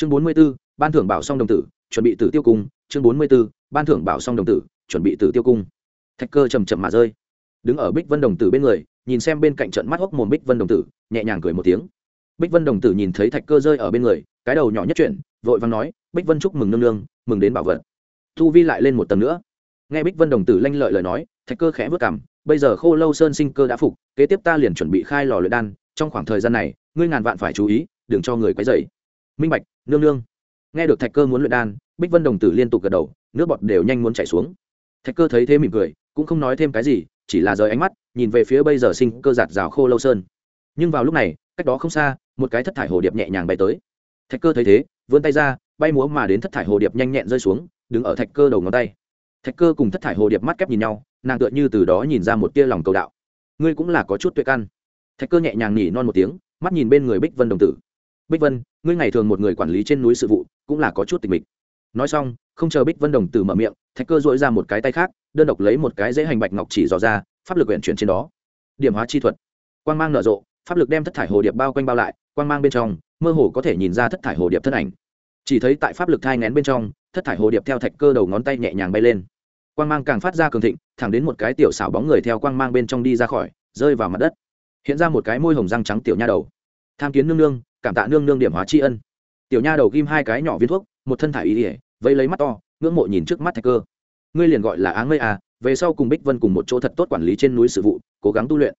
chương bốn mươi b ố ban thưởng bảo song đồng tử, chuẩn bị tử tiêu cung. Chương bốn mươi b ố ban thưởng bảo song đồng tử, chuẩn bị tử tiêu cung. Thạch cơ chầm chậm mà rơi. Đứng ở bích vân đồng tử bên người, nhìn xem bên cạnh trận mắt hốc mồm bích vân đồng tử, nhẹ nhàng cười một tiếng. Bích vân đồng tử nhìn thấy thạch cơ rơi ở bên người, cái đầu nhỏ nhất chuyển, vội vàng nói, bích vân chúc mừng nương nương, mừng đến bảo vật. Thu vi lại lên một tầng nữa. Nghe bích vân đồng tử lanh lợi lời nói, thạch cơ khẽ vất cảm bây giờ khô lâu sơn sinh cơ đã phục, kế tiếp ta liền chuẩn bị khai lò luyện đan, trong khoảng thời gian này, ngươi ngàn vạn phải chú ý, đừng cho người quấy dày minh bạch, nương nương. Nghe được thạch cơ muốn luyện đan, bích vân đồng tử liên tục gật đầu, nước bọt đều nhanh muốn chảy xuống. Thạch cơ thấy thế mỉm cười, cũng không nói thêm cái gì, chỉ là rời ánh mắt, nhìn về phía bây giờ sinh cơ giạt rào khô lâu sơn. Nhưng vào lúc này, cách đó không xa, một cái thất thải hồ điệp nhẹ nhàng bay tới. Thạch cơ thấy thế, vươn tay ra, bay múa mà đến thất thải hồ điệp nhanh nhẹn rơi xuống, đứng ở thạch cơ đầu ngón tay. Thạch cơ cùng thất thải hồ điệp mắt kép nhìn nhau, nàng tựa như từ đó nhìn ra một tia lòng cầu đạo. Ngươi cũng là có chút tuệ căn. Thạch cơ nhẹ nhàng nhỉ non một tiếng, mắt nhìn bên người bích vân đồng tử bích vân, ngươi ngày thường một người quản lý trên núi sự vụ, cũng là có chút tình mình. nói xong, không chờ bích vân đồng tử mở miệng, thạch cơ dội ra một cái tay khác, đơn độc lấy một cái dễ hành bạch ngọc chỉ dò ra, pháp lực huyện chuyển trên đó. Điểm hóa chi thuật. Quang mang nở rộ, pháp lực đem thất thải hồ điệp bao quanh bao lại, quang mang bên trong, mơ hồ có thể nhìn ra thất thải hồ điệp thân ảnh. Chỉ thấy tại pháp lực thai ngén bên trong, thất thải hồ điệp theo thạch cơ đầu ngón tay nhẹ nhàng bay lên. Quang mang càng phát ra cường thịnh, thẳng đến một cái tiểu xảo bóng người theo quang mang bên trong đi ra khỏi, rơi vào mặt đất. Hiện ra một cái môi hồng răng trắng tiểu nha đầu tham kiến nương nương, cảm tạ nương nương điểm hóa tri ân. Tiểu nha đầu ghim hai cái nhỏ viên thuốc, một thân thải ý ỉa vẫy lấy mắt to, ngưỡng mộ nhìn trước mắt thạch cơ. Ngươi liền gọi là áng mây à về sau cùng bích vân cùng một chỗ thật tốt quản lý trên núi sự vụ, cố gắng tu luyện.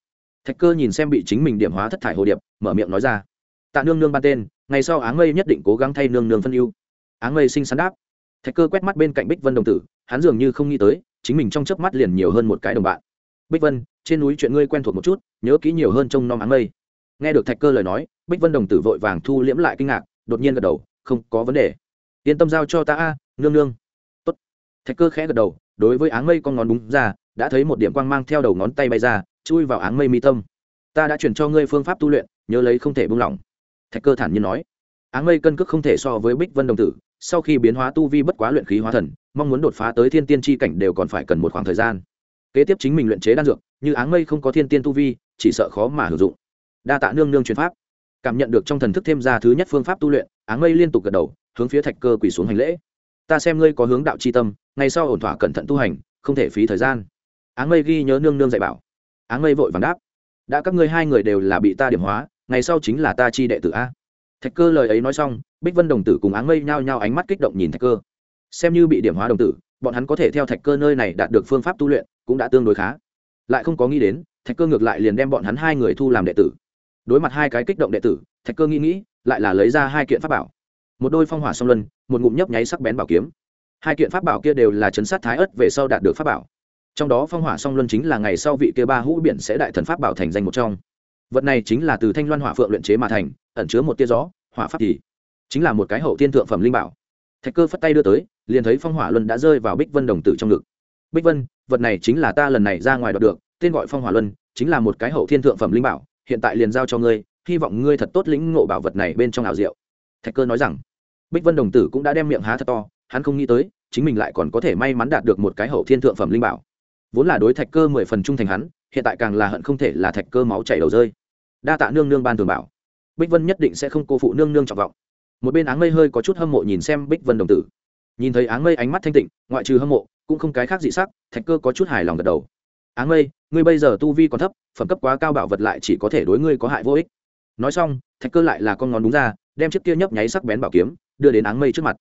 Thạch cơ nhìn xem bị chính mình điểm hóa thất thải hồ điệp, mở miệng nói ra. Tạ nương nương ban tên, ngày sau áng mây nhất định cố gắng thay nương nương phân ưu. Áng mây sinh sắn đáp. Thạch cơ quét mắt bên cạnh bích vân đồng tử, hắn dường như không nghĩ tới, chính mình trong chớp mắt liền nhiều hơn một cái đồng bạn. Bích vân, trên núi chuyện ngươi quen thuộc một chút, nhớ kỹ nhiều hơn trông nom áng mây nghe được thạch cơ lời nói, bích vân đồng tử vội vàng thu liễm lại kinh ngạc, đột nhiên gật đầu, không có vấn đề. Yên tâm giao cho ta a, nương nương. Tốt. thạch cơ khẽ gật đầu, đối với áng mây con ngón đúng ra, đã thấy một điểm quang mang theo đầu ngón tay bay ra, chui vào áng mây mi tâm. Ta đã chuyển cho ngươi phương pháp tu luyện, nhớ lấy không thể buông lỏng. Thạch cơ thản nhiên nói. Áng mây cân cước không thể so với bích vân đồng tử, sau khi biến hóa tu vi bất quá luyện khí hóa thần, mong muốn đột phá tới thiên tiên tri cảnh đều còn phải cần một khoảng thời gian. Kế tiếp chính mình luyện chế đan dược, như áng mây không có thiên tiên tu vi, chỉ sợ khó mà hữu dụng đa tạ nương nương truyền pháp. Cảm nhận được trong thần thức thêm ra thứ nhất phương pháp tu luyện, áng mây liên tục gật đầu, hướng phía thạch cơ quỳ xuống hành lễ. Ta xem ngươi có hướng đạo c h i tâm ngay sau ổn thỏa cẩn thận tu hành, không thể phí thời gian. Áng mây ghi nhớ nương nương dạy bảo. Áng mây vội vàng đáp. Đã các ngươi hai người đều là bị ta điểm hóa, ngày sau chính là ta chi đệ tử a. Thạch cơ lời ấy nói xong, bích vân đồng tử cùng áng mây nhao nhao ánh mắt kích động nhìn thạch cơ. Xem như bị điểm hóa đồng tử, bọn hắn có thể theo thạch cơ nơi này đạt được phương pháp tu luyện cũng đã tương đối khá. Lại không có nghĩ đến, thạch cơ ngược lại liền đem bọn hắn hai người thu làm đệ tử đối mặt hai cái kích động đệ tử, thạch cơ nghĩ nghĩ, lại là lấy ra hai kiện pháp bảo. Một đôi phong hỏa song luân, một ngụm nhấp nháy sắc bén bảo kiếm. Hai kiện pháp bảo kia đều là chấn sát thái ất về sau đạt được pháp bảo. Trong đó phong hỏa song luân chính là ngày sau vị kia ba hũ biển sẽ đại thần pháp bảo thành danh một trong. Vật này chính là từ thanh loan hỏa phượng luyện chế mà thành, ẩn chứa một tia gió, hỏa pháp thì chính là một cái hậu tiên thượng phẩm linh bảo. Thạch cơ phất tay đưa tới, liền thấy phong hỏa luân đã rơi vào bích vân đồng tử trong ngực. Bích vân, vật này chính là ta lần này ra ngoài đọc được, tên gọi phong hỏa luân chính là một cái hậu thiên thượng phẩm linh bảo hiện tại liền giao cho ngươi, hy vọng ngươi thật tốt lĩnh ngộ bảo vật này bên trong ảo diệu. Thạch cơ nói rằng. Bích vân đồng tử cũng đã đem miệng há thật to, hắn không nghĩ tới, chính mình lại còn có thể may mắn đạt được một cái hậu thiên thượng phẩm linh bảo. Vốn là đối thạch cơ mười phần trung thành hắn, hiện tại càng là hận không thể là thạch cơ máu chảy đầu rơi. Đa tạ nương nương ban thường bảo. Bích vân nhất định sẽ không cô phụ nương nương trọng vọng. Một bên áng mây hơi có chút hâm mộ nhìn xem bích vân đồng tử. Nhìn thấy áng mây ánh mắt thanh tịnh, ngoại trừ hâm mộ, cũng không cái khác dị sắc, thạch cơ có chút hài lòng gật đầu áng mây ngươi bây giờ tu vi còn thấp, phẩm cấp quá cao bảo vật lại chỉ có thể đối ngươi có hại vô ích. Nói xong, thạch cơ lại là con ngón đúng ra, đem chiếc kia nhấp nháy sắc bén bảo kiếm, đưa đến áng mây trước mặt.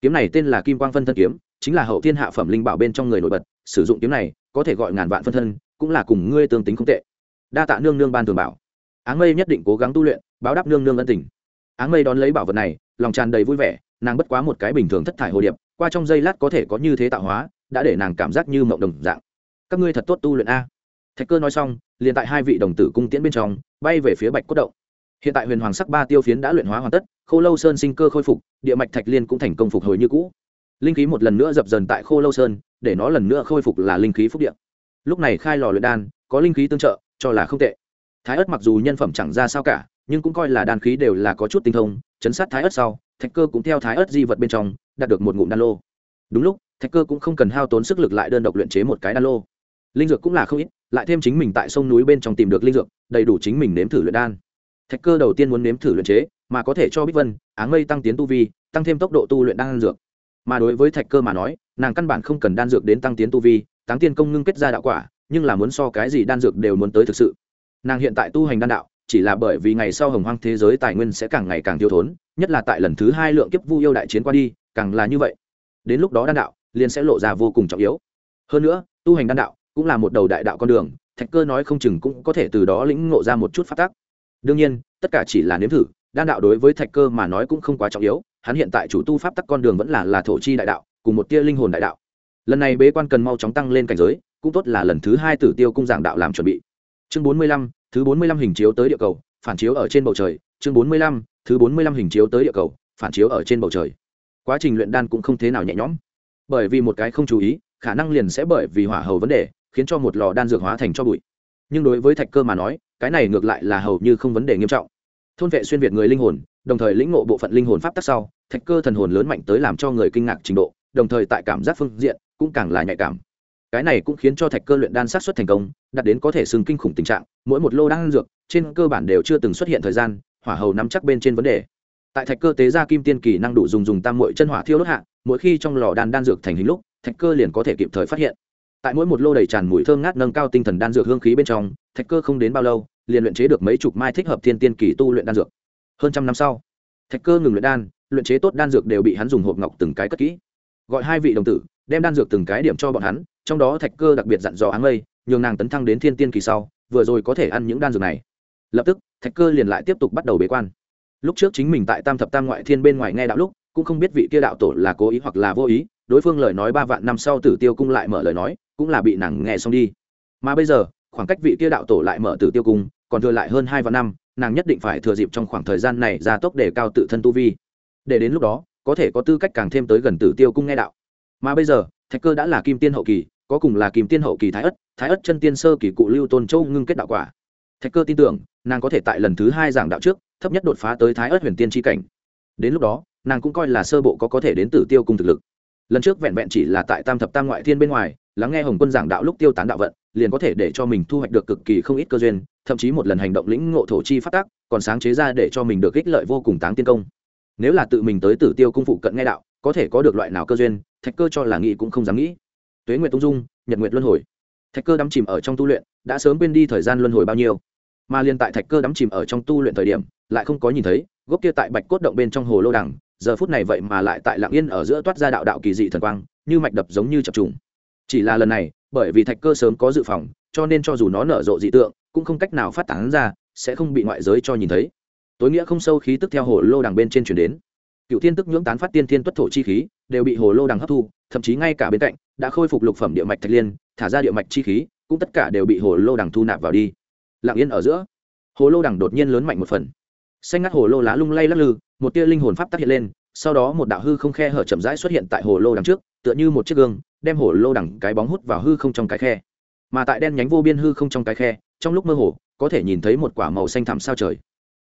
Kiếm này tên là kim quang phân thân kiếm, chính là hậu thiên hạ phẩm linh bảo bên trong người nổi bật, sử dụng kiếm này, có thể gọi ngàn vạn phân thân, cũng là cùng ngươi tương tính không tệ. Đa tạ nương nương ban thường bảo. Áng mây nhất định cố gắng tu luyện, báo đáp nương nương ân tình. Áng mây đón lấy bảo vật này, lòng tràn đầy vui vẻ, nàng bất quá một cái bình thường thất thải hồ điệp, qua trong giây lát có thể có như thế tạo hóa, đã để nàng cảm giác như mộng đồng dạng các ngươi thật tốt tu luyện a. Thạch cơ nói xong, liền tại hai vị đồng tử cung tiễn bên trong, bay về phía bạch cốt động. Hiện tại huyền hoàng sắc ba tiêu phiến đã luyện hóa hoàn tất, khô lâu sơn sinh cơ khôi phục, địa mạch thạch liên cũng thành công phục hồi như cũ. Linh khí một lần nữa dập dần tại khô lâu sơn, để nó lần nữa khôi phục là linh khí phúc điện lúc này khai lò luyện đan, có linh khí tương trợ, cho là không tệ. Thái ất mặc dù nhân phẩm chẳng ra sao cả, nhưng cũng coi là đan khí đều là có chút tinh thông, chấn sát thái ất sau, thạch cơ cũng theo thái ất di vật bên trong, đạt được một ngụm đan lô. Đúng lúc, thạch cơ cũng không cần hao tốn sức lực lại đơn độc luyện chế một cái đan lô linh dược cũng là không ít, lại thêm chính mình tại sông núi bên trong tìm được linh dược, đầy đủ chính mình nếm thử luyện đan. Thạch cơ đầu tiên muốn nếm thử luyện chế, mà có thể cho bích vân áng mây tăng tiến tu vi, tăng thêm tốc độ tu luyện đan dược. Mà đối với thạch cơ mà nói, nàng căn bản không cần đan dược đến tăng tiến tu vi, táng tiên công ngưng kết ra đạo quả, nhưng là muốn so cái gì đan dược đều muốn tới thực sự. Nàng hiện tại tu hành đan đạo, chỉ là bởi vì ngày sau hồng hoang thế giới tài nguyên sẽ càng ngày càng thiếu thốn, nhất là tại lần thứ hai lượng kiếp vu yêu đại chiến qua đi, càng là như vậy. Đến lúc đó đan đạo liền sẽ lộ ra vô cùng trọng yếu. Hơn nữa, tu hành đan đạo cũng là một đầu đại đạo con đường, thạch cơ nói không chừng cũng có thể từ đó lĩnh ngộ ra một chút phát tác đương nhiên, tất cả chỉ là nếm thử, đan đạo đối với thạch cơ mà nói cũng không quá trọng yếu, hắn hiện tại chủ tu pháp tắc con đường vẫn là là thổ chi đại đạo, cùng một tia linh hồn đại đạo. Lần này bế quan cần mau chóng tăng lên cảnh giới, cũng tốt là lần thứ hai tử tiêu cung giảng đạo làm chuẩn bị. Chương bốn mươi lăm, thứ bốn mươi lăm hình chiếu tới địa cầu, phản chiếu ở trên bầu trời. Chương bốn mươi lăm, thứ bốn mươi lăm hình chiếu tới địa cầu, phản chiếu ở trên bầu trời. Quá trình luyện đan cũng không thế nào nhẹ nhõm. Bởi vì một cái không chú ý, khả năng liền sẽ bởi vì hỏa hầu vấn đề khiến cho một lò đan dược hóa thành cho bụi. Nhưng đối với thạch cơ mà nói, cái này ngược lại là hầu như không vấn đề nghiêm trọng. Thôn vệ xuyên việt người linh hồn, đồng thời lĩnh ngộ bộ phận linh hồn pháp tắc sau, thạch cơ thần hồn lớn mạnh tới làm cho người kinh ngạc trình độ, đồng thời tại cảm giác phương diện cũng càng là nhạy cảm. Cái này cũng khiến cho thạch cơ luyện đan sát xuất thành công, đạt đến có thể xưng kinh khủng tình trạng, mỗi một lô đan dược trên cơ bản đều chưa từng xuất hiện thời gian, hỏa hầu nắm chắc bên trên vấn đề. Tại thạch cơ tế gia kim tiên kỳ năng đủ dùng dùng tam mội chân hỏa thiêu đốt hạ, mỗi khi trong lò đan đan dược thành hình lúc, thạch cơ liền có thể kịp thời phát hiện tại mỗi một lô đầy tràn mùi thơm ngát nâng cao tinh thần đan dược hương khí bên trong, thạch cơ không đến bao lâu, liền luyện chế được mấy chục mai thích hợp thiên tiên kỳ tu luyện đan dược. Hơn trăm năm sau, thạch cơ ngừng luyện đan, luyện chế tốt đan dược đều bị hắn dùng hộp ngọc từng cái cất kỹ. Gọi hai vị đồng tử, đem đan dược từng cái điểm cho bọn hắn, trong đó thạch cơ đặc biệt dặn dò áng mây nhường nàng tấn thăng đến thiên tiên kỳ sau, vừa rồi có thể ăn những đan dược này. Lập tức, thạch cơ liền lại tiếp tục bắt đầu bế quan. Lúc trước chính mình tại tam thập tam ngoại thiên bên ngoài nghe đạo lúc, cũng không biết vị kia đạo tổ là cố ý hoặc là vô ý, đối phương lời nói ba vạn năm sau tử tiêu cung lại mở lời nói cũng là bị nàng nghe xong đi. Mà bây giờ, khoảng cách vị kia đạo tổ lại mở tử tiêu cung, còn thừa lại hơn hai vạn năm, nàng nhất định phải thừa dịp trong khoảng thời gian này ra tốc để cao tự thân tu vi. Để đến lúc đó, có thể có tư cách càng thêm tới gần tử tiêu cung nghe đạo. Mà bây giờ, thạch cơ đã là kim tiên hậu kỳ, có cùng là kim tiên hậu kỳ thái ất thái ất chân tiên sơ kỳ cụ lưu tôn châu ngưng kết đạo quả. Thạch cơ tin tưởng, nàng có thể tại lần thứ hai giảng đạo trước, thấp nhất đột phá tới thái ất huyền tiên tri cảnh. Đến lúc đó, nàng cũng coi là sơ bộ có có thể đến tử tiêu cung thực lực lần trước vẹn vẹn chỉ là tại tam thập tam ngoại thiên bên ngoài, lắng nghe hồng quân giảng đạo lúc tiêu tán đạo vận, liền có thể để cho mình thu hoạch được cực kỳ không ít cơ duyên, thậm chí một lần hành động lĩnh ngộ thổ chi phát tác còn sáng chế ra để cho mình được ích lợi vô cùng táng tiên công. Nếu là tự mình tới tử tiêu cung phụ cận nghe đạo, có thể có được loại nào cơ duyên, thạch cơ cho là nghĩ cũng không dám nghĩ. Tuế nguyệt tung dung, nhật nguyệt luân hồi. Thạch cơ đắm chìm ở trong tu luyện, đã sớm quên đi thời gian luân hồi bao nhiêu. Mà liên tại thạch cơ đắm chìm ở trong tu luyện thời điểm, lại không có nhìn thấy, gốc kia tại bạch cốt động bên trong hồ lô đằng giờ phút này vậy mà lại tại lạng yên ở giữa toát ra đạo đạo kỳ dị thần quang, như mạch đập giống như chập trùng. Chỉ là lần này, bởi vì thạch cơ sớm có dự phòng, cho nên cho dù nó nở rộ dị tượng, cũng không cách nào phát tán ra, sẽ không bị ngoại giới cho nhìn thấy. Tối nghĩa không sâu khí tức theo hồ lô đằng bên trên chuyển đến. Cựu tiên tức nhưỡng tán phát tiên thiên tuất thổ chi khí, đều bị hồ lô đằng hấp thu, thậm chí ngay cả bên cạnh, đã khôi phục lục phẩm địa mạch thạch liên, thả ra địa mạch chi khí, cũng tất cả đều bị hồ lô đằng thu nạp vào đi. Lặng yên ở giữa, hồ lô đằng đột nhiên lớn mạnh một phần xanh ngắt hồ lô lá lung lay lắc lư, một tia linh hồn pháp tác hiện lên, sau đó một đạo hư không khe hở chậm rãi xuất hiện tại hồ lô đằng trước, tựa như một chiếc gương, đem hồ lô đằng cái bóng hút vào hư không trong cái khe. Mà tại đen nhánh vô biên hư không trong cái khe, trong lúc mơ hồ, có thể nhìn thấy một quả màu xanh thẳm sao trời.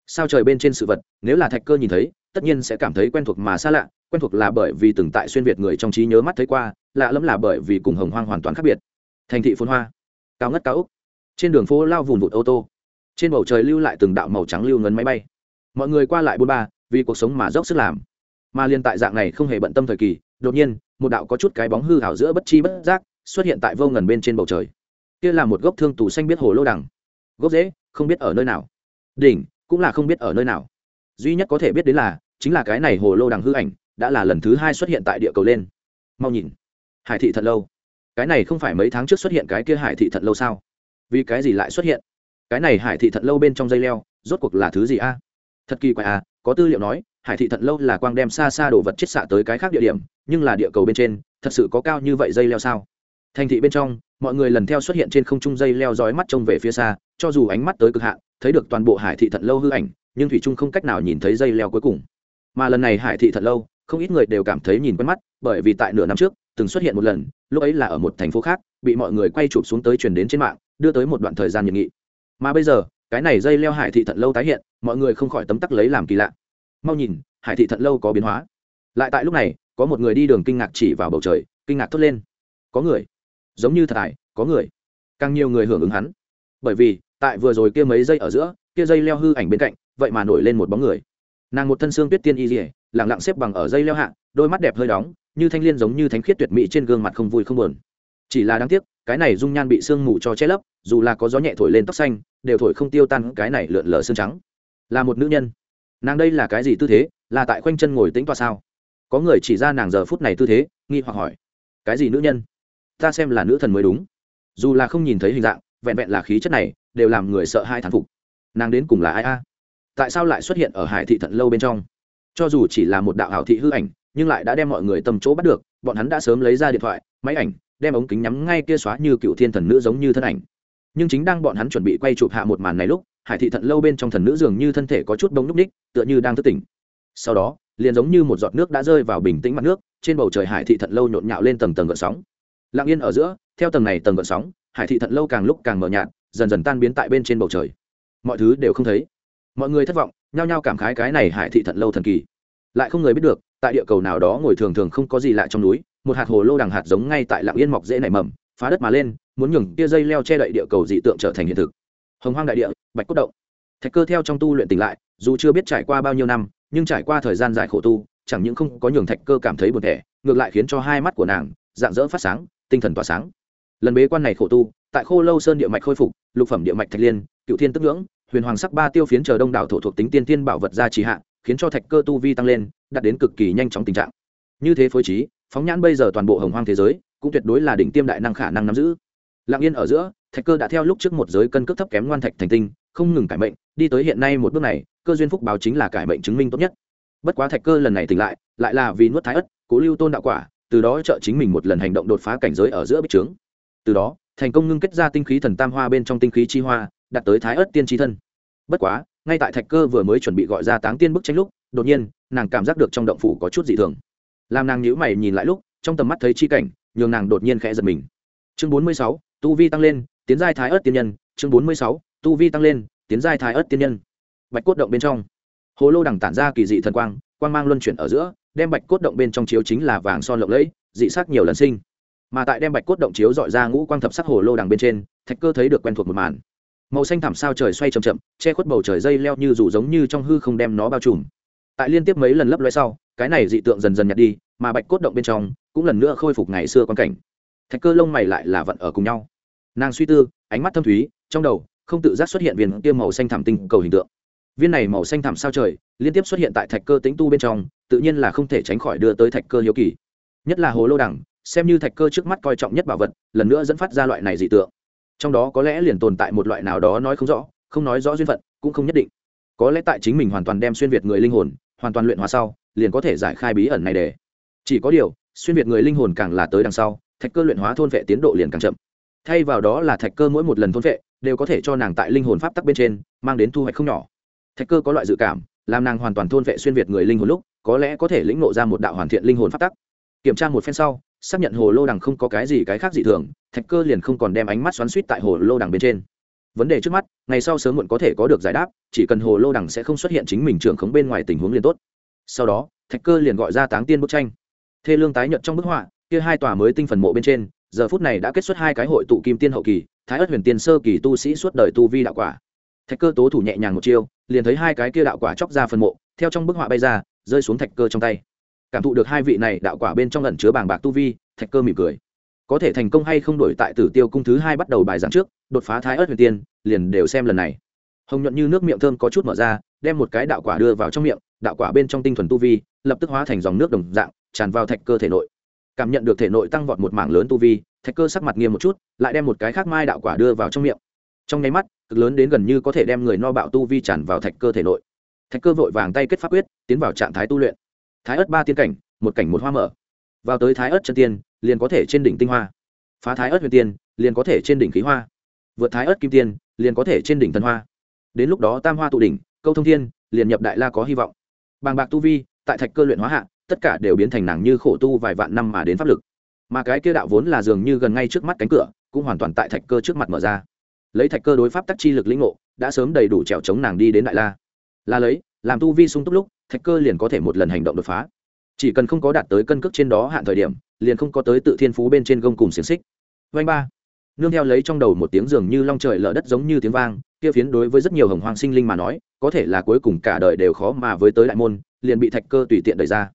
Sao trời bên trên sự vật, nếu là thạch cơ nhìn thấy, tất nhiên sẽ cảm thấy quen thuộc mà xa lạ, quen thuộc là bởi vì từng tại xuyên việt người trong trí nhớ mắt thấy qua, lạ lẫm là bởi vì cùng hồng hoang hoàn toàn khác biệt. Thành thị phun hoa, cao ngất cao úc. Trên đường phố lao vùn vụt ô tô. Trên bầu trời lưu lại từng đạo màu trắng lưu ngấn máy bay mọi người qua lại bôn ba, vì cuộc sống mà dốc sức làm. Mà liên tại dạng này không hề bận tâm thời kỳ, đột nhiên, một đạo có chút cái bóng hư hảo giữa bất chi bất giác xuất hiện tại vô ngần bên trên bầu trời. Kia là một gốc thương tù xanh biết hồ lô đằng. Gốc dễ không biết ở nơi nào. Đỉnh, cũng là không biết ở nơi nào. Duy nhất có thể biết đến là, chính là cái này hồ lô đằng hư ảnh, đã là lần thứ hai xuất hiện tại địa cầu lên. Mau nhìn. Hải thị thật lâu. Cái này không phải mấy tháng trước xuất hiện cái kia hải thị thật lâu sao? Vì cái gì lại xuất hiện? Cái này hải thị thật lâu bên trong dây leo, rốt cuộc là thứ gì a? Thật kỳ quái à có tư liệu nói, hải thị Thận lâu là quang đem xa xa đồ vật chết xạ tới cái khác địa điểm, nhưng là địa cầu bên trên, thật sự có cao như vậy dây leo sao? Thành thị bên trong, mọi người lần theo xuất hiện trên không trung dây leo dõi mắt trông về phía xa, cho dù ánh mắt tới cực hạn, thấy được toàn bộ hải thị Thận lâu hư ảnh, nhưng thủy trung không cách nào nhìn thấy dây leo cuối cùng. Mà lần này hải thị Thận lâu, không ít người đều cảm thấy nhìn quen mắt, bởi vì tại nửa năm trước, từng xuất hiện một lần, lúc ấy là ở một thành phố khác, bị mọi người quay chụp xuống tới truyền đến trên mạng, đưa tới một đoạn thời gian nhiệt nghị. Mà bây giờ cái này dây leo hải thị thận lâu tái hiện, mọi người không khỏi tấm tắc lấy làm kỳ lạ. Mau nhìn, hải thị thận lâu có biến hóa. Lại tại lúc này, có một người đi đường kinh ngạc chỉ vào bầu trời, kinh ngạc thốt lên. Có người. Giống như thật ải có người. Càng nhiều người hưởng ứng hắn. Bởi vì, tại vừa rồi kia mấy giây ở giữa, kia dây leo hư ảnh bên cạnh, vậy mà nổi lên một bóng người. Nàng một thân xương tuyết tiên y dỉa lẳng lặng xếp bằng ở dây leo hạ, đôi mắt đẹp hơi đóng, như thanh liên giống như thánh khiết tuyệt mỹ trên gương mặt không vui không buồn. Chỉ là đáng tiếc cái này dung nhan bị sương mù cho che lấp, dù là có gió nhẹ thổi lên tóc xanh, đều thổi không tiêu tan cái này lượn lờ xương trắng. Là một nữ nhân. Nàng đây là cái gì tư thế? Là tại khoanh chân ngồi tĩnh toa sao? Có người chỉ ra nàng giờ phút này tư thế, nghi hoặc hỏi. Cái gì nữ nhân? Ta xem là nữ thần mới đúng. Dù là không nhìn thấy hình dạng, vẹn vẹn là khí chất này, đều làm người sợ hai thán phục. Nàng đến cùng là ai a? Tại sao lại xuất hiện ở hải thị thận lâu bên trong? Cho dù chỉ là một đạo hảo thị hư ảnh, nhưng lại đã đem mọi người tầm chỗ bắt được, bọn hắn đã sớm lấy ra điện thoại, máy ảnh đem ống kính nhắm ngay kia xóa như cựu thiên thần nữ giống như thân ảnh. Nhưng chính đang bọn hắn chuẩn bị quay chụp hạ một màn này lúc, hải thị thận lâu bên trong thần nữ dường như thân thể có chút bông núc ních, tựa như đang thức tỉnh. Sau đó, liền giống như một giọt nước đã rơi vào bình tĩnh mặt nước, trên bầu trời hải thị thận lâu nhộn nhạo lên tầng tầng gợn sóng. Lặng yên ở giữa, theo tầng này tầng gợn sóng, hải thị thận lâu càng lúc càng mờ nhạt, dần dần tan biến tại bên trên bầu trời. Mọi thứ đều không thấy. Mọi người thất vọng, nhao nhao cảm khái cái này hải thị thận lâu thần kỳ lại không người biết được, tại địa cầu nào đó ngồi thường thường không có gì lạ trong núi, một hạt hồ lô đằng hạt giống ngay tại lạng yên mọc dễ nảy mầm, phá đất mà lên, muốn nhường kia dây leo che đậy địa cầu dị tượng trở thành hiện thực. Hồng hoang đại địa, bạch cốt động. Thạch cơ theo trong tu luyện tỉnh lại, dù chưa biết trải qua bao nhiêu năm, nhưng trải qua thời gian dài khổ tu, chẳng những không có nhường thạch cơ cảm thấy buồn thẻ, ngược lại khiến cho hai mắt của nàng dạng dỡ phát sáng, tinh thần tỏa sáng. Lần bế quan này khổ tu, tại khô lâu sơn địa mạch khôi phục, lục phẩm địa mạch thạch liên, cựu thiên tức ngưỡng, huyền hoàng sắc ba tiêu phiến chờ đông đảo thổ thuộc tính tiên tiên bảo vật ra trì hạ khiến cho thạch cơ tu vi tăng lên, đạt đến cực kỳ nhanh chóng tình trạng. Như thế phối trí, phóng nhãn bây giờ toàn bộ hồng hoang thế giới, cũng tuyệt đối là đỉnh tiêm đại năng khả năng nắm giữ. Lặng yên ở giữa, thạch cơ đã theo lúc trước một giới cân cước thấp kém ngoan thạch thành tinh, không ngừng cải mệnh, đi tới hiện nay một bước này, cơ duyên phúc báo chính là cải mệnh chứng minh tốt nhất. Bất quá thạch cơ lần này tỉnh lại lại là vì nuốt thái ất cố lưu tôn đạo quả, từ đó trợ chính mình một lần hành động đột phá cảnh giới ở giữa bích trướng. Từ đó, thành công ngưng kết ra tinh khí thần tam hoa bên trong tinh khí chi hoa, đạt tới thái ất tiên tri thân. Bất quá ngay tại thạch cơ vừa mới chuẩn bị gọi ra táng tiên bức tranh lúc, đột nhiên, nàng cảm giác được trong động phủ có chút dị thường. Làm nàng nhíu mày nhìn lại lúc, trong tầm mắt thấy chi cảnh, nhường nàng đột nhiên khẽ giật mình. Chương bốn mươi sáu, tu vi tăng lên, tiến giai thái ớt tiên nhân. Chương bốn mươi sáu, tu vi tăng lên, tiến giai thái ớt tiên nhân. Bạch cốt động bên trong. Hồ lô đằng tản ra kỳ dị thần quang quang mang luân chuyển ở giữa, đem bạch cốt động bên trong chiếu chính là vàng son lộng lẫy, dị sắc nhiều lần sinh. Mà tại đem bạch cốt động chiếu dọi ra ngũ quang thập sắc hồ lô đằng bên trên, thạch cơ thấy được quen thuộc một màn màu xanh thảm sao trời xoay chậm chậm, che khuất bầu trời dây leo như rủ giống như trong hư không đem nó bao trùm. Tại liên tiếp mấy lần lấp loe sau, cái này dị tượng dần dần nhạt đi, mà bạch cốt động bên trong cũng lần nữa khôi phục ngày xưa quan cảnh. Thạch cơ lông mày lại là vận ở cùng nhau. Nàng suy tư, ánh mắt thâm thúy, trong đầu không tự giác xuất hiện viên tiêm màu xanh thảm tinh cầu hình tượng. Viên này màu xanh thảm sao trời liên tiếp xuất hiện tại thạch cơ tĩnh tu bên trong, tự nhiên là không thể tránh khỏi đưa tới thạch cơ hiếu kỳ. Nhất là hồ lô đẳng xem như thạch cơ trước mắt coi trọng nhất bảo vật, lần nữa dẫn phát ra loại này dị tượng trong đó có lẽ liền tồn tại một loại nào đó nói không rõ, không nói rõ duyên phận, cũng không nhất định. Có lẽ tại chính mình hoàn toàn đem xuyên việt người linh hồn, hoàn toàn luyện hóa sau, liền có thể giải khai bí ẩn này để. Chỉ có điều, xuyên việt người linh hồn càng là tới đằng sau, thạch cơ luyện hóa thôn vệ tiến độ liền càng chậm. Thay vào đó là thạch cơ mỗi một lần thôn vệ, đều có thể cho nàng tại linh hồn pháp tắc bên trên, mang đến thu hoạch không nhỏ. Thạch cơ có loại dự cảm, làm nàng hoàn toàn thôn vệ xuyên việt người linh hồn lúc, có lẽ có thể lĩnh nộ ra một đạo hoàn thiện linh hồn pháp tắc. Kiểm tra một phen sau xác nhận hồ lô đằng không có cái gì cái khác dị thường, thạch cơ liền không còn đem ánh mắt xoắn suýt tại hồ lô đằng bên trên. Vấn đề trước mắt, ngày sau sớm muộn có thể có được giải đáp, chỉ cần hồ lô đằng sẽ không xuất hiện chính mình trưởng khống bên ngoài tình huống liền tốt. Sau đó, thạch cơ liền gọi ra táng tiên bức tranh. Thê lương tái nhận trong bức họa, kia hai tòa mới tinh phần mộ bên trên, giờ phút này đã kết xuất hai cái hội tụ kim tiên hậu kỳ, thái ất huyền tiên sơ kỳ tu sĩ suốt đời tu vi đạo quả. Thạch cơ tố thủ nhẹ nhàng một chiêu, liền thấy hai cái kia đạo quả chóc ra phần mộ, theo trong bức họa bay ra, rơi xuống thạch cơ trong tay cảm thụ được hai vị này đạo quả bên trong lần chứa bàng bạc tu vi, thạch cơ mỉm cười. Có thể thành công hay không đổi tại tử tiêu cung thứ hai bắt đầu bài giảng trước, đột phá thái ớt huyền tiên, liền đều xem lần này. Hồng nhuận như nước miệng thơm có chút mở ra, đem một cái đạo quả đưa vào trong miệng, đạo quả bên trong tinh thuần tu vi, lập tức hóa thành dòng nước đồng dạng, tràn vào thạch cơ thể nội. Cảm nhận được thể nội tăng vọt một mảng lớn tu vi, thạch cơ sắc mặt nghiêm một chút, lại đem một cái khác mai đạo quả đưa vào trong miệng. Trong nháy mắt, cực lớn đến gần như có thể đem người no bạo tu vi tràn vào thạch cơ thể nội. Thạch cơ vội vàng tay kết pháp quyết, tiến vào trạng thái tu luyện thái ớt ba tiên cảnh, một cảnh một hoa mở. Vào tới thái ớt chân tiên, liền có thể trên đỉnh tinh hoa. Phá thái ớt huyền tiên, liền có thể trên đỉnh khí hoa. Vượt thái ớt kim tiên, liền có thể trên đỉnh thần hoa. Đến lúc đó tam hoa tụ đỉnh, câu thông thiên, liền nhập đại la có hy vọng. Bàng bạc tu vi, tại thạch cơ luyện hóa hạ, tất cả đều biến thành nàng như khổ tu vài vạn năm mà đến pháp lực. Mà cái kia đạo vốn là dường như gần ngay trước mắt cánh cửa, cũng hoàn toàn tại thạch cơ trước mặt mở ra. Lấy thạch cơ đối pháp tắc chi lực lĩnh ngộ, đã sớm đầy đủ trèo chống nàng đi đến đại la. Là lấy làm tu vi sung túc lúc, thạch cơ liền có thể một lần hành động đột phá. Chỉ cần không có đạt tới cân cước trên đó hạn thời điểm, liền không có tới tự thiên phú bên trên gông cùng xiềng xích. Vanh ba. Nương theo lấy trong đầu một tiếng dường như long trời lở đất giống như tiếng vang, kia phiến đối với rất nhiều hồng hoang sinh linh mà nói, có thể là cuối cùng cả đời đều khó mà với tới đại môn, liền bị thạch cơ tùy tiện đẩy ra.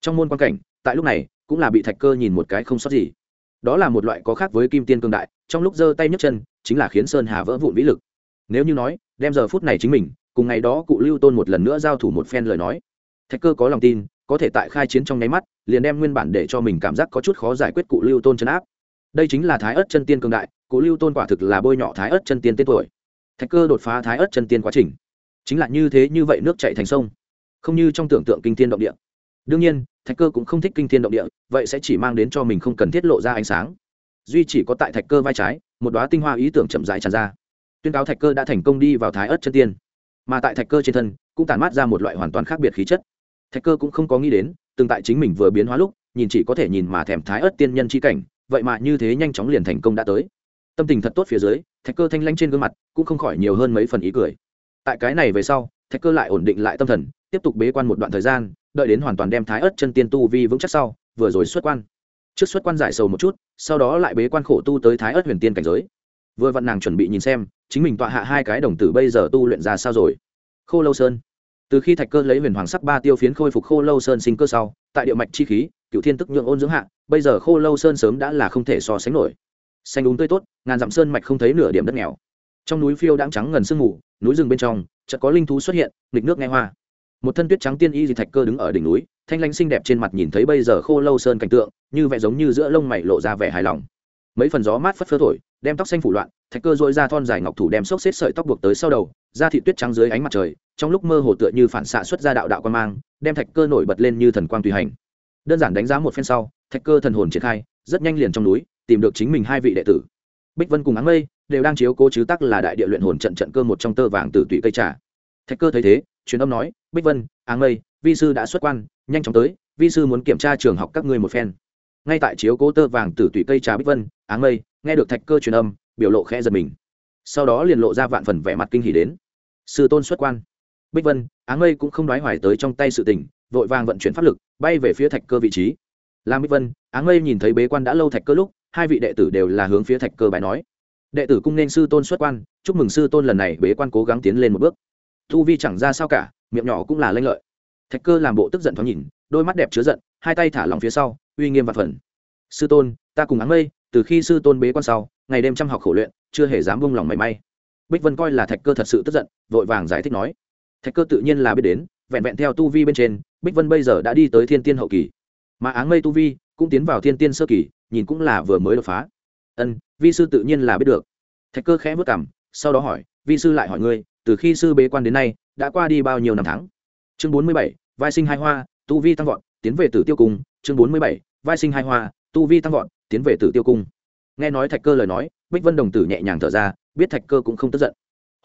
Trong môn quan cảnh, tại lúc này, cũng là bị thạch cơ nhìn một cái không sót gì. Đó là một loại có khác với kim tiên cương đại, trong lúc giơ tay nhấc chân, chính là khiến sơn hà vỡ vụn vĩ lực. Nếu như nói, đem giờ phút này chính mình cùng ngày đó cụ lưu tôn một lần nữa giao thủ một phen lời nói. Thạch cơ có lòng tin, có thể tại khai chiến trong nháy mắt, liền đem nguyên bản để cho mình cảm giác có chút khó giải quyết cụ lưu tôn chấn áp. Đây chính là thái ớt chân tiên cường đại, cụ lưu tôn quả thực là bôi nhọ thái ớt chân tiên tên tuổi. Thạch cơ đột phá thái ớt chân tiên quá trình. Chính là như thế như vậy nước chạy thành sông. Không như trong tưởng tượng kinh thiên động địa. Đương nhiên, thạch cơ cũng không thích kinh thiên động địa, vậy sẽ chỉ mang đến cho mình không cần thiết lộ ra ánh sáng. Duy chỉ có tại thạch cơ vai trái, một đoá tinh hoa ý tưởng chậm rãi tràn ra. Tuyên cáo thạch cơ đã thành công đi vào thái ớt chân tiên mà tại thạch cơ trên thân cũng tàn mát ra một loại hoàn toàn khác biệt khí chất. Thạch cơ cũng không có nghĩ đến từng tại chính mình vừa biến hóa lúc, nhìn chỉ có thể nhìn mà thèm thái ớt tiên nhân c h i cảnh, vậy mà như thế nhanh chóng liền thành công đã tới. Tâm tình thật tốt phía dưới, thạch cơ thanh lanh trên gương mặt cũng không khỏi nhiều hơn mấy phần ý cười. Tại cái này về sau, thạch cơ lại ổn định lại tâm thần, tiếp tục bế quan một đoạn thời gian, đợi đến hoàn toàn đem thái ớt chân tiên tu vi vững chắc sau, vừa rồi xuất quan. Trước xuất quan giải sầu một chút, sau đó lại bế quan khổ tu tới thái ớt huyền tiên cảnh giới vừa vặn nàng chuẩn bị nhìn xem, chính mình tọa hạ hai cái đồng tử bây giờ tu luyện ra sao rồi. Khô lâu sơn. Từ khi thạch cơ lấy huyền hoàng sắc ba tiêu phiến khôi phục khô lâu sơn sinh cơ sau, tại địa mạch chi khí, cựu thiên tức nhượng ôn dưỡng hạ, bây giờ khô lâu sơn sớm đã là không thể so sánh nổi. Xanh đúng tươi tốt, ngàn dặm sơn mạch không thấy nửa điểm đất nghèo. Trong núi phiêu đãng trắng ngần sương mù, núi rừng bên trong, chợt có linh thú xuất hiện, nghịch nước nghe hoa. Một thân tuyết trắng tiên y dị thạch cơ đứng ở đỉnh núi, thanh lanh xinh đẹp trên mặt nhìn thấy bây giờ khô lâu sơn cảnh tượng, như vẻ giống như giữa lông mày lộ ra vẻ hài lòng mấy phần gió mát phất phơ thổi, đem tóc xanh phủ loạn, thạch cơ dội ra thon dài ngọc thủ đem xốc xếp sợi tóc buộc tới sau đầu, da thị tuyết trắng dưới ánh mặt trời, trong lúc mơ hồ tựa như phản xạ xuất ra đạo đạo quan mang, đem thạch cơ nổi bật lên như thần quang tùy hành. Đơn giản đánh giá một phen sau, thạch cơ thần hồn triển khai, rất nhanh liền trong núi, tìm được chính mình hai vị đệ tử. Bích vân cùng áng mây đều đang chiếu cố chứ tắc là đại địa luyện hồn trận trận cơ một trong tơ vàng từ tụy cây trà. Thạch cơ thấy thế, truyền âm nói, bích vân, áng mây, vi sư đã xuất quan, nhanh chóng tới, vi sư muốn kiểm tra trường học các ngươi một phen. Ngay tại chiếu cố tơ vàng từ tụy cây trà bích vân áng mây, nghe được thạch cơ truyền âm, biểu lộ khẽ giật mình. Sau đó liền lộ ra vạn phần vẻ mặt kinh hỉ đến. Sư tôn xuất quan. Bích vân, áng mây cũng không nói hoài tới trong tay sự tình, vội vàng vận chuyển pháp lực, bay về phía thạch cơ vị trí. Lam bích vân, áng mây nhìn thấy bế quan đã lâu thạch cơ lúc, hai vị đệ tử đều là hướng phía thạch cơ bài nói. Đệ tử cung nên sư tôn xuất quan, chúc mừng sư tôn lần này bế quan cố gắng tiến lên một bước. Thu vi chẳng ra sao cả, miệng nhỏ cũng là lanh lợi. Thạch cơ làm bộ tức giận thoáng nhìn, đôi mắt đẹp chứa giận, hai tay thả lòng phía sau, uy nghiêm và phần. Sư tôn, ta cùng áng mây từ khi sư tôn bế quan sau, ngày đêm chăm học khổ luyện, chưa hề dám vung lòng mảy may. Bích vân coi là thạch cơ thật sự tức giận, vội vàng giải thích nói, thạch cơ tự nhiên là biết đến, vẹn vẹn theo tu vi bên trên, bích vân bây giờ đã đi tới thiên tiên hậu kỳ. Mà áng mây tu vi, cũng tiến vào thiên tiên sơ kỳ, nhìn cũng là vừa mới đột phá. Ân, vi sư tự nhiên là biết được. Thạch cơ khẽ vất cảm sau đó hỏi, vi sư lại hỏi ngươi, từ khi sư bế quan đến nay, đã qua đi bao nhiêu năm tháng? Chương bốn mươi bảy, vai sinh hai hoa, tu vi tăng vọt, tiến về tử tiêu cung. Chương bốn mươi bảy, vai sinh hai hoa, tu vi tăng vọt tiến về tử tiêu cung. Nghe nói thạch cơ lời nói, bích vân đồng tử nhẹ nhàng thở ra, biết thạch cơ cũng không tức giận.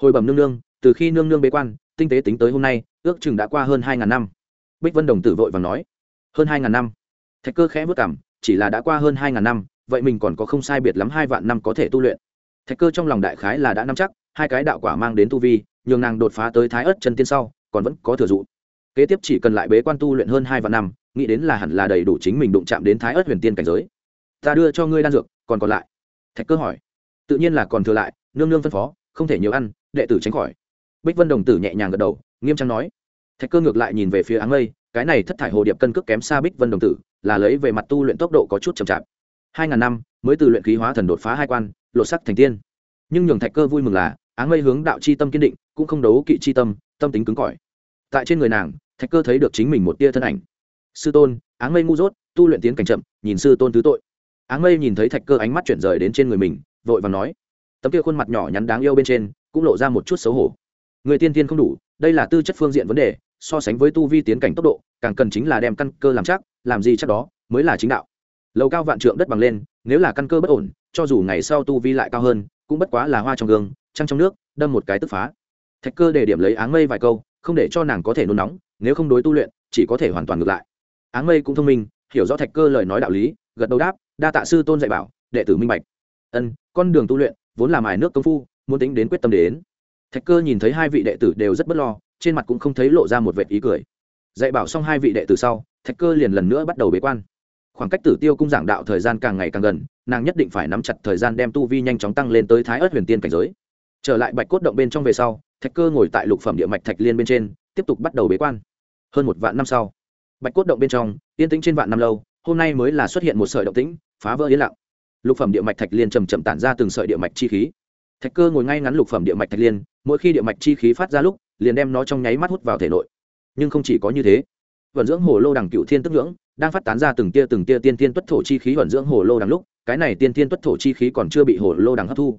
Hồi bẩm nương nương, từ khi nương nương bế quan, tinh tế tính tới hôm nay, ước chừng đã qua hơn hai ngàn năm. Bích vân đồng tử vội và nói, hơn hai ngàn năm? Thạch cơ khẽ vất cảm chỉ là đã qua hơn hai ngàn năm, vậy mình còn có không sai biệt lắm hai vạn năm có thể tu luyện. Thạch cơ trong lòng đại khái là đã nắm chắc, hai cái đạo quả mang đến tu vi, nhường nàng đột phá tới thái ớt chân tiên sau, còn vẫn có thừa dụ. Kế tiếp chỉ cần lại bế quan tu luyện hơn hai vạn năm, nghĩ đến là hẳn là đầy đủ chính mình đụng chạm đến thái ớt huyền tiên cảnh giới ta đưa cho ngươi đan dược, còn còn lại. Thạch cơ hỏi. Tự nhiên là còn thừa lại, nương nương phân phó, không thể nhiều ăn, đệ tử tránh khỏi. Bích vân đồng tử nhẹ nhàng gật đầu, nghiêm trang nói. Thạch cơ ngược lại nhìn về phía áng mây cái này thất thải hồ điệp cân cước kém xa bích vân đồng tử, là lấy về mặt tu luyện tốc độ có chút chậm chạp. Hai ngàn năm, mới từ luyện khí hóa thần đột phá hai quan lộ sắc thành tiên. Nhưng nhường thạch cơ vui mừng là, áng mây hướng đạo c h i tâm kiên định, cũng không đấu kỵ c h i tâm tâm tính cứng cỏi. Tại trên người nàng, thạch cơ thấy được chính mình một tia thân ảnh. Sư tôn, áng mây ngu dốt, tu luyện tiến cảnh chậm, nhìn sư tôn thứ tội áng mây nhìn thấy thạch cơ ánh mắt chuyển rời đến trên người mình, vội và nói, tấm kia khuôn mặt nhỏ nhắn đáng yêu bên trên cũng lộ ra một chút xấu hổ. Người tiên tiên không đủ, đây là tư chất phương diện vấn đề, so sánh với tu vi tiến cảnh tốc độ, càng cần chính là đem căn cơ làm chắc, làm gì chắc đó mới là chính đạo. Lầu cao vạn trượng đất bằng lên, nếu là căn cơ bất ổn, cho dù ngày sau tu vi lại cao hơn, cũng bất quá là hoa trong gương, trăng trong nước, đâm một cái tức phá. Thạch cơ để điểm lấy áng mây vài câu, không để cho nàng có thể nôn nóng, nếu không đối tu luyện, chỉ có thể hoàn toàn ngược lại. Áng mây cũng thông minh, hiểu rõ thạch cơ lời nói đạo lý gật đầu đáp, đa tạ sư tôn dạy bảo, đệ tử minh bạch. Ân, con đường tu luyện vốn là mài nước công phu, muốn tính đến quyết tâm đến. Thạch cơ nhìn thấy hai vị đệ tử đều rất bất lo, trên mặt cũng không thấy lộ ra một vệt ý cười. Dạy bảo xong hai vị đệ tử sau, thạch cơ liền lần nữa bắt đầu bế quan. Khoảng cách tử tiêu cung giảng đạo thời gian càng ngày càng gần, nàng nhất định phải nắm chặt thời gian đem tu vi nhanh chóng tăng lên tới thái ớt huyền tiên cảnh giới. Trở lại bạch cốt động bên trong về sau, thạch cơ ngồi tại lục phẩm địa mạch thạch liên bên trên, tiếp tục bắt đầu bế quan. Hơn một vạn năm sau, bạch cốt động bên trong, yên tĩnh trên vạn năm lâu hôm nay mới là xuất hiện một sợi động tĩnh, phá vỡ yên lặng. Lục phẩm địa mạch thạch liên chầm chậm tản ra từng sợi địa mạch chi khí. Thạch cơ ngồi ngay ngắn lục phẩm địa mạch thạch liên, mỗi khi địa mạch chi khí phát ra lúc, liền đem nó trong nháy mắt hút vào thể nội. Nhưng không chỉ có như thế, vận dưỡng hồ lô đằng cựu thiên tức ngưỡng đang phát tán ra từng tia từng tia tiên tiên tuất thổ chi khí vận dưỡng hồ lô đằng lúc, cái này tiên tiên tuất thổ chi khí còn chưa bị hồ lô đằng hấp thu.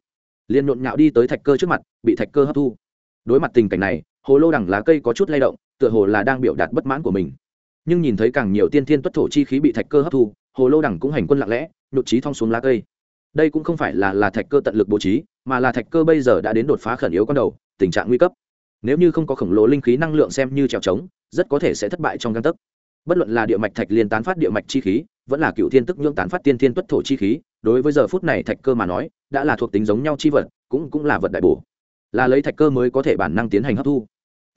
Liền nhộn nhạo đi tới thạch cơ trước mặt, bị thạch cơ hấp thu. Đối mặt tình cảnh này, hồ lô đằng lá cây có chút lay động, tựa hồ là đang biểu đạt bất mãn của mình nhưng nhìn thấy càng nhiều tiên tiên tuất thổ chi khí bị thạch cơ hấp thu, hồ lô đẳng cũng hành quân lặng lẽ, nhột trí thong xuống lá cây. Đây cũng không phải là là thạch cơ tận lực bố trí, mà là thạch cơ bây giờ đã đến đột phá khẩn yếu con đầu, tình trạng nguy cấp. Nếu như không có khổng lồ linh khí năng lượng xem như trèo trống, rất có thể sẽ thất bại trong găng tấc. Bất luận là địa mạch thạch liên tán phát địa mạch chi khí, vẫn là cựu thiên tức nhưỡng tán phát tiên thiên tuất thổ chi khí, đối với giờ phút này thạch cơ mà nói, đã là thuộc tính giống nhau chi vật, cũng cũng là vật đại bổ. Là lấy thạch cơ mới có thể bản năng tiến hành hấp thu.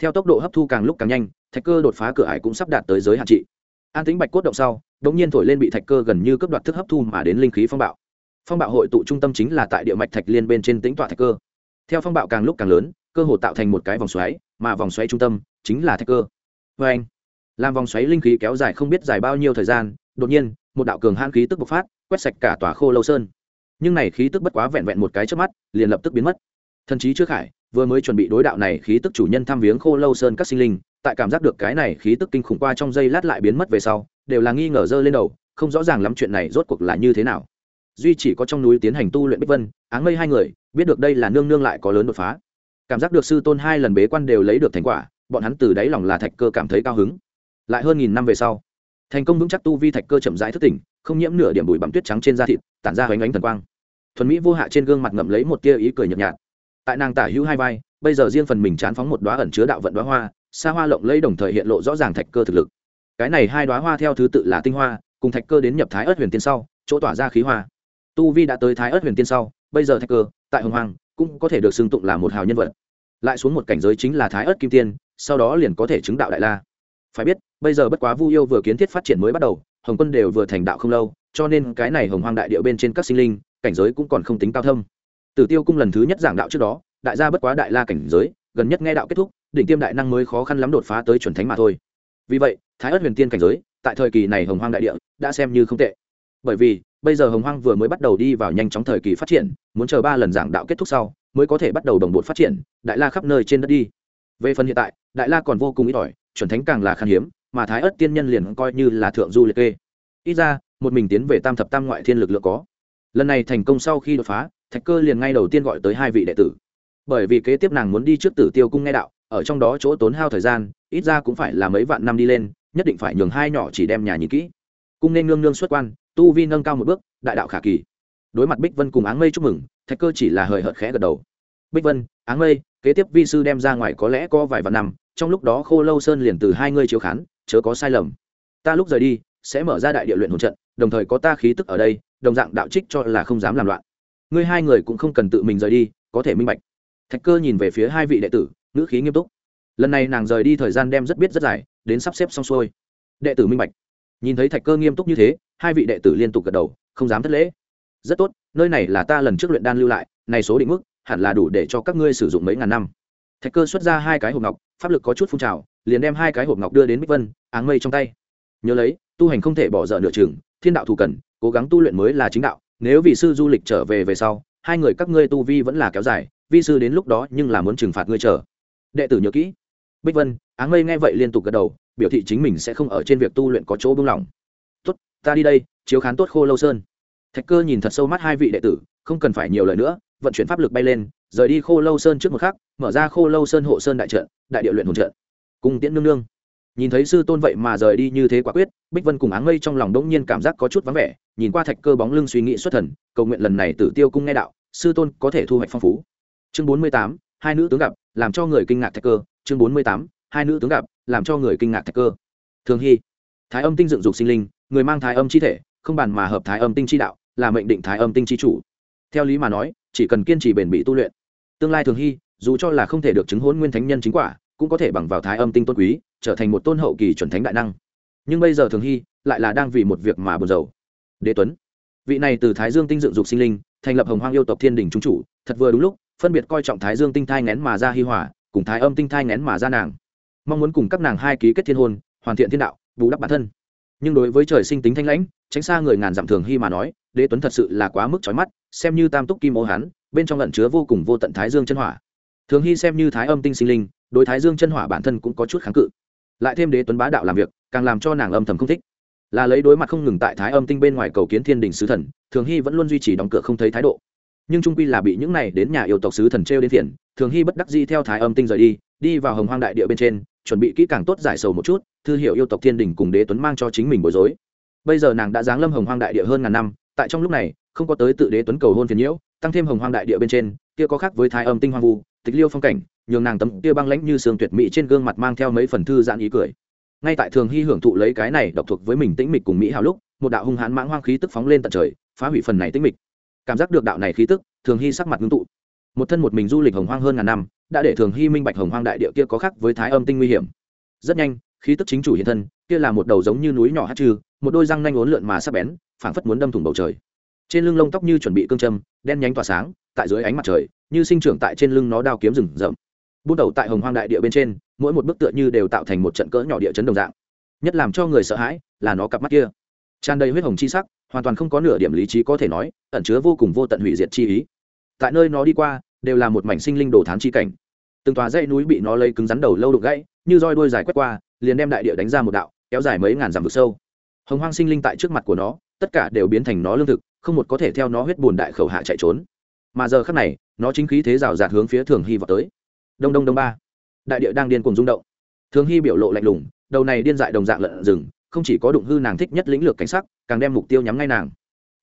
Theo tốc độ hấp thu càng lúc càng nhanh thạch cơ đột phá cửa ải cũng sắp đạt tới giới hạn trị. An tính bạch cốt động sau đống nhiên thổi lên bị thạch cơ gần như cấp đoạt thức hấp thu mà đến linh khí phong bạo. Phong bạo hội tụ trung tâm chính là tại địa mạch thạch liên bên trên tính tọa thạch cơ. Theo phong bạo càng lúc càng lớn, cơ hồ tạo thành một cái vòng xoáy, mà vòng xoáy trung tâm chính là thạch cơ. Vê anh, làm vòng xoáy linh khí kéo dài không biết dài bao nhiêu thời gian, đột nhiên, một đạo cường hãn khí tức bộc phát, quét sạch cả tòa khô lâu sơn. Nhưng này khí tức bất quá vẹn vẹn một cái trước mắt, liền lập tức biến mất. Thần chí trước khải vừa mới chuẩn bị đối đạo này khí tức chủ nhân thăm viếng khô lâu sơn các sinh linh tại cảm giác được cái này khí tức kinh khủng qua trong giây lát lại biến mất về sau, đều là nghi ngờ dơ lên đầu, không rõ ràng lắm chuyện này rốt cuộc là như thế nào. Duy chỉ có trong núi tiến hành tu luyện bích vân, áng mây hai người, biết được đây là nương nương lại có lớn đột phá. Cảm giác được sư tôn hai lần bế quan đều lấy được thành quả, bọn hắn từ đáy lòng là thạch cơ cảm thấy cao hứng. Lại hơn nghìn năm về sau, thành công vững chắc tu vi thạch cơ chậm rãi thức tỉnh, không nhiễm nửa điểm bụi bặm tuyết trắng trên da thịt, tản ra hoành ánh thần quang. Thuần mỹ vô hạ trên gương mặt ngậm lấy một tia ý cười nhợt nhạt. Tại nàng tả hữu hai vai, bây giờ riêng phần mình chán phóng một đoá ẩn chứa đạo vận đoá hoa xa hoa lộng lẫy đồng thời hiện lộ rõ ràng thạch cơ thực lực. Cái này hai đoá hoa theo thứ tự là tinh hoa, cùng thạch cơ đến nhập thái ớt huyền tiên sau, chỗ tỏa ra khí hoa. Tu vi đã tới thái ớt huyền tiên sau, bây giờ thạch cơ, tại hồng hoàng cũng có thể được xưng tụng là một hào nhân vật. Lại xuống một cảnh giới chính là thái ớt kim tiên, sau đó liền có thể chứng đạo đại la. Phải biết, bây giờ bất quá vu yêu vừa kiến thiết phát triển mới bắt đầu, hồng quân đều vừa thành đạo không lâu, cho nên cái này hồng hoang đại điệu bên trên các sinh linh, cảnh giới cũng còn không tính cao thâm. Tử tiêu cung lần thứ nhất giảng đạo trước đó, đại gia bất quá đại la cảnh giới gần nhất nghe đạo kết thúc, đỉnh tiêm đại năng mới khó khăn lắm đột phá tới chuẩn thánh mà thôi. Vì vậy, thái ớt huyền tiên cảnh giới, tại thời kỳ này hồng hoang đại địa, đã xem như không tệ. Bởi vì, bây giờ hồng hoang vừa mới bắt đầu đi vào nhanh chóng thời kỳ phát triển, muốn chờ ba lần giảng đạo kết thúc sau, mới có thể bắt đầu đồng bộ phát triển, đại la khắp nơi trên đất đi. Về phần hiện tại, đại la còn vô cùng ít ỏi, chuẩn thánh càng là khan hiếm, mà thái ớt tiên nhân liền coi như là thượng du liệt kê. Ít ra, một mình tiến về tam thập tam ngoại thiên lực lượng có. Lần này thành công sau khi đột phá, thạch cơ liền ngay đầu tiên gọi tới hai vị đệ tử bởi vì kế tiếp nàng muốn đi trước tử tiêu cung nghe đạo, ở trong đó chỗ tốn hao thời gian, ít ra cũng phải là mấy vạn năm đi lên, nhất định phải nhường hai nhỏ chỉ đem nhà nhìn kỹ. Cung nên nương nương xuất quan, tu vi nâng cao một bước, đại đạo khả kỳ. Đối mặt bích vân cùng áng mây chúc mừng, thạch cơ chỉ là hời hợt khẽ gật đầu. Bích vân, áng mây, kế tiếp vi sư đem ra ngoài có lẽ có vài vạn năm, trong lúc đó khô lâu sơn liền từ hai ngươi chiếu khán, chớ có sai lầm. Ta lúc rời đi, sẽ mở ra đại địa luyện hồn trận, đồng thời có ta khí tức ở đây, đồng dạng đạo trích cho là không dám làm loạn. Ngươi hai người cũng không cần tự mình rời đi, có thể minh bạch thạch cơ nhìn về phía hai vị đệ tử, ngữ khí nghiêm túc. Lần này nàng rời đi thời gian đem rất biết rất dài, đến sắp xếp xong xuôi. Đệ tử minh bạch. Nhìn thấy thạch cơ nghiêm túc như thế, hai vị đệ tử liên tục gật đầu, không dám thất lễ. Rất tốt, nơi này là ta lần trước luyện đan lưu lại, này số định mức, hẳn là đủ để cho các ngươi sử dụng mấy ngàn năm. Thạch cơ xuất ra hai cái hộp ngọc, pháp lực có chút phun trào, liền đem hai cái hộp ngọc đưa đến bích vân, áng mây trong tay. Nhớ lấy, tu hành không thể bỏ dở nửa chừng, thiên đạo thù cần, cố gắng tu luyện mới là chính đạo, nếu vị sư du lịch trở về về sau, hai người các ngươi tu vi vẫn là kéo dài vi sư đến lúc đó nhưng là muốn trừng phạt ngươi chờ. Đệ tử nhớ kỹ. Bích vân, áng mây nghe vậy liên tục gật đầu, biểu thị chính mình sẽ không ở trên việc tu luyện có chỗ buông lỏng. Tốt, ta đi đây, chiếu khán tốt khô lâu sơn. Thạch cơ nhìn thật sâu mắt hai vị đệ tử, không cần phải nhiều lời nữa, vận chuyển pháp lực bay lên, rời đi khô lâu sơn trước một khắc, mở ra khô lâu sơn hộ sơn đại trận, đại địa luyện hồn trận. Cùng tiễn nương nương. Nhìn thấy sư tôn vậy mà rời đi như thế quả quyết, bích vân cùng áng mây trong lòng đống nhiên cảm giác có chút vắng vẻ, nhìn qua thạch cơ bóng lưng suy nghĩ xuất thần, cầu nguyện lần này tử tiêu cung nghe đạo, sư tôn có thể thu hoạch phong phú chương bốn mươi tám, hai nữ tướng gặp, làm cho người kinh ngạc thạch cơ. Chương bốn mươi tám, hai nữ tướng gặp, làm cho người kinh ngạc thạch cơ. Thường hy, thái âm tinh dựng dục sinh linh, người mang thái âm chi thể, không bàn mà hợp thái âm tinh chi đạo, là mệnh định thái âm tinh chi chủ. Theo lý mà nói, chỉ cần kiên trì bền bỉ tu luyện. Tương lai thường hy, dù cho là không thể được chứng hôn nguyên thánh nhân chính quả, cũng có thể bằng vào thái âm tinh tôn quý, trở thành một tôn hậu kỳ chuẩn thánh đại năng. Nhưng bây giờ thường hy lại là đang vì một việc mà buồn rầu. Đế tuấn, vị này từ thái dương tinh dựng dục sinh linh, thành lập hồng hoang yêu tộc thiên đình trung chủ, thật vừa đúng lúc phân biệt coi trọng thái dương tinh thai ngén mà ra hi hỏa cùng thái âm tinh thai ngén mà ra nàng. Mong muốn cùng các nàng hai ký kết thiên hôn, hoàn thiện thiên đạo, bù đắp bản thân. Nhưng đối với trời sinh tính thanh lãnh, tránh xa người ngàn dặm thường hy mà nói, đế tuấn thật sự là quá mức trói mắt, xem như tam túc kim ô hán, bên trong lẩn chứa vô cùng vô tận thái dương chân hỏa. Thường hy xem như thái âm tinh sinh linh, đối thái dương chân hỏa bản thân cũng có chút kháng cự. Lại thêm đế tuấn bá đạo làm việc, càng làm cho nàng âm thầm không thích. Là lấy đối mặt không ngừng tại thái âm tinh bên ngoài cầu kiến thiên đình sứ thần, thường hy vẫn luôn duy trì đóng cửa không thấy thái độ nhưng trung quy là bị những này đến nhà yêu tộc sứ thần treo đến phiền, thường hy bất đắc di theo thái âm tinh rời đi đi vào hồng hoang đại địa bên trên, chuẩn bị kỹ càng tốt giải sầu một chút, thư hiệu yêu tộc thiên đình cùng đế tuấn mang cho chính mình bối rối. Bây giờ nàng đã giáng lâm hồng hoang đại địa hơn ngàn năm, tại trong lúc này, không có tới tự đế tuấn cầu hôn phiền nhiễu, tăng thêm hồng hoang đại địa bên trên, kia có khác với thái âm tinh hoang vu, tịch liêu phong cảnh, nhường nàng tấm kia băng lãnh như sương tuyệt mỹ trên gương mặt mang theo mấy phần thư giãn ý cười. Ngay tại thường hy hưởng thụ lấy cái này độc thuộc với mình tĩnh mịch cùng mỹ hào lúc, một đạo hung hãn mãng hoang khí tức phóng lên tận trời, phá hủy phần này tĩnh mịch cảm giác được đạo này khí tức, thường hy sắc mặt ngưng tụ. Một thân một mình du lịch hồng hoang hơn ngàn năm, đã để thường hy minh bạch hồng hoang đại địa kia có khác với thái âm tinh nguy hiểm. Rất nhanh, khí tức chính chủ hiện thân, kia là một đầu giống như núi nhỏ hát trừ, một đôi răng nanh ốn lượn mà sắp bén, phảng phất muốn đâm thủng bầu trời. Trên lưng lông tóc như chuẩn bị cương châm, đen nhánh tỏa sáng, tại dưới ánh mặt trời, như sinh trưởng tại trên lưng nó đao kiếm rừng rậm. Bút đầu tại hồng hoang đại địa bên trên, mỗi một bức tựa như đều tạo thành một trận cỡ nhỏ địa chấn đồng dạng. Nhất làm cho người sợ hãi là nó cặp mắt kia. Tràn đầy huyết hồng chi sắc hoàn toàn không có nửa điểm lý trí có thể nói, ẩn chứa vô cùng vô tận hủy diệt chi ý. Tại nơi nó đi qua, đều là một mảnh sinh linh đồ thán chi cảnh. Từng tòa dãy núi bị nó lấy cứng rắn đầu lâu đục gãy, như roi đuôi dài quét qua, liền đem đại địa đánh ra một đạo, kéo dài mấy ngàn dặm vực sâu. Hồng hoang sinh linh tại trước mặt của nó, tất cả đều biến thành nó lương thực, không một có thể theo nó huyết bùn đại khẩu hạ chạy trốn. Mà giờ khắc này, nó chính khí thế rào rạt hướng phía thường hy vào tới. Đông đông đông ba. Đại địa đang điên cùng rung động. Thường hy biểu lộ lạnh lùng, đầu này điên dại đồng dạng lợn rừng không chỉ có đụng hư nàng thích nhất lĩnh lược cảnh sắc, càng đem mục tiêu nhắm ngay nàng.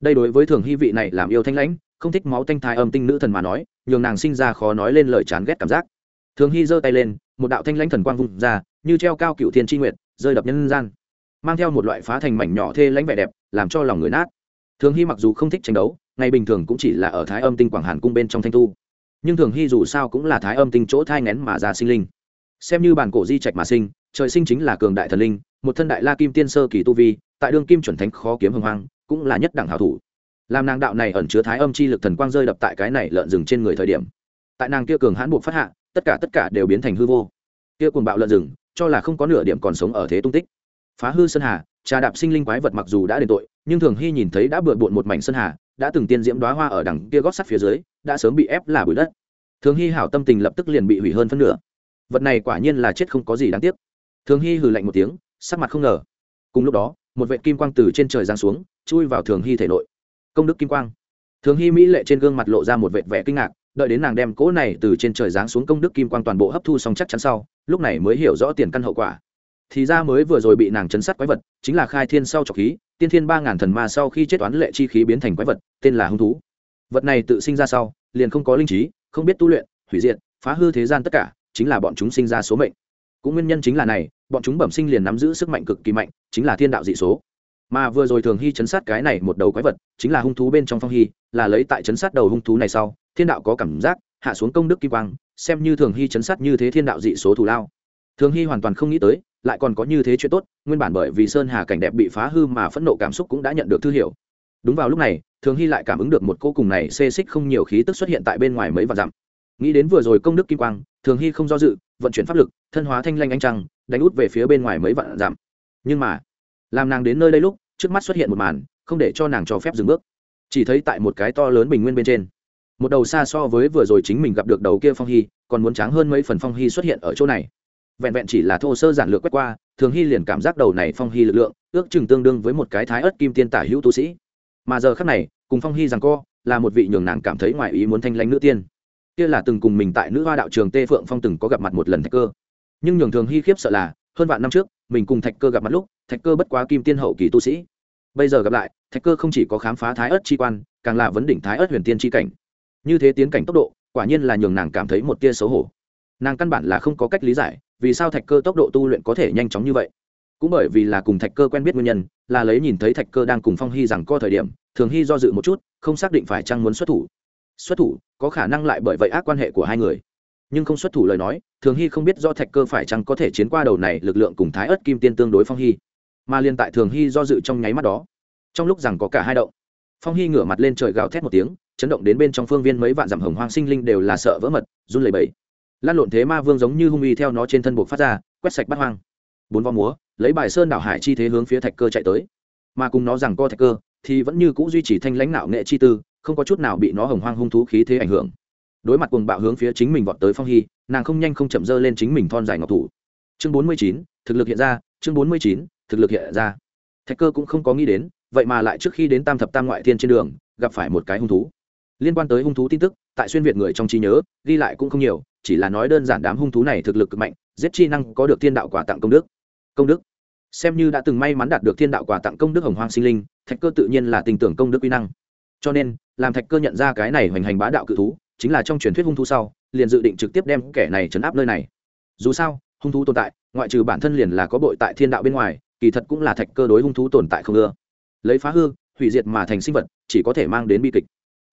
Đây đối với thường hy vị này làm yêu thanh lãnh, không thích máu tanh thai âm tinh nữ thần mà nói, nhường nàng sinh ra khó nói lên lời chán ghét cảm giác. Thường hy giơ tay lên, một đạo thanh lãnh thần quang vung ra, như treo cao cựu thiên tri nguyệt, rơi đập nhân gian. Mang theo một loại phá thành mảnh nhỏ thê lãnh vẻ đẹp, làm cho lòng người nát. Thường hy mặc dù không thích tranh đấu, ngày bình thường cũng chỉ là ở thái âm tinh quảng hàn cung bên trong thanh tu. Nhưng thường hy dù sao cũng là thái âm tinh chỗ thai ngén mà ra sinh linh. Xem như bản cổ di trạch mà sinh, trời sinh chính là cường đại thần linh một thân đại la kim tiên sơ kỳ tu vi, tại đương kim chuẩn thánh khó kiếm hưng hoang, cũng là nhất đẳng hảo thủ. Làm nàng đạo này ẩn chứa thái âm chi lực thần quang rơi đập tại cái này lợn rừng trên người thời điểm, tại nàng kia cường hãn buộc phát hạ, tất cả tất cả đều biến thành hư vô. Kia cuồng bạo lợn rừng, cho là không có nửa điểm còn sống ở thế tung tích. Phá hư sơn hà, trà đạp sinh linh quái vật mặc dù đã đền tội, nhưng thường hy nhìn thấy đã bừa bộn một mảnh sơn hà, đã từng tiên diễm đoá hoa ở đằng kia gót sắt phía dưới, đã sớm bị ép là bụi đất. Thường hy hảo tâm tình lập tức liền bị hủy hơn phân nửa. Vật này quả nhiên là chết không có gì đáng tiếc. Thường hy hừ lạnh một tiếng sắc mặt không ngờ. Cùng lúc đó, một vệ kim quang từ trên trời giáng xuống, chui vào thường hy thể nội. Công đức kim quang. Thường hy mỹ lệ trên gương mặt lộ ra một vệ vẻ kinh ngạc, đợi đến nàng đem cỗ này từ trên trời giáng xuống công đức kim quang toàn bộ hấp thu xong chắc chắn sau, lúc này mới hiểu rõ tiền căn hậu quả. Thì ra mới vừa rồi bị nàng chấn sát quái vật, chính là khai thiên sau trọc khí, tiên thiên ba ngàn thần ma sau khi chết toán lệ chi khí biến thành quái vật, tên là hung thú. Vật này tự sinh ra sau, liền không có linh trí, không biết tu luyện, hủy diệt, phá hư thế gian tất cả, chính là bọn chúng sinh ra số mệnh cũng nguyên nhân chính là này, bọn chúng bẩm sinh liền nắm giữ sức mạnh cực kỳ mạnh, chính là thiên đạo dị số. Mà vừa rồi thường hy chấn sát cái này một đầu quái vật, chính là hung thú bên trong phong hy, là lấy tại chấn sát đầu hung thú này sau, thiên đạo có cảm giác, hạ xuống công đức kim quang, xem như thường hy chấn sát như thế thiên đạo dị số thù lao. Thường hy hoàn toàn không nghĩ tới, lại còn có như thế chuyện tốt, nguyên bản bởi vì sơn hà cảnh đẹp bị phá hư mà phẫn nộ cảm xúc cũng đã nhận được thư hiệu. Đúng vào lúc này, thường hy lại cảm ứng được một cô cùng này xê xích không nhiều khí tức xuất hiện tại bên ngoài mấy vạn dặm. Nghĩ đến vừa rồi công đức kim quang, thường hy không do dự vận chuyển pháp lực, thân hóa thanh lanh anh trăng, đánh út về phía bên ngoài mấy vạn dặm. Nhưng mà, làm nàng đến nơi đây lúc, trước mắt xuất hiện một màn, không để cho nàng cho phép dừng bước. Chỉ thấy tại một cái to lớn bình nguyên bên trên, một đầu xa so với vừa rồi chính mình gặp được đầu kia phong hy, còn muốn tráng hơn mấy phần phong hy xuất hiện ở chỗ này. Vẹn vẹn chỉ là thô sơ giản lược quét qua, thường hy liền cảm giác đầu này phong hy lực lượng, ước chừng tương đương với một cái thái ớt kim tiên tả hữu tu sĩ. Mà giờ khắc này, cùng phong hy rằng co, là một vị nhường nàng cảm thấy ngoài ý muốn thanh lãnh nữ tiên kia là từng cùng mình tại nữ hoa đạo trường tê phượng phong từng có gặp mặt một lần thạch cơ. Nhưng nhường thường hy khiếp sợ là, hơn vạn năm trước, mình cùng thạch cơ gặp mặt lúc, thạch cơ bất quá kim tiên hậu kỳ tu sĩ. Bây giờ gặp lại, thạch cơ không chỉ có khám phá thái ớt chi quan, càng là vấn đỉnh thái ớt huyền tiên chi cảnh. Như thế tiến cảnh tốc độ, quả nhiên là nhường nàng cảm thấy một tia xấu hổ. Nàng căn bản là không có cách lý giải, vì sao thạch cơ tốc độ tu luyện có thể nhanh chóng như vậy. Cũng bởi vì là cùng thạch cơ quen biết nguyên nhân, là lấy nhìn thấy thạch cơ đang cùng phong hy rằng co thời điểm, thường hy do dự một chút, không xác định phải chăng muốn xuất thủ xuất thủ, có khả năng lại bởi vậy ác quan hệ của hai người. Nhưng không xuất thủ lời nói, thường hy không biết do thạch cơ phải chăng có thể chiến qua đầu này lực lượng cùng thái ớt kim tiên tương đối phong hy. Mà liên tại thường hy do dự trong nháy mắt đó, trong lúc rằng có cả hai động, phong hy ngửa mặt lên trời gào thét một tiếng, chấn động đến bên trong phương viên mấy vạn dặm hồng hoang sinh linh đều là sợ vỡ mật, run lẩy bẩy. Lan lộn thế ma vương giống như hung uy theo nó trên thân buộc phát ra, quét sạch bắt hoang. Bốn vo múa, lấy bài sơn đảo hải chi thế hướng phía thạch cơ chạy tới. Mà cùng nó rằng co thạch cơ thì vẫn như c ũ duy trì thanh lãnh nạo nghệ chi tư, không có chút nào bị nó hồng hoang hung thú khí thế ảnh hưởng. Đối mặt cùng bạo hướng phía chính mình vọt tới phong hy, nàng không nhanh không chậm dơ lên chính mình thon dài ngọc thủ. Chương bốn mươi chín, thực lực hiện ra, chương bốn mươi chín, thực lực hiện ra. Thạch cơ cũng không có nghĩ đến, vậy mà lại trước khi đến tam thập tam ngoại thiên trên đường, gặp phải một cái hung thú. Liên quan tới hung thú tin tức, tại xuyên việt người trong trí nhớ, ghi lại cũng không nhiều, chỉ là nói đơn giản đám hung thú này thực lực cực mạnh, giết chi năng có được thiên đạo quà tặng công đức. Công đức xem như đã từng may mắn đạt được thiên đạo quà tặng công đức hồng hoang sinh linh, thạch cơ tự nhiên là tình tưởng công đức quy năng. Cho nên, làm thạch cơ nhận ra cái này hoành hành bá đạo cự thú, chính là trong truyền thuyết hung thú sau, liền dự định trực tiếp đem kẻ này chấn áp nơi này. Dù sao, hung thú tồn tại, ngoại trừ bản thân liền là có bội tại thiên đạo bên ngoài, kỳ thật cũng là thạch cơ đối hung thú tồn tại không ưa. Lấy phá hư, hủy diệt mà thành sinh vật, chỉ có thể mang đến bi kịch.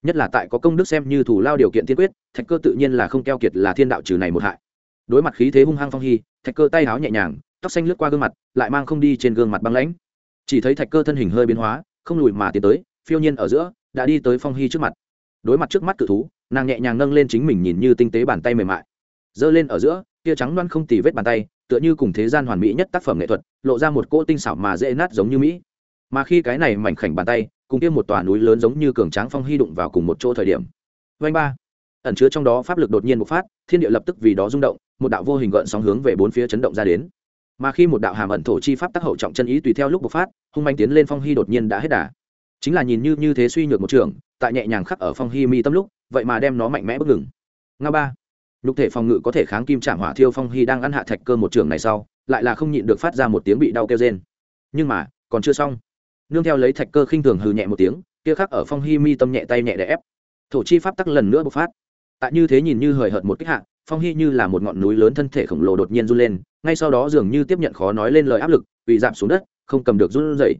Nhất là tại có công đức xem như thủ lao điều kiện tiên quyết, thạch cơ tự nhiên là không keo kiệt là thiên đạo trừ này một hại. Đối mặt khí thế hung hăng phong hy, thạch cơ tay háo nhẹ nhàng tóc xanh lướt qua gương mặt, lại mang không đi trên gương mặt băng lãnh. Chỉ thấy thạch cơ thân hình hơi biến hóa, không lùi mà tiến tới, phiêu nhiên ở giữa, đã đi tới phong hy trước mặt. Đối mặt trước mắt cự thú, nàng nhẹ nhàng nâng lên chính mình nhìn như tinh tế bàn tay mềm mại. Giơ lên ở giữa, tia trắng loăn không tì vết bàn tay, tựa như cùng thế gian hoàn mỹ nhất tác phẩm nghệ thuật, lộ ra một cỗ tinh xảo mà dễ nát giống như mỹ. Mà khi cái này mảnh khảnh bàn tay, cùng kia một tòa núi lớn giống như cường tráng phong hy đụng vào cùng một chỗ thời điểm. Vanh ba. Ẩn chứa trong đó pháp lực đột nhiên bộc phát, thiên địa lập tức vì đó rung động, một đạo vô hình gợn sóng hướng về bốn phía chấn động ra đến mà khi một đạo hàm ẩn thổ chi pháp tác hậu trọng chân ý tùy theo lúc bộc phát, hung manh tiến lên phong hy đột nhiên đã hết đà. Chính là nhìn như như thế suy nhược một trường, tại nhẹ nhàng khắc ở phong hy mi tâm lúc, vậy mà đem nó mạnh mẽ bất ngừng. Nga ba, nhục thể phòng ngự có thể kháng kim trạm hỏa thiêu phong hy đang ăn hạ thạch cơ một trường này sau, lại là không nhịn được phát ra một tiếng bị đau kêu rên. Nhưng mà, còn chưa xong. Nương theo lấy thạch cơ khinh thường hừ nhẹ một tiếng, kia khắc ở phong hy mi tâm nhẹ tay nhẹ để ép. Thổ chi pháp tắc lần nữa bộc phát. Tại như thế nhìn như hời hợt một kích hạ phong hy như là một ngọn núi lớn thân thể khổng lồ đột nhiên run lên, ngay sau đó dường như tiếp nhận khó nói lên lời áp lực bị giảm xuống đất, không cầm được run dậy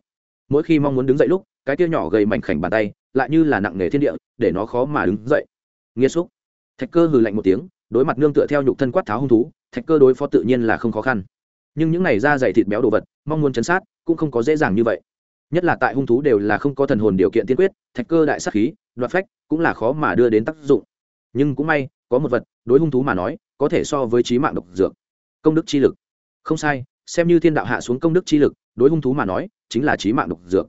mỗi khi mong muốn đứng dậy lúc, cái kia nhỏ gầy mảnh khảnh bàn tay lại như là nặng nề thiên địa, để nó khó mà đứng dậy. Nghĩa xúc. Thạch cơ hừ lạnh một tiếng, đối mặt nương tựa theo nhục thân quát tháo hung thú, thạch cơ đối phó tự nhiên là không khó khăn. Nhưng những này da dày thịt béo đồ vật, mong muốn chấn sát, cũng không có dễ dàng như vậy. Nhất là tại hung thú đều là không có thần hồn điều kiện tiên quyết, thạch cơ đại sắc khí, đoạt phách, cũng là khó mà đưa đến tác dụng. Nhưng cũng may có một vật, đối hung thú mà nói, có thể so với trí mạng độc dược. Công đức chi lực. Không sai, xem như thiên đạo hạ xuống công đức chi lực, đối hung thú mà nói, chính là trí mạng độc dược.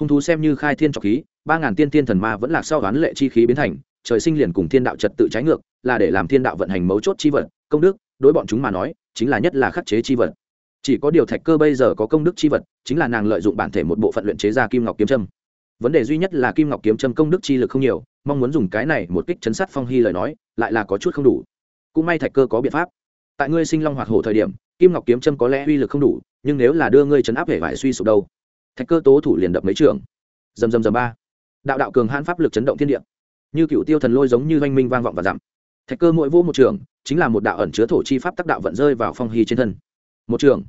Hung thú xem như khai thiên trọc khí, ba ngàn tiên tiên thần ma vẫn là sau oán lệ chi khí biến thành, trời sinh liền cùng thiên đạo trật tự trái ngược, là để làm thiên đạo vận hành mấu chốt chi vật, công đức, đối bọn chúng mà nói, chính là nhất là khắc chế chi vật. Chỉ có điều thạch cơ bây giờ có công đức chi vật, chính là nàng lợi dụng bản thể một bộ phận luyện chế ra kim ngọc kiếm trâm vấn đề duy nhất là kim ngọc kiếm trâm công đức chi lực không nhiều mong muốn dùng cái này một kích chấn sát phong hy lời nói lại là có chút không đủ. Cũng may thạch cơ có biện pháp. Tại ngươi sinh long hoạt hổ thời điểm kim ngọc kiếm trâm có lẽ uy lực không đủ nhưng nếu là đưa ngươi chấn áp hệ vải suy sụp đâu? Thạch cơ tố thủ liền đập mấy trường. Dầm dầm dầm ba. Đạo đạo cường hãn pháp lực chấn động thiên địa. Như cựu tiêu thần lôi giống như oanh minh vang vọng và dặm. Thạch cơ mỗi vô một trường chính là một đạo ẩn chứa thổ chi pháp tác đạo vận rơi vào phong hy trên thân. Một trường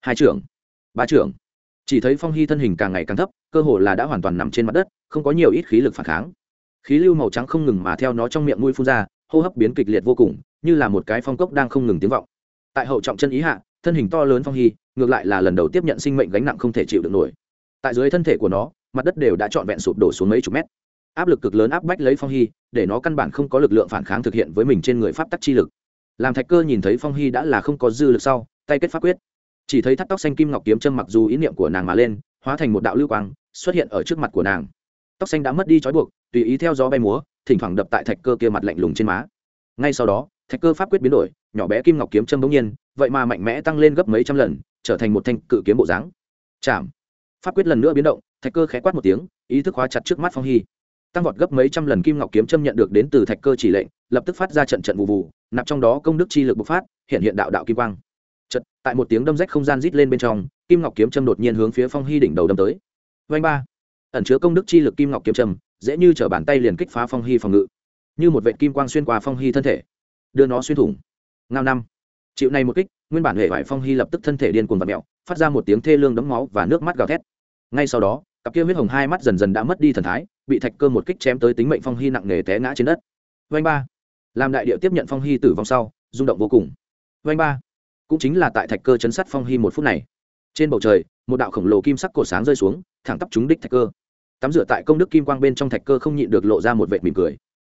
hai trường, ba trường. chỉ thấy phong hy thân hình càng ngày càng thấp cơ hồ là đã hoàn toàn nằm trên mặt đất không có nhiều ít khí lực phản kháng khí lưu màu trắng không ngừng mà theo nó trong miệng mũi phun ra, hô hấp biến kịch liệt vô cùng, như là một cái phong cốc đang không ngừng tiếng vọng. Tại hậu trọng chân ý hạ, thân hình to lớn phong hy, ngược lại là lần đầu tiếp nhận sinh mệnh gánh nặng không thể chịu được nổi. Tại dưới thân thể của nó, mặt đất đều đã trọn vẹn sụp đổ xuống mấy chục mét. Áp lực cực lớn áp bách lấy phong hy, để nó căn bản không có lực lượng phản kháng thực hiện với mình trên người pháp tắc chi lực. Làm thạch cơ nhìn thấy phong hy đã là không có dư lực sau, tay kết pháp quyết. Chỉ thấy thắt tóc xanh kim ngọc kiếm châm mặc dù ý niệm của nàng mà lên, hóa thành một đạo lưu quang, xuất hiện ở trước mặt của nàng. Tóc xanh đã mất đi trói buộc tùy ý theo gió bay múa, thỉnh thoảng đập tại thạch cơ kia mặt lạnh lùng trên má. Ngay sau đó, thạch cơ pháp quyết biến đổi, nhỏ bé kim ngọc kiếm châm bỗng nhiên, vậy mà mạnh mẽ tăng lên gấp mấy trăm lần, trở thành một thanh cự kiếm bộ dáng. Chạm. Pháp quyết lần nữa biến động, thạch cơ khẽ quát một tiếng, ý thức hóa chặt trước mắt phong hy. Tăng vọt gấp mấy trăm lần kim ngọc kiếm châm nhận được đến từ thạch cơ chỉ lệnh, lập tức phát ra trận trận vụ vụ, nạp trong đó công đức chi lực bộc phát, hiện hiện đạo đạo kim quang. Trận. tại một tiếng đâm rách không gian rít lên bên trong, kim ngọc kiếm châm đột nhiên hướng phía phong hy đỉnh đầu đâm tới. Vanh ba. Ẩn chứa công đức chi lực kim ngọc kiếm châm dễ như t bàn tay liền kích phá phong hy phòng ngự, như một vệ kim quang xuyên qua phong hy thân thể, đưa nó xuyên thủng. Ngao năm, chịu này một kích, nguyên bản hệ vải phong hy lập tức thân thể điên cuồng và mẹo phát ra một tiếng thê lương đấm máu và nước mắt gào thét. Ngay sau đó, cặp kia huyết hồng hai mắt dần dần đã mất đi thần thái, bị thạch cơ một kích chém tới tính mệnh phong hy nặng nề té ngã trên đất. Vanh ba, làm đại điệu tiếp nhận phong hy tử vong sau, rung động vô cùng. Vanh ba, cũng chính là tại thạch cơ chấn sát phong hy một phút này. Trên bầu trời, một đạo khổng lồ kim sắc cổ sáng rơi xuống, thẳng tắp trúng đích thạch cơ tắm rửa tại công đức kim quang bên trong thạch cơ không nhịn được lộ ra một vệt mỉm cười.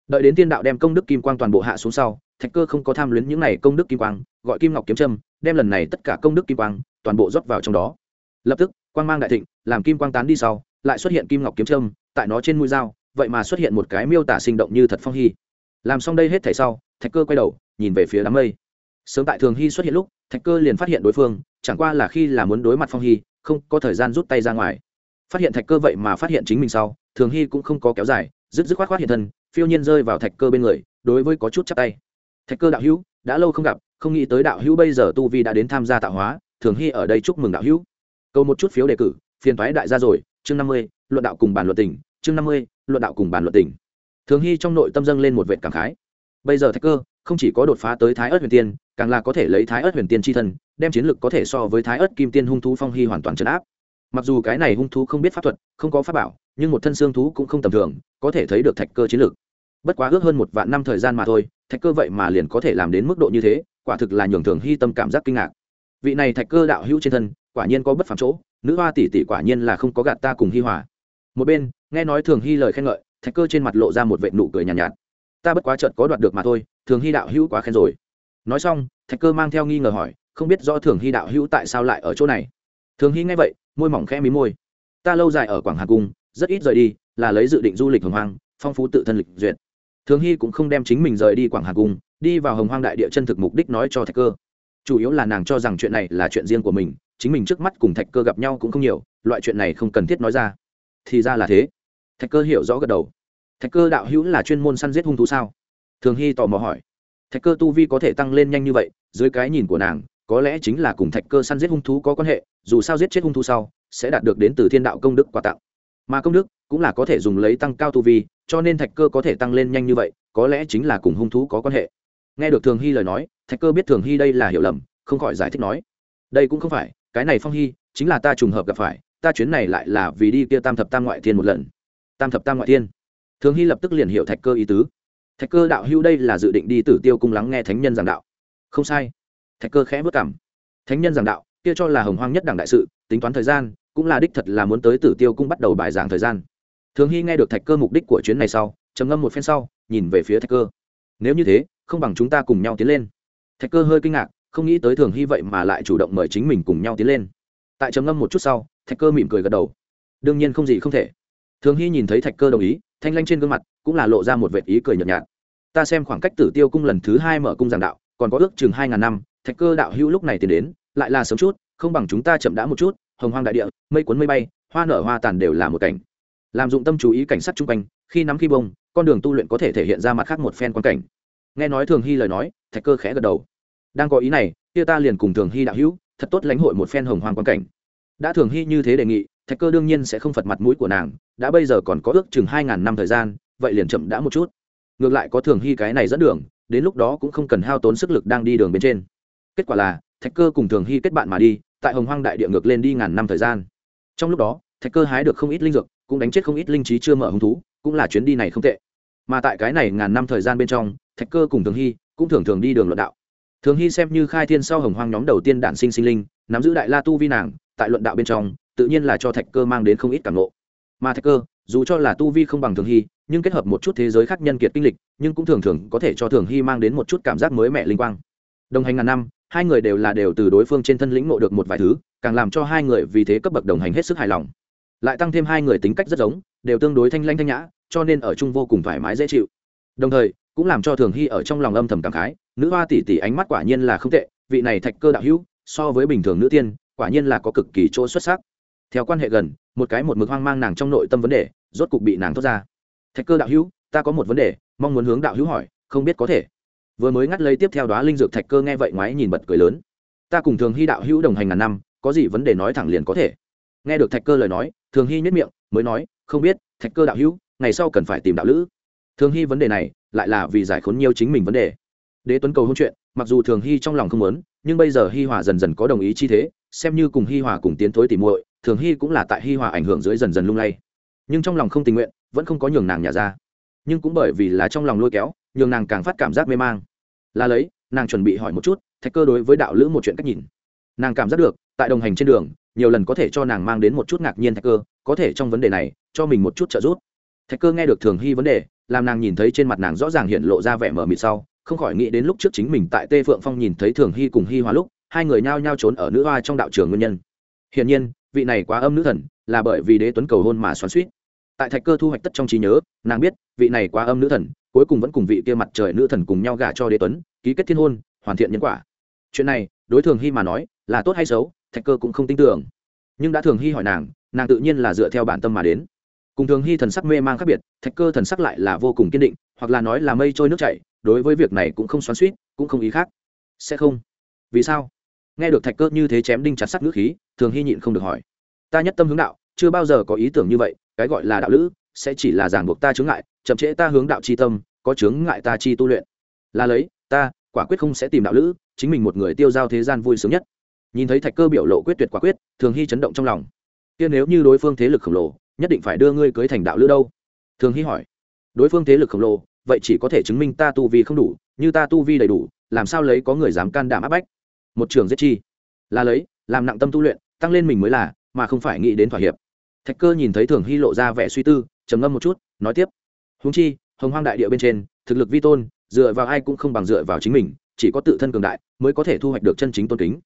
Đợi đến tiên đạo đem công đức kim quang toàn bộ hạ xuống sau, thạch cơ không có tham luyến những này công đức kim quang, gọi kim ngọc kiếm trâm đem lần này tất cả công đức kim quang toàn bộ rót vào trong đó. Lập tức, quang mang đại thịnh, làm kim quang tán đi sau, lại xuất hiện kim ngọc kiếm trâm tại nó trên mũi dao, vậy mà xuất hiện một cái miêu tả sinh động như thật phong hy. Làm xong đây hết thảy sau, thạch cơ quay đầu, nhìn về phía đám mây. Sớm tại thường hy xuất hiện lúc, thạch cơ liền phát hiện đối phương, chẳng qua là khi là muốn đối mặt phong hy, không có thời gian rút tay ra ngoài phát hiện thạch cơ vậy mà phát hiện chính mình sau, thường hy cũng không có kéo dài, dứt dứt khoát khoát hiện thân, phiêu nhiên rơi vào thạch cơ bên người, đối với có chút chắc tay. Thạch cơ đạo hữu, đã lâu không gặp, không nghĩ tới đạo hữu bây giờ tu vi đã đến tham gia tạo hóa, thường hy ở đây chúc mừng đạo hữu. Câu một chút phiếu đề cử, phiền thoái đại gia rồi, chương năm mươi, luận đạo cùng bàn luận tỉnh chương năm mươi, luận đạo cùng bàn luận tỉnh thường hy trong nội tâm dâng lên một vệ cảm khái. Bây giờ thạch cơ, không chỉ có đột phá tới thái ớt huyền tiên, càng là có thể lấy thái ớt huyền tiên c h i thân, đem chiến lực có thể so với thái ớt kim tiên hung thú phong hy hoàn toàn chấn áp mặc dù cái này hung thú không biết pháp thuật không có pháp bảo nhưng một thân xương thú cũng không tầm thường có thể thấy được thạch cơ chiến lực bất quá ước hơn một vạn năm thời gian mà thôi thạch cơ vậy mà liền có thể làm đến mức độ như thế quả thực là nhường thường hy tâm cảm giác kinh ngạc. Vị này thạch cơ đạo hữu trên thân quả nhiên có bất phạm chỗ nữ hoa tỷ tỷ quả nhiên là không có gạt ta cùng hi hòa. Một bên nghe nói thường hy lời khen ngợi thạch cơ trên mặt lộ ra một vệ nụ cười nhàn nhạt, nhạt. Ta bất quá chợt có đoạt được mà thôi thường hy đạo hữu quá khen rồi. Nói xong thạch cơ mang theo nghi ngờ hỏi không biết rõ thường hy đạo hữu tại sao lại ở chỗ này? Thường hy nghe vậy, môi mỏng khẽ mí môi. Ta lâu dài ở quảng hà cung, rất ít rời đi, là lấy dự định du lịch hồng hoang, phong phú tự thân lịch duyệt. Thường hy cũng không đem chính mình rời đi quảng hà cung, đi vào hồng hoang đại địa chân thực mục đích nói cho thạch cơ. Chủ yếu là nàng cho rằng chuyện này là chuyện riêng của mình, chính mình trước mắt cùng thạch cơ gặp nhau cũng không nhiều, loại chuyện này không cần thiết nói ra. Thì ra là thế. Thạch cơ hiểu rõ gật đầu. Thạch cơ đạo hữu là chuyên môn săn giết hung thú sao? Thường hy tò mò hỏi. Thạch cơ tu vi có thể tăng lên nhanh như vậy, dưới cái nhìn của nàng có lẽ chính là cùng thạch cơ săn giết hung thú có quan hệ, dù sao giết chết hung thú sau, sẽ đạt được đến từ thiên đạo công đức quà tặng. Mà công đức cũng là có thể dùng lấy tăng cao tu vi, cho nên thạch cơ có thể tăng lên nhanh như vậy, có lẽ chính là cùng hung thú có quan hệ. Nghe được thường hy lời nói, thạch cơ biết thường hy đây là hiểu lầm, không khỏi giải thích nói, đây cũng không phải, cái này phong hy chính là ta trùng hợp gặp phải, ta chuyến này lại là vì đi kia tam thập tam ngoại thiên một lần. Tam thập tam ngoại thiên. Thường hy lập tức liền hiểu thạch cơ ý tứ. Thạch cơ đạo hữu đây là dự định đi tử tiêu cung lắng nghe thánh nhân giảng đạo. Không sai thạch cơ khẽ vất cảm. Thánh nhân giảng đạo, kia cho là hồng hoang nhất đảng đại sự, tính toán thời gian, cũng là đích thật là muốn tới tử tiêu cung bắt đầu bài giảng thời gian. Thường hy nghe được thạch cơ mục đích của chuyến này sau, trầm ngâm một phen sau, nhìn về phía thạch cơ. Nếu như thế, không bằng chúng ta cùng nhau tiến lên. Thạch cơ hơi kinh ngạc, không nghĩ tới thường hy vậy mà lại chủ động mời chính mình cùng nhau tiến lên. Tại trầm ngâm một chút sau, thạch cơ mỉm cười gật đầu. Đương nhiên không gì không thể. Thường hy nhìn thấy thạch cơ đồng ý, thanh lanh trên gương mặt cũng là lộ ra một vệ ý cười nhợt nhạt. Ta xem khoảng cách tử tiêu cung lần thứ hai mở cung giảng đạo, còn có ước chừng hai ngàn năm thạch cơ đạo hữu lúc này tiến đến, lại là sớm chút, không bằng chúng ta chậm đã một chút, hồng hoang đại địa, mây cuốn mây bay, hoa nở hoa tàn đều là một cảnh. Làm dụng tâm chú ý cảnh sát chung quanh, khi nắm khi bông, con đường tu luyện có thể thể hiện ra mặt khác một phen quan cảnh. Nghe nói thường hy lời nói, thạch cơ khẽ gật đầu. Đang có ý này, kia ta liền cùng thường hy đạo hữu, thật tốt lãnh hội một phen hồng hoang quan cảnh. Đã thường hy như thế đề nghị, thạch cơ đương nhiên sẽ không phật mặt mũi của nàng, đã bây giờ còn có ước chừng hai ngàn năm thời gian, vậy liền chậm đã một chút. Ngược lại có thường hy cái này dẫn đường, đến lúc đó cũng không cần hao tốn sức lực đang đi đường bên trên kết quả là, thạch cơ cùng thường hy kết bạn mà đi, tại hồng hoang đại địa ngược lên đi ngàn năm thời gian. Trong lúc đó, thạch cơ hái được không ít linh dược, cũng đánh chết không ít linh trí chưa mở hứng thú, cũng là chuyến đi này không tệ. Mà tại cái này ngàn năm thời gian bên trong, thạch cơ cùng thường hy cũng thường thường đi đường luận đạo. Thường hy xem như khai thiên sau hồng hoang nhóm đầu tiên đản sinh sinh linh, nắm giữ đại la tu vi nàng, tại luận đạo bên trong, tự nhiên là cho thạch cơ mang đến không ít cảm ngộ. Mà thạch cơ, dù cho là tu vi không bằng thường hy, nhưng kết hợp một chút thế giới khác nhân kiệt kinh lịch, nhưng cũng thường thường có thể cho thường hy mang đến một chút cảm giác mới mẻ linh quang. Đồng hành ngàn năm hai người đều là đều từ đối phương trên thân lĩnh ngộ được một vài thứ, càng làm cho hai người vì thế cấp bậc đồng hành hết sức hài lòng. Lại tăng thêm hai người tính cách rất giống, đều tương đối thanh lanh thanh nhã, cho nên ở chung vô cùng thoải mái dễ chịu. Đồng thời, cũng làm cho thường hy ở trong lòng âm thầm cảm khái, nữ hoa tỷ tỷ ánh mắt quả nhiên là không tệ, vị này thạch cơ đạo hữu, so với bình thường nữ tiên, quả nhiên là có cực kỳ chỗ xuất sắc. Theo quan hệ gần, một cái một mực hoang mang nàng trong nội tâm vấn đề, rốt cục bị nàng thốt ra. Thạch cơ đạo hữu, ta có một vấn đề, mong muốn hướng đạo hữu hỏi, không biết có thể vừa mới ngắt lấy tiếp theo đóa linh dược thạch cơ nghe vậy ngoái nhìn bật cười lớn. Ta cùng thường hy đạo hữu đồng hành ngàn năm, có gì vấn đề nói thẳng liền có thể. Nghe được thạch cơ lời nói, thường hy nhất miệng, mới nói, không biết, thạch cơ đạo hữu, ngày sau cần phải tìm đạo lữ. Thường hy vấn đề này, lại là vì giải khốn nhiều chính mình vấn đề. Đế tuấn cầu hôn chuyện, mặc dù thường hy trong lòng không muốn, nhưng bây giờ hi hòa dần dần có đồng ý chi thế, xem như cùng hi hòa cùng tiến thối tìm muội, thường hy cũng là tại hi hòa ảnh hưởng dưới dần dần lung lay. Nhưng trong lòng không tình nguyện, vẫn không có nhường nàng nhà ra. Nhưng cũng bởi vì là trong lòng lôi kéo nhường nàng càng phát cảm giác mê mang. Là lấy, nàng chuẩn bị hỏi một chút, thạch cơ đối với đạo lữ một chuyện cách nhìn. Nàng cảm giác được, tại đồng hành trên đường, nhiều lần có thể cho nàng mang đến một chút ngạc nhiên thạch cơ, có thể trong vấn đề này, cho mình một chút trợ giúp. Thạch cơ nghe được thường hy vấn đề, làm nàng nhìn thấy trên mặt nàng rõ ràng hiện lộ ra vẻ mờ mịt sau, không khỏi nghĩ đến lúc trước chính mình tại tê phượng phong nhìn thấy thường hy cùng hy hóa lúc, hai người nhao nhao trốn ở nữ hoa trong đạo trường nguyên nhân. Hiển nhiên, vị này quá âm nữ thần, là bởi vì đế tuấn cầu hôn mà xoắn suýt tại thạch cơ thu hoạch tất trong trí nhớ, nàng biết, vị này quá âm nữ thần, cuối cùng vẫn cùng vị kia mặt trời nữ thần cùng nhau gả cho đế tuấn, ký kết thiên hôn, hoàn thiện nhân quả. Chuyện này, đối thường hy mà nói, là tốt hay xấu, thạch cơ cũng không tin tưởng. Nhưng đã thường hy hỏi nàng nàng tự nhiên là dựa theo bản tâm mà đến. Cùng thường hy thần sắc mê mang khác biệt, thạch cơ thần sắc lại là vô cùng kiên định, hoặc là nói là mây trôi nước chảy, đối với việc này cũng không xoắn suýt cũng không ý khác. Sẽ không. Vì sao? Nghe được thạch cơ như thế chém đinh chặt sắt ngữ khí, thường hy nhịn không được hỏi. Ta nhất tâm hướng đạo, chưa bao giờ có ý tưởng như vậy cái gọi là đạo lữ, sẽ chỉ là giảng buộc ta chướng ngại, chậm trễ ta hướng đạo c h i tâm, có chướng ngại ta chi tu luyện. Là lấy, ta, quả quyết không sẽ tìm đạo lữ, chính mình một người tiêu giao thế gian vui sướng nhất. Nhìn thấy thạch cơ biểu lộ quyết tuyệt quả quyết, thường hy chấn động trong lòng. Kia nếu như đối phương thế lực khổng lồ, nhất định phải đưa ngươi cưới thành đạo lữ đâu? Thường hy hỏi. Đối phương thế lực khổng lồ, vậy chỉ có thể chứng minh ta tu vi không đủ, như ta tu vi đầy đủ, làm sao lấy có người dám can đảm áp bách? Một trường giết chi. Là lấy, làm nặng tâm tu luyện, tăng lên mình mới là, mà không phải nghĩ đến thỏa hiệp thạch cơ nhìn thấy thường hy lộ ra vẻ suy tư, trầm ngâm một chút, nói tiếp. Húng chi, hồng hoang đại địa bên trên, thực lực vi tôn, dựa vào ai cũng không bằng dựa vào chính mình, chỉ có tự thân cường đại mới có thể thu hoạch được chân chính tôn kính.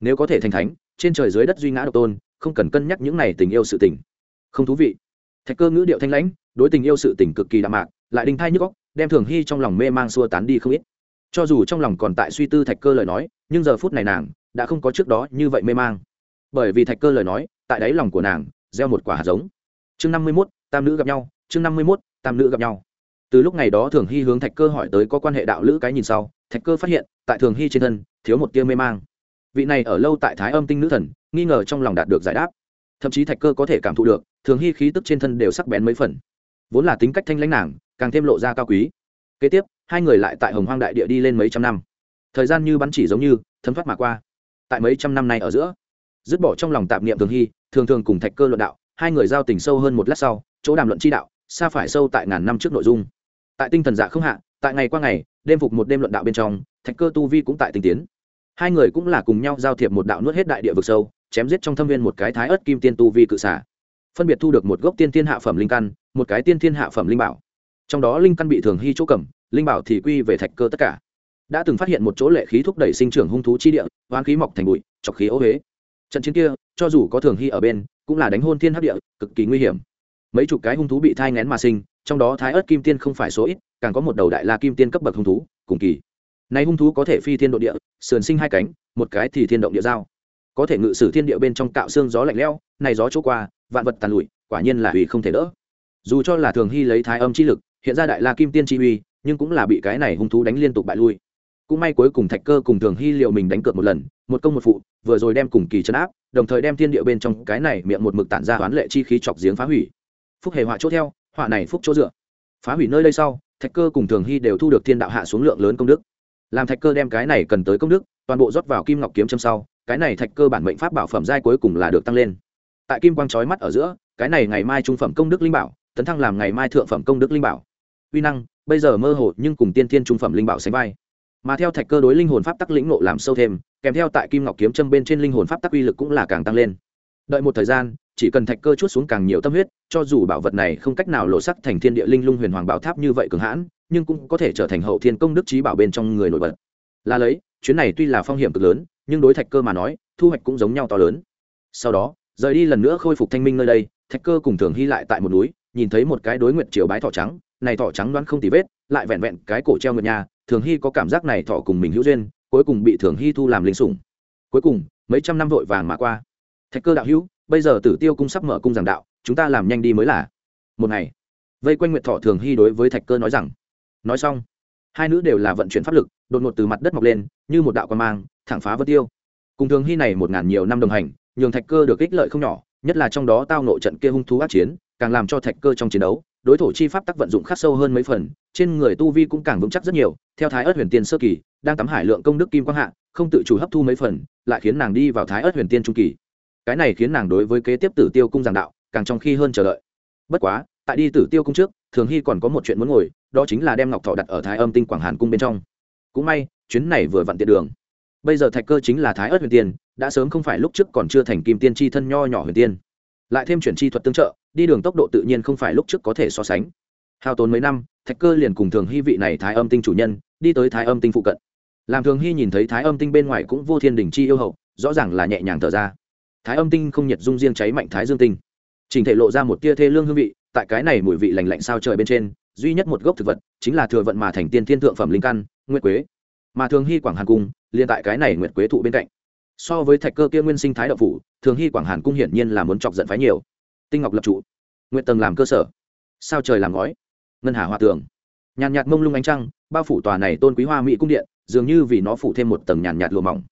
Nếu có thể thành thánh, trên trời dưới đất duy ngã độc tôn, không cần cân nhắc những này tình yêu sự tình. Không thú vị. Thạch cơ ngữ điệu thanh lãnh, đối tình yêu sự tình cực kỳ đạm mạc, lại đinh thai nhức góc đem thường hy trong lòng mê mang xua tán đi không ít. Cho dù trong lòng còn tại suy tư thạch cơ lời nói, nhưng giờ phút này nàng đã không có trước đó như vậy mê mang. Bởi vì thạch cơ lời nói, tại đáy lòng của nàng gieo một quả hạt giống. Chương năm mươi mốt, tam nữ gặp nhau. Chương năm mươi mốt, tam nữ gặp nhau. Từ lúc ngày đó thường hy hướng thạch cơ hỏi tới có quan hệ đạo lữ cái nhìn sau, thạch cơ phát hiện, tại thường hy trên thân, thiếu một tia mê mang. Vị này ở lâu tại thái âm tinh nữ thần, nghi ngờ trong lòng đạt được giải đáp. Thậm chí thạch cơ có thể cảm thụ được, thường hy khí tức trên thân đều sắc bén mấy phần. Vốn là tính cách thanh lãnh nàng, càng thêm lộ ra cao quý. Kế tiếp, hai người lại tại hồng hoang đại địa đi lên mấy trăm năm. Thời gian như bắn chỉ giống như, thấm thoát mà qua. Tại mấy trăm năm nay ở giữa, dứt bỏ trong lòng tạp niệm thường hy thường thường cùng thạch cơ luận đạo, hai người giao tình sâu hơn một lát sau, chỗ đàm luận chi đạo, xa phải sâu tại ngàn năm trước nội dung. Tại tinh thần dạ không hạ, tại ngày qua ngày, đêm phục một đêm luận đạo bên trong, thạch cơ tu vi cũng tại tinh tiến. Hai người cũng là cùng nhau giao thiệp một đạo nuốt hết đại địa vực sâu, chém giết trong thâm viên một cái thái ớt kim tiên tu vi cự xả. Phân biệt thu được một gốc tiên thiên hạ phẩm linh căn, một cái tiên thiên hạ phẩm linh bảo. Trong đó linh căn bị thường hy chỗ cầm, linh bảo thì quy về thạch cơ tất cả. Đã từng phát hiện một chỗ lệ khí thúc đẩy sinh trưởng hung thú chi địa, hoán khí mọc thành bụi, chọc khí ô huế. Trận chiến kia cho dù có thường hy ở bên, cũng là đánh hôn thiên hấp địa, cực kỳ nguy hiểm. Mấy chục cái hung thú bị thai ngén mà sinh, trong đó thái ớt kim tiên không phải số ít, càng có một đầu đại la kim tiên cấp bậc hung thú, cùng kỳ. Nay hung thú có thể phi thiên độ địa, sườn sinh hai cánh, một cái thì thiên động địa giao. Có thể ngự sử thiên địa bên trong cạo xương gió lạnh lẽo, này gió chỗ qua, vạn vật tàn lụi, quả nhiên là hủy không thể đỡ. Dù cho là thường hy lấy thái âm chi lực, hiện ra đại la kim tiên chi uy, nhưng cũng là bị cái này hung thú đánh liên tục bại lui. Cũng may cuối cùng thạch cơ cùng thường hy liệu mình đánh cược một lần một công một phụ, vừa rồi đem cùng kỳ chấn áp, đồng thời đem thiên địa bên trong cái này miệng một mực tản ra hoán lệ chi khí chọc giếng phá hủy. Phúc hề họa chỗ theo, họa này phúc chỗ dựa. Phá hủy nơi đây sau, thạch cơ cùng thường hy đều thu được thiên đạo hạ xuống lượng lớn công đức. Làm thạch cơ đem cái này cần tới công đức, toàn bộ rót vào kim ngọc kiếm châm sau, cái này thạch cơ bản mệnh pháp bảo phẩm giai cuối cùng là được tăng lên. Tại kim quang trói mắt ở giữa, cái này ngày mai trung phẩm công đức linh bảo, tấn thăng làm ngày mai thượng phẩm công đức linh bảo. Uy năng, bây giờ mơ hồ nhưng cùng tiên thiên trung phẩm linh bảo sánh vai. Mà theo thạch cơ đối linh hồn pháp tắc lĩnh nộ làm sâu thêm kèm theo tại kim ngọc kiếm châm bên trên linh hồn pháp tắc uy lực cũng là càng tăng lên. Đợi một thời gian, chỉ cần thạch cơ chút xuống càng nhiều tâm huyết, cho dù bảo vật này không cách nào lộ sắc thành thiên địa linh lung huyền hoàng bảo tháp như vậy cường hãn, nhưng cũng có thể trở thành hậu thiên công đức trí bảo bên trong người nổi bật. Là lấy, chuyến này tuy là phong hiểm cực lớn, nhưng đối thạch cơ mà nói, thu hoạch cũng giống nhau to lớn. Sau đó, rời đi lần nữa khôi phục thanh minh nơi đây, thạch cơ cùng thường hy lại tại một núi, nhìn thấy một cái đối nguyện chiều bái thỏ trắng, này thỏ trắng đoán không tì vết, lại vẹn vẹn cái cổ treo ngược nhà, thường hy có cảm giác này thỏ cùng mình hữu duyên cuối cùng bị thường hy thu làm linh sủng. Cuối cùng, mấy trăm năm vội vàng mà qua. Thạch cơ đạo hữu, bây giờ tử tiêu cung sắp mở cung giảng đạo, chúng ta làm nhanh đi mới là. Một ngày, vây quanh nguyện thọ thường hy đối với thạch cơ nói rằng, nói xong, hai nữ đều là vận chuyển pháp lực, đột ngột từ mặt đất mọc lên, như một đạo quan mang, thẳng phá vân tiêu. Cùng thường hy này một ngàn nhiều năm đồng hành, nhường thạch cơ được ích lợi không nhỏ, nhất là trong đó tao nội trận kia hung thú ác chiến, càng làm cho thạch cơ trong chiến đấu, đối thủ chi pháp tắc vận dụng khắc sâu hơn mấy phần, trên người tu vi cũng càng vững chắc rất nhiều, theo thái ớt huyền tiên sơ kỳ đang tắm hải lượng công đức kim quang hạ, không tự chủ hấp thu mấy phần, lại khiến nàng đi vào thái ớt huyền tiên trung kỳ. Cái này khiến nàng đối với kế tiếp tử tiêu cung giảng đạo, càng trong khi hơn chờ đợi. Bất quá, tại đi tử tiêu cung trước, thường hy còn có một chuyện muốn ngồi, đó chính là đem ngọc thọ đặt ở thái âm tinh quảng hàn cung bên trong. Cũng may, chuyến này vừa vặn tiện đường. Bây giờ thạch cơ chính là thái ớt huyền tiên, đã sớm không phải lúc trước còn chưa thành kim tiên tri thân nho nhỏ huyền tiên. Lại thêm chuyển chi thuật tương trợ, đi đường tốc độ tự nhiên không phải lúc trước có thể so sánh. Hao tốn mấy năm, thạch cơ liền cùng thường hy vị này thái âm tinh chủ nhân, đi tới thái âm tinh phụ cận làm thường hy nhìn thấy thái âm tinh bên ngoài cũng vô thiên đình chi yêu hậu, rõ ràng là nhẹ nhàng thở ra. Thái âm tinh không nhiệt dung riêng cháy mạnh thái dương tinh. Trình thể lộ ra một tia thê lương hương vị, tại cái này mùi vị lành lạnh sao trời bên trên, duy nhất một gốc thực vật chính là thừa vận mà thành tiên thiên thượng phẩm linh căn, nguyệt quế. Mà thường hy quảng hàn cung liên tại cái này nguyệt quế thụ bên cạnh. So với thạch cơ kia nguyên sinh thái đậu phủ, thường hy quảng hàn cung hiển nhiên là muốn chọc giận phái nhiều. Tinh ngọc lập trụ nguyện tầng làm cơ sở. Sao trời làm ngói? Ngân hà hòa tường. Nhàn nhạt mông lung ánh trăng, bao phủ tòa này tôn quý hoa mỹ cung điện dường như vì nó phủ thêm một tầng nhàn nhạt lùa mỏng.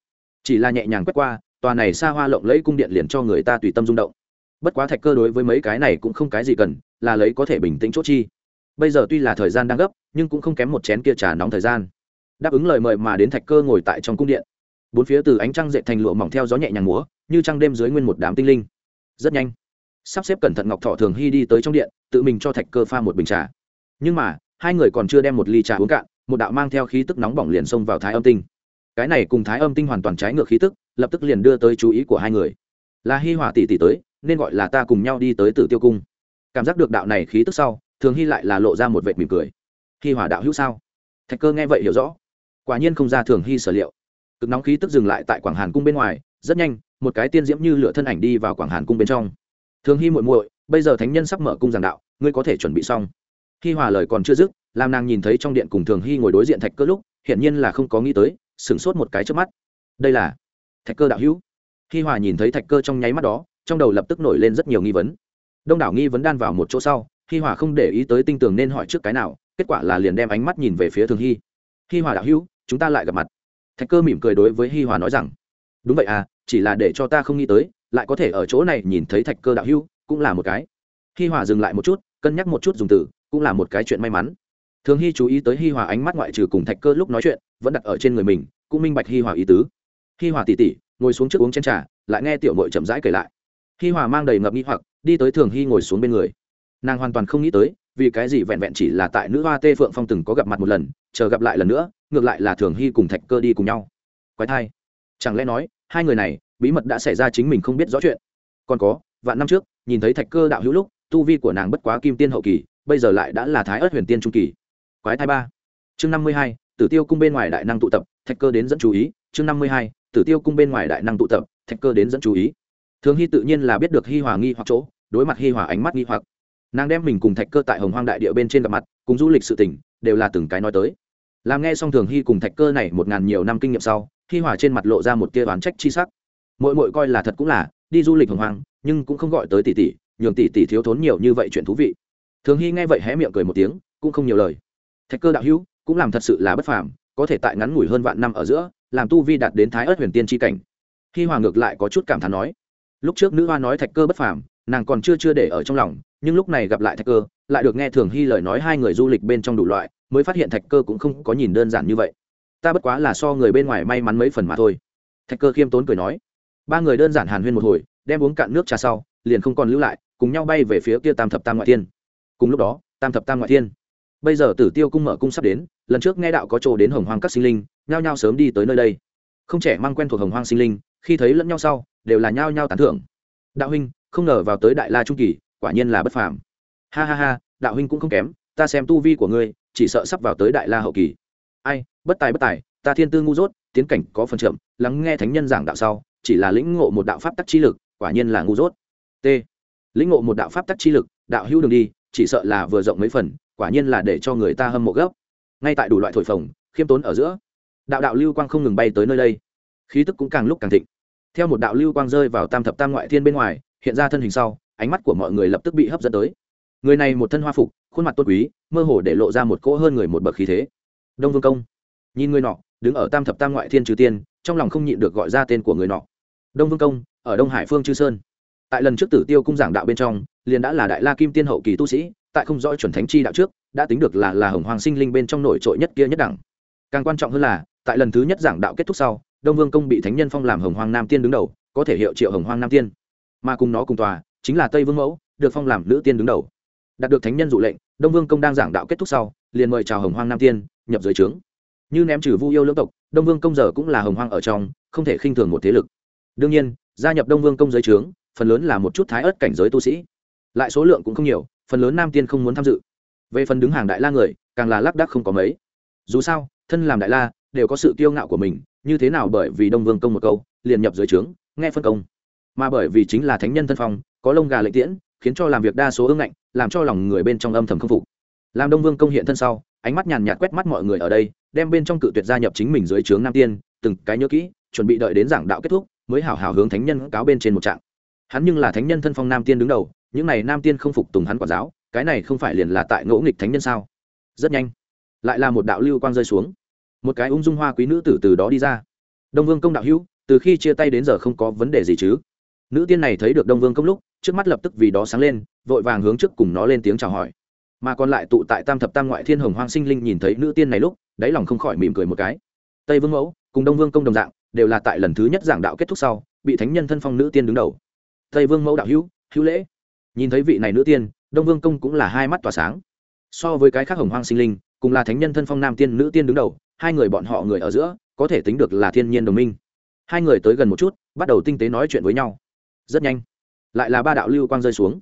Chỉ là nhẹ nhàng quét qua, tòa này xa hoa lộng lẫy cung điện liền cho người ta tùy tâm rung động. Bất quá thạch cơ đối với mấy cái này cũng không cái gì cần, là lấy có thể bình tĩnh chốt chi. Bây giờ tuy là thời gian đang gấp, nhưng cũng không kém một chén kia trà nóng thời gian. Đáp ứng lời mời mà đến thạch cơ ngồi tại trong cung điện. Bốn phía từ ánh trăng dậy thành lụa mỏng theo gió nhẹ nhàng múa, như trăng đêm dưới nguyên một đám tinh linh. Rất nhanh, sắp xếp cẩn thận ngọc thọ thường hy đi tới trong điện, tự mình cho thạch cơ pha một bình trà. Nhưng mà, hai người còn chưa đem một ly trà uống cạn một đạo mang theo khí tức nóng bỏng liền xông vào thái âm tinh. Cái này cùng thái âm tinh hoàn toàn trái ngược khí tức, lập tức liền đưa tới chú ý của hai người. Là hi hòa tỷ tỷ tới, nên gọi là ta cùng nhau đi tới tử tiêu cung. Cảm giác được đạo này khí tức sau, thường hy lại là lộ ra một vệt mỉm cười. Hi hòa đạo hữu sao? Thạch cơ nghe vậy hiểu rõ. Quả nhiên không ra thường hy sở liệu. Cực nóng khí tức dừng lại tại quảng hàn cung bên ngoài, rất nhanh, một cái tiên diễm như lửa thân ảnh đi vào quảng hàn cung bên trong. Thường hy muội muội, bây giờ thánh nhân sắp mở cung giảng đạo, ngươi có thể chuẩn bị xong. Hi hòa lời còn chưa dứt làm nàng nhìn thấy trong điện cùng thường hy ngồi đối diện thạch cơ lúc, hiển nhiên là không có nghĩ tới, sửng sốt một cái trước mắt. Đây là thạch cơ đạo hữu. Hi hòa nhìn thấy thạch cơ trong nháy mắt đó, trong đầu lập tức nổi lên rất nhiều nghi vấn. Đông đảo nghi vấn đan vào một chỗ sau, hi hòa không để ý tới tinh tường nên hỏi trước cái nào, kết quả là liền đem ánh mắt nhìn về phía thường hy. Hi hòa đạo hữu, chúng ta lại gặp mặt. Thạch cơ mỉm cười đối với hi hòa nói rằng, đúng vậy à chỉ là để cho ta không nghĩ tới, lại có thể ở chỗ này nhìn thấy thạch cơ đạo hữu, cũng là một cái. Hi hòa dừng lại một chút, cân nhắc một chút dùng từ, cũng là một cái chuyện may mắn thường hy chú ý tới hi hòa ánh mắt ngoại trừ cùng thạch cơ lúc nói chuyện, vẫn đặt ở trên người mình, cũng minh bạch hi hòa ý tứ. Hi hòa tỉ tỉ, ngồi xuống trước uống chén trà, lại nghe tiểu mội chậm rãi kể lại. Hi hòa mang đầy ngập nghi hoặc, đi tới thường hy ngồi xuống bên người. Nàng hoàn toàn không nghĩ tới, vì cái gì vẹn vẹn chỉ là tại nữ hoa tê phượng phong từng có gặp mặt một lần, chờ gặp lại lần nữa, ngược lại là thường hy cùng thạch cơ đi cùng nhau. Quái thai. Chẳng lẽ nói, hai người này, bí mật đã xảy ra chính mình không biết rõ chuyện. Còn có, vạn năm trước, nhìn thấy thạch cơ đạo hữu lúc, tu vi của nàng bất quá kim tiên hậu kỳ, bây giờ lại đã là thái ớt huyền tiên trung kỳ quái thai ba. Chương năm mươi hai, tử tiêu cung bên ngoài đại năng tụ tập, thạch cơ đến dẫn chú ý. Chương năm mươi hai, tử tiêu cung bên ngoài đại năng tụ tập, thạch cơ đến dẫn chú ý. Thường hy tự nhiên là biết được hi hòa nghi hoặc chỗ, đối mặt hi hòa ánh mắt nghi hoặc. Nàng đem mình cùng thạch cơ tại hồng hoang đại địa bên trên gặp mặt, cùng du lịch sự tỉnh đều là từng cái nói tới. Làm nghe xong thường hy cùng thạch cơ này một ngàn nhiều năm kinh nghiệm sau, hi hòa trên mặt lộ ra một tia đoán trách chi sắc. Mỗi mỗi coi là thật cũng là, đi du lịch hồng hoang, nhưng cũng không gọi tới tỷ tỷ, nhường tỷ tỷ thiếu thốn nhiều như vậy chuyện thú vị. Thường hy nghe vậy hé miệng cười một tiếng, cũng không nhiều lời thạch cơ đạo hữu, cũng làm thật sự là bất phàm, có thể tại ngắn ngủi hơn vạn năm ở giữa, làm tu vi đạt đến thái ớt huyền tiên tri cảnh. Hi hòa ngược lại có chút cảm thán nói, lúc trước nữ hoa nói thạch cơ bất phàm, nàng còn chưa chưa để ở trong lòng, nhưng lúc này gặp lại thạch cơ, lại được nghe thường hy lời nói hai người du lịch bên trong đủ loại, mới phát hiện thạch cơ cũng không có nhìn đơn giản như vậy. Ta bất quá là so người bên ngoài may mắn mấy phần mà thôi. Thạch cơ khiêm tốn cười nói, ba người đơn giản hàn huyên một hồi, đem uống cạn nước trà sau, liền không còn lưu lại, cùng nhau bay về phía kia tam thập tam ngoại thiên. Cùng lúc đó, tam thập tam ngoại thiên bây giờ tử tiêu cung mở cung sắp đến, lần trước nghe đạo có chỗ đến hồng hoang các sinh linh, nhao nhao sớm đi tới nơi đây. Không trẻ mang quen thuộc hồng hoang sinh linh, khi thấy lẫn nhau sau, đều là nhao nhao tán thưởng. Đạo huynh, không ngờ vào tới đại la trung kỳ, quả nhiên là bất phàm. Ha ha ha, đạo huynh cũng không kém, ta xem tu vi của ngươi, chỉ sợ sắp vào tới đại la hậu kỳ. Ai, bất tài bất tài, ta thiên tư ngu dốt, tiến cảnh có phần chậm, lắng nghe thánh nhân giảng đạo sau, chỉ là lĩnh ngộ một đạo pháp tắc chi lực, quả nhiên là ngu dốt. T. Lĩnh ngộ một đạo pháp tắc chi lực, đạo hữu đường đi, chỉ sợ là vừa rộng mấy phần quả nhiên là để cho người ta hâm mộ gấp. Ngay tại đủ loại thổi phồng, khiêm tốn ở giữa, đạo đạo lưu quang không ngừng bay tới nơi đây. Khí tức cũng càng lúc càng thịnh. Theo một đạo lưu quang rơi vào tam thập tam ngoại thiên bên ngoài, hiện ra thân hình sau, ánh mắt của mọi người lập tức bị hấp dẫn tới. Người này một thân hoa phục, khuôn mặt tôn quý, mơ hồ để lộ ra một cỗ hơn người một bậc khí thế. Đông vương công, nhìn người nọ, đứng ở tam thập tam ngoại thiên trừ tiên, trong lòng không nhịn được gọi ra tên của người nọ. Đông vương công, ở đông hải phương chư sơn. Tại lần trước tử tiêu cung giảng đạo bên trong, liền đã là đại la kim tiên hậu kỳ tu sĩ tại không rõ chuẩn thánh chi đạo trước, đã tính được là là hồng hoàng sinh linh bên trong nổi trội nhất kia nhất đẳng. Càng quan trọng hơn là, tại lần thứ nhất giảng đạo kết thúc sau, đông vương công bị thánh nhân phong làm hồng hoàng nam tiên đứng đầu, có thể hiệu triệu hồng hoàng nam tiên. Mà cùng nó cùng tòa, chính là tây vương mẫu, được phong làm nữ tiên đứng đầu. Đạt được thánh nhân dụ lệnh, đông vương công đang giảng đạo kết thúc sau, liền mời chào hồng hoàng nam tiên, nhập giới trướng. Như ném trừ vu yêu lưỡng tộc, đông vương công giờ cũng là hồng hoàng ở trong, không thể khinh thường một thế lực. Đương nhiên, gia nhập đông vương công giới trướng, phần lớn là một chút thái ớt cảnh giới tu sĩ. Lại số lượng cũng không nhiều phần lớn nam tiên không muốn tham dự. Về phần đứng hàng đại la người, càng là lác đắc không có mấy. Dù sao, thân làm đại la, đều có sự kiêu ngạo của mình, như thế nào bởi vì đông vương công một câu, liền nhập dưới trướng, nghe phân công. Mà bởi vì chính là thánh nhân thân phong, có lông gà lệ tiễn, khiến cho làm việc đa số ưng ngạnh, làm cho lòng người bên trong âm thầm không phục. Làm đông vương công hiện thân sau, ánh mắt nhàn nhạt quét mắt mọi người ở đây, đem bên trong cự tuyệt gia nhập chính mình dưới trướng nam tiên, từng cái nhớ kỹ, chuẩn bị đợi đến giảng đạo kết thúc, mới hảo hảo hướng thánh nhân cáo bên trên một trạng. Hắn nhưng là thánh nhân thân phong nam tiên đứng đầu những này nam tiên không phục tùng hắn quản giáo, cái này không phải liền là tại ngỗ nghịch thánh nhân sao? Rất nhanh, lại là một đạo lưu quang rơi xuống. Một cái ung dung hoa quý nữ tử từ đó đi ra. Đông vương công đạo hữu, từ khi chia tay đến giờ không có vấn đề gì chứ? Nữ tiên này thấy được đông vương công lúc, trước mắt lập tức vì đó sáng lên, vội vàng hướng trước cùng nó lên tiếng chào hỏi. Mà còn lại tụ tại tam thập tam ngoại thiên hồng hoang sinh linh nhìn thấy nữ tiên này lúc, đáy lòng không khỏi mỉm cười một cái. Tây vương mẫu, cùng đông vương công đồng dạng, đều là tại lần thứ nhất giảng đạo kết thúc sau, bị thánh nhân thân phong nữ tiên đứng đầu. Tây vương mẫu đạo hữu hữu lễ nhìn thấy vị này nữ tiên, đông vương công cũng là hai mắt tỏa sáng. So với cái khác hồng hoang sinh linh, cùng là thánh nhân thân phong nam tiên nữ tiên đứng đầu, hai người bọn họ người ở giữa, có thể tính được là thiên nhiên đồng minh. Hai người tới gần một chút, bắt đầu tinh tế nói chuyện với nhau. Rất nhanh, lại là ba đạo lưu quang rơi xuống.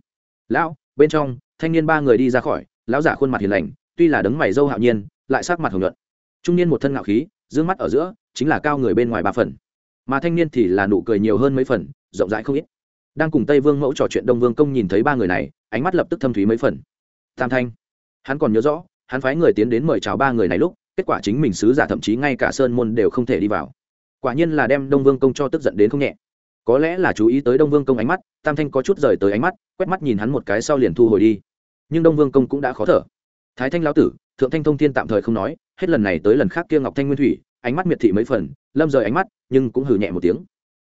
Lão, bên trong, thanh niên ba người đi ra khỏi, lão giả khuôn mặt hiền lành, tuy là đấng mày dâu hạo nhiên, lại sắc mặt hồng nhuận. Trung niên một thân ngạo khí d mắt ở giữa, chính là cao người bên ngoài ba phần. Mà thanh niên thì là nụ cười nhiều hơn mấy phần, rộng rãi không ít đang cùng tây vương mẫu trò chuyện đông vương công nhìn thấy ba người này, ánh mắt lập tức thâm thúy mấy phần. Tam thanh, hắn còn nhớ rõ, hắn phái người tiến đến mời chào ba người này lúc, kết quả chính mình sứ giả thậm chí ngay cả sơn môn đều không thể đi vào. Quả nhiên là đem đông vương công cho tức giận đến không nhẹ. Có lẽ là chú ý tới đông vương công ánh mắt, tam thanh có chút rời tới ánh mắt, quét mắt nhìn hắn một cái sau liền thu hồi đi. Nhưng đông vương công cũng đã khó thở. Thái thanh lão tử, thượng thanh thông thiên tạm thời không nói, hết lần này tới lần khác kia ngọc thanh nguyên thủy, ánh mắt miệt thị mấy phần, lâm rời ánh mắt, nhưng cũng hừ nhẹ một tiếng.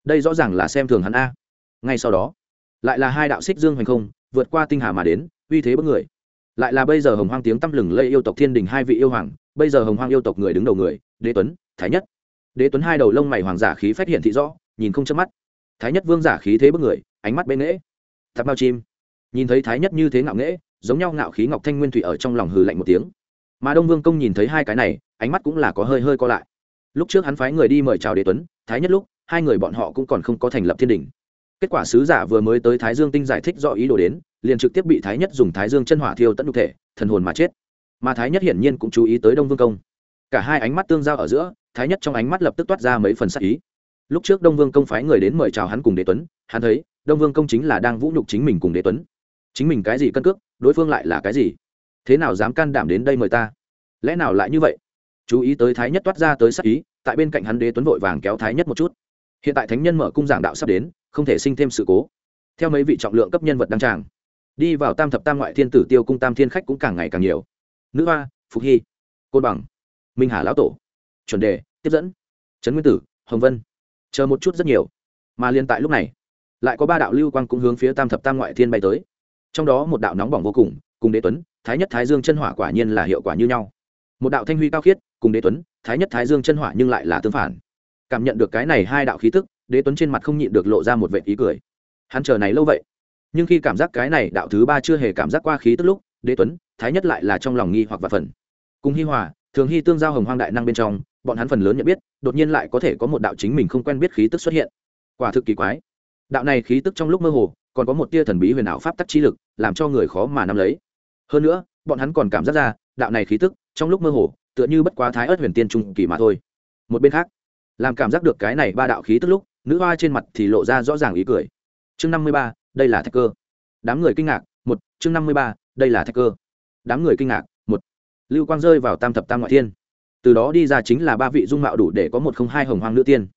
Đây rõ ràng là xem thường hắn a ngay sau đó, lại là hai đạo xích dương hoành không, vượt qua tinh hà mà đến, uy thế bất người. Lại là bây giờ hồng hoang tiếng tăm lừng lây yêu tộc thiên đình hai vị yêu hoàng, bây giờ hồng hoang yêu tộc người đứng đầu người, đế tuấn, thái nhất. Đế tuấn hai đầu lông mày hoàng giả khí phát hiện thị rõ, nhìn không chớp mắt. Thái nhất vương giả khí thế bất người, ánh mắt bên nghễ. Tháp bao chim. Nhìn thấy thái nhất như thế ngạo nghễ, giống nhau ngạo khí ngọc thanh nguyên thủy ở trong lòng hừ lạnh một tiếng. Mà đông vương công nhìn thấy hai cái này, ánh mắt cũng là có hơi hơi co lại. Lúc trước hắn phái người đi mời chào đế tuấn, thái nhất lúc, hai người bọn họ cũng còn không có thành lập thiên đình kết quả sứ giả vừa mới tới thái dương tinh giải thích do ý đồ đến, liền trực tiếp bị thái nhất dùng thái dương chân hỏa thiêu tận nhục thể, thần hồn mà chết. Mà thái nhất hiển nhiên cũng chú ý tới đông vương công. Cả hai ánh mắt tương giao ở giữa, thái nhất trong ánh mắt lập tức toát ra mấy phần sắc ý. Lúc trước đông vương công phái người đến mời chào hắn cùng đế tuấn, hắn thấy, đông vương công chính là đang vũ nhục chính mình cùng đế tuấn. Chính mình cái gì cân cước, đối phương lại là cái gì? Thế nào dám can đảm đến đây mời ta? Lẽ nào lại như vậy? Chú ý tới thái nhất toát ra tới sắc ý, tại bên cạnh hắn đế tuấn vội vàng kéo thái nhất một chút. Hiện tại thánh nhân mở cung giảng đạo sắp đến không thể sinh thêm sự cố. Theo mấy vị trọng lượng cấp nhân vật đăng tràng, đi vào tam thập tam ngoại thiên tử tiêu cung tam thiên khách cũng càng ngày càng nhiều. Nữ hoa, phục hy, côn bằng, minh hà lão tổ, chuẩn đề, tiếp dẫn, trấn nguyên tử, hồng vân. Chờ một chút rất nhiều. Mà liên tại lúc này, lại có ba đạo lưu quang cũng hướng phía tam thập tam ngoại thiên bay tới. Trong đó một đạo nóng bỏng vô cùng cùng đế tuấn, thái nhất thái dương chân hỏa quả nhiên là hiệu quả như nhau. Một đạo thanh huy cao khiết, cùng đế tuấn, thái nhất thái dương chân hỏa nhưng lại là tương phản. Cảm nhận được cái này hai đạo khí tức đế tuấn trên mặt không nhịn được lộ ra một vệ ý cười. Hắn chờ này lâu vậy? Nhưng khi cảm giác cái này đạo thứ ba chưa hề cảm giác qua khí tức lúc, đế tuấn, thái nhất lại là trong lòng nghi hoặc và phần. Cùng hi hòa, thường hy tương giao hồng hoang đại năng bên trong, bọn hắn phần lớn nhận biết, đột nhiên lại có thể có một đạo chính mình không quen biết khí tức xuất hiện. Quả thực kỳ quái. Đạo này khí tức trong lúc mơ hồ, còn có một tia thần bí huyền ảo pháp tắc chi lực, làm cho người khó mà nắm lấy. Hơn nữa, bọn hắn còn cảm giác ra, đạo này khí tức, trong lúc mơ hồ, tựa như bất quá thái ớt huyền tiên trung kỳ mà thôi. Một bên khác, làm cảm giác được cái này ba đạo khí tức lúc nữ hoa trên mặt thì lộ ra rõ ràng ý cười. Chương năm mươi ba, đây là thạch cơ. Đám người kinh ngạc, một, chương năm mươi ba, đây là thạch cơ. Đám người kinh ngạc, một. Lưu quang rơi vào tam thập tam ngoại thiên. Từ đó đi ra chính là ba vị dung mạo đủ để có một không hai hồng hoang nữ tiên.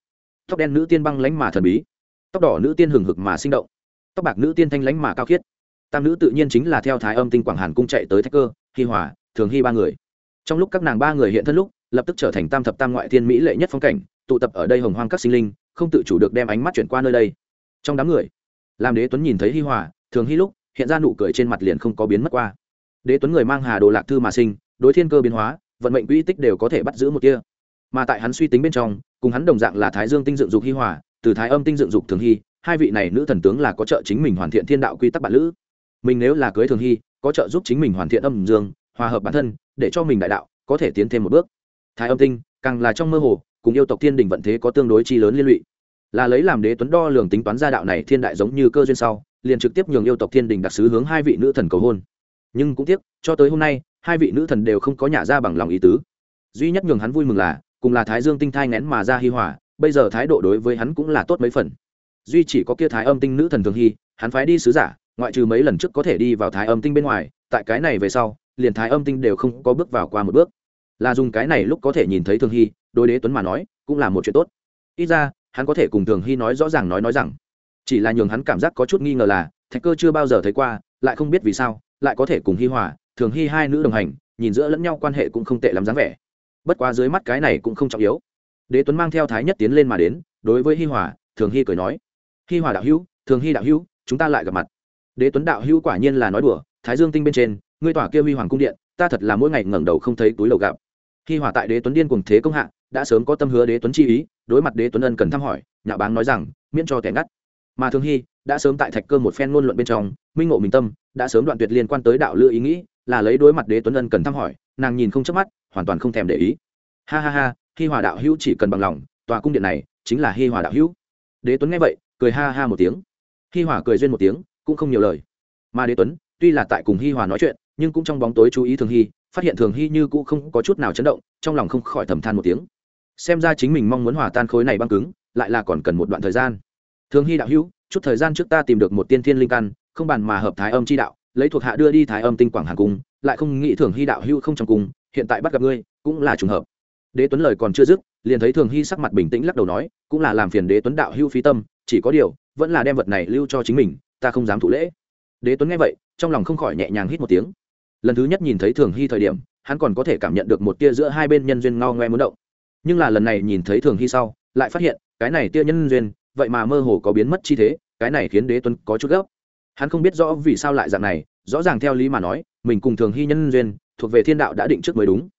Tóc đen nữ tiên băng lánh mà thần bí. Tóc đỏ nữ tiên hừng hực mà sinh động. Tóc bạc nữ tiên thanh lánh mà cao khiết. Tam nữ tự nhiên chính là theo thái âm tinh quảng hàn cung chạy tới thách cơ, hi hòa, thường hy ba người. Trong lúc các nàng ba người hiện thân lúc, lập tức trở thành tam thập tam ngoại thiên mỹ lệ nhất phong cảnh, tụ tập ở đây hồng hoang các sinh linh không tự chủ được đem ánh mắt chuyển qua nơi đây. Trong đám người làm đế tuấn nhìn thấy hi hòa, thường hi lúc, hiện ra nụ cười trên mặt liền không có biến mất qua. Đế tuấn người mang hà đồ lạc thư mà sinh, đối thiên cơ biến hóa, vận mệnh quỹ tích đều có thể bắt giữ một kia mà tại hắn suy tính bên trong, cùng hắn đồng dạng là thái dương tinh dựng dục hi hòa, từ thái âm tinh dựng dục thường hy hai vị này nữ thần tướng là có trợ chính mình hoàn thiện thiên đạo quy tắc bản lữ. Mình nếu là cưới thường hy có trợ giúp chính mình hoàn thiện âm dương, hòa hợp bản thân, để cho mình đại đạo, có thể tiến thêm một bước. Thái âm tinh, càng là trong mơ hồ cùng yêu tộc thiên đình vận thế có tương đối chi lớn liên lụy. Là lấy làm đế tuấn đo lường tính toán gia đạo này thiên đại giống như cơ duyên sau, liền trực tiếp nhường yêu tộc thiên đình đặc sứ hướng hai vị nữ thần cầu hôn. Nhưng cũng tiếc, cho tới hôm nay, hai vị nữ thần đều không có nhà ra bằng lòng ý tứ. Duy nhất nhường hắn vui mừng là, cùng là thái dương tinh thai ngén mà ra hi hòa, bây giờ thái độ đối với hắn cũng là tốt mấy phần. Duy chỉ có kia thái âm tinh nữ thần thường hy hắn phái đi sứ giả, ngoại trừ mấy lần trước có thể đi vào thái âm tinh bên ngoài, tại cái này về sau, liền thái âm tinh đều không có bước vào qua một bước. Là dùng cái này lúc có thể nhìn thấy thường hy đối đế tuấn mà nói, cũng là một chuyện tốt. Ít ra, hắn có thể cùng thường hy nói rõ ràng nói nói rằng, chỉ là nhường hắn cảm giác có chút nghi ngờ là, thạch cơ chưa bao giờ thấy qua, lại không biết vì sao, lại có thể cùng hi hòa, thường hy hai nữ đồng hành, nhìn giữa lẫn nhau quan hệ cũng không tệ lắm dáng vẻ. Bất quá dưới mắt cái này cũng không trọng yếu. Đế tuấn mang theo thái nhất tiến lên mà đến, đối với hi hòa, thường hy cười nói, hi hòa đạo hữu, thường hy đạo hữu, chúng ta lại gặp mặt. Đế tuấn đạo hữu quả nhiên là nói đùa, thái dương tinh bên trên, ngươi tỏa kia huy hoàng cung điện, ta thật là mỗi ngày ngẩng đầu không thấy túi lầu gặp. Hi hòa tại đế tuấn điên cùng thế công hạ đã sớm có tâm hứa đế tuấn chi ý, đối mặt đế tuấn ân cần thăm hỏi nhạo báng nói rằng, miễn cho kẻ ngắt. Mà thường hy đã sớm tại thạch cơ một phen ngôn luận bên trong, minh ngộ mình tâm, đã sớm đoạn tuyệt liên quan tới đạo lựa ý nghĩ, là lấy đối mặt đế tuấn ân cần thăm hỏi, nàng nhìn không chớp mắt, hoàn toàn không thèm để ý. Ha ha ha, hi hòa đạo hữu chỉ cần bằng lòng, tòa cung điện này chính là hi hòa đạo hữu. Đế tuấn nghe vậy, cười ha ha một tiếng. Hi hòa cười duyên một tiếng, cũng không nhiều lời. Mà đế tuấn, tuy là tại cùng hi hòa nói chuyện, nhưng cũng trong bóng tối chú ý thường hy, phát hiện thường hy như cũ không có chút nào chấn động, trong lòng không khỏi thầm than một tiếng xem ra chính mình mong muốn hòa tan khối này băng cứng, lại là còn cần một đoạn thời gian. Thường hy đạo hữu, chút thời gian trước ta tìm được một tiên thiên linh căn, không bàn mà hợp thái âm chi đạo, lấy thuộc hạ đưa đi thái âm tinh quảng hàn cung, lại không nghĩ thường hy đạo hữu không trong cung, hiện tại bắt gặp ngươi, cũng là trùng hợp. Đế tuấn lời còn chưa dứt, liền thấy thường hy sắc mặt bình tĩnh lắc đầu nói, cũng là làm phiền đế tuấn đạo hữu phí tâm, chỉ có điều, vẫn là đem vật này lưu cho chính mình, ta không dám thụ lễ. Đế tuấn nghe vậy, trong lòng không khỏi nhẹ nhàng hít một tiếng. Lần thứ nhất nhìn thấy thường hy thời điểm, hắn còn có thể cảm nhận được một tia giữa hai bên nhân duyên ngao ngoe muốn động nhưng là lần này nhìn thấy thường hy sau, lại phát hiện, cái này tia nhân duyên, vậy mà mơ hồ có biến mất chi thế, cái này khiến đế tuấn có chút gấp. Hắn không biết rõ vì sao lại dạng này, rõ ràng theo lý mà nói, mình cùng thường hy nhân duyên, thuộc về thiên đạo đã định trước mới đúng.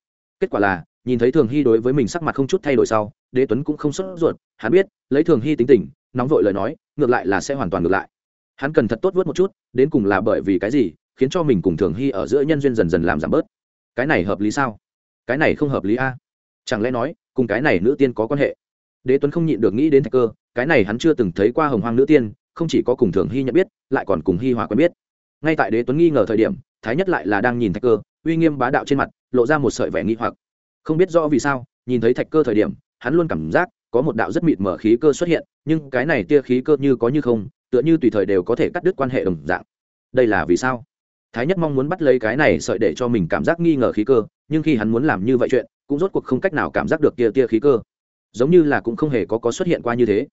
Kết quả là, nhìn thấy thường hy đối với mình sắc mặt không chút thay đổi sau, đế tuấn cũng không sốt ruột, hắn biết, lấy thường hy tính tình, nóng vội lời nói, ngược lại là sẽ hoàn toàn ngược lại. Hắn cần thật tốt vớt một chút, đến cùng là bởi vì cái gì, khiến cho mình cùng thường hy ở giữa nhân duyên dần dần làm giảm bớt. Cái này hợp lý sao? Cái này không hợp lý a. Chẳng lẽ nói cùng cái này nữ tiên có quan hệ. Đế tuấn không nhịn được nghĩ đến thạch cơ, cái này hắn chưa từng thấy qua hồng hoang nữ tiên, không chỉ có cùng thường hy nhận biết, lại còn cùng hy hòa quen biết. Ngay tại đế tuấn nghi ngờ thời điểm, thái nhất lại là đang nhìn thạch cơ, uy nghiêm bá đạo trên mặt, lộ ra một sợi vẻ nghi hoặc. Không biết rõ vì sao, nhìn thấy thạch cơ thời điểm, hắn luôn cảm giác có một đạo rất mịt mở khí cơ xuất hiện, nhưng cái này tia khí cơ như có như không, tựa như tùy thời đều có thể cắt đứt quan hệ đồng dạng. Đây là vì sao? Thái nhất mong muốn bắt lấy cái này sợi để cho mình cảm giác nghi ngờ khí cơ nhưng khi hắn muốn làm như vậy chuyện, cũng rốt cuộc không cách nào cảm giác được tia tia khí cơ. Giống như là cũng không hề có có xuất hiện qua như thế.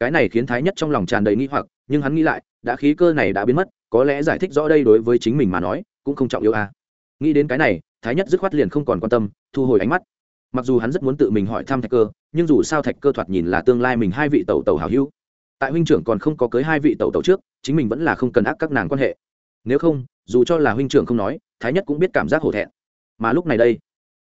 Cái này khiến thái nhất trong lòng tràn đầy nghi hoặc, nhưng hắn nghĩ lại, đã khí cơ này đã biến mất, có lẽ giải thích rõ đây đối với chính mình mà nói, cũng không trọng yếu à. nghĩ đến cái này, thái nhất dứt khoát liền không còn quan tâm, thu hồi ánh mắt. Mặc dù hắn rất muốn tự mình hỏi thăm thạch cơ, nhưng dù sao thạch cơ thoạt nhìn là tương lai mình hai vị tẩu tẩu hào hữu. Tại huynh trưởng còn không có cưới hai vị tẩu tẩu trước, chính mình vẫn là không cần ác các nàng quan hệ. Nếu không, dù cho là huynh trưởng không nói, thái nhất cũng biết cảm giác hổ thẹn mà lúc này đây,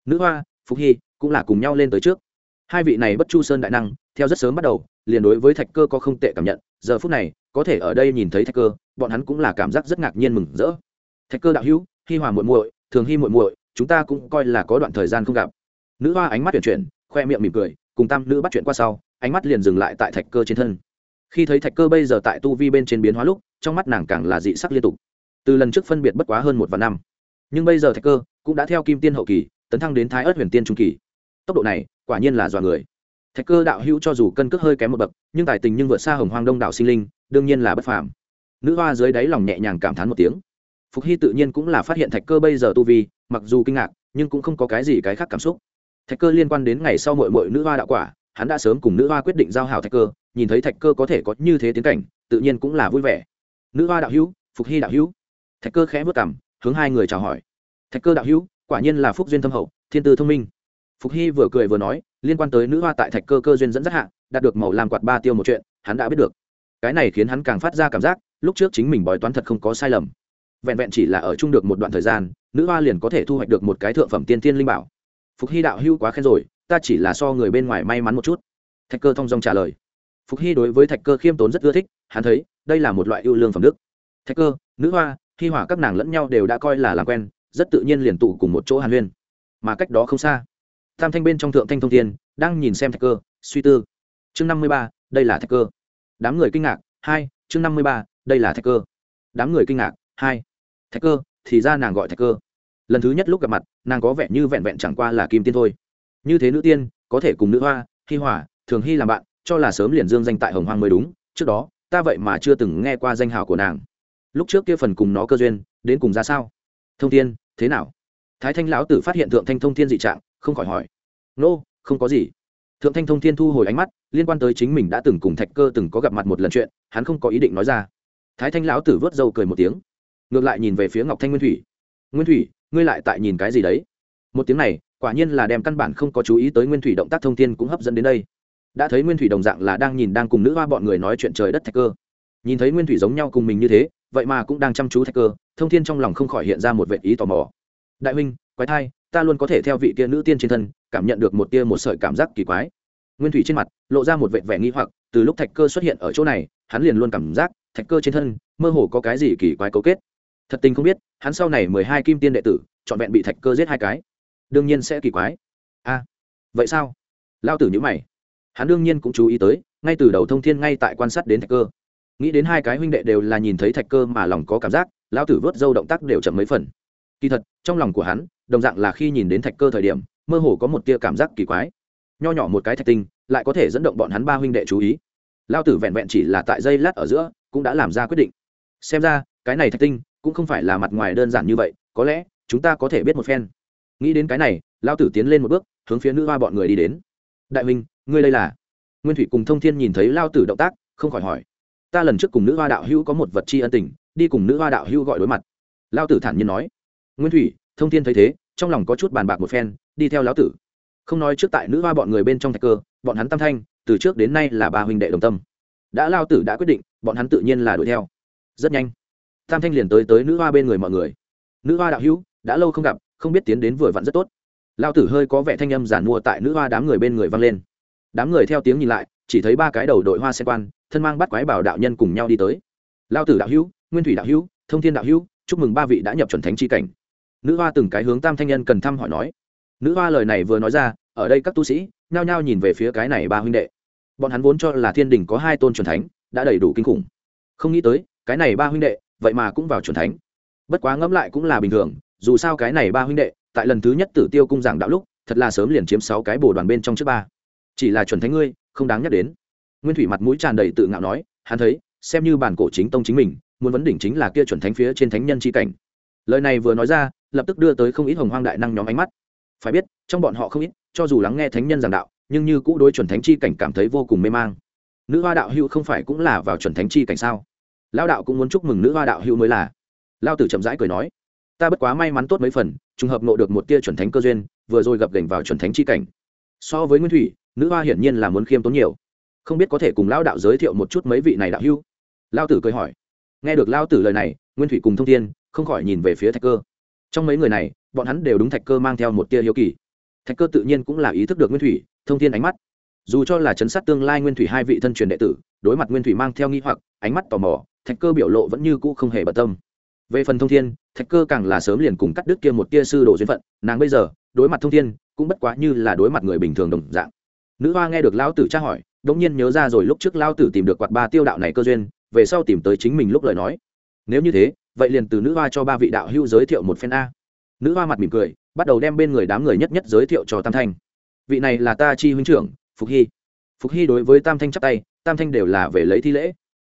nữ hoa phúc hy cũng là cùng nhau lên tới trước. Hai vị này bất chu sơn đại năng, theo rất sớm bắt đầu, liền đối với thạch cơ có không tệ cảm nhận. Giờ phút này, có thể ở đây nhìn thấy thạch cơ, bọn hắn cũng là cảm giác rất ngạc nhiên mừng rỡ. Thạch cơ đạo hữu, hi hòa muội muội, thường hi muội muội, chúng ta cũng coi là có đoạn thời gian không gặp. Nữ hoa ánh mắt chuyển chuyển, khoe miệng mỉm cười, cùng tam nữ bắt chuyện qua sau, ánh mắt liền dừng lại tại thạch cơ trên thân. Khi thấy thạch cơ bây giờ tại tu vi bên trên biến hóa lúc, trong mắt nàng càng là dị sắc liên tục. Từ lần trước phân biệt bất quá hơn một và năm, nhưng bây giờ thạch cơ cũng đã theo kim tiên hậu kỳ, tấn thăng đến thái ớt huyền tiên trung kỳ. Tốc độ này, quả nhiên là dọa người. Thạch cơ đạo hữu cho dù cân cước hơi kém một bậc, nhưng tài tình nhưng vượt xa hồng hoang đông đảo sinh linh, đương nhiên là bất phàm. Nữ hoa dưới đáy lòng nhẹ nhàng cảm thán một tiếng. Phục hy tự nhiên cũng là phát hiện thạch cơ bây giờ tu vi, mặc dù kinh ngạc, nhưng cũng không có cái gì cái khác cảm xúc. Thạch cơ liên quan đến ngày sau mội mội nữ hoa đạo quả, hắn đã sớm cùng nữ hoa quyết định giao hảo thạch cơ, nhìn thấy thạch cơ có thể có như thế tiến cảnh, tự nhiên cũng là vui vẻ. Nữ hoa đạo hữu, phục hy đạo hữu. Thạch cơ khẽ vất cảm hướng hai người chào hỏi thạch cơ đạo hữu, quả nhiên là phúc duyên thâm hậu, thiên tư thông minh. Phục hy vừa cười vừa nói, liên quan tới nữ hoa tại thạch cơ cơ duyên dẫn dắt hạ, đạt được màu làm quạt ba tiêu một chuyện, hắn đã biết được. Cái này khiến hắn càng phát ra cảm giác, lúc trước chính mình bói toán thật không có sai lầm. Vẹn vẹn chỉ là ở chung được một đoạn thời gian, nữ hoa liền có thể thu hoạch được một cái thượng phẩm tiên tiên linh bảo. Phục hy đạo hữu quá khen rồi, ta chỉ là so người bên ngoài may mắn một chút. Thạch cơ thong dong trả lời. Phục hy đối với thạch cơ khiêm tốn rất ưa thích, hắn thấy, đây là một loại ưu lương phẩm đức. Thạch cơ, nữ hoa hy hỏa các nàng lẫn nhau đều đã coi là làm quen rất tự nhiên liền tụ cùng một chỗ hàn huyên. Mà cách đó không xa, tam thanh bên trong thượng thanh thông thiên, đang nhìn xem thạch cơ, suy tư. Chương năm mươi ba, đây là thạch cơ. Đám người kinh ngạc, hai, chương năm mươi ba, đây là thạch cơ. Đám người kinh ngạc, hai, thạch cơ, thì ra nàng gọi thạch cơ. Lần thứ nhất lúc gặp mặt, nàng có vẻ như vẹn vẹn chẳng qua là kim tiên thôi. Như thế nữ tiên, có thể cùng nữ hoa, hi hòa, thường hy làm bạn, cho là sớm liền dương danh tại hồng hoang mới đúng. Trước đó, ta vậy mà chưa từng nghe qua danh hào của nàng. Lúc trước kia phần cùng nó cơ duyên, đến cùng ra sao? Thông tiên thế nào? Thái thanh lão tử phát hiện thượng thanh thông thiên dị trạng không khỏi hỏi. Nô、no, không có gì. Thượng thanh thông thiên thu hồi ánh mắt liên quan tới chính mình đã từng cùng thạch cơ từng có gặp mặt một lần chuyện hắn không có ý định nói ra. Thái thanh lão tử vớt râu cười một tiếng. Ngược lại nhìn về phía ngọc thanh nguyên thủy. Nguyên thủy ngươi lại tại nhìn cái gì đấy? Một tiếng này quả nhiên là đem căn bản không có chú ý tới nguyên thủy động tác thông thiên cũng hấp dẫn đến đây. Đã thấy nguyên thủy đồng dạng là đang nhìn đang cùng nữ hoa bọn người nói chuyện trời đất thạch cơ. Nhìn thấy nguyên thủy giống nhau cùng mình như thế vậy mà cũng đang chăm chú thạch cơ, thông thiên trong lòng không khỏi hiện ra một vệ ý tò mò. Đại huynh, quái thai, ta luôn có thể theo vị kia nữ tiên trên thân, cảm nhận được một tia một sợi cảm giác kỳ quái. Nguyên thủy trên mặt, lộ ra một vệ vẻ nghi hoặc, từ lúc thạch cơ xuất hiện ở chỗ này, hắn liền luôn cảm giác, thạch cơ trên thân, mơ hồ có cái gì kỳ quái cấu kết. Thật tình không biết, hắn sau này mười hai kim tiên đệ tử, trọn vẹn bị thạch cơ giết hai cái. Đương nhiên sẽ kỳ quái. A, vậy sao? Lao tử nhữ mày. Hắn đương nhiên cũng chú ý tới, ngay từ đầu thông thiên ngay tại quan sát đến thạch cơ nghĩ đến hai cái huynh đệ đều là nhìn thấy thạch cơ mà lòng có cảm giác, lão tử vớt dâu động tác đều chậm mấy phần. Kỳ thật, trong lòng của hắn, đồng dạng là khi nhìn đến thạch cơ thời điểm, mơ hồ có một tia cảm giác kỳ quái. Nho nhỏ một cái thạch tinh, lại có thể dẫn động bọn hắn ba huynh đệ chú ý. Lao tử vẹn vẹn chỉ là tại dây lát ở giữa, cũng đã làm ra quyết định. Xem ra, cái này thạch tinh, cũng không phải là mặt ngoài đơn giản như vậy, có lẽ, chúng ta có thể biết một phen. Nghĩ đến cái này lao tử tiến lên một bước, hướng phía nữ hoa bọn người đi đến. Đại huynh, ngươi đây là? Nguyên thủy cùng thông thiên nhìn thấy lao tử động tác, không khỏi hỏi ta lần trước cùng nữ hoa đạo hữu có một vật chi ân tình, đi cùng nữ hoa đạo hữu gọi đối mặt. Lao tử thản nhiên nói. Nguyên thủy, thông thiên thấy thế, trong lòng có chút bàn bạc một phen, đi theo lão tử. Không nói trước tại nữ hoa bọn người bên trong thạch cơ, bọn hắn tam thanh, từ trước đến nay là ba huynh đệ đồng tâm. Đã lao tử đã quyết định, bọn hắn tự nhiên là đuổi theo. Rất nhanh, tam thanh liền tới tới nữ hoa bên người mọi người. Nữ hoa đạo hữu, đã lâu không gặp, không biết tiến đến vừa vặn rất tốt. Lao tử hơi có vẻ thanh âm giản mua tại nữ hoa đám người bên người vang lên. Đám người theo tiếng nhìn lại chỉ thấy ba cái đầu đội hoa sen quan, thân mang bắt quái bảo đạo nhân cùng nhau đi tới. Lao tử đạo hữu, nguyên thủy đạo hữu, thông thiên đạo hữu, chúc mừng ba vị đã nhập chuẩn thánh chi cảnh. Nữ hoa từng cái hướng tam thanh nhân cần thăm hỏi nói. Nữ hoa lời này vừa nói ra, ở đây các tu sĩ nhao nhao nhìn về phía cái này ba huynh đệ. Bọn hắn vốn cho là thiên đình có hai tôn chuẩn thánh, đã đầy đủ kinh khủng. Không nghĩ tới, cái này ba huynh đệ, vậy mà cũng vào chuẩn thánh. Bất quá ngẫm lại cũng là bình thường, dù sao cái này ba huynh đệ, tại lần thứ nhất tử tiêu cung giảng đạo lúc, thật là sớm liền chiếm sáu cái bồ đoàn bên trong trước ba. Chỉ là chuẩn thánh ngươi không đáng nhắc đến. Nguyên thủy mặt mũi tràn đầy tự ngạo nói, hắn thấy, xem như bản cổ chính tông chính mình, muốn vấn đỉnh chính là kia chuẩn thánh phía trên thánh nhân c h i cảnh. Lời này vừa nói ra, lập tức đưa tới không ít hồng hoang đại năng nhóm ánh mắt. Phải biết, trong bọn họ không ít, cho dù lắng nghe thánh nhân giảng đạo, nhưng như cũ đối chuẩn thánh chi cảnh cảm thấy vô cùng mê mang. Nữ hoa đạo hữu không phải cũng là vào chuẩn thánh chi cảnh sao? Lao đạo cũng muốn chúc mừng nữ hoa đạo hữu mới là. Lao tử chậm rãi cười nói, ta bất quá may mắn tốt mấy phần, trùng hợp nộ được một tia chuẩn thánh cơ duyên, vừa rồi gặp gành vào chuẩn thánh chi cảnh. So với nguyên thủy nữ hoa hiển nhiên là muốn khiêm tốn nhiều. Không biết có thể cùng lao đạo giới thiệu một chút mấy vị này đạo hưu. lao tử cười hỏi. Nghe được lao tử lời này, nguyên thủy cùng thông thiên không khỏi nhìn về phía thạch cơ. Trong mấy người này, bọn hắn đều đúng thạch cơ mang theo một tia hiếu kỳ. Thạch cơ tự nhiên cũng là ý thức được nguyên thủy, thông thiên ánh mắt. Dù cho là chấn sát tương lai nguyên thủy hai vị thân truyền đệ tử, đối mặt nguyên thủy mang theo nghi hoặc, ánh mắt tò mò, thạch cơ biểu lộ vẫn như cũ không hề bận tâm. Về phần thông thiên, thạch cơ càng là sớm liền cùng cắt đứt kia một tia sư đồ duyên phận, nàng bây giờ, đối mặt thông thiên, cũng bất quá như là đối mặt người bình thường đồng dạng nữ hoa nghe được lao tử tra hỏi, đống nhiên nhớ ra rồi lúc trước lao tử tìm được quạt ba tiêu đạo này cơ duyên, về sau tìm tới chính mình lúc lời nói. Nếu như thế, vậy liền từ nữ hoa cho ba vị đạo hưu giới thiệu một phen a. Nữ hoa mặt mỉm cười, bắt đầu đem bên người đám người nhất nhất giới thiệu cho tam thanh. Vị này là ta chi huynh trưởng, phục hy. Phục hy đối với tam thanh chắp tay, tam thanh đều là về lấy thi lễ.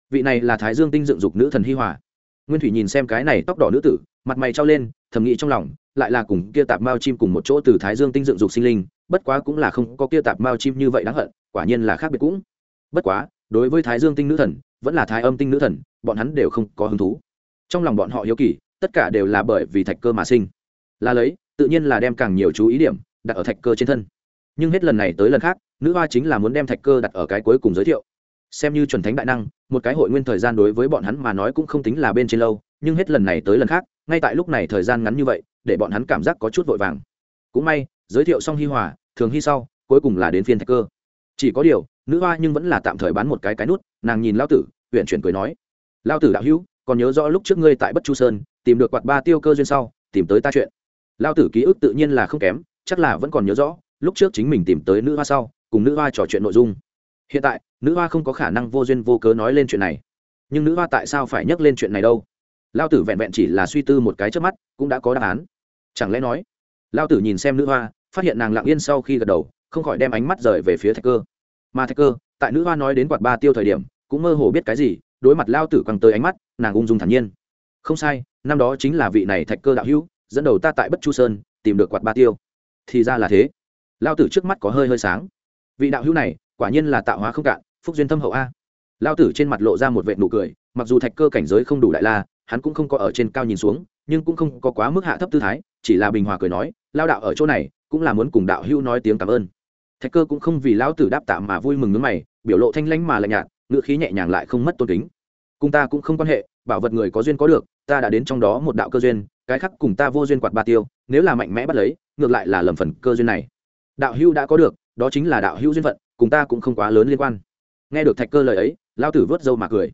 Vị này là thái dương tinh dựng dục nữ thần hi hòa. Nguyên thủy nhìn xem cái này tóc đỏ nữ tử, mặt mày trao lên, thầm nghĩ trong lòng, lại là cùng kia tạp mao chim cùng một chỗ từ thái dương tinh dựng dục sinh linh bất quá cũng là không có kia tạp mao chim như vậy đáng hận, quả nhiên là khác biệt cũng. Bất quá, đối với thái dương tinh nữ thần, vẫn là thái âm tinh nữ thần, bọn hắn đều không có hứng thú. Trong lòng bọn họ hiếu kỳ, tất cả đều là bởi vì thạch cơ mà sinh. Là lấy, tự nhiên là đem càng nhiều chú ý điểm đặt ở thạch cơ trên thân. Nhưng hết lần này tới lần khác, nữ hoa chính là muốn đem thạch cơ đặt ở cái cuối cùng giới thiệu. Xem như chuẩn thánh đại năng, một cái hội nguyên thời gian đối với bọn hắn mà nói cũng không tính là bên trên lâu, nhưng hết lần này tới lần khác, ngay tại lúc này thời gian ngắn như vậy, để bọn hắn cảm giác có chút vội vàng. Cũng may, giới thiệu xong hi hòa thường hy sau, cuối cùng là đến phiên thạch cơ. Chỉ có điều, nữ hoa nhưng vẫn là tạm thời bán một cái cái nút, nàng nhìn lao tử, huyện chuyển cười nói, lao tử đạo hữu, còn nhớ rõ lúc trước ngươi tại bất chu sơn, tìm được quạt ba tiêu cơ duyên sau, tìm tới ta chuyện. Lao tử ký ức tự nhiên là không kém, chắc là vẫn còn nhớ rõ, lúc trước chính mình tìm tới nữ hoa sau, cùng nữ hoa trò chuyện nội dung. Hiện tại, nữ hoa không có khả năng vô duyên vô cớ nói lên chuyện này. Nhưng nữ hoa tại sao phải nhắc lên chuyện này đâu? Lao tử vẹn vẹn chỉ là suy tư một cái trước mắt, cũng đã có đáp án. Chẳng lẽ nói, lao tử nhìn xem nữ hoa phát hiện nàng lặng yên sau khi gật đầu, không khỏi đem ánh mắt rời về phía thạch cơ. Mà thạch cơ, tại nữ hoa nói đến quạt ba tiêu thời điểm, cũng mơ hồ biết cái gì, đối mặt lao tử quăng tới ánh mắt, nàng ung dung thản nhiên. Không sai, năm đó chính là vị này thạch cơ đạo hữu, dẫn đầu ta tại bất chu sơn, tìm được quạt ba tiêu. Thì ra là thế. Lao tử trước mắt có hơi hơi sáng. Vị đạo hữu này, quả nhiên là tạo hóa không cạn, phúc duyên thâm hậu a. Lao tử trên mặt lộ ra một vệ nụ cười, mặc dù thạch cơ cảnh giới không đủ đại la, hắn cũng không có ở trên cao nhìn xuống, nhưng cũng không có quá mức hạ thấp tư thái, chỉ là bình hòa cười nói lao đạo ở chỗ này cũng là muốn cùng đạo hữu nói tiếng cảm ơn. Thạch cơ cũng không vì lão tử đáp tạ mà vui mừng nước mày, biểu lộ thanh lãnh mà lạnh nhạt, ngữ khí nhẹ nhàng lại không mất tôn kính. Cùng ta cũng không quan hệ, bảo vật người có duyên có được, ta đã đến trong đó một đạo cơ duyên, cái khác cùng ta vô duyên quạt ba tiêu, nếu là mạnh mẽ bắt lấy, ngược lại là lầm phần cơ duyên này. Đạo hữu đã có được, đó chính là đạo hữu duyên phận, cùng ta cũng không quá lớn liên quan. Nghe được thạch cơ lời ấy lao tử vớt dâu mà cười.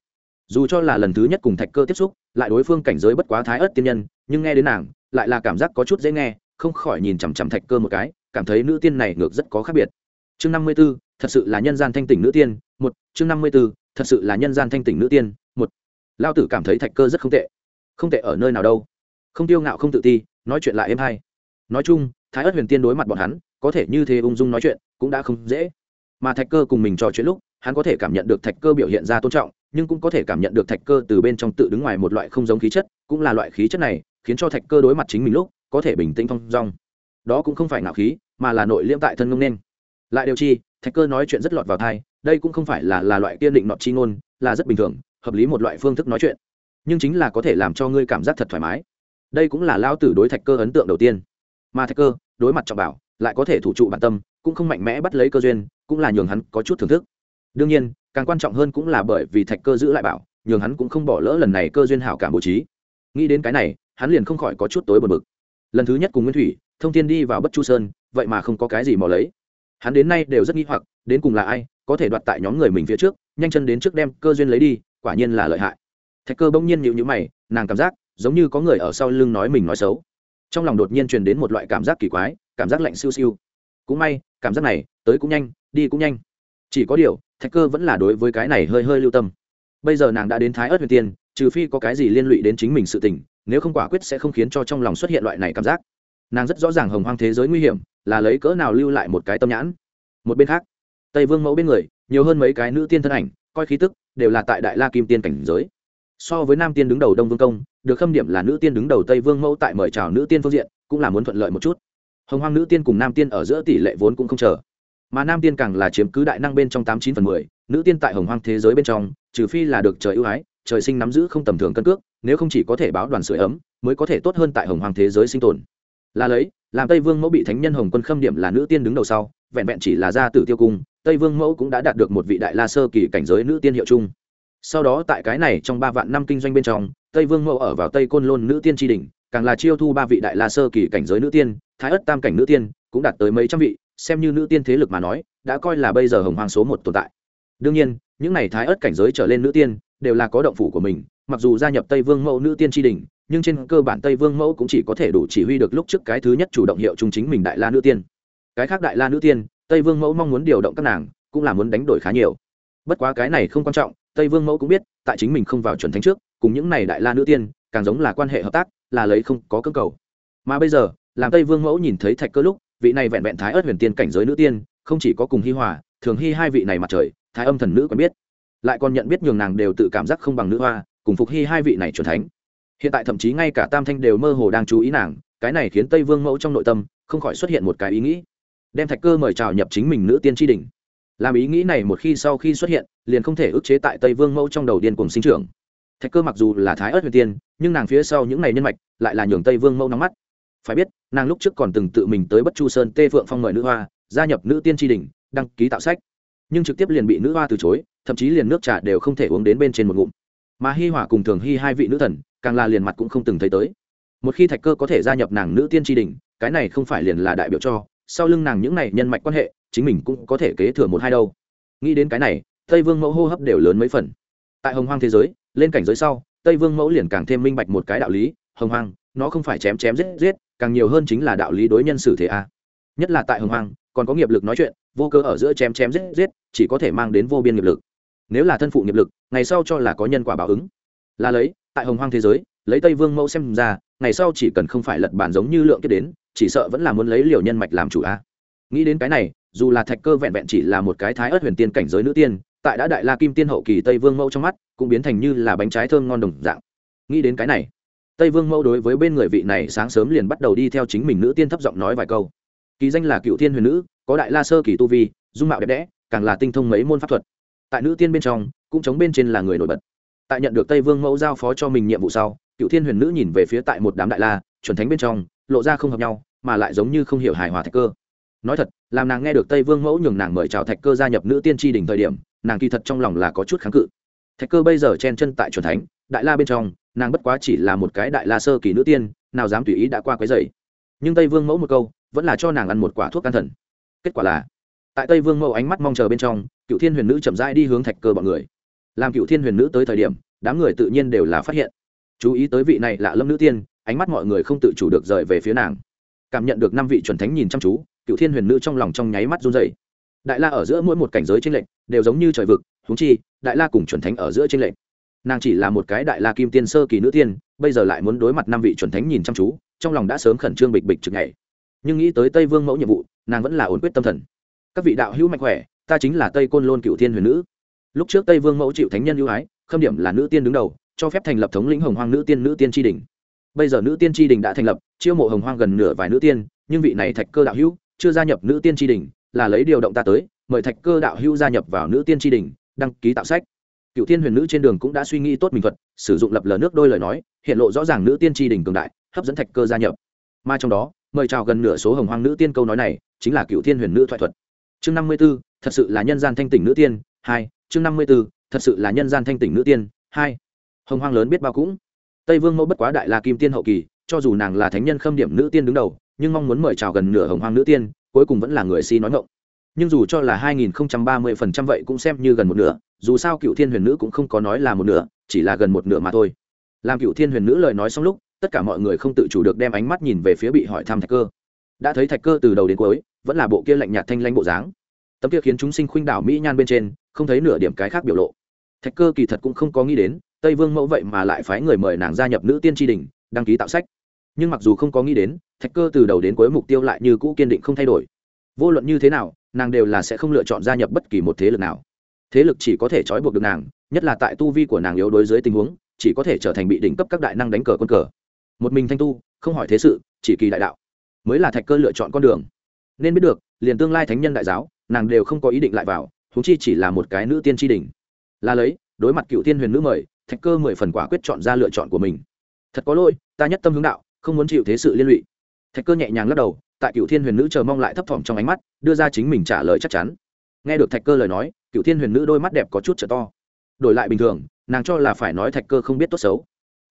Dù cho là lần thứ nhất cùng thạch cơ tiếp xúc, lại đối phương cảnh giới bất quá thái ớt tiên nhân, nhưng nghe đến nàng, lại là cảm giác có chút dễ nghe không khỏi nhìn chằm chằm thạch cơ một cái, cảm thấy nữ tiên này ngược rất có khác biệt. Chương năm mươi b ố thật sự là nhân gian thanh tỉnh nữ tiên, một. Chương năm mươi b ố thật sự là nhân gian thanh tỉnh nữ tiên, một. Lao tử cảm thấy thạch cơ rất không tệ. Không tệ ở nơi nào đâu. Không tiêu ngạo không tự ti, nói chuyện lại êm hay. Nói chung, thái ớt huyền tiên đối mặt bọn hắn, có thể như thế ung dung nói chuyện, cũng đã không dễ. Mà thạch cơ cùng mình trò chuyện lúc, hắn có thể cảm nhận được thạch cơ biểu hiện ra tôn trọng, nhưng cũng có thể cảm nhận được thạch cơ từ bên trong tự đứng ngoài một loại không giống khí chất, cũng là loại khí chất này, khiến cho thạch cơ đối mặt chính mình lúc có thể bình tĩnh thong dong. Đó cũng không phải ngạo khí, mà là nội liễm tại thân ngông nên. Lại điều chi, thạch cơ nói chuyện rất lọt vào thai đây cũng không phải là là loại kiên định nọt chi ngôn, là rất bình thường, hợp lý một loại phương thức nói chuyện. Nhưng chính là có thể làm cho ngươi cảm giác thật thoải mái. Đây cũng là lao tử đối thạch cơ ấn tượng đầu tiên. Mà thạch cơ, đối mặt trọng bảo, lại có thể thủ trụ bản tâm, cũng không mạnh mẽ bắt lấy cơ duyên, cũng là nhường hắn có chút thưởng thức. Đương nhiên, càng quan trọng hơn cũng là bởi vì thạch cơ giữ lại bảo, nhường hắn cũng không bỏ lỡ lần này cơ duyên hảo cảm bố trí. Nghĩ đến cái này, hắn liền không khỏi có chút tối bờ bực lần thứ nhất cùng nguyên thủy, thông thiên đi vào bất chu sơn, vậy mà không có cái gì mò lấy. Hắn đến nay đều rất nghi hoặc, đến cùng là ai, có thể đoạt tại nhóm người mình phía trước, nhanh chân đến trước đem cơ duyên lấy đi, quả nhiên là lợi hại. Thạch cơ bỗng nhiên nhịu nhữ mày, nàng cảm giác, giống như có người ở sau lưng nói mình nói xấu. Trong lòng đột nhiên truyền đến một loại cảm giác kỳ quái, cảm giác lạnh siêu siêu. Cũng may, cảm giác này, tới cũng nhanh, đi cũng nhanh. Chỉ có điều, thạch cơ vẫn là đối với cái này hơi hơi lưu tâm. Bây giờ nàng đã đến thái ớt huyền tiên trừ phi có cái gì liên lụy đến chính mình sự tình, nếu không quả quyết sẽ không khiến cho trong lòng xuất hiện loại này cảm giác. Nàng rất rõ ràng hồng hoang thế giới nguy hiểm, là lấy cỡ nào lưu lại một cái tâm nhãn. Một bên khác, tây vương mẫu bên người, nhiều hơn mấy cái nữ tiên thân ảnh, coi khí tức, đều là tại đại la kim tiên cảnh giới. So với nam tiên đứng đầu đông vương công, được khâm điểm là nữ tiên đứng đầu tây vương mẫu tại mời chào nữ tiên phương diện, cũng là muốn thuận lợi một chút. Hồng hoang nữ tiên cùng nam tiên ở giữa tỷ lệ vốn cũng không chờ. Mà nam tiên càng là chiếm cứ đại năng bên trong tám chín phần mười, nữ tiên tại hồng hoang thế giới bên trong, trừ phi là được trời ưu ái trời sinh nắm giữ không tầm thường cân cước, nếu không chỉ có thể báo đoàn sửa ấm, mới có thể tốt hơn tại hồng hoàng thế giới sinh tồn. Là lấy, làm tây vương mẫu bị thánh nhân hồng quân khâm điểm là nữ tiên đứng đầu sau, vẹn vẹn chỉ là gia tử tiêu cung, tây vương mẫu cũng đã đạt được một vị đại la sơ kỳ cảnh giới nữ tiên hiệu chung. Sau đó tại cái này trong ba vạn năm kinh doanh bên trong, tây vương mẫu ở vào tây côn lôn nữ tiên tri đình càng là chiêu thu ba vị đại la sơ kỳ cảnh giới nữ tiên, thái ất tam cảnh nữ tiên, cũng đạt tới mấy trăm vị, xem như nữ tiên thế lực mà nói, đã coi là bây giờ hồng hoàng số một tồn tại. Đương nhiên, những n à y thái ất cảnh giới trở lên nữ tiên đều là có động phủ của mình, mặc dù gia nhập tây vương mẫu nữ tiên tri đình, nhưng trên cơ bản tây vương mẫu cũng chỉ có thể đủ chỉ huy được lúc trước cái thứ nhất chủ động hiệu trung chính mình đại la nữ tiên. Cái khác đại la nữ tiên, tây vương mẫu mong muốn điều động các nàng, cũng là muốn đánh đổi khá nhiều. Bất quá cái này không quan trọng, tây vương mẫu cũng biết, tại chính mình không vào chuẩn thánh trước, cùng những này đại la nữ tiên, càng giống là quan hệ hợp tác, là lấy không có cơ cầu. Mà bây giờ, làm tây vương mẫu nhìn thấy thạch cơ lúc, vị này vẹn vẹn thái ớt huyền tiên cảnh giới nữ tiên, không chỉ có cùng hi hòa, thường hy hai vị này mặt trời, thái âm thần nữ còn biết lại còn nhận biết nhường nàng đều tự cảm giác không bằng nữ hoa, cùng phục hy hai vị này chuẩn thánh. Hiện tại thậm chí ngay cả tam thanh đều mơ hồ đang chú ý nàng, cái này khiến tây vương mẫu trong nội tâm không khỏi xuất hiện một cái ý nghĩ. Đem thạch cơ mời chào nhập chính mình nữ tiên tri đình. Làm ý nghĩ này một khi sau khi xuất hiện, liền không thể ức chế tại tây vương mẫu trong đầu điên cùng sinh trưởng. Thạch cơ mặc dù là thái ớt huyền tiên, nhưng nàng phía sau những n à y nhân mạch lại là nhường tây vương mẫu nóng mắt. Phải biết, nàng lúc trước còn từng tự mình tới bất chu sơn tê phượng phong mời nữ hoa, gia nhập nữ tiên tri đình, đăng ký tạo sách nhưng trực tiếp liền bị nữ hoa từ chối, thậm chí liền nước trà đều không thể uống đến bên trên một ngụm. Mà hi hỏa cùng thường hy hai vị nữ thần, càng là liền mặt cũng không từng thấy tới. Một khi thạch cơ có thể gia nhập nàng nữ tiên tri đình, cái này không phải liền là đại biểu cho, sau lưng nàng những này nhân mạch quan hệ, chính mình cũng có thể kế thừa một hai đâu. Nghĩ đến cái này, tây vương mẫu hô hấp đều lớn mấy phần. Tại hồng hoang thế giới, lên cảnh giới sau, tây vương mẫu liền càng thêm minh bạch một cái đạo lý, hồng hoang, nó không phải chém chém giết giết, càng nhiều hơn chính là đạo lý đối nhân xử thế a. Nhất là tại hồng hoang còn có nghiệp lực nói chuyện, vô cơ ở giữa chém chém giết giết, chỉ có thể mang đến vô biên nghiệp lực. Nếu là thân phụ nghiệp lực, ngày sau cho là có nhân quả báo ứng. Là lấy, tại hồng hoang thế giới, lấy tây vương mẫu xem ra, ngày sau chỉ cần không phải lật bản giống như lượng kết đến, chỉ sợ vẫn là muốn lấy liều nhân mạch làm chủ a. Nghĩ đến cái này, dù là thạch cơ vẹn vẹn chỉ là một cái thái ớt huyền tiên cảnh giới nữ tiên, tại đã đại la kim tiên hậu kỳ tây vương mẫu trong mắt, cũng biến thành như là bánh trái thơm ngon đồng dạng. Nghĩ đến cái này, tây vương mẫu đối với bên người vị này sáng sớm liền bắt đầu đi theo chính mình nữ tiên thấp giọng nói vài câu kỳ danh là cựu thiên huyền nữ, có đại la sơ kỳ tu vi, dung mạo đẹp đẽ, càng là tinh thông mấy môn pháp thuật. Tại nữ tiên bên trong, cũng chống bên trên là người nổi bật. Tại nhận được tây vương mẫu giao phó cho mình nhiệm vụ sau, cựu thiên huyền nữ nhìn về phía tại một đám đại la, chuẩn thánh bên trong, lộ ra không hợp nhau, mà lại giống như không hiểu hài hòa thạch cơ. Nói thật, làm nàng nghe được tây vương mẫu nhường nàng mời chào thạch cơ gia nhập nữ tiên tri đỉnh thời điểm, nàng kỳ thật trong lòng là có chút kháng cự. Thạch cơ bây giờ chen chân tại chuẩn thánh, đại la bên trong, nàng bất quá chỉ là một cái đại la sơ kỳ nữ tiên, nào dám tùy ý đã qua quấy dày nhưng tây vương mẫu một câu vẫn là cho nàng ăn một quả thuốc can thần. Kết quả là, tại tây vương mẫu ánh mắt mong chờ bên trong, cựu thiên huyền nữ chậm rãi đi hướng thạch cơ bọn người. Làm cựu thiên huyền nữ tới thời điểm, đám người tự nhiên đều là phát hiện. Chú ý tới vị này lạ lâm nữ tiên, ánh mắt mọi người không tự chủ được rời về phía nàng. Cảm nhận được năm vị chuẩn thánh nhìn chăm chú, cựu thiên huyền nữ trong lòng trong nháy mắt run dày đại la ở giữa mỗi một cảnh giới tranh lệch, đều giống như trời vực húng chi, đại la cùng chuẩn thánh ở giữa tranh lệch. Nàng chỉ là một cái đại la kim tiên sơ kỳ nữ tiên, bây giờ lại muốn đối mặt năm vị chuẩn thánh nhìn chăm chú, trong lòng đã sớm khẩn trương bịch bịch chực ngày nhưng nghĩ tới tây vương mẫu nhiệm vụ nàng vẫn là ổn quyết tâm thần các vị đạo hữu mạnh khỏe ta chính là tây côn lôn cựu thiên huyền nữ lúc trước tây vương mẫu chịu thánh nhân ưu ái khâm điểm là nữ tiên đứng đầu cho phép thành lập thống lĩnh hồng hoang nữ tiên nữ tiên tri đình bây giờ nữ tiên tri đình đã thành lập chiêu mộ hồng hoang gần nửa vài nữ tiên nhưng vị này thạch cơ đạo hữu chưa gia nhập nữ tiên tri đình là lấy điều động ta tới mời thạch cơ đạo hữu gia nhập vào nữ tiên tri đình đăng ký tạo sách cựu tiên huyền nữ trên đường cũng đã suy nghĩ tốt mình thuật sử dụng lập lờ nước đôi lời nói hiện lộ rõ ràng nữ tiên tri đình cường đại hấp dẫn thạch cơ gia nhập mà trong đó mời chào gần nửa số hồng hoang nữ tiên câu nói này, chính là cựu thiên huyền nữ thoại thuật. Chương năm mươi b ố thật sự là nhân gian thanh tỉnh nữ tiên, hai, chương năm mươi b ố thật sự là nhân gian thanh tỉnh nữ tiên, hai. Hồng hoang lớn biết bao cũng. Tây vương mẫu bất quá đại la kim tiên hậu kỳ, cho dù nàng là thánh nhân khâm điểm nữ tiên đứng đầu, nhưng mong muốn mời chào gần nửa hồng hoang nữ tiên, cuối cùng vẫn là người si nói ngộng nhưng dù cho là 2030% vậy cũng xem như gần một nửa, dù sao cựu thiên huyền nữ cũng không có nói là một nửa, chỉ là gần một nửa mà thôi. Làm cựu thiên huyền nữ lời nói xong lúc tất cả mọi người không tự chủ được đem ánh mắt nhìn về phía bị hỏi thăm thạch cơ. Đã thấy thạch cơ từ đầu đến cuối, vẫn là bộ kia lạnh nhạt thanh lãnh bộ dáng. Tấm kia khiến chúng sinh khuynh đảo mỹ nhan bên trên, không thấy nửa điểm cái khác biểu lộ. Thạch cơ kỳ thật cũng không có nghĩ đến, tây vương mẫu vậy mà lại phái người mời nàng gia nhập nữ tiên tri đình, đăng ký tạo sách. Nhưng mặc dù không có nghĩ đến, thạch cơ từ đầu đến cuối mục tiêu lại như cũ kiên định không thay đổi. Vô luận như thế nào, nàng đều là sẽ không lựa chọn gia nhập bất kỳ một thế lực nào. Thế lực chỉ có thể trói buộc được nàng, nhất là tại tu vi của nàng yếu đối dưới tình huống, chỉ có thể trở thành bị đỉnh cấp các đại năng đánh cờ quân cờ một mình thanh tu, không hỏi thế sự, chỉ kỳ đại đạo. Mới là thạch cơ lựa chọn con đường. Nên biết được, liền tương lai thánh nhân đại giáo, nàng đều không có ý định lại vào thú chi chỉ là một cái nữ tiên tri đình. Là lấy, đối mặt cựu tiên huyền nữ mời, thạch cơ mười phần quả quyết chọn ra lựa chọn của mình. Thật có lỗi, ta nhất tâm hướng đạo, không muốn chịu thế sự liên lụy. Thạch cơ nhẹ nhàng lắc đầu, tại cựu thiên huyền nữ chờ mong lại thấp thỏm trong ánh mắt, đưa ra chính mình trả lời chắc chắn. Nghe được thạch cơ lời nói, cựu thiên huyền nữ đôi mắt đẹp có chút trở to. Đổi lại bình thường, nàng cho là phải nói thạch cơ không biết tốt xấu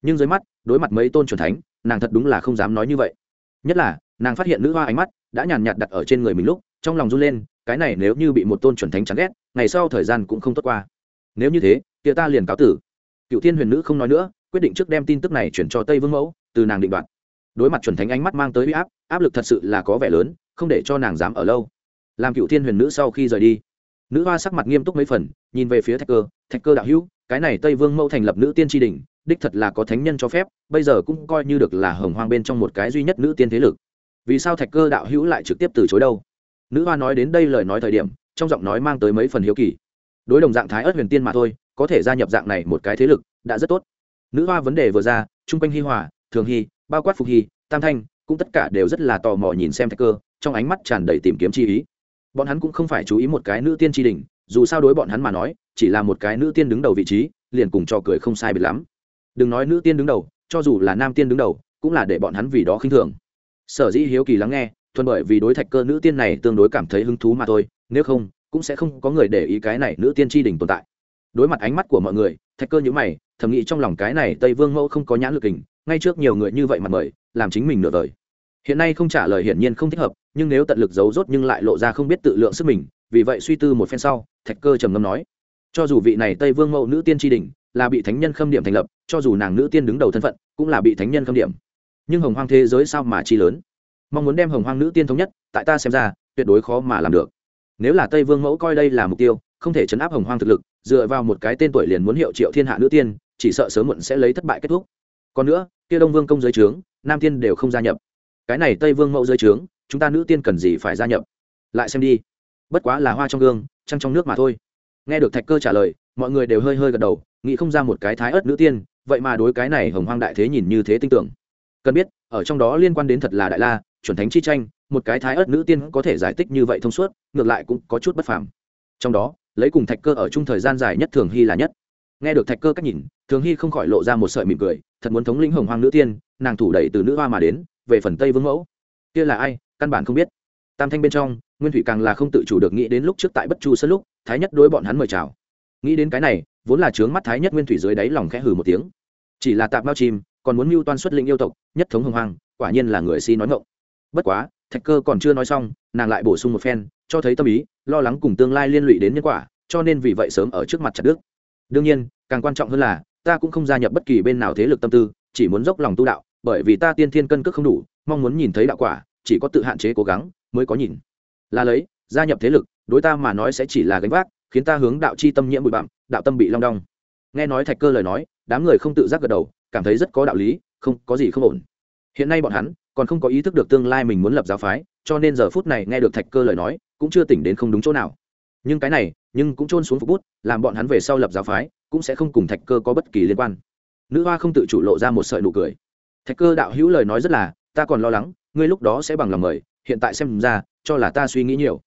nhưng dưới mắt, đối mặt mấy tôn c thánh, nàng thật đúng là không dám nói như vậy. Nhất là, nàng phát hiện nữ hoa ánh mắt đã nhàn nhạt đặt ở trên người mình lúc, trong lòng run lên, cái này nếu như bị một tôn chuẩn thánh chán ghét, ngày sau thời gian cũng không tốt qua. Nếu như thế, kia ta liền cáo tử. Cựu thiên huyền nữ không nói nữa, quyết định trước đem tin tức này chuyển cho tây vương mẫu, từ nàng định đoạt. Đối mặt chuẩn thánh ánh mắt mang tới huy áp áp lực thật sự là có vẻ lớn, không để cho nàng dám ở lâu. Làm cựu thiên huyền nữ sau khi rời đi, nữ hoa sắc mặt nghiêm túc mấy phần, nhìn về phía thạch cơ thạch cơ đạo hữu, cái này tây vương mẫu thành lập nữ tiên tri đình đích thật là có thánh nhân cho phép, bây giờ cũng coi như được là hồng hoang bên trong một cái duy nhất nữ tiên thế lực. Vì sao thạch cơ đạo hữu lại trực tiếp từ chối đâu? Nữ hoa nói đến đây lời nói thời điểm, trong giọng nói mang tới mấy phần hiếu kỳ. Đối đồng dạng thái ớt huyền tiên mà thôi, có thể gia nhập dạng này một cái thế lực, đã rất tốt. Nữ hoa vấn đề vừa ra, chung quanh hi hòa, thường hy bao quát phục hy tam thanh, cũng tất cả đều rất là tò mò nhìn xem thạch cơ, trong ánh mắt tràn đầy tìm kiếm chi ý. Bọn hắn cũng không phải chú ý một cái nữ tiên tri đình, dù sao đối bọn hắn mà nói, chỉ là một cái nữ tiên đứng đầu vị trí, liền cùng cho cười không sai biệt lắm đừng nói nữ tiên đứng đầu, cho dù là nam tiên đứng đầu, cũng là để bọn hắn vì đó khinh thường. Sở dĩ hiếu kỳ lắng nghe, thuần bởi vì đối thạch cơ nữ tiên này tương đối cảm thấy hứng thú mà thôi, nếu không, cũng sẽ không có người để ý cái này nữ tiên tri đình tồn tại. Đối mặt ánh mắt của mọi người, thạch cơ nhữ mày, thầm nghĩ trong lòng cái này tây vương mẫu không có nhãn lực hình ngay trước nhiều người như vậy mặt mời, làm chính mình nửa đời hiện nay không trả lời hiển nhiên không thích hợp, nhưng nếu tận lực giấu rốt nhưng lại lộ ra không biết tự lượng sức mình, vì vậy suy tư một phen sau, thạch cơ trầm ngâm nói, cho dù vị này tây vương mẫu nữ tiên tri đình là bị thánh nhân khâm điểm thành lập, cho dù nàng nữ tiên đứng đầu thân phận, cũng là bị thánh nhân khâm điểm. Nhưng hồng hoang thế giới sao mà chi lớn? Mong muốn đem hồng hoang nữ tiên thống nhất, tại ta xem ra, tuyệt đối khó mà làm được. Nếu là tây vương mẫu coi đây là mục tiêu, không thể chấn áp hồng hoang thực lực, dựa vào một cái tên tuổi liền muốn hiệu triệu thiên hạ nữ tiên, chỉ sợ sớm muộn sẽ lấy thất bại kết thúc. Còn nữa, kia đông vương công giới trướng, nam tiên đều không gia nhập. Cái này tây vương mẫu giới trướng, chúng ta nữ tiên cần gì phải gia nhập? Lại xem đi. Bất quá là hoa trong gương, trăng trong nước mà thôi. Nghe được thạch cơ trả lời, mọi người đều hơi hơi gật đầu nghĩ không ra một cái thái ớt nữ tiên, vậy mà đối cái này hồng hoang đại thế nhìn như thế tin tưởng. Cần biết, ở trong đó liên quan đến thật là đại la, chuẩn thánh chi tranh, một cái thái ớt nữ tiên có thể giải thích như vậy thông suốt, ngược lại cũng có chút bất phàm. Trong đó, lấy cùng thạch cơ ở chung thời gian dài nhất thường hy là nhất. Nghe được thạch cơ cách nhìn, thường hy không khỏi lộ ra một sợi mỉm cười, thật muốn thống lĩnh hồng hoang nữ tiên, nàng thủ đẩy từ nữ hoa mà đến, về phần tây vương mẫu. Kia là ai, căn bản không biết. Tam thanh bên trong, nguyên thủy càng là không tự chủ được nghĩ đến lúc trước tại bất chu sân lúc, thái nhất đối bọn hắn mời chào. Nghĩ đến cái này vốn là trướng mắt thái nhất nguyên thủy dưới đáy lòng khẽ hừ một tiếng. Chỉ là tạp mao chim, còn muốn mưu toan xuất lĩnh yêu tộc, nhất thống hồng hoang, quả nhiên là người si nói ngộng bất quá, thạch cơ còn chưa nói xong, nàng lại bổ sung một phen, cho thấy tâm ý, lo lắng cùng tương lai liên lụy đến nhân quả, cho nên vì vậy sớm ở trước mặt chặt đức đương nhiên, càng quan trọng hơn là, ta cũng không gia nhập bất kỳ bên nào thế lực tâm tư, chỉ muốn dốc lòng tu đạo, bởi vì ta tiên thiên cân cước không đủ, mong muốn nhìn thấy đạo quả, chỉ có tự hạn chế cố gắng mới có nhìn. Là lấy, gia nhập thế lực, đối ta mà nói sẽ chỉ là gánh vác khiến ta hướng đạo chi tâm nhiễm bụi bặm, đạo tâm bị long đong. Nghe nói thạch cơ lời nói, đám người không tự giác gật đầu, cảm thấy rất có đạo lý, không, có gì không ổn. Hiện nay bọn hắn còn không có ý thức được tương lai mình muốn lập giáo phái, cho nên giờ phút này nghe được thạch cơ lời nói, cũng chưa tỉnh đến không đúng chỗ nào. Nhưng cái này, nhưng cũng trôn xuống phục bút, làm bọn hắn về sau lập giáo phái, cũng sẽ không cùng thạch cơ có bất kỳ liên quan. Nữ hoa không tự chủ lộ ra một sợi nụ cười. Thạch cơ đạo hữu lời nói rất là, ta còn lo lắng, ngươi lúc đó sẽ bằng lòng mời, hiện tại xem ra, cho là ta suy nghĩ nhiều.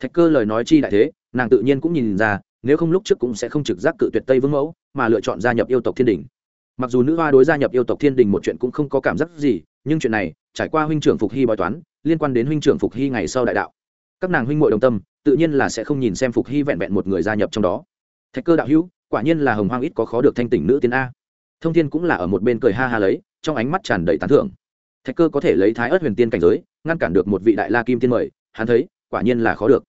Thạch cơ lời nói chi đại thế nàng tự nhiên cũng nhìn ra, nếu không lúc trước cũng sẽ không trực giác cự tuyệt tây vương mẫu, mà lựa chọn gia nhập yêu tộc thiên đình. Mặc dù nữ hoa đối gia nhập yêu tộc thiên đình một chuyện cũng không có cảm giác gì, nhưng chuyện này, trải qua huynh trưởng phục hy bói toán, liên quan đến huynh trưởng phục hy ngày sau đại đạo. Các nàng huynh m đồng tâm, tự nhiên là sẽ không nhìn xem phục hy vẹn vẹn một người gia nhập trong đó. Thạch cơ đạo hữu, quả nhiên là hồng hoang ít có khó được thanh tỉnh nữ tiên a. Thông thiên cũng là ở một bên cười ha ha lấy, trong ánh mắt tràn đầy tán thưởng. Thạch cơ có thể lấy thái ớt huyền tiên cảnh giới, ngăn cản được một vị đại la kim tiên mời, hắn thấy, quả nhiên là khó được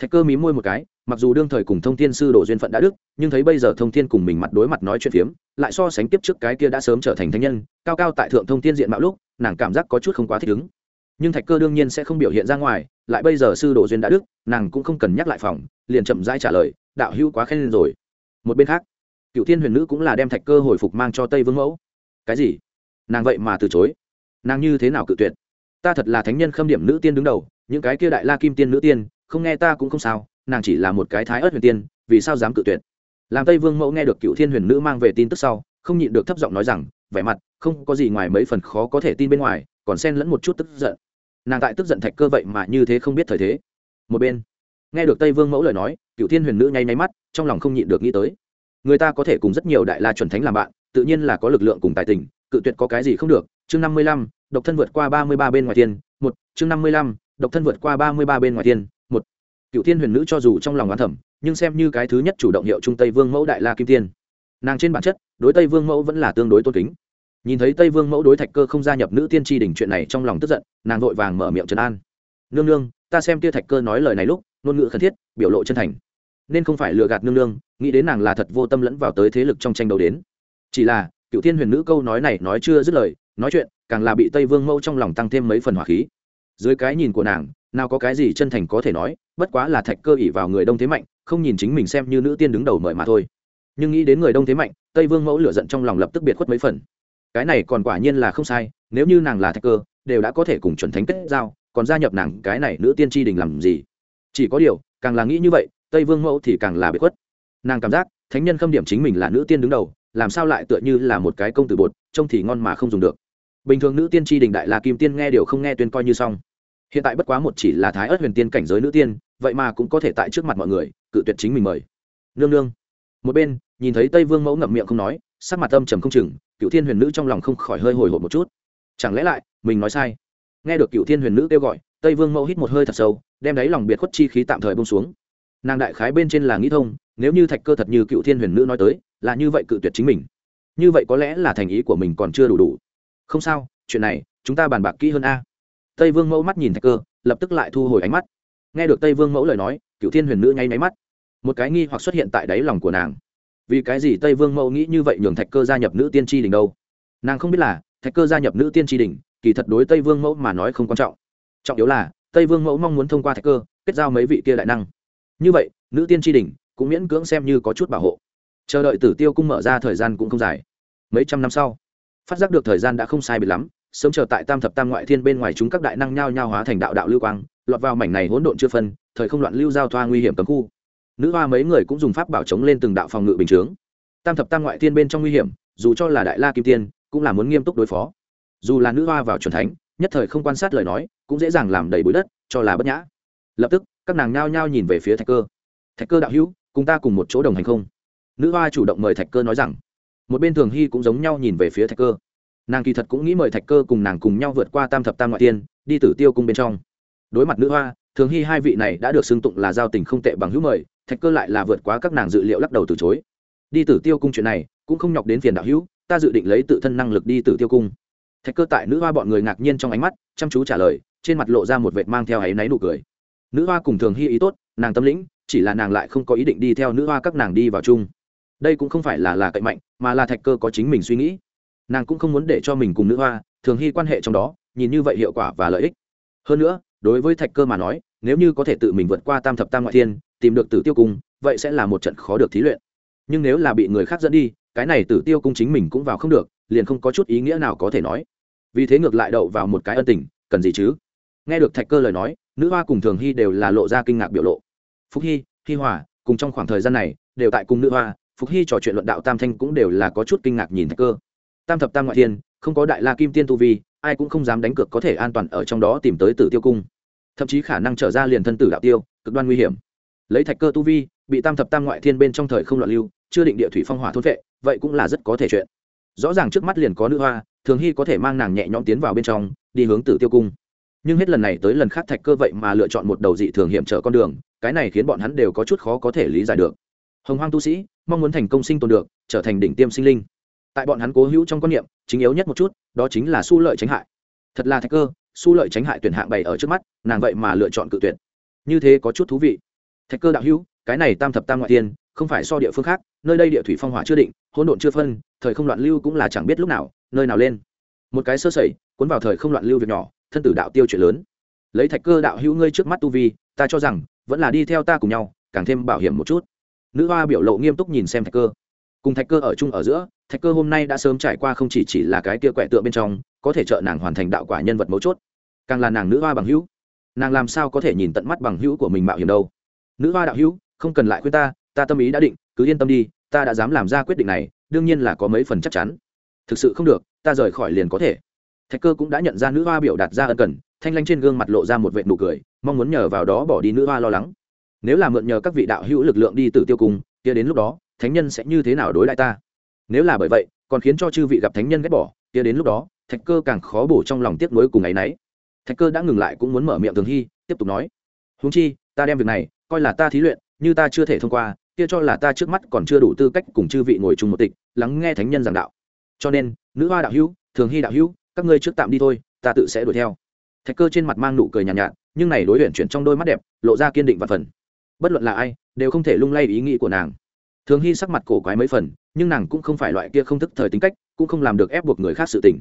thạch cơ mí môi một cái, mặc dù đương thời cùng thông thiên sư đổ duyên phận đã đức, nhưng thấy bây giờ thông thiên cùng mình mặt đối mặt nói chuyện phiếm, lại so sánh tiếp trước cái kia đã sớm trở thành thánh nhân, cao cao tại thượng thông thiên diện mạo lúc, nàng cảm giác có chút không quá thích ứng. Nhưng thạch cơ đương nhiên sẽ không biểu hiện ra ngoài, lại bây giờ sư đổ duyên đã đức, nàng cũng không cần nhắc lại phòng, liền chậm rãi trả lời, đạo hữu quá khen lên rồi. Một bên khác cựu thiên huyền nữ cũng là đem thạch cơ hồi phục mang cho tây vương mẫu. Cái gì? Nàng vậy mà từ chối? Nàng như thế nào cự tuyệt? Ta thật là thánh nhân khâm điểm nữ tiên đứng đầu, những cái kia đại la kim tiên nữ tiên không nghe ta cũng không sao, nàng chỉ là một cái thái ớt huyền tiên, vì sao dám cự tuyệt? Làm tây vương mẫu nghe được cựu thiên huyền nữ mang về tin tức sau, không nhịn được thấp giọng nói rằng, vẻ mặt, không có gì ngoài mấy phần khó có thể tin bên ngoài, còn xen lẫn một chút tức giận. Nàng tại tức giận thạch cơ vậy mà như thế không biết thời thế. Một bên, nghe được tây vương mẫu lời nói, cựu thiên huyền nữ nháy nháy mắt, trong lòng không nhịn được nghĩ tới. Người ta có thể cùng rất nhiều đại la chuẩn thánh làm bạn, tự nhiên là có lực lượng cùng tài tình, cự tuyệt có cái gì không được. Chương năm mươi lăm, độc thân vượt qua ba mươi ba bên ngoài tiên, một, chương năm mươi lăm, độc thân vượt qua ba mươi ba bên ngoài tiên cựu thiên huyền nữ cho dù trong lòng oán thẩm nhưng xem như cái thứ nhất chủ động hiệu trung tây vương mẫu đại la kim tiên. Nàng trên bản chất, đối tây vương mẫu vẫn là tương đối tôn kính. Nhìn thấy tây vương mẫu đối thạch cơ không gia nhập nữ tiên tri đình chuyện này trong lòng tức giận, nàng vội vàng mở miệng trấn an. Nương nương, ta xem tia thạch cơ nói lời này lúc, ngôn ngữ khẩn thiết, biểu lộ chân thành. Nên không phải lừa gạt nương nương, nghĩ đến nàng là thật vô tâm lẫn vào tới thế lực trong tranh đấu đến. Chỉ là cựu thiên huyền nữ câu nói này nói chưa dứt lời, nói chuyện, càng là bị tây vương mẫu trong lòng tăng thêm mấy phần hỏa khí. Dưới cái nhìn của nàng nào có cái gì chân thành có thể nói, bất quá là thạch cơ ỉ vào người đông thế mạnh, không nhìn chính mình xem như nữ tiên đứng đầu mời mà thôi. Nhưng nghĩ đến người đông thế mạnh, tây vương mẫu lửa giận trong lòng lập tức biệt khuất mấy phần. Cái này còn quả nhiên là không sai, nếu như nàng là thạch cơ, đều đã có thể cùng chuẩn thánh kết giao, còn gia nhập nàng cái này nữ tiên tri đình làm gì? Chỉ có điều, càng là nghĩ như vậy, tây vương mẫu thì càng là biệt khuất. Nàng cảm giác, thánh nhân khâm điểm chính mình là nữ tiên đứng đầu, làm sao lại tựa như là một cái công tử bột, trông thì ngon mà không dùng được. Bình thường nữ tiên tri đình đại là kim tiên nghe điều không nghe tuyên coi như xong hiện tại bất quá một chỉ là thái ớt huyền tiên cảnh giới nữ tiên, vậy mà cũng có thể tại trước mặt mọi người, cự tuyệt chính mình mời. Nương nương. Một bên, nhìn thấy tây vương mẫu ngậm miệng không nói, sắc mặt âm trầm không chừng cựu thiên huyền nữ trong lòng không khỏi hơi hồi hộp một chút. Chẳng lẽ lại, mình nói sai? Nghe được cựu thiên huyền nữ kêu gọi, tây vương mẫu hít một hơi thật sâu, đem đáy lòng biệt khuất chi khí tạm thời bông xuống. Nàng đại khái bên trên là nghĩ thông, nếu như thạch cơ thật như cựu thiên huyền nữ nói tới, là như vậy cự tuyệt chính mình. Như vậy có lẽ là thành ý của mình còn chưa đủ đủ. Không sao, chuyện này, chúng ta bàn bạc kỹ hơn a tây vương mẫu mắt nhìn thạch cơ, lập tức lại thu hồi ánh mắt. Nghe được tây vương mẫu lời nói cựu thiên huyền nữ nháy máy mắt. Một cái nghi hoặc xuất hiện tại đáy lòng của nàng. Vì cái gì tây vương mẫu nghĩ như vậy nhường thạch cơ gia nhập nữ tiên tri đình đâu? Nàng không biết là, thạch cơ gia nhập nữ tiên tri đình, kỳ thật đối tây vương mẫu mà nói không quan trọng. Trọng yếu là, tây vương mẫu mong muốn thông qua thạch cơ, kết giao mấy vị kia đại năng. Như vậy, nữ tiên tri đình cũng miễn cưỡng xem như có chút bảo hộ. Chờ đợi tử tiêu cung mở ra thời gian cũng không dài. Mấy trăm năm sau, phát giác được thời gian đã không sai bị lắm sớm chờ tại tam thập tam ngoại thiên bên ngoài chúng các đại năng nhao nhao hóa thành đạo đạo lưu quang, lọt vào mảnh này hỗn độn chưa phân, thời không loạn lưu giao thoa nguy hiểm cấm khu. Nữ hoa mấy người cũng dùng pháp bảo chống lên từng đạo phòng ngự bình chướng. Tam thập tam ngoại thiên bên trong nguy hiểm, dù cho là đại la kim tiên, cũng là muốn nghiêm túc đối phó. Dù là nữ hoa vào c thánh, nhất thời không quan sát lời nói, cũng dễ dàng làm đầy bụi đất, cho là bất nhã. Lập tức, các nàng nhao nhao nhìn về phía thạch cơ. Thạch cơ đạo hữu, cùng ta cùng một chỗ đồng hành không? Nữ hoa chủ động mời thạch cơ nói rằng. Một bên thường hy cũng giống nhau nhìn về phía thạch cơ nàng kỳ thật cũng nghĩ mời thạch cơ cùng nàng cùng nhau vượt qua tam thập tam ngoại tiên đi tử tiêu cung bên trong. Đối mặt nữ hoa, thường hy hai vị này đã được xưng tụng là giao tình không tệ bằng hữu mời, thạch cơ lại là vượt quá các nàng dự liệu lắc đầu từ chối. Đi tử tiêu cung chuyện này, cũng không nhọc đến phiền đạo hữu, ta dự định lấy tự thân năng lực đi tử tiêu cung. Thạch cơ tại nữ hoa bọn người ngạc nhiên trong ánh mắt, chăm chú trả lời, trên mặt lộ ra một vệt mang theo áy náy nụ cười. Nữ hoa cùng thường hy ý tốt, nàng tâm lĩnh, chỉ là nàng lại không có ý định đi theo nữ hoa các nàng đi vào chung. Đây cũng không phải là là cậy mạnh, mà là thạch cơ có chính mình suy nghĩ nàng cũng không muốn để cho mình cùng nữ hoa thường hy quan hệ trong đó, nhìn như vậy hiệu quả và lợi ích. Hơn nữa, đối với thạch cơ mà nói, nếu như có thể tự mình vượt qua tam thập tam ngoại thiên, tìm được tử tiêu cung, vậy sẽ là một trận khó được thí luyện. Nhưng nếu là bị người khác dẫn đi, cái này tử tiêu cung chính mình cũng vào không được, liền không có chút ý nghĩa nào có thể nói. Vì thế ngược lại đậu vào một cái ân tình, cần gì chứ? Nghe được thạch cơ lời nói, nữ hoa cùng thường hy đều là lộ ra kinh ngạc biểu lộ. Phúc hy hy hòa, cùng trong khoảng thời gian này, đều tại cùng nữ hoa, phúc hy trò chuyện luận đạo tam thanh cũng đều là có chút kinh ngạc nhìn thạch cơ tam thập tam ngoại thiên, không có đại la kim tiên tu vi, ai cũng không dám đánh cược có thể an toàn ở trong đó tìm tới tử tiêu cung. Thậm chí khả năng trở ra liền thân tử đạo tiêu, cực đoan nguy hiểm. Lấy thạch cơ tu vi, bị tam thập tam ngoại thiên bên trong thời không loạn lưu, chưa định địa thủy phong hỏa thôn vệ, vậy cũng là rất có thể chuyện. Rõ ràng trước mắt liền có nữ hoa, thường hy có thể mang nàng nhẹ nhõm tiến vào bên trong, đi hướng tử tiêu cung. Nhưng hết lần này tới lần khác thạch cơ vậy mà lựa chọn một đầu dị thường hiểm trở con đường, cái này khiến bọn hắn đều có chút khó có thể lý giải được. Hồng hoang tu sĩ, mong muốn thành công sinh tồn được, trở thành đỉnh tiêm sinh linh tại bọn hắn cố hữu trong quan niệm, chính yếu nhất một chút, đó chính là su lợi tránh hại. Thật là thạch cơ, su lợi tránh hại tuyển hạng bày ở trước mắt, nàng vậy mà lựa chọn cự tuyển như thế có chút thú vị. Thạch cơ đạo hữu, cái này tam thập tam ngoại tiên, không phải so địa phương khác, nơi đây địa thủy phong hỏa chưa định, hỗn độn chưa phân, thời không loạn lưu cũng là chẳng biết lúc nào, nơi nào lên. Một cái sơ sẩy, cuốn vào thời không loạn lưu việc nhỏ, thân tử đạo tiêu chuyện lớn. Lấy thạch cơ đạo hữu ngươi trước mắt tu vi, ta cho rằng, vẫn là đi theo ta cùng nhau, càng thêm bảo hiểm một chút. Nữ hoa biểu lộ nghiêm túc nhìn xem thạch cơ cùng thạch cơ ở chung ở giữa, thạch cơ hôm nay đã sớm trải qua không chỉ chỉ là cái kia quẻ tượng bên trong, có thể trợ nàng hoàn thành đạo quả nhân vật mấu chốt. Càng là nàng nữ hoa bằng hữu. Nàng làm sao có thể nhìn tận mắt bằng hữu của mình mạo hiểm đâu. Nữ hoa đạo hữu, không cần lại khuyên ta ta tâm ý đã định, cứ yên tâm đi, ta đã dám làm ra quyết định này, đương nhiên là có mấy phần chắc chắn. Thực sự không được, ta rời khỏi liền có thể. Thạch cơ cũng đã nhận ra nữ hoa biểu đạt ra ân cần, thanh lanh trên gương mặt lộ ra một vệ nụ cười, mong muốn nhờ vào đó bỏ đi nữ hoa lo lắng. Nếu là mượn nhờ các vị đạo hữu lực lượng đi từ tiêu cung kia đến lúc đó thánh nhân sẽ như thế nào đối lại ta? Nếu là bởi vậy còn khiến cho chư vị gặp thánh nhân ghét bỏ kia đến lúc đó thạch cơ càng khó bổ trong lòng tiếc nuối cùng ngày nấy thạch cơ đã ngừng lại cũng muốn mở miệng thường hy tiếp tục nói húng chi ta đem việc này coi là ta thí luyện như ta chưa thể thông qua kia cho là ta trước mắt còn chưa đủ tư cách cùng chư vị ngồi chung một tịch lắng nghe thánh nhân giảng đạo. Cho nên nữ hoa đạo hữu thường hy đạo hữu các ngươi trước tạm đi thôi ta tự sẽ đuổi theo. Thạch cơ trên mặt mang nụ cười nhàn nhạt, nhạt nhưng này đối luyện chuyển trong đôi mắt đẹp lộ ra kiên định và phần. Bất luận là ai đều không thể lung lay ý nghĩ của nàng thường hy sắc mặt cổ quái mấy phần, nhưng nàng cũng không phải loại kia không thức thời tính cách, cũng không làm được ép buộc người khác sự tỉnh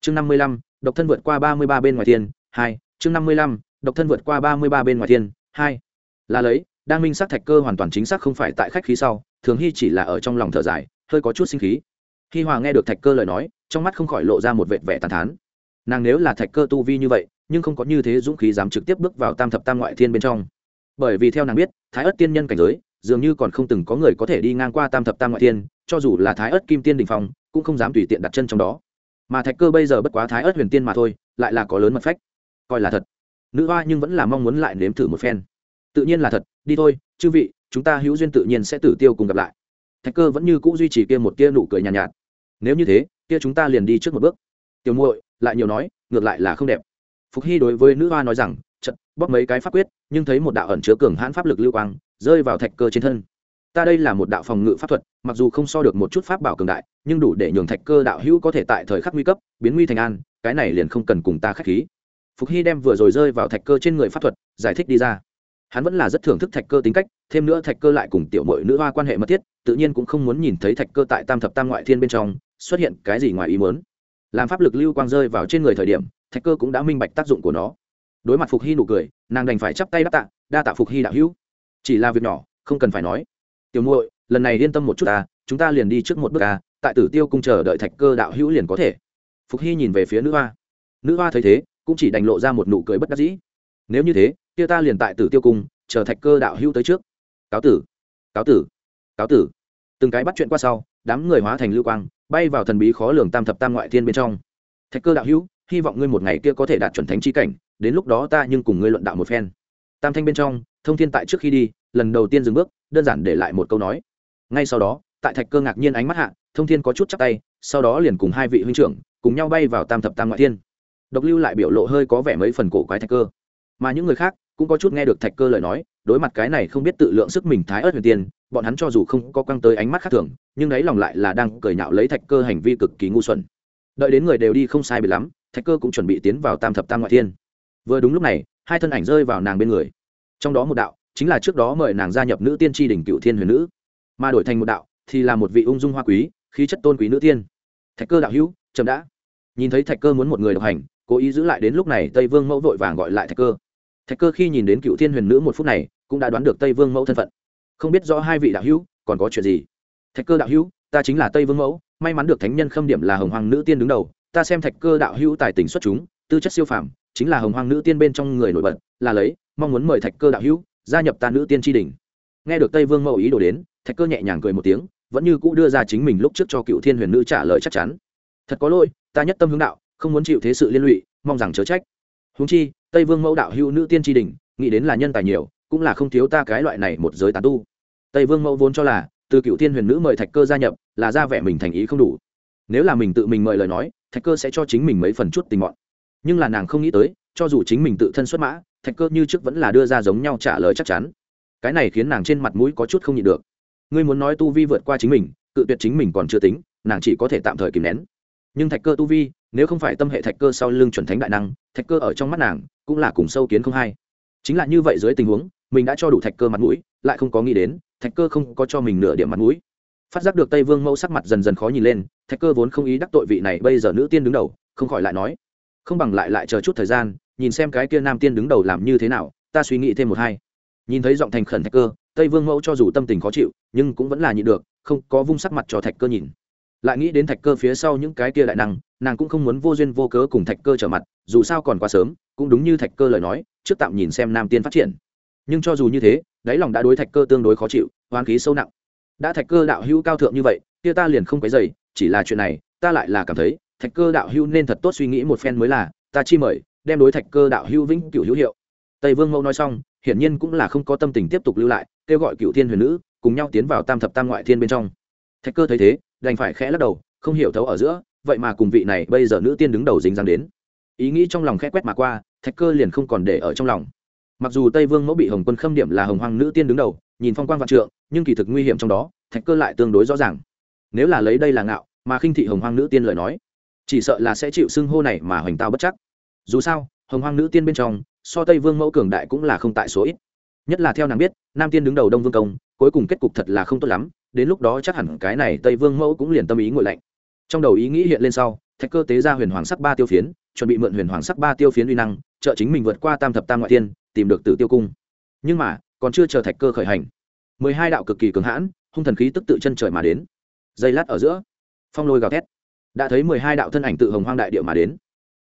chương năm mươi lăm, độc thân vượt qua ba mươi ba bên ngoài thiên, hai, chương năm mươi lăm, độc thân vượt qua ba mươi ba bên ngoài thiên, hai. Là lấy đang minh sắc thạch cơ hoàn toàn chính xác không phải tại khách khí sau, thường hy chỉ là ở trong lòng thở dài, hơi có chút sinh khí. Khi hòa nghe được thạch cơ lời nói, trong mắt không khỏi lộ ra một vệt vẻ tàn thán. Nàng nếu là thạch cơ tu vi như vậy, nhưng không có như thế dũng khí dám trực tiếp bước vào tam thập tam ngoại thiên bên trong. Bởi vì theo nàng biết, thái ất tiên nhân cảnh giới dường như còn không từng có người có thể đi ngang qua tam thập tam ngoại thiên cho dù là thái ất kim tiên đình phong cũng không dám tùy tiện đặt chân trong đó. Mà thạch cơ bây giờ bất quá thái ất huyền tiên mà thôi lại là có lớn mật phách. Coi là thật. Nữ hoa nhưng vẫn là mong muốn lại nếm thử một phen. Tự nhiên là thật đi thôi chư vị chúng ta hữu duyên tự nhiên sẽ tử tiêu cùng gặp lại. Thạch cơ vẫn như cũ duy trì kia một tia nụ cười nhàn nhạt, nhạt. Nếu như thế kia chúng ta liền đi trước một bước. Tiểu muội lại nhiều nói ngược lại là không đẹp. Phục hy đối với nữ hoa nói rằng chật bóp mấy cái pháp quyết nhưng thấy một đạo ẩn chứa cường hãn pháp lực lưu quang rơi vào thạch cơ trên thân. Ta đây là một đạo phòng ngự pháp thuật, mặc dù không so được một chút pháp bảo cường đại, nhưng đủ để nhường thạch cơ đạo hữu có thể tại thời khắc nguy cấp, biến nguy thành an, cái này liền không cần cùng ta k h á c h khí. Phục hy đem vừa rồi rơi vào thạch cơ trên người pháp thuật, giải thích đi ra. Hắn vẫn là rất thưởng thức thạch cơ tính cách, thêm nữa thạch cơ lại cùng tiểu mội nữ hoa quan hệ mật thiết, tự nhiên cũng không muốn nhìn thấy thạch cơ tại tam thập tam ngoại thiên bên trong, xuất hiện cái gì ngoài ý muốn. Làm pháp lực lưu quang rơi vào trên người thời điểm, thạch cơ cũng đã minh bạch tác dụng của nó. Đối mặt phục hy nụ cười, nàng đành phải chắp tay đáp tạ, đa tạ phục hy đạo hữu chỉ là việc nhỏ, không cần phải nói. Tiểu muội, lần này yên tâm một chút ta, chúng ta liền đi trước một bước ta tại tử tiêu cung chờ đợi thạch cơ đạo hữu liền có thể. Phục hy nhìn về phía nữ hoa. Nữ hoa thấy thế, cũng chỉ đành lộ ra một nụ cười bất đắc dĩ. Nếu như thế, kia ta liền tại tử tiêu cung, chờ thạch cơ đạo hữu tới trước. Cáo tử cáo tử cáo tử. Từng cái bắt chuyện qua sau, đám người hóa thành lưu quang, bay vào thần bí khó lường tam thập tam ngoại thiên bên trong. Thạch cơ đạo hữu, hy vọng ngươi một ngày kia có thể đạt chuẩn thánh chi cảnh, đến lúc đó ta nhưng cùng ngươi luận đạo một phen. Tam thanh bên trong thông thiên tại trước khi đi, lần đầu tiên dừng bước, đơn giản để lại một câu nói. Ngay sau đó, tại thạch cơ ngạc nhiên ánh mắt hạ, thông thiên có chút chắc tay, sau đó liền cùng hai vị huynh trưởng, cùng nhau bay vào tam thập tam ngoại thiên. Độc lưu lại biểu lộ hơi có vẻ mấy phần cổ quái thạch cơ. Mà những người khác cũng có chút nghe được thạch cơ lời nói, đối mặt cái này không biết tự lượng sức mình thái ớt huyền tiên, bọn hắn cho dù không có quăng tới ánh mắt khác thường, nhưng đấy lòng lại là đang cười nhạo lấy thạch cơ hành vi cực kỳ ngu xuẩn. Đợi đến người đều đi không sai bị lắm, thạch cơ cũng chuẩn bị tiến vào tam thập tam ngoại thiên. Vừa đúng lúc này, hai thân ảnh rơi vào nàng bên người trong đó một đạo chính là trước đó mời nàng gia nhập nữ tiên tri đỉnh cựu thiên huyền nữ, mà đổi thành một đạo thì là một vị ung dung hoa quý, khí chất tôn quý nữ tiên. Thạch cơ đạo hữu, chậm đã. Nhìn thấy thạch cơ muốn một người độc hành, cố ý giữ lại đến lúc này tây vương mẫu vội vàng gọi lại thạch cơ. Thạch cơ khi nhìn đến cựu thiên huyền nữ một phút này, cũng đã đoán được tây vương mẫu thân phận. Không biết rõ hai vị đạo hữu, còn có chuyện gì? Thạch cơ đạo hữu, ta chính là tây vương mẫu, may mắn được thánh nhân khâm điểm là hồng hoàng nữ tiên đứng đầu, ta xem thạch cơ đạo hữu tài tình xuất chúng, tư chất siêu phàm, chính là hồng hoàng nữ tiên bên trong người nổi bật, là lấy mong muốn mời thạch cơ đạo hữu gia nhập ta nữ tiên tri đình. Nghe được tây vương mẫu ý đồ đến, thạch cơ nhẹ nhàng cười một tiếng, vẫn như cũ đưa ra chính mình lúc trước cho cựu thiên huyền nữ trả lời chắc chắn. Thật có lỗi, ta nhất tâm hướng đạo, không muốn chịu thế sự liên lụy, mong rằng chớ trách. Húng chi, tây vương mẫu đạo hữu nữ tiên tri đình, nghĩ đến là nhân tài nhiều, cũng là không thiếu ta cái loại này một giới tán tu. Tây vương mẫu vốn cho là, từ cựu thiên huyền nữ mời thạch cơ gia nhập, là ra vẻ mình thành ý không đủ. Nếu là mình tự mình mời lời nói, thạch cơ sẽ cho chính mình mấy phần chút tình mọn. Nhưng là nàng không nghĩ tới cho dù chính mình tự thân xuất mã, thạch cơ như trước vẫn là đưa ra giống nhau trả lời chắc chắn. Cái này khiến nàng trên mặt mũi có chút không nhịn được. Ngươi muốn nói tu vi vượt qua chính mình, cự tuyệt chính mình còn chưa tính, nàng chỉ có thể tạm thời kìm nén. Nhưng thạch cơ tu vi, nếu không phải tâm hệ thạch cơ sau lưng chuẩn thánh đại năng, thạch cơ ở trong mắt nàng cũng là cùng sâu kiến không hay chính là như vậy dưới tình huống, mình đã cho đủ thạch cơ mặt mũi, lại không có nghĩ đến, thạch cơ không có cho mình nửa điểm mặt mũi. Phát giác được tây vương mẫu sắc mặt dần dần khó nhìn lên, thạch cơ vốn không ý đắc tội vị này bây giờ nữ tiên đứng đầu, không khỏi lại nói, không bằng lại lại chờ chút thời gian nhìn xem cái kia nam tiên đứng đầu làm như thế nào, ta suy nghĩ thêm một hai. Nhìn thấy giọng thành khẩn thạch cơ, tây vương mẫu cho dù tâm tình khó chịu, nhưng cũng vẫn là nhịn được, không có vung sắc mặt cho thạch cơ nhìn. Lại nghĩ đến thạch cơ phía sau những cái kia đại năng, nàng cũng không muốn vô duyên vô cớ cùng thạch cơ trở mặt, dù sao còn quá sớm, cũng đúng như thạch cơ lời nói, trước tạm nhìn xem nam tiên phát triển. Nhưng cho dù như thế, đáy lòng đã đối thạch cơ tương đối khó chịu, hoang khí sâu nặng. Đã thạch cơ đạo hữu cao thượng như vậy, kia ta liền không cái dày chỉ là chuyện này, ta lại là cảm thấy, thạch cơ đạo hữu nên thật tốt suy nghĩ một phen mới là, ta chi mời đem đối thạch cơ đạo hữu vĩnh cửu hữu hiệu. Tây vương mẫu nói xong, hiển nhiên cũng là không có tâm tình tiếp tục lưu lại, kêu gọi cựu thiên huyền nữ, cùng nhau tiến vào tam thập tam ngoại thiên bên trong. Thạch cơ thấy thế, đành phải khẽ lắc đầu, không hiểu thấu ở giữa, vậy mà cùng vị này bây giờ nữ tiên đứng đầu dính dáng đến. Ý nghĩ trong lòng khẽ quét mà qua, thạch cơ liền không còn để ở trong lòng. Mặc dù tây vương mẫu bị hồng quân khâm điểm là hồng hoàng nữ tiên đứng đầu, nhìn phong quang vạn trượng, nhưng kỳ thực nguy hiểm trong đó, thạch cơ lại tương đối rõ ràng. Nếu là lấy đây là ngạo, mà khinh thị hồng hoàng nữ tiên lời nói, chỉ sợ là sẽ chịu xưng hô này mà hoành tao bất chắc dù sao, hồng hoang nữ tiên bên trong, so tây vương mẫu cường đại cũng là không tại số ít. Nhất là theo nàng biết, nam tiên đứng đầu đông vương công, cuối cùng kết cục thật là không tốt lắm, đến lúc đó chắc hẳn cái này tây vương mẫu cũng liền tâm ý ngội lạnh. Trong đầu ý nghĩ hiện lên sau, thạch cơ tế ra huyền hoàng sắc ba tiêu phiến, chuẩn bị mượn huyền hoàng sắc ba tiêu phiến uy năng, trợ chính mình vượt qua tam thập tam ngoại tiên tìm được tử tiêu cung. Nhưng mà, còn chưa chờ thạch cơ khởi hành, mười hai đạo cực kỳ cường hãn, hung thần khí tức tự chân trời mà đến. Dây lát ở giữa, phong lôi gào thét, đã thấy mười hai đạo thân ảnh tự hồng hoang đại địa mà đến.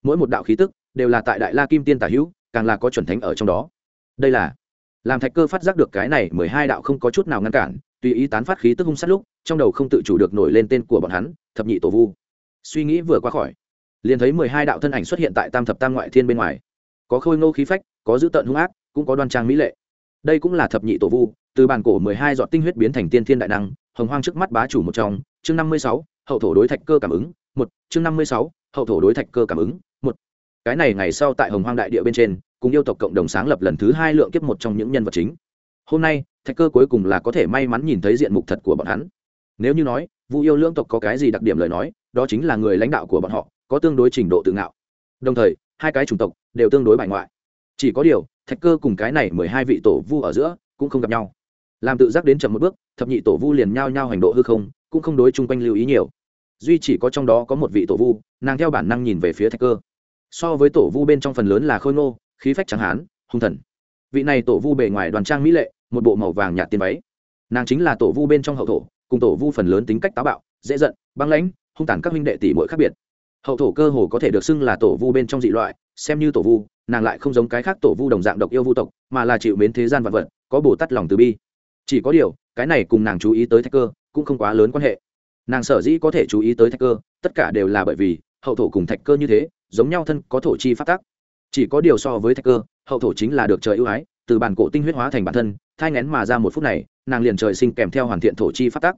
Mỗi một đạo khí tức đều là tại đại la kim tiên tả hữu, càng là có chuẩn thánh ở trong đó. Đây là, làm thạch cơ phát giác được cái này mười hai đạo không có chút nào ngăn cản, tùy ý tán phát khí tức hung sát lúc, trong đầu không tự chủ được nổi lên tên của bọn hắn, thập nhị tổ vu. Suy nghĩ vừa qua khỏi, liền thấy mười hai đạo thân ảnh xuất hiện tại tam thập tam ngoại thiên bên ngoài. Có khôi ngô khí phách, có dữ tợn hung ác, cũng có đoan trang mỹ lệ. Đây cũng là thập nhị tổ vu, từ bản cổ mười hai dọn tinh huyết biến thành tiên thiên đại năng, hồng hoang trước mắt bá chủ một trong, chương năm mươi sáu, hậu thổ đối thạch cơ cảm ứng, một, chương năm mươi sáu, hậu thổ đối thạch cơ cảm ứng, một cái này ngày sau tại hồng hoang đại địa bên trên, cùng yêu tộc cộng đồng sáng lập lần thứ hai lượng kiếp một trong những nhân vật chính. Hôm nay, thạch cơ cuối cùng là có thể may mắn nhìn thấy diện mục thật của bọn hắn. Nếu như nói, vu yêu lưỡng tộc có cái gì đặc điểm lời nói, đó chính là người lãnh đạo của bọn họ, có tương đối trình độ tự ngạo. Đồng thời, hai cái chủng tộc đều tương đối bại ngoại. Chỉ có điều, thạch cơ cùng cái này mười hai vị tổ vu ở giữa cũng không gặp nhau. Làm tự giác đến chậm một bước, thập nhị tổ vu liền nhao nhao hành độ hư không, cũng không đối chung quanh lưu ý nhiều. Duy chỉ có trong đó có một vị tổ vu, nàng theo bản năng nhìn về phía thạch cơ so với tổ vu bên trong phần lớn là khôi ngô, khí phách trắng hán, hung thần. Vị này tổ vu bề ngoài đoàn trang mỹ lệ, một bộ màu vàng nhạt tiền váy. Nàng chính là tổ vu bên trong hậu thổ, cùng tổ vu phần lớn tính cách táo bạo, dễ giận, băng lãnh, hung tàn các huynh đệ tỷ mỗi khác biệt. Hậu thổ cơ hồ có thể được xưng là tổ vu bên trong dị loại, xem như tổ vu, nàng lại không giống cái khác tổ vu đồng dạng độc yêu vu tộc, mà là chịu mến thế gian vật vật, có bồ tắt lòng từ bi. Chỉ có điều, cái này cùng nàng chú ý tới thạch cơ, cũng không quá lớn quan hệ. Nàng sở dĩ có thể chú ý tới thạch cơ, tất cả đều là bởi vì, hậu thổ cùng thạch cơ như thế giống nhau thân có thổ chi phát tác chỉ có điều so với thạch cơ, hậu thổ chính là được trời ưu ái, từ bản cổ tinh huyết hóa thành bản thân, thai ngén mà ra một phút này, nàng liền trời sinh kèm theo hoàn thiện thổ chi phát tác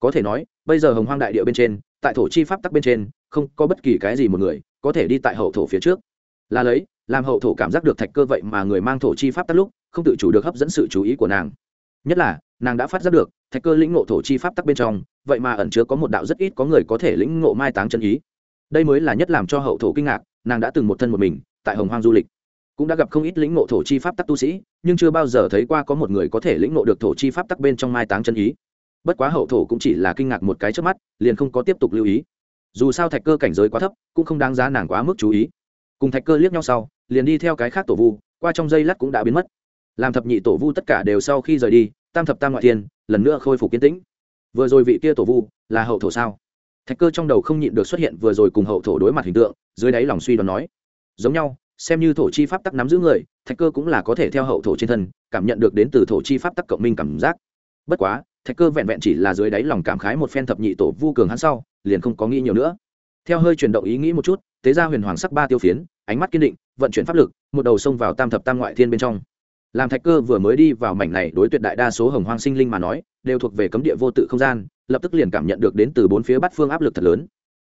có thể nói, bây giờ hồng hoang đại địa bên trên, tại thổ chi pháp tắc bên trên, không có bất kỳ cái gì một người có thể đi tại hậu thổ phía trước. Là lấy, làm hậu thổ cảm giác được thạch cơ vậy mà người mang thổ chi pháp tắc lúc, không tự chủ được hấp dẫn sự chú ý của nàng. Nhất là, nàng đã phát giác được, thạch cơ lĩnh ngộ thổ chi pháp tắc bên trong, vậy mà ẩn chứa có một đạo rất ít có người có thể lĩnh ngộ mai táng chân ý đây mới là nhất làm cho hậu thổ kinh ngạc, nàng đã từng một thân một mình, tại hồng hoang du lịch. Cũng đã gặp không ít lĩnh ngộ thổ chi pháp tắc tu sĩ, nhưng chưa bao giờ thấy qua có một người có thể lĩnh ngộ được thổ chi pháp tắc bên trong mai táng chân ý. Bất quá hậu thổ cũng chỉ là kinh ngạc một cái trước mắt, liền không có tiếp tục lưu ý. Dù sao thạch cơ cảnh giới quá thấp, cũng không đáng giá nàng quá mức chú ý. Cùng thạch cơ liếc nhau sau, liền đi theo cái khác tổ vu, qua trong dây lát cũng đã biến mất. Làm thập nhị tổ vu tất cả đều sau khi rời đi, tam thập tam ngoại thiên, lần nữa khôi phục kiến tĩnh. Vừa rồi vị kia tổ vu là hậu thổ sao? Thạch cơ trong đầu không nhịn được xuất hiện vừa rồi cùng hậu thổ đối mặt hình tượng, dưới đáy lòng suy đoán nói, giống nhau, xem như thổ chi pháp tắc nắm giữ người, thạch cơ cũng là có thể theo hậu thổ trên thân, cảm nhận được đến từ thổ chi pháp tắc cộng minh cảm giác. Bất quá, thạch cơ vẹn vẹn chỉ là dưới đáy lòng cảm khái một phen thập nhị tổ vu cường hắn sau, liền không có nghĩ nhiều nữa. Theo hơi chuyển động ý nghĩ một chút, tế ra huyền hoàng sắc ba tiêu phiến, ánh mắt kiên định, vận chuyển pháp lực, một đầu xông vào tam thập tam ngoại thiên bên trong làm thạch cơ vừa mới đi vào mảnh này đối tuyệt đại đa số hồng hoang sinh linh mà nói, đều thuộc về cấm địa vô tự không gian, lập tức liền cảm nhận được đến từ bốn phía bát phương áp lực thật lớn.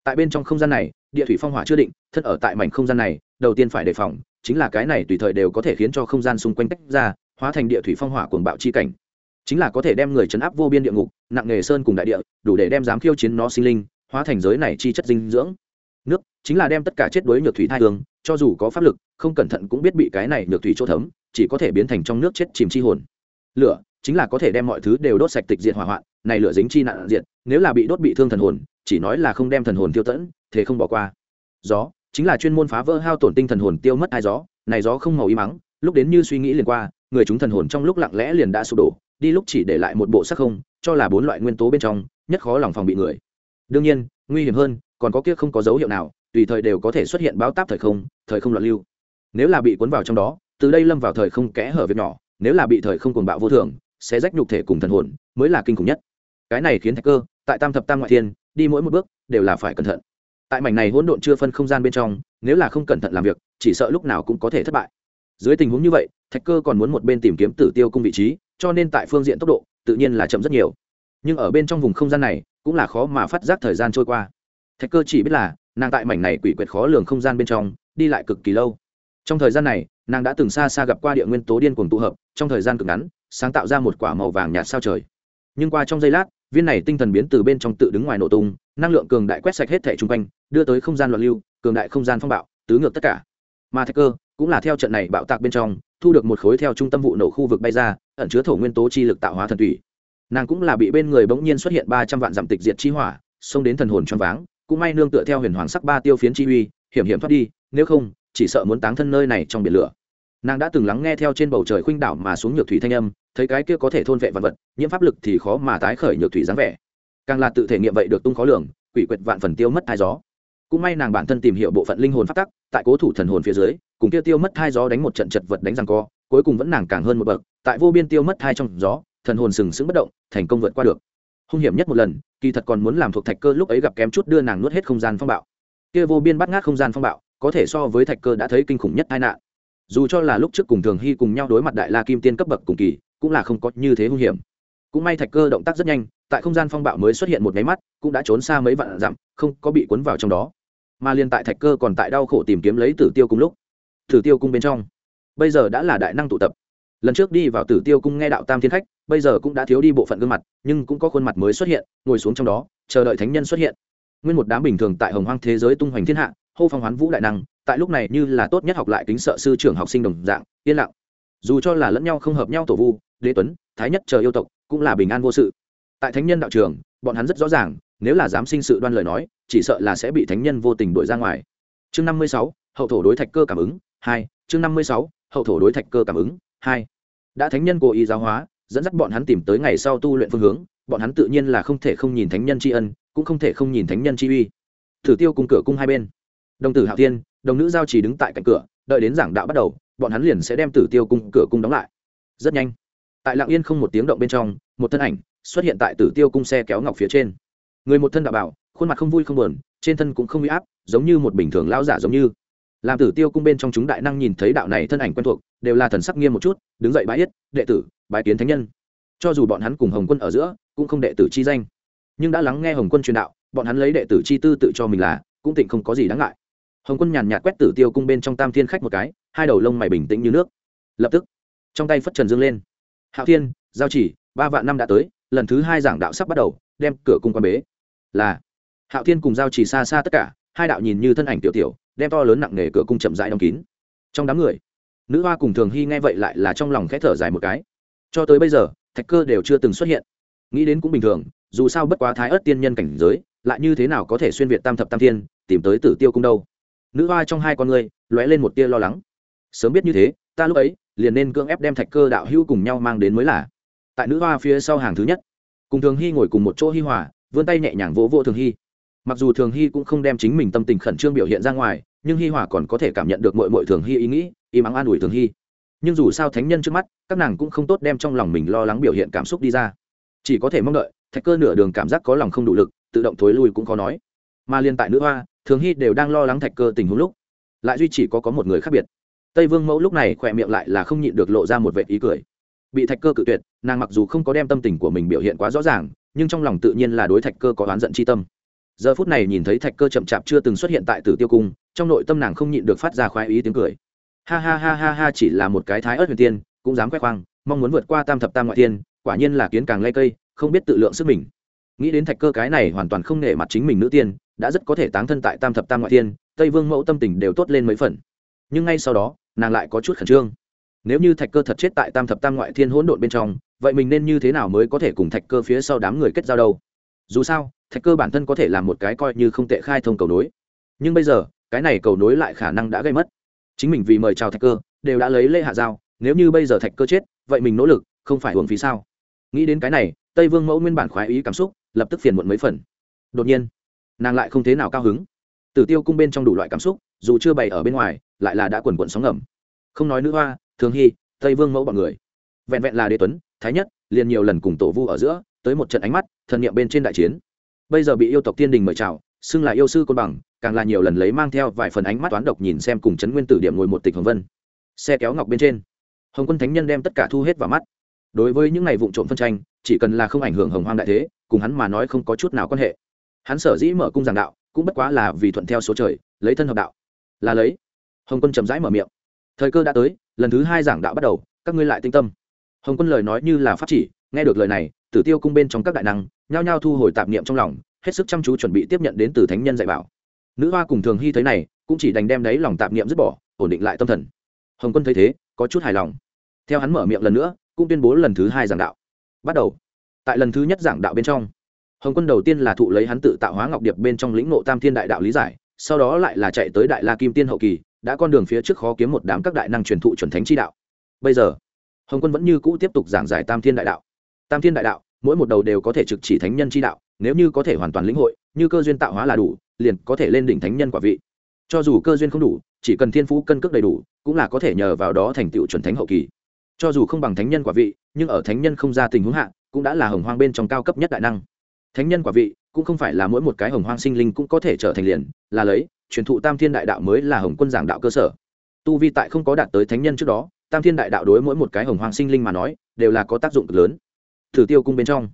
Tại bên trong không gian này, địa thủy phong hỏa chưa định, thân ở tại mảnh không gian này, đầu tiên phải đề phòng, chính là cái này tùy thời đều có thể khiến cho không gian xung quanh tách ra, hóa thành địa thủy phong hỏa cuồng bạo chi cảnh. Chính là có thể đem người chấn áp vô biên địa ngục, nặng nghề sơn cùng đại địa, đủ để đem dám khiêu chiến nó sinh linh, hóa thành giới này chi chất dinh dưỡng chính là đem tất cả chết đuối nhược thủy thai thường cho dù có pháp lực, không cẩn thận cũng biết bị cái này nhược thủy chỗ thấm, chỉ có thể biến thành trong nước chết chìm chi hồn. Lửa, chính là có thể đem mọi thứ đều đốt sạch tịch diệt hỏa hoạn, này lửa dính chi nạn diệt, nếu là bị đốt bị thương thần hồn, chỉ nói là không đem thần hồn tiêu tẫn, thế không bỏ qua. Gió, chính là chuyên môn phá vỡ hao tổn tinh thần hồn tiêu mất hai gió, này gió không màu y mắng, lúc đến như suy nghĩ liền qua, người chúng thần hồn trong lúc lặng lẽ liền đã sụp đổ, đi lúc chỉ để lại một bộ sắc không, cho là bốn loại nguyên tố bên trong, nhất khó lòng phòng bị người. Đương nhiên, nguy hiểm hơn, còn có kia không có dấu hiệu nào tùy thời đều có thể xuất hiện báo táp thời không thời không loạn lưu. Nếu là bị cuốn vào trong đó, từ đây lâm vào thời không kẽ hở việc nhỏ, nếu là bị thời không cuồng bạo vô thường, sẽ rách nhục thể cùng thần hồn, mới là kinh khủng nhất. Cái này khiến thạch cơ, tại tam thập tam ngoại thiên, đi mỗi một bước, đều là phải cẩn thận. Tại mảnh này hỗn độn chưa phân không gian bên trong, nếu là không cẩn thận làm việc, chỉ sợ lúc nào cũng có thể thất bại. Dưới tình huống như vậy, thạch cơ còn muốn một bên tìm kiếm tử tiêu cung vị trí, cho nên tại phương diện tốc độ, tự nhiên là chậm rất nhiều. Nhưng ở bên trong vùng không gian này, cũng là khó mà phát giác thời gian trôi qua. Thạch cơ chỉ biết là nàng tại mảnh này quỷ quyệt khó lường không gian bên trong, đi lại cực kỳ lâu. Trong thời gian này, nàng đã từng xa xa gặp qua địa nguyên tố điên cuồng tụ hợp, trong thời gian cực ngắn, sáng tạo ra một quả màu vàng nhạt sao trời. Nhưng qua trong giây lát, viên này tinh thần biến từ bên trong tự đứng ngoài nổ tung, năng lượng cường đại quét sạch hết thể chung quanh, đưa tới không gian loạn lưu, cường đại không gian phong bạo, tứ ngược tất cả. Mà thạch cơ cũng là theo trận này bạo tạc bên trong, thu được một khối theo trung tâm vụ nổ khu vực bay ra, ẩn chứa thổ nguyên tố chi lực tạo hóa thần thủy nàng cũng là bị bên người bỗng nhiên xuất hiện ba trăm vạn dặm tịch diệt chi hỏa, xông đến thần hồn choáng váng cũng may nương tựa theo huyền hoàng sắc ba tiêu phiến chi uy, hiểm hiểm thoát đi, nếu không, chỉ sợ muốn táng thân nơi này trong biển lửa. Nàng đã từng lắng nghe theo trên bầu trời khuynh đảo mà xuống nhược thủy thanh âm, thấy cái kia có thể thôn vệ vật vật, nhiễm pháp lực thì khó mà tái khởi nhược thủy dáng vẻ. Càng là tự thể nghiệm vậy được tung khó lường, quỷ quyệt vạn phần tiêu mất hai gió. Cũng may nàng bản thân tìm hiểu bộ phận linh hồn phát tắc, tại cố thủ thần hồn phía dưới, cùng kia tiêu mất hai gió đánh một trận chật vật đánh răng co, cuối cùng vẫn nàng càng hơn một bậc, tại vô biên tiêu mất hai trong gió, thần hồn sừng sững bất động, thành công vượt qua được hung hiểm nhất một lần, kỳ thật còn muốn làm thuộc thạch cơ lúc ấy gặp kém chút đưa nàng nuốt hết không gian phong bạo. Kia vô biên bắt ngát không gian phong bạo, có thể so với thạch cơ đã thấy kinh khủng nhất tai nạn. Dù cho là lúc trước cùng thường hy cùng nhau đối mặt đại la kim tiên cấp bậc cùng kỳ, cũng là không có như thế hung hiểm. Cũng may thạch cơ động tác rất nhanh, tại không gian phong bạo mới xuất hiện một nháy mắt, cũng đã trốn xa mấy vạn dặm, không có bị cuốn vào trong đó. Mà liên tại thạch cơ còn tại đau khổ tìm kiếm lấy tử tiêu cung lúc, tử tiêu cung bên trong, bây giờ đã là đại năng tụ tập lần trước đi vào tử tiêu cung nghe đạo tam thiên khách, bây giờ cũng đã thiếu đi bộ phận gương mặt, nhưng cũng có khuôn mặt mới xuất hiện, ngồi xuống trong đó, chờ đợi thánh nhân xuất hiện. Nguyên một đám bình thường tại hồng hoang thế giới tung hoành thiên hạ, hô phong hoán vũ đại năng, tại lúc này như là tốt nhất học lại kính sợ sư trưởng học sinh đồng dạng, yên lặng. Dù cho là lẫn nhau không hợp nhau tổ vu, đế tuấn, thái nhất chờ yêu tộc, cũng là bình an vô sự. Tại thánh nhân đạo trường, bọn hắn rất rõ ràng, nếu là dám sinh sự đoan lời nói, chỉ sợ là sẽ bị thánh nhân vô tình đuổi ra ngoài. Chương năm mươi sáu, hậu thổ đối thạch cơ cảm ứng, hai, chương năm mươi sáu, hậu thổ đối thạch cơ cảm ứng hai. Đã thánh nhân cố ý giáo hóa, dẫn dắt bọn hắn tìm tới ngày sau tu luyện phương hướng, bọn hắn tự nhiên là không thể không nhìn thánh nhân tri ân, cũng không thể không nhìn thánh nhân chi uy. Thử tiêu cùng cửa cung hai bên. Đồng tử hạo tiên đồng nữ giao chỉ đứng tại cạnh cửa, đợi đến giảng đạo bắt đầu, bọn hắn liền sẽ đem tử tiêu cung cửa cung đóng lại. Rất nhanh, tại lạng yên không một tiếng động bên trong, một thân ảnh xuất hiện tại tử tiêu cung xe kéo ngọc phía trên. Người một thân đạo bảo, khuôn mặt không vui không buồn, trên thân cũng không bị áp, giống như một bình thường lão giả giống như làm tử tiêu cung bên trong chúng đại năng nhìn thấy đạo này thân ảnh quen thuộc, đều là thần sắc nghiêm một chút, đứng dậy bãi yết, đệ tử bãi kiến thánh nhân. Cho dù bọn hắn cùng hồng quân ở giữa, cũng không đệ tử chi danh. Nhưng đã lắng nghe hồng quân truyền đạo, bọn hắn lấy đệ tử chi tư tự cho mình là, cũng tịnh không có gì đáng ngại. Hồng quân nhàn nhạt quét tử tiêu cung bên trong tam thiên khách một cái, hai đầu lông mày bình tĩnh như nước. Lập tức, trong tay phất trần dương lên. Hạo thiên, giao chỉ, ba vạn năm đã tới, lần thứ hai giảng đạo sắp bắt đầu, đem cửa cung quan bế. Là, hạo thiên cùng giao chỉ xa xa tất cả, hai đạo nhìn như thân ảnh tiểu tiểu đem to lớn nặng nề cửa cung chậm rãi đóng kín. Trong đám người, nữ hoa cùng thường hy nghe vậy lại là trong lòng khẽ thở dài một cái. Cho tới bây giờ, thạch cơ đều chưa từng xuất hiện. Nghĩ đến cũng bình thường, dù sao bất quá thái ớt tiên nhân cảnh giới, lại như thế nào có thể xuyên việt tam thập tam thiên, tìm tới tử tiêu cung đâu. Nữ hoa trong hai con người, lóe lên một tia lo lắng. Sớm biết như thế, ta lúc ấy, liền nên cưỡng ép đem thạch cơ đạo hữu cùng nhau mang đến mới là. Tại nữ hoa phía sau hàng thứ nhất, cùng thường hy ngồi cùng một chỗ hi hòa, vươn tay nhẹ nhàng vỗ vỗ thường hy. Mặc dù thường hy cũng không đem chính mình tâm tình khẩn trương biểu hiện ra ngoài nhưng hi hòa còn có thể cảm nhận được mọi mọi thường hy ý nghĩ, im ắng an ủi thường hy nhưng dù sao thánh nhân trước mắt, các nàng cũng không tốt đem trong lòng mình lo lắng biểu hiện cảm xúc đi ra. Chỉ có thể mong đợi, thạch cơ nửa đường cảm giác có lòng không đủ lực, tự động thối lui cũng khó nói. Mà liên tại nữ hoa, thường hy đều đang lo lắng thạch cơ tình huống lúc, lại duy chỉ có có một người khác biệt. Tây vương mẫu lúc này khỏe miệng lại là không nhịn được lộ ra một vệ ý cười. Bị thạch cơ cự tuyệt, nàng mặc dù không có đem tâm tình của mình biểu hiện quá rõ ràng, nhưng trong lòng tự nhiên là đối thạch cơ có oán giận c h i tâm giờ phút này nhìn thấy thạch cơ chậm chạp chưa từng xuất hiện tại tử tiêu cung, trong nội tâm nàng không nhịn được phát ra khoái ý tiếng cười. Ha ha ha ha ha, chỉ là một cái thái ớt huyền tiên, cũng dám khoe khoang, mong muốn vượt qua tam thập tam ngoại tiên, quả nhiên là kiến càng lây cây, không biết tự lượng sức mình. Nghĩ đến thạch cơ cái này hoàn toàn không nể mặt chính mình nữ tiên, đã rất có thể táng thân tại tam thập tam ngoại tiên, tây vương mẫu tâm tình đều tốt lên mấy phần. Nhưng ngay sau đó, nàng lại có chút khẩn trương. Nếu như thạch cơ thật chết tại tam thập tam ngoại thiên hỗn độn bên trong, vậy mình nên như thế nào mới có thể cùng thạch cơ phía sau đám người kết giao đâu? Dù sao thạch cơ bản thân có thể làm một cái coi như không tệ khai thông cầu nối. Nhưng bây giờ, cái này cầu nối lại khả năng đã gây mất. Chính mình vì mời chào thạch cơ, đều đã lấy lễ hạ giao, nếu như bây giờ thạch cơ chết, vậy mình nỗ lực, không phải hưởng phí sao? Nghĩ đến cái này, tây vương mẫu nguyên bản khoái ý cảm xúc, lập tức phiền muộn mấy phần. Đột nhiên, nàng lại không thế nào cao hứng. Tử tiêu cung bên trong đủ loại cảm xúc, dù chưa bày ở bên ngoài, lại là đã quần quận sóng ngầm. Không nói nữ hoa, thường hy, tây vương mẫu bọn người. Vẹn vẹn là đế tuấn, thái nhất, liền nhiều lần cùng tổ vu ở giữa, tới một trận ánh mắt, thần niệm bên trên đại chiến bây giờ bị yêu tộc tiên đình mời chào, xưng là yêu sư côn bằng, càng là nhiều lần lấy mang theo vài phần ánh mắt toán độc nhìn xem cùng chấn nguyên tử điểm ngồi một tịch hồng vân. Xe kéo ngọc bên trên. Hồng quân thánh nhân đem tất cả thu hết vào mắt. Đối với những ngày vụ trộm phân tranh, chỉ cần là không ảnh hưởng hồng hoang đại thế, cùng hắn mà nói không có chút nào quan hệ. Hắn sở dĩ mở cung giảng đạo, cũng bất quá là vì thuận theo số trời, lấy thân hợp đạo. Là lấy. Hồng quân chậm rãi mở miệng. Thời cơ đã tới, lần thứ hai giảng đạo bắt đầu, các ngươi lại tinh tâm. Hồng quân lời nói như là pháp chỉ, nghe được lời này, tử tiêu cung bên trong các đại năng nhao nhao thu hồi tạp niệm trong lòng, hết sức chăm chú chuẩn bị tiếp nhận đến từ thánh nhân dạy bảo. Nữ hoa cùng thường hy thấy này, cũng chỉ đành đem đấy lòng tạp niệm dứt bỏ, ổn định lại tâm thần. Hồng quân thấy thế, có chút hài lòng. Theo hắn mở miệng lần nữa, cũng tuyên bố lần thứ hai giảng đạo. Bắt đầu. Tại lần thứ nhất giảng đạo bên trong, hồng quân đầu tiên là thụ lấy hắn tự tạo hóa ngọc điệp bên trong lĩnh nộ tam thiên đại đạo lý giải, sau đó lại là chạy tới đại la kim tiên hậu kỳ, đã con đường phía trước khó kiếm một đám các đại năng truyền thụ chuẩn thánh chi đạo. Bây giờ, hồng quân vẫn như cũ tiếp tục giảng giải tam thiên đại đạo. Tam thiên đại đạo mỗi một đầu đều có thể trực chỉ thánh nhân chi đạo, nếu như có thể hoàn toàn lĩnh hội, như cơ duyên tạo hóa là đủ, liền có thể lên đỉnh thánh nhân quả vị. Cho dù cơ duyên không đủ, chỉ cần thiên phú cân cước đầy đủ, cũng là có thể nhờ vào đó thành tựu chuẩn thánh hậu kỳ. Cho dù không bằng thánh nhân quả vị, nhưng ở thánh nhân không ra tình huống hạ, cũng đã là hồng hoang bên trong cao cấp nhất đại năng. Thánh nhân quả vị, cũng không phải là mỗi một cái hồng hoang sinh linh cũng có thể trở thành liền, là lấy, truyền thụ tam thiên đại đạo mới là hồng quân giảng đạo cơ sở. Tu vi tại không có đạt tới thánh nhân trước đó, tam thiên đại đạo đối mỗi một cái hồng hoang sinh linh mà nói, đều là có tác dụng cực lớn thử tiêu cung bên trong.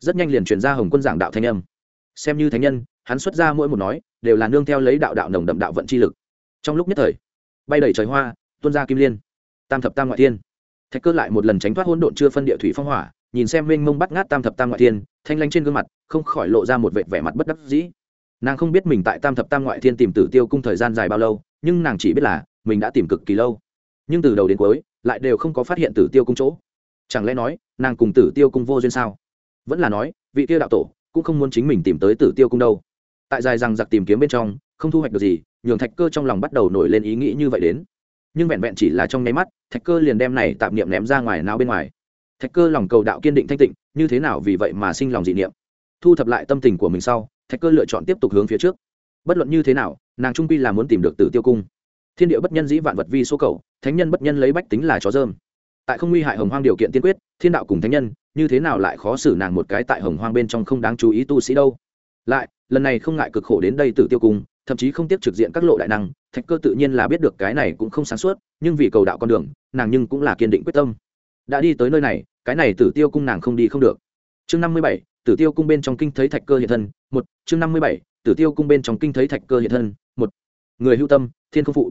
Rất nhanh liền chuyển ra hồng quân giảng đạo thanh âm. Xem như thánh nhân, hắn xuất ra mỗi một nói, đều là nương theo lấy đạo đạo nồng đậm đạo vận chi lực. Trong lúc nhất thời, bay đầy trời hoa, tuôn ra kim liên, tam thập tam ngoại thiên. Thạch cơ lại một lần tránh thoát hỗn độn chưa phân địa thủy phong hỏa, nhìn xem mênh mông bắt ngát tam thập tam ngoại thiên, thanh lanh trên gương mặt, không khỏi lộ ra một vệt vẻ mặt bất đắc dĩ. Nàng không biết mình tại tam thập tam ngoại thiên tìm tử tiêu cung thời gian dài bao lâu, nhưng nàng chỉ biết là mình đã tìm cực kỳ lâu. Nhưng từ đầu đến cuối, lại đều không có phát hiện tử tiêu cung chỗ chẳng lẽ nói, nàng cùng tử tiêu cung vô duyên sao? Vẫn là nói, vị tiêu đạo tổ cũng không muốn chính mình tìm tới tử tiêu cung đâu. Tại dài rằng giặc tìm kiếm bên trong, không thu hoạch được gì, nhường thạch cơ trong lòng bắt đầu nổi lên ý nghĩ như vậy đến. Nhưng vẹn vẹn chỉ là trong nháy mắt, thạch cơ liền đem này tạm niệm ném ra ngoài nào bên ngoài. Thạch cơ lòng cầu đạo kiên định thanh tịnh, như thế nào vì vậy mà sinh lòng dị niệm. Thu thập lại tâm tình của mình sau, thạch cơ lựa chọn tiếp tục hướng phía trước. Bất luận như thế nào, nàng trung quy là muốn tìm được tử tiêu cung. Thiên địa bất nhân dĩ vạn vật vi số cầu, thánh nhân bất nhân lấy bách tính là chó dơm tại không nguy hại hồng hoang điều kiện tiên quyết, thiên đạo cùng thánh nhân, như thế nào lại khó xử nàng một cái tại hồng hoang bên trong không đáng chú ý tu sĩ đâu? Lại, lần này không ngại cực khổ đến đây tử tiêu cung thậm chí không tiếp trực diện các lộ đại năng, thạch cơ tự nhiên là biết được cái này cũng không sáng suốt, nhưng vì cầu đạo con đường, nàng nhưng cũng là kiên định quyết tâm. Đã đi tới nơi này, cái này tử tiêu cung nàng không đi không được. Chương năm mươi bảy, tử tiêu cung bên trong kinh thấy thạch cơ hiện thân, một, chương năm mươi bảy, tử tiêu cung bên trong kinh thấy thạch cơ hiện thân, một. Người hưu tâm, thiên không phụ.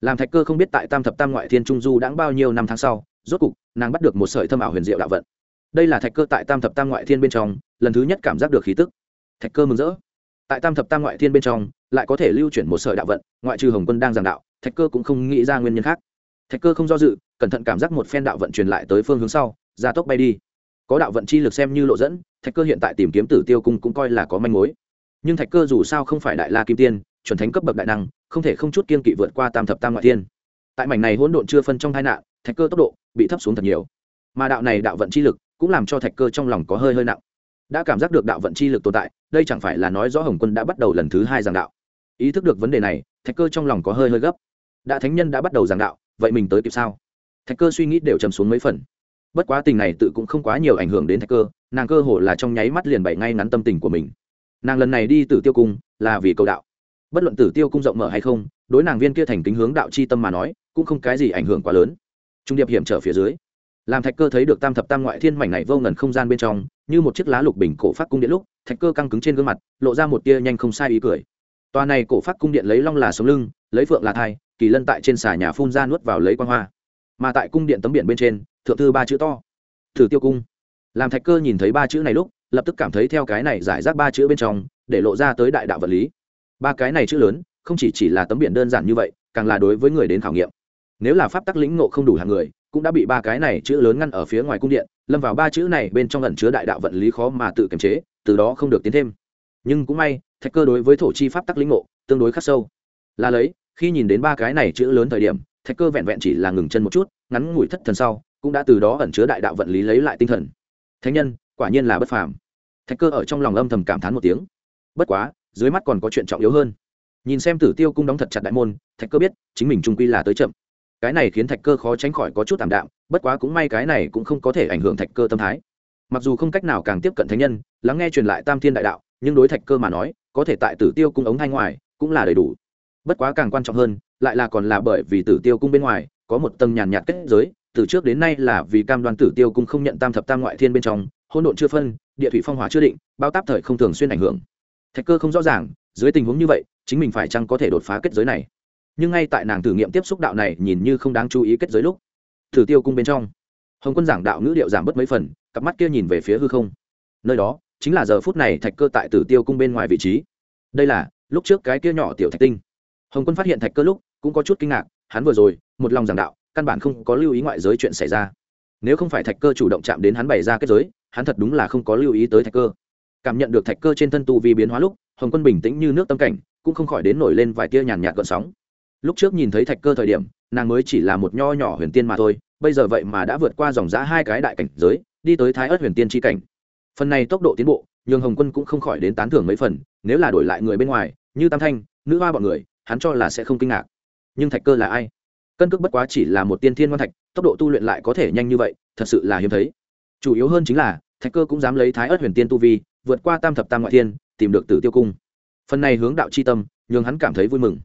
Làm thạch cơ không biết tại tam thập tam ngoại thiên trung du đã bao nhiêu năm tháng sau rốt cục, nàng bắt được một sợi thâm ảo huyền diệu đạo vận. Đây là thạch cơ tại tam thập tam ngoại thiên bên trong, lần thứ nhất cảm giác được khí tức. Thạch cơ mừng rỡ. Tại tam thập tam ngoại thiên bên trong, lại có thể lưu chuyển một sợi đạo vận, ngoại trừ hồng quân đang giảng đạo, thạch cơ cũng không nghĩ ra nguyên nhân khác. Thạch cơ không do dự, cẩn thận cảm giác một phen đạo vận truyền lại tới phương hướng sau, gia tốc bay đi. Có đạo vận chi lực xem như lộ dẫn, thạch cơ hiện tại tìm kiếm tử tiêu cung cũng coi là có manh mối. Nhưng thạch cơ dù sao không phải đại la kim tiên, chuẩn thánh cấp bậc đại năng, không thể không chút kiên kỵ vượt qua tam thập tam ngoại thiên. Tại mảnh này hỗn độn chưa phân trong tai nạn, thạch cơ tốc độ bị thấp xuống thật nhiều. Mà đạo này đạo vận chi lực cũng làm cho thạch cơ trong lòng có hơi hơi nặng. Đã cảm giác được đạo vận chi lực tồn tại, đây chẳng phải là nói rõ hồng quân đã bắt đầu lần thứ hai giảng đạo. Ý thức được vấn đề này, thạch cơ trong lòng có hơi hơi gấp. Đã thánh nhân đã bắt đầu giảng đạo, vậy mình tới kịp sao? Thạch cơ suy nghĩ đều chầm xuống mấy phần. Bất quá tình này tự cũng không quá nhiều ảnh hưởng đến thạch cơ, nàng cơ hồ là trong nháy mắt liền bày ngay ngắn tâm tình của mình. Nàng lần này đi tử tiêu cung là vì cầu đạo. Bất luận tử tiêu cung rộng mở hay không, đối nàng viên kia thành kính hướng đạo c h i tâm mà nói, cũng không cái gì ảnh hưởng quá lớn trung điệp hiểm trở phía dưới, làm thạch cơ thấy được tam thập tam ngoại thiên mảnh này vô ngần không gian bên trong, như một chiếc lá lục bình cổ phát cung điện lúc, thạch cơ căng cứng trên gương mặt, lộ ra một tia nhanh không sai ý cười. Tòa này cổ phát cung điện lấy long là sống lưng, lấy phượng là thai, kỳ lân tại trên xà nhà phun ra nuốt vào lấy quan hoa. Mà tại cung điện tấm biển bên trên, thượng thư ba chữ to, thử tiêu cung. Làm thạch cơ nhìn thấy ba chữ này lúc, lập tức cảm thấy theo cái này giải rác ba chữ bên trong, để lộ ra tới đại đạo vật lý. Ba cái này chữ lớn, không chỉ chỉ là tấm biển đơn giản như vậy, càng là đối với người đến khảo nghiệm nếu là pháp tắc lĩnh ngộ không đủ hàng người, cũng đã bị ba cái này chữ lớn ngăn ở phía ngoài cung điện, lâm vào ba chữ này bên trong lần chứa đại đạo vận lý khó mà tự kiềm chế, từ đó không được tiến thêm. Nhưng cũng may, thạch cơ đối với thổ chi pháp tắc lĩnh ngộ, tương đối khắc sâu. Là lấy, khi nhìn đến ba cái này chữ lớn thời điểm, thạch cơ vẹn vẹn chỉ là ngừng chân một chút, ngắn ngủi thất thần sau, cũng đã từ đó ẩn chứa đại đạo vận lý lấy lại tinh thần. Thánh nhân, quả nhiên là bất phàm. Thạch cơ ở trong lòng âm thầm cảm thán một tiếng. Bất quá, dưới mắt còn có chuyện trọng yếu hơn. Nhìn xem tử tiêu cung đóng thật chặt đại môn, thạch cơ biết, chính mình trung quy là tới chậm cái này khiến thạch cơ khó tránh khỏi có chút tạm đạm, bất quá cũng may cái này cũng không có thể ảnh hưởng thạch cơ tâm thái. Mặc dù không cách nào càng tiếp cận thánh nhân, lắng nghe truyền lại tam thiên đại đạo, nhưng đối thạch cơ mà nói, có thể tại tử tiêu cung ống hai ngoài, cũng là đầy đủ. Bất quá càng quan trọng hơn, lại là còn là bởi vì tử tiêu cung bên ngoài, có một tầng nhàn nhạt kết giới, từ trước đến nay là vì cam đoan tử tiêu cung không nhận tam thập tam ngoại thiên bên trong, hỗn độn chưa phân, địa thủy phong hỏa chưa định, bao táp thời không thường xuyên ảnh hưởng. Thạch cơ không rõ ràng, dưới tình huống như vậy, chính mình phải chăng có thể đột phá kết giới này? Nhưng ngay tại nàng thử nghiệm tiếp xúc đạo này nhìn như không đáng chú ý kết giới lúc, thử tiêu cung bên trong, hồng quân giảng đạo ngữ điệu giảm bớt mấy phần, cặp mắt kia nhìn về phía hư không. Nơi đó, chính là giờ phút này thạch cơ tại tử tiêu cung bên ngoài vị trí. Đây là, lúc trước cái kia nhỏ tiểu thạch tinh. Hồng quân phát hiện thạch cơ lúc, cũng có chút kinh ngạc, hắn vừa rồi, một lòng giảng đạo, căn bản không có lưu ý ngoại giới chuyện xảy ra. Nếu không phải thạch cơ chủ động chạm đến hắn bày ra kết giới, hắn thật đúng là không có lưu ý tới thạch cơ. Cảm nhận được thạch cơ trên thân tu vi biến hóa lúc, hồng quân bình tĩnh như nước tâm cảnh, cũng không khỏi đến nổi lên vài tia nhàn nhạt gợn sóng lúc trước nhìn thấy thạch cơ thời điểm, nàng mới chỉ là một nho nhỏ huyền tiên mà thôi, bây giờ vậy mà đã vượt qua dòng giã hai cái đại cảnh giới, đi tới thái ớt huyền tiên tri cảnh. Phần này tốc độ tiến bộ, nhường hồng quân cũng không khỏi đến tán thưởng mấy phần, nếu là đổi lại người bên ngoài, như tam thanh, nữ hoa bọn người, hắn cho là sẽ không kinh ngạc. Nhưng thạch cơ là ai? Cân cước bất quá chỉ là một tiên thiên văn thạch, tốc độ tu luyện lại có thể nhanh như vậy, thật sự là hiếm thấy. Chủ yếu hơn chính là, thạch cơ cũng dám lấy thái ớt huyền tiên tu vi, vượt qua tam thập tam ngoại thiên, tìm được tử tiêu cung. Phần này hướng đạo c h i tâm, nhường hắn cảm thấy vui mừng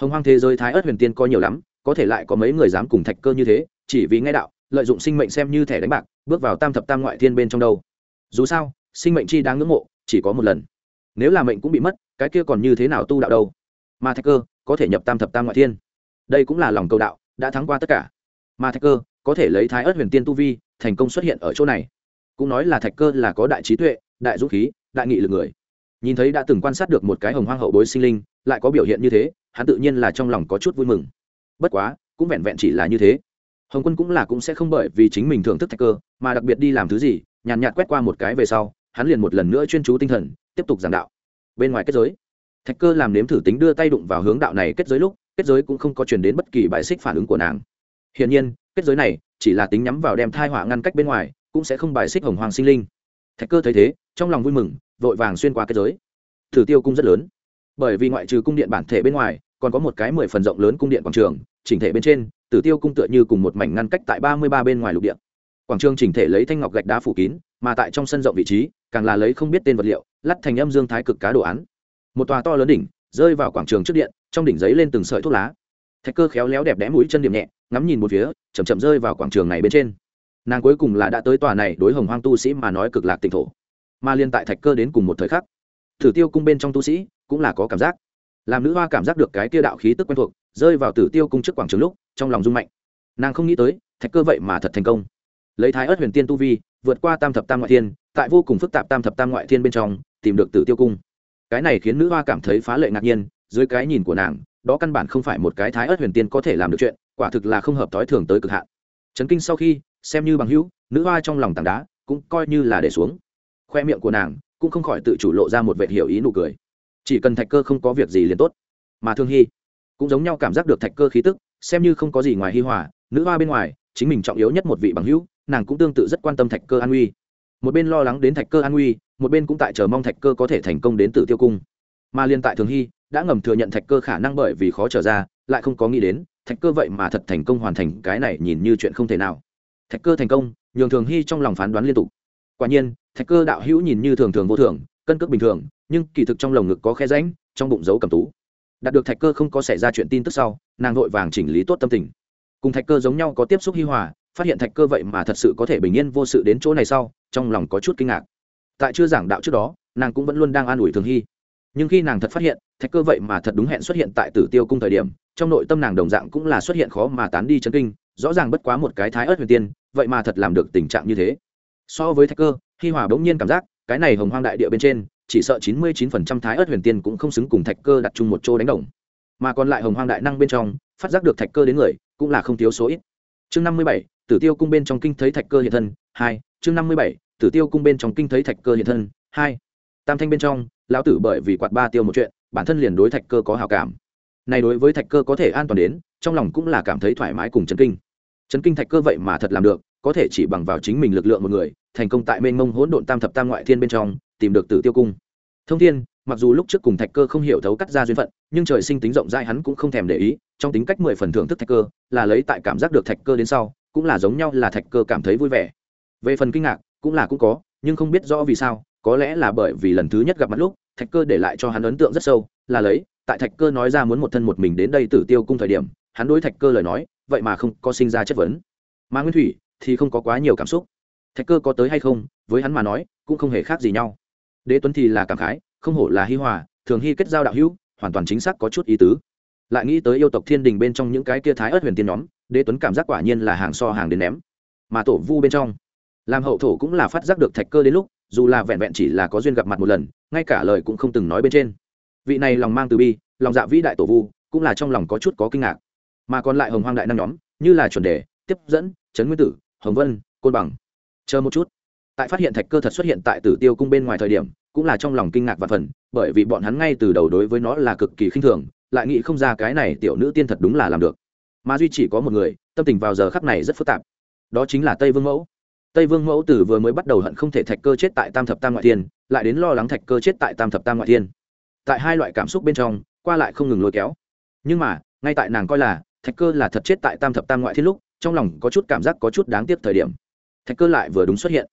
hồng hoang thế giới thái ớt huyền tiên có nhiều lắm, có thể lại có mấy người dám cùng thạch cơ như thế, chỉ vì nghe đạo, lợi dụng sinh mệnh xem như thẻ đánh bạc, bước vào tam thập tam ngoại thiên bên trong đâu. Dù sao, sinh mệnh chi đáng ngưỡng mộ, chỉ có một lần. Nếu là mệnh cũng bị mất, cái kia còn như thế nào tu đạo đâu? Mà thạch cơ, có thể nhập tam thập tam ngoại thiên. Đây cũng là lòng cầu đạo, đã thắng qua tất cả. Mà thạch cơ, có thể lấy thái ớt huyền tiên tu vi, thành công xuất hiện ở chỗ này. Cũng nói là thạch cơ là có đại trí tuệ, đại dũng khí, đại nghị lực người. Nhìn thấy đã từng quan sát được một cái hồng hoang hậu bối sinh linh, lại có biểu hiện như thế hắn tự nhiên là trong lòng có chút vui mừng. Bất quá, cũng vẹn vẹn chỉ là như thế. Hồng quân cũng là cũng sẽ không bởi vì chính mình thưởng thức thạch cơ, mà đặc biệt đi làm thứ gì, nhàn nhạt quét qua một cái về sau, hắn liền một lần nữa chuyên chú tinh thần, tiếp tục giảng đạo. Bên ngoài kết giới, thạch cơ làm nếm thử tính đưa tay đụng vào hướng đạo này kết giới lúc, kết giới cũng không có chuyển đến bất kỳ bài xích phản ứng của nàng. Hiển nhiên, kết giới này chỉ là tính nhắm vào đem thai họa ngăn cách bên ngoài, cũng sẽ không bài xích hồng hoàng sinh linh. Thạch cơ thấy thế, trong lòng vui mừng, vội vàng xuyên qua kết giới. Thử tiêu cung rất lớn bởi vì ngoại trừ cung điện bản thể bên ngoài, còn có một cái mười phần rộng lớn cung điện quảng trường, chỉnh thể bên trên, tử tiêu cung tựa như cùng một mảnh ngăn cách tại ba mươi ba bên ngoài lục địa. Quảng trường chỉnh thể lấy thanh ngọc gạch đá phủ kín, mà tại trong sân rộng vị trí, càng là lấy không biết tên vật liệu, lắt thành âm dương thái cực cá đồ án. Một tòa to lớn đỉnh, rơi vào quảng trường trước điện, trong đỉnh giấy lên từng sợi thuốc lá. Thạch cơ khéo léo đẹp đẽ mũi chân điểm nhẹ, ngắm nhìn một phía chầm chậm rơi vào quảng trường này bên trên. Nàng cuối cùng là đã tới tòa này đối hồng hoang tu sĩ mà nói cực lạc tỉnh thổ. Mà liên tại thạch cơ đến cùng một thời khắc thử tiêu cung bên trong tu sĩ cũng là có cảm giác. Làm nữ hoa cảm giác được cái tiêu đạo khí tức quen thuộc, rơi vào tử tiêu cung trước quảng trường lúc, trong lòng rung mạnh. Nàng không nghĩ tới, thạch cơ vậy mà thật thành công. Lấy thái ớt huyền tiên tu vi, vượt qua tam thập tam ngoại thiên, tại vô cùng phức tạp tam thập tam ngoại thiên bên trong, tìm được tử tiêu cung. Cái này khiến nữ hoa cảm thấy phá lệ ngạc nhiên, dưới cái nhìn của nàng, đó căn bản không phải một cái thái ớt huyền tiên có thể làm được chuyện, quả thực là không hợp thói thường tới cực hạn. Chấn kinh sau khi, xem như bằng hữu, nữ hoa trong lòng tảng đá cũng coi như là để xuống. Khoe miệng của nàng cũng không khỏi tự chủ lộ ra một vệ hiểu ý nụ cười chỉ cần thạch cơ không có việc gì liền tốt. Mà thương hy cũng giống nhau cảm giác được thạch cơ khí tức, xem như không có gì ngoài hi hòa, nữ hoa bên ngoài, chính mình trọng yếu nhất một vị bằng hữu, nàng cũng tương tự rất quan tâm thạch cơ an uy. Một bên lo lắng đến thạch cơ an uy, một bên cũng tại chờ mong thạch cơ có thể thành công đến tự tiêu cung. Mà liên tại thường hy đã ngầm thừa nhận thạch cơ khả năng bởi vì khó trở ra, lại không có nghĩ đến, thạch cơ vậy mà thật thành công hoàn thành cái này nhìn như chuyện không thể nào. Thạch cơ thành công, nhường thường hy trong lòng phán đoán liên tục. Quả nhiên, thạch cơ đạo hữu nhìn như thường thường vô thường cân cước bình thường, nhưng kỳ thực trong lồng ngực có khe ránh trong bụng dấu cầm tú. Đạt được thạch cơ không có xảy ra chuyện tin tức sau, nàng vội vàng chỉnh lý tốt tâm tình. Cùng thạch cơ giống nhau có tiếp xúc hi hòa, phát hiện thạch cơ vậy mà thật sự có thể bình yên vô sự đến chỗ này sau, trong lòng có chút kinh ngạc. Tại chưa giảng đạo trước đó, nàng cũng vẫn luôn đang an ủi thường hy. Nhưng khi nàng thật phát hiện, thạch cơ vậy mà thật đúng hẹn xuất hiện tại tử tiêu cung thời điểm, trong nội tâm nàng đồng dạng cũng là xuất hiện khó mà tán đi chân kinh, rõ ràng bất quá một cái thái ớt huyền tiên, vậy mà thật làm được tình trạng như thế. So với thạch cơ, hi hòa bỗng nhiên cảm giác cái này hồng hoang đại địa bên trên, chỉ sợ chín mươi chín phần trăm thái ớt huyền tiên cũng không xứng cùng thạch cơ đặt chung một chỗ đánh đồng. Mà còn lại hồng hoang đại năng bên trong, phát giác được thạch cơ đến người, cũng là không thiếu số ít. Chương năm mươi bảy, tử tiêu cung bên trong kinh thấy thạch cơ hiện thân, hai, chương năm mươi bảy, tử tiêu cung bên trong kinh thấy thạch cơ hiện thân, hai. Tam thanh bên trong, lão tử bởi vì quạt ba tiêu một chuyện, bản thân liền đối thạch cơ có hào cảm. Này đối với thạch cơ có thể an toàn đến, trong lòng cũng là cảm thấy thoải mái cùng chấn kinh. Chấn kinh thạch cơ vậy mà thật làm được, có thể chỉ bằng vào chính mình lực lượng một người thành công tại mênh mông hỗn độn tam thập tam ngoại thiên bên trong, tìm được tử tiêu cung. Thông thiên, mặc dù lúc trước cùng thạch cơ không hiểu thấu cắt ra duyên phận, nhưng trời sinh tính rộng rãi hắn cũng không thèm để ý, trong tính cách mười phần thưởng thức thạch cơ, là lấy tại cảm giác được thạch cơ đến sau, cũng là giống nhau là thạch cơ cảm thấy vui vẻ. Về phần kinh ngạc, cũng là cũng có, nhưng không biết rõ vì sao, có lẽ là bởi vì lần thứ nhất gặp mặt lúc, thạch cơ để lại cho hắn ấn tượng rất sâu, là lấy, tại thạch cơ nói ra muốn một thân một mình đến đây tử tiêu cung thời điểm, hắn đối thạch cơ lời nói, vậy mà không có sinh ra chất vấn. Mà nguyên thủy thì không có quá nhiều cảm xúc thạch cơ có tới hay không, với hắn mà nói, cũng không hề khác gì nhau. Đế tuấn thì là cảm khái, không hổ là hi hòa, thường hy kết giao đạo hữu, hoàn toàn chính xác có chút ý tứ. Lại nghĩ tới yêu tộc thiên đình bên trong những cái kia thái ớt huyền tiên nhóm, đế tuấn cảm giác quả nhiên là hàng so hàng đến ném. Mà tổ vu bên trong, làm hậu thổ cũng là phát giác được thạch cơ đến lúc, dù là vẹn vẹn chỉ là có duyên gặp mặt một lần, ngay cả lời cũng không từng nói bên trên. Vị này lòng mang từ bi, lòng dạ vĩ đại tổ vu, cũng là trong lòng có chút có kinh ngạc. Mà còn lại hồng hoang đại năng nhóm, như là chuẩn đề, tiếp dẫn, trấn nguyên tử, hồng vân, côn bằng chờ một chút. Tại phát hiện thạch cơ thật xuất hiện tại tử tiêu cung bên ngoài thời điểm, cũng là trong lòng kinh ngạc và phần, bởi vì bọn hắn ngay từ đầu đối với nó là cực kỳ khinh thường, lại nghĩ không ra cái này tiểu nữ tiên thật đúng là làm được. Mà duy chỉ có một người, tâm tình vào giờ khắc này rất phức tạp. Đó chính là tây vương mẫu. Tây vương mẫu từ vừa mới bắt đầu hận không thể thạch cơ chết tại tam thập tam ngoại thiên, lại đến lo lắng thạch cơ chết tại tam thập tam ngoại thiên. Tại hai loại cảm xúc bên trong, qua lại không ngừng lôi kéo. Nhưng mà, ngay tại nàng coi là, thạch cơ là thật chết tại tam thập tam ngoại thiên lúc, trong lòng có chút cảm giác có chút đáng tiếc thời điểm thạch cơ lại vừa đúng xuất hiện.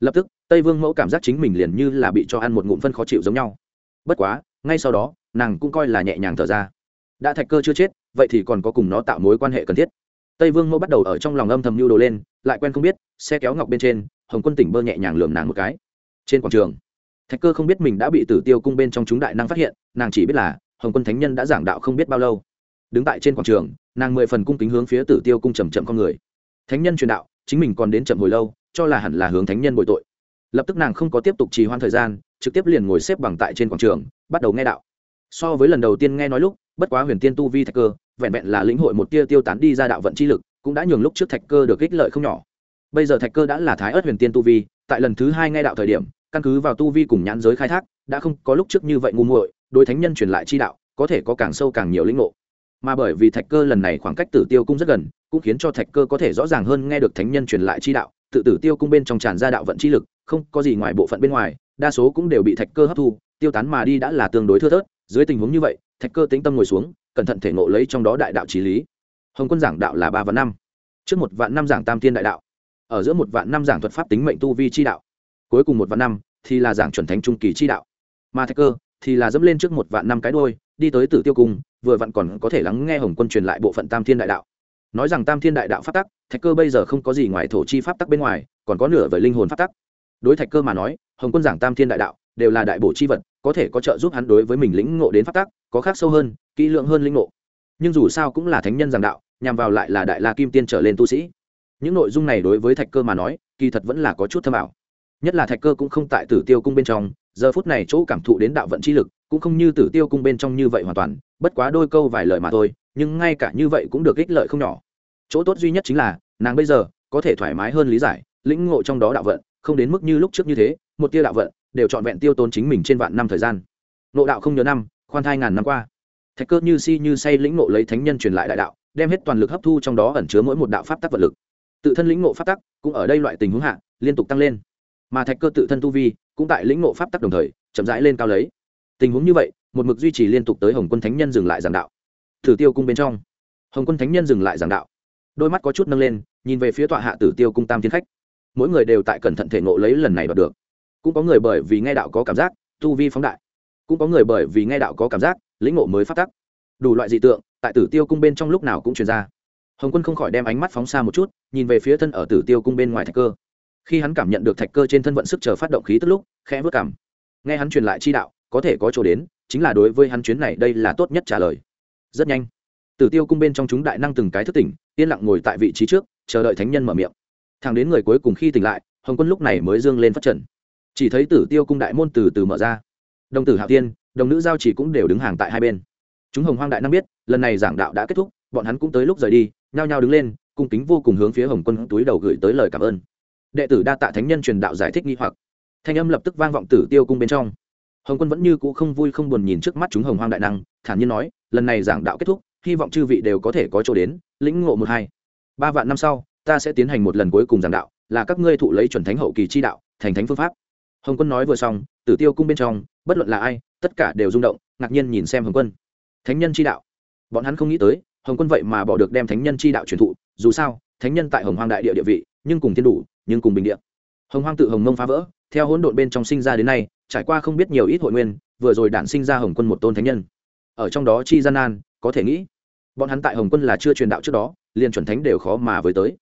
Lập tức, tây vương mẫu cảm giác chính mình liền như là bị cho ăn một ngụm phân khó chịu giống nhau. Bất quá, ngay sau đó, nàng cũng coi là nhẹ nhàng thở ra. Đã thạch cơ chưa chết, vậy thì còn có cùng nó tạo mối quan hệ cần thiết. Tây vương mẫu bắt đầu ở trong lòng âm thầm mưu đồ lên, lại quen không biết, xe kéo ngọc bên trên, hồng quân tỉnh bơ nhẹ nhàng lườm nàng một cái. Trên quảng trường, thạch cơ không biết mình đã bị tử tiêu cung bên trong chúng đại năng phát hiện, nàng chỉ biết là hồng quân thánh nhân đã giảng đạo không biết bao lâu. Đứng tại trên quảng trường, nàng mười phần cung kính hướng phía tử tiêu cung chầm chậm con người. Thánh nhân truyền đạo chính mình còn đến chậm hồi lâu, cho là hẳn là hướng thánh nhân bồi tội. Lập tức nàng không có tiếp tục trì hoãn thời gian, trực tiếp liền ngồi xếp bằng tại trên quảng trường, bắt đầu nghe đạo. So với lần đầu tiên nghe nói lúc, bất quá huyền tiên tu vi thạch cơ, vẹn vẹn là lĩnh hội một tia tiêu tán đi ra đạo vận chi lực, cũng đã nhường lúc trước thạch cơ được ích lợi không nhỏ. Bây giờ thạch cơ đã là thái ớt huyền tiên tu vi, tại lần thứ hai nghe đạo thời điểm, căn cứ vào tu vi cùng nhãn giới khai thác, đã không có lúc trước như vậy ngu muội, đối thánh nhân truyền lại chi đạo, có thể có càng sâu càng nhiều lĩnh ngộ. Mà bởi vì thạch cơ lần này khoảng cách tử tiêu cung rất gần cũng khiến cho thạch cơ có thể rõ ràng hơn nghe được thánh nhân truyền lại chi đạo, tự tử tiêu cung bên trong tràn ra đạo vận chi lực, không có gì ngoài bộ phận bên ngoài, đa số cũng đều bị thạch cơ hấp thu, tiêu tán mà đi đã là tương đối thưa thớt. Dưới tình huống như vậy, thạch cơ tĩnh tâm ngồi xuống, cẩn thận thể ngộ lấy trong đó đại đạo trí lý. Hồng quân giảng đạo là ba vạn năm. Trước một vạn năm giảng tam thiên đại đạo. Ở giữa một vạn năm giảng thuật pháp tính mệnh tu vi chi đạo. Cuối cùng một vạn năm thì là giảng chuẩn thánh trung kỳ chi đạo. Mà thạch cơ thì là dẫm lên trước một vạn năm cái đôi đi tới tử tiêu cung, vừa vặn còn có thể lắng nghe hồng quân truyền lại bộ phận tam thiên đại đạo nói rằng tam thiên đại đạo pháp tắc, thạch cơ bây giờ không có gì ngoài thổ chi pháp tắc bên ngoài, còn có nửa với linh hồn pháp tắc. Đối thạch cơ mà nói, hồng quân giảng tam thiên đại đạo, đều là đại bổ chi vật, có thể có trợ giúp hắn đối với mình lĩnh ngộ đến pháp tắc, có khác sâu hơn, kỹ lượng hơn lĩnh ngộ. Nhưng dù sao cũng là thánh nhân giảng đạo, nhằm vào lại là đại la kim tiên trở lên tu sĩ. Những nội dung này đối với thạch cơ mà nói, kỳ thật vẫn là có chút thâm ảo. Nhất là thạch cơ cũng không tại tử tiêu cung bên trong, giờ phút này chỗ cảm thụ đến đạo vận chi lực, cũng không như tử tiêu cung bên trong như vậy hoàn toàn, bất quá đôi câu vài lời mà thôi nhưng ngay cả như vậy cũng được ích lợi không nhỏ. Chỗ tốt duy nhất chính là, nàng bây giờ có thể thoải mái hơn lý giải, lĩnh ngộ trong đó đạo vận, không đến mức như lúc trước như thế, một tia đạo vận đều trọn vẹn tiêu tốn chính mình trên vạn năm thời gian. Nộ đạo không nhớ năm, khoan thai ngàn năm qua. Thạch cơ như si như say lĩnh ngộ lấy thánh nhân truyền lại đại đạo, đem hết toàn lực hấp thu trong đó ẩn chứa mỗi một đạo pháp tắc vật lực. Tự thân lĩnh ngộ pháp tắc cũng ở đây loại tình huống hạ, liên tục tăng lên. Mà thạch cơ tự thân tu vi cũng tại lĩnh ngộ pháp tắc đồng thời, chậm rãi lên cao lấy. Tình huống như vậy, một mực duy trì liên tục tới hồng quân thánh nhân dừng lại giảng đạo. Tử tiêu cung bên trong. Hồng quân thánh nhân dừng lại giảng đạo. Đôi mắt có chút nâng lên, nhìn về phía tọa hạ tử tiêu cung tam thiên khách. Mỗi người đều tại cẩn thận thể ngộ lấy lần này đoạt được. Cũng có người bởi vì nghe đạo có cảm giác, tu vi phóng đại. Cũng có người bởi vì nghe đạo có cảm giác, lĩnh ngộ mới phát tắc. Đủ loại dị tượng, tại tử tiêu cung bên trong lúc nào cũng truyền ra. Hồng quân không khỏi đem ánh mắt phóng xa một chút, nhìn về phía thân ở tử tiêu cung bên ngoài thạch cơ. Khi hắn cảm nhận được thạch cơ trên thân vận sức chờ phát động khí tức lúc, khẽ vớt cảm nghe hắn truyền lại chi đạo, có thể có chỗ đến, chính là đối với hắn chuyến này đây là tốt nhất trả lời rất nhanh. Tử tiêu cung bên trong chúng đại năng từng cái thức tỉnh, yên lặng ngồi tại vị trí trước, chờ đợi thánh nhân mở miệng. Thằng đến người cuối cùng khi tỉnh lại, hồng quân lúc này mới dương lên phát trần. Chỉ thấy tử tiêu cung đại môn từ từ mở ra. Đồng tử hạ tiên đồng nữ giao chỉ cũng đều đứng hàng tại hai bên. Chúng hồng hoang đại năng biết, lần này giảng đạo đã kết thúc, bọn hắn cũng tới lúc rời đi, nhao nhao đứng lên, cung kính vô cùng hướng phía hồng quân túi đầu gửi tới lời cảm ơn. Đệ tử đa tạ thánh nhân truyền đạo giải thích nghi hoặc. Thanh âm lập tức vang vọng tử tiêu cung bên trong hồng quân vẫn như cũ không vui không buồn nhìn trước mắt chúng hồng hoang đại năng, thản nhiên nói, lần này giảng đạo kết thúc, hy vọng chư vị đều có thể có chỗ đến, lĩnh ngộ một hai. Ba vạn năm sau, ta sẽ tiến hành một lần cuối cùng giảng đạo, là các ngươi thụ lấy chuẩn thánh hậu kỳ chi đạo, thành thánh phương pháp. Hồng quân nói vừa xong, tử tiêu cung bên trong, bất luận là ai, tất cả đều rung động, ngạc nhiên nhìn xem hồng quân. Thánh nhân chi đạo. Bọn hắn không nghĩ tới, hồng quân vậy mà bỏ được đem thánh nhân chi đạo truyền thụ, dù sao, thánh nhân tại hồng hoang đại địa địa vị, nhưng cùng thiên đủ, nhưng cùng bình địa. Hồng hoang tự hồng mông phá vỡ, theo hỗn độn bên trong sinh ra đến nay trải qua không biết nhiều ít hội nguyên, vừa rồi đản sinh ra hồng quân một tôn thánh nhân. Ở trong đó chi gian nan, có thể nghĩ, bọn hắn tại hồng quân là chưa truyền đạo trước đó, liền chuẩn thánh đều khó mà với tới.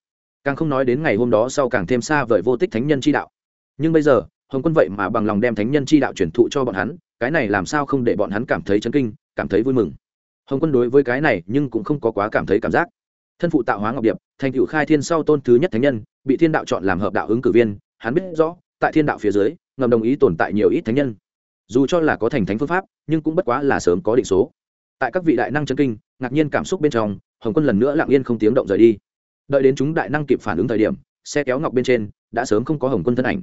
Càng không nói đến ngày hôm đó sau càng thêm xa vời vô tích thánh nhân chi đạo. Nhưng bây giờ, hồng quân vậy mà bằng lòng đem thánh nhân chi đạo truyền thụ cho bọn hắn, cái này làm sao không để bọn hắn cảm thấy chấn kinh, cảm thấy vui mừng. Hồng quân đối với cái này nhưng cũng không có quá cảm thấy cảm giác. Thân phụ tạo hóa ngọc điệp, thành cựu khai thiên sau tôn thứ nhất thánh nhân, bị thiên đạo chọn làm hợp đạo ứng cử viên, hắn biết rõ, tại thiên đạo phía dưới ngầm đồng ý tồn tại nhiều ít thánh nhân. Dù cho là có thành thánh phương pháp, nhưng cũng bất quá là sớm có định số. Tại các vị đại năng chân kinh, ngạc nhiên cảm xúc bên trong, hồng quân lần nữa lặng yên không tiếng động rời đi. Đợi đến chúng đại năng kịp phản ứng thời điểm, xe kéo ngọc bên trên, đã sớm không có hồng quân thân ảnh.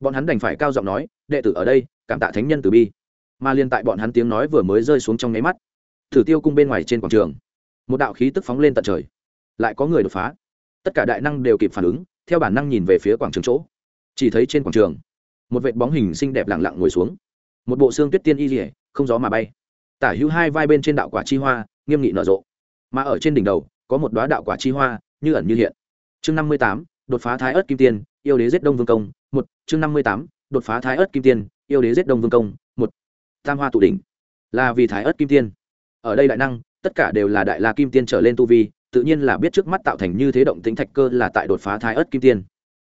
Bọn hắn đành phải cao giọng nói, đệ tử ở đây, cảm tạ thánh nhân từ bi. Mà liên tại bọn hắn tiếng nói vừa mới rơi xuống trong nháy mắt, thử tiêu cung bên ngoài trên quảng trường, một đạo khí tức phóng lên tận trời. Lại có người đột phá. Tất cả đại năng đều kịp phản ứng, theo bản năng nhìn về phía quảng trường chỗ. Chỉ thấy trên quảng trường một vệt bóng hình xinh đẹp lặng lặng ngồi xuống. Một bộ xương tuyết tiên y rỉa không gió mà bay. Tả hữu hai vai bên trên đạo quả chi hoa, nghiêm nghị nở rộ. Mà ở trên đỉnh đầu, có một đoá đạo quả chi hoa, như ẩn như hiện. Chương năm mươi tám, đột phá thái ớt kim tiên, yêu đế giết đông vương công. Một, chương năm mươi tám, đột phá thái ớt kim tiên, yêu đế giết đông vương công. Một, tam hoa tụ đỉnh. Là vì thái ớt kim tiên. Ở đây đại năng, tất cả đều là đại la kim tiên trở lên tu vi, tự nhiên là biết trước mắt tạo thành như thế động tính thạch cơ là tại đột phá thái ớt kim tiên.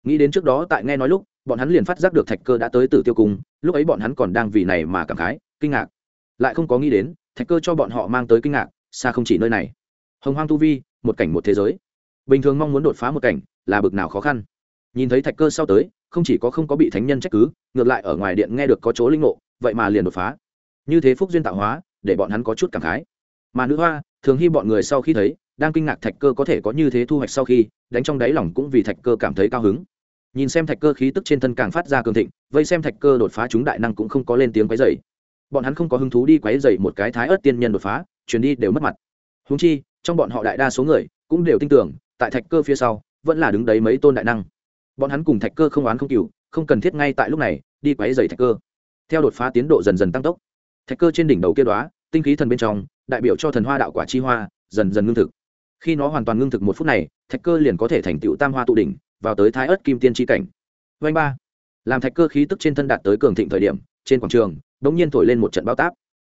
Nghĩ đến trước đó tại nghe nói lúc bọn hắn liền phát giác được thạch cơ đã tới tử tiêu cung, lúc ấy bọn hắn còn đang vì này mà cảm khái, kinh ngạc. Lại không có nghĩ đến, thạch cơ cho bọn họ mang tới kinh ngạc, xa không chỉ nơi này. Hồng hoang tu vi, một cảnh một thế giới. Bình thường mong muốn đột phá một cảnh, là bực nào khó khăn. Nhìn thấy thạch cơ sau tới, không chỉ có không có bị thánh nhân trách cứ, ngược lại ở ngoài điện nghe được có chỗ linh ngộ, vậy mà liền đột phá. Như thế phúc duyên tạo hóa, để bọn hắn có chút cảm khái. Mà nữ hoa, thường hy bọn người sau khi thấy, đang kinh ngạc thạch cơ có thể có như thế thu hoạch sau khi, đánh trong đáy lòng cũng vì thạch cơ cảm thấy cao hứng nhìn xem thạch cơ khí tức trên thân càng phát ra cường thịnh, vây xem thạch cơ đột phá chúng đại năng cũng không có lên tiếng quấy dày bọn hắn không có hứng thú đi quấy dày một cái thái ớt tiên nhân đột phá chuyến đi đều mất mặt. Húng chi, trong bọn họ đại đa số người cũng đều tin tưởng, tại thạch cơ phía sau, vẫn là đứng đấy mấy tôn đại năng. Bọn hắn cùng thạch cơ không oán không cừu, không cần thiết ngay tại lúc này, đi quấy dày thạch cơ. Theo đột phá tiến độ dần dần tăng tốc, thạch cơ trên đỉnh đầu kia đoá tinh khí thần bên trong, đại biểu cho thần hoa đạo quả chi hoa, dần dần ngưng thực. Khi nó hoàn toàn ngưng thực một phút này, thạch cơ liền có thể thành tựu tam hoa tụ đỉnh vào tới thái ớt kim tiên tri cảnh. Vanh ba. Làm thạch cơ khí tức trên thân đạt tới cường thịnh thời điểm, trên quảng trường đ ỗ n g nhiên thổi lên một trận bao táp.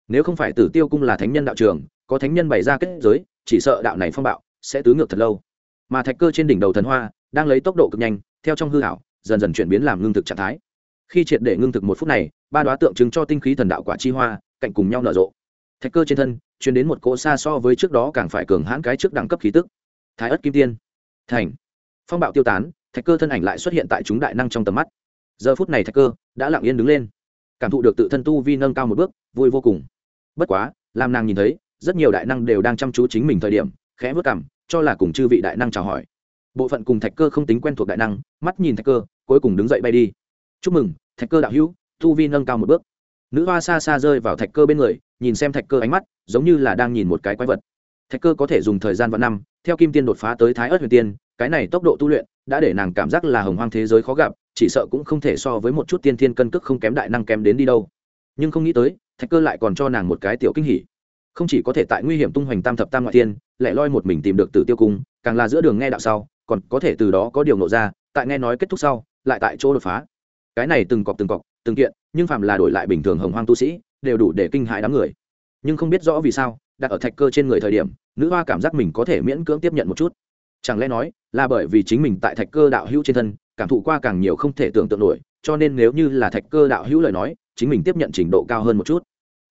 Nếu không phải tử tiêu cung là thánh nhân đạo trường, có thánh nhân bày ra kết giới, chỉ sợ đạo này phong bạo sẽ tứ ngược thật lâu. Mà thạch cơ trên đỉnh đầu thần hoa đang lấy tốc độ cực nhanh, theo trong hư hảo dần dần chuyển biến làm ngưng thực trạng thái. Khi triệt để ngưng thực một phút này, ba đoá tượng trưng cho tinh khí thần đạo quả chi hoa, cạnh cùng nhau nở rộ. Thạch cơ trên thân, chuyển đến một cỗ xa so với trước đó càng phải cường hãn cái trước đẳng cấp khí tức. Thái ất kim tiên. Thành. Phong bạo tiêu tán thạch cơ thân ảnh lại xuất hiện tại chúng đại năng trong tầm mắt. Giờ phút này thạch cơ đã lặng yên đứng lên. Cảm thụ được tự thân tu vi nâng cao một bước, vui vô cùng. Bất quá, làm nàng nhìn thấy, rất nhiều đại năng đều đang chăm chú chính mình thời điểm, khẽ vất cảm cho là cùng chư vị đại năng chào hỏi. Bộ phận cùng thạch cơ không tính quen thuộc đại năng, mắt nhìn thạch cơ, cuối cùng đứng dậy bay đi. Chúc mừng, thạch cơ đạo hữu, tu vi nâng cao một bước. Nữ hoa xa xa rơi vào thạch cơ bên người, nhìn xem thạch cơ ánh mắt, giống như là đang nhìn một cái quái vật. Thạch cơ có thể dùng thời gian vạn năm, theo kim tiên đột phá tới thái ớt huyền tiên, cái này tốc độ tu luyện đã để nàng cảm giác là hồng hoang thế giới khó gặp, chỉ sợ cũng không thể so với một chút tiên thiên cân cước không kém đại năng kém đến đi đâu. Nhưng không nghĩ tới, thạch cơ lại còn cho nàng một cái tiểu kinh hỉ. Không chỉ có thể tại nguy hiểm tung hoành tam thập tam ngoại tiên lại loi một mình tìm được tử tiêu cung, càng là giữa đường nghe đạo sau, còn có thể từ đó có điều nộ ra, tại nghe nói kết thúc sau, lại tại chỗ đột phá. Cái này từng cọc từng cọc, từng kiện, nhưng phạm là đổi lại bình thường hồng hoang tu sĩ, đều đủ để kinh hại đám người. Nhưng không biết rõ vì sao, đặt ở thạch cơ trên người thời điểm, nữ hoa cảm giác mình có thể miễn cưỡng tiếp nhận một chút. Chẳng lẽ nói là bởi vì chính mình tại thạch cơ đạo hữu trên thân, cảm thụ qua càng nhiều không thể tưởng tượng nổi, cho nên nếu như là thạch cơ đạo hữu lời nói, chính mình tiếp nhận trình độ cao hơn một chút.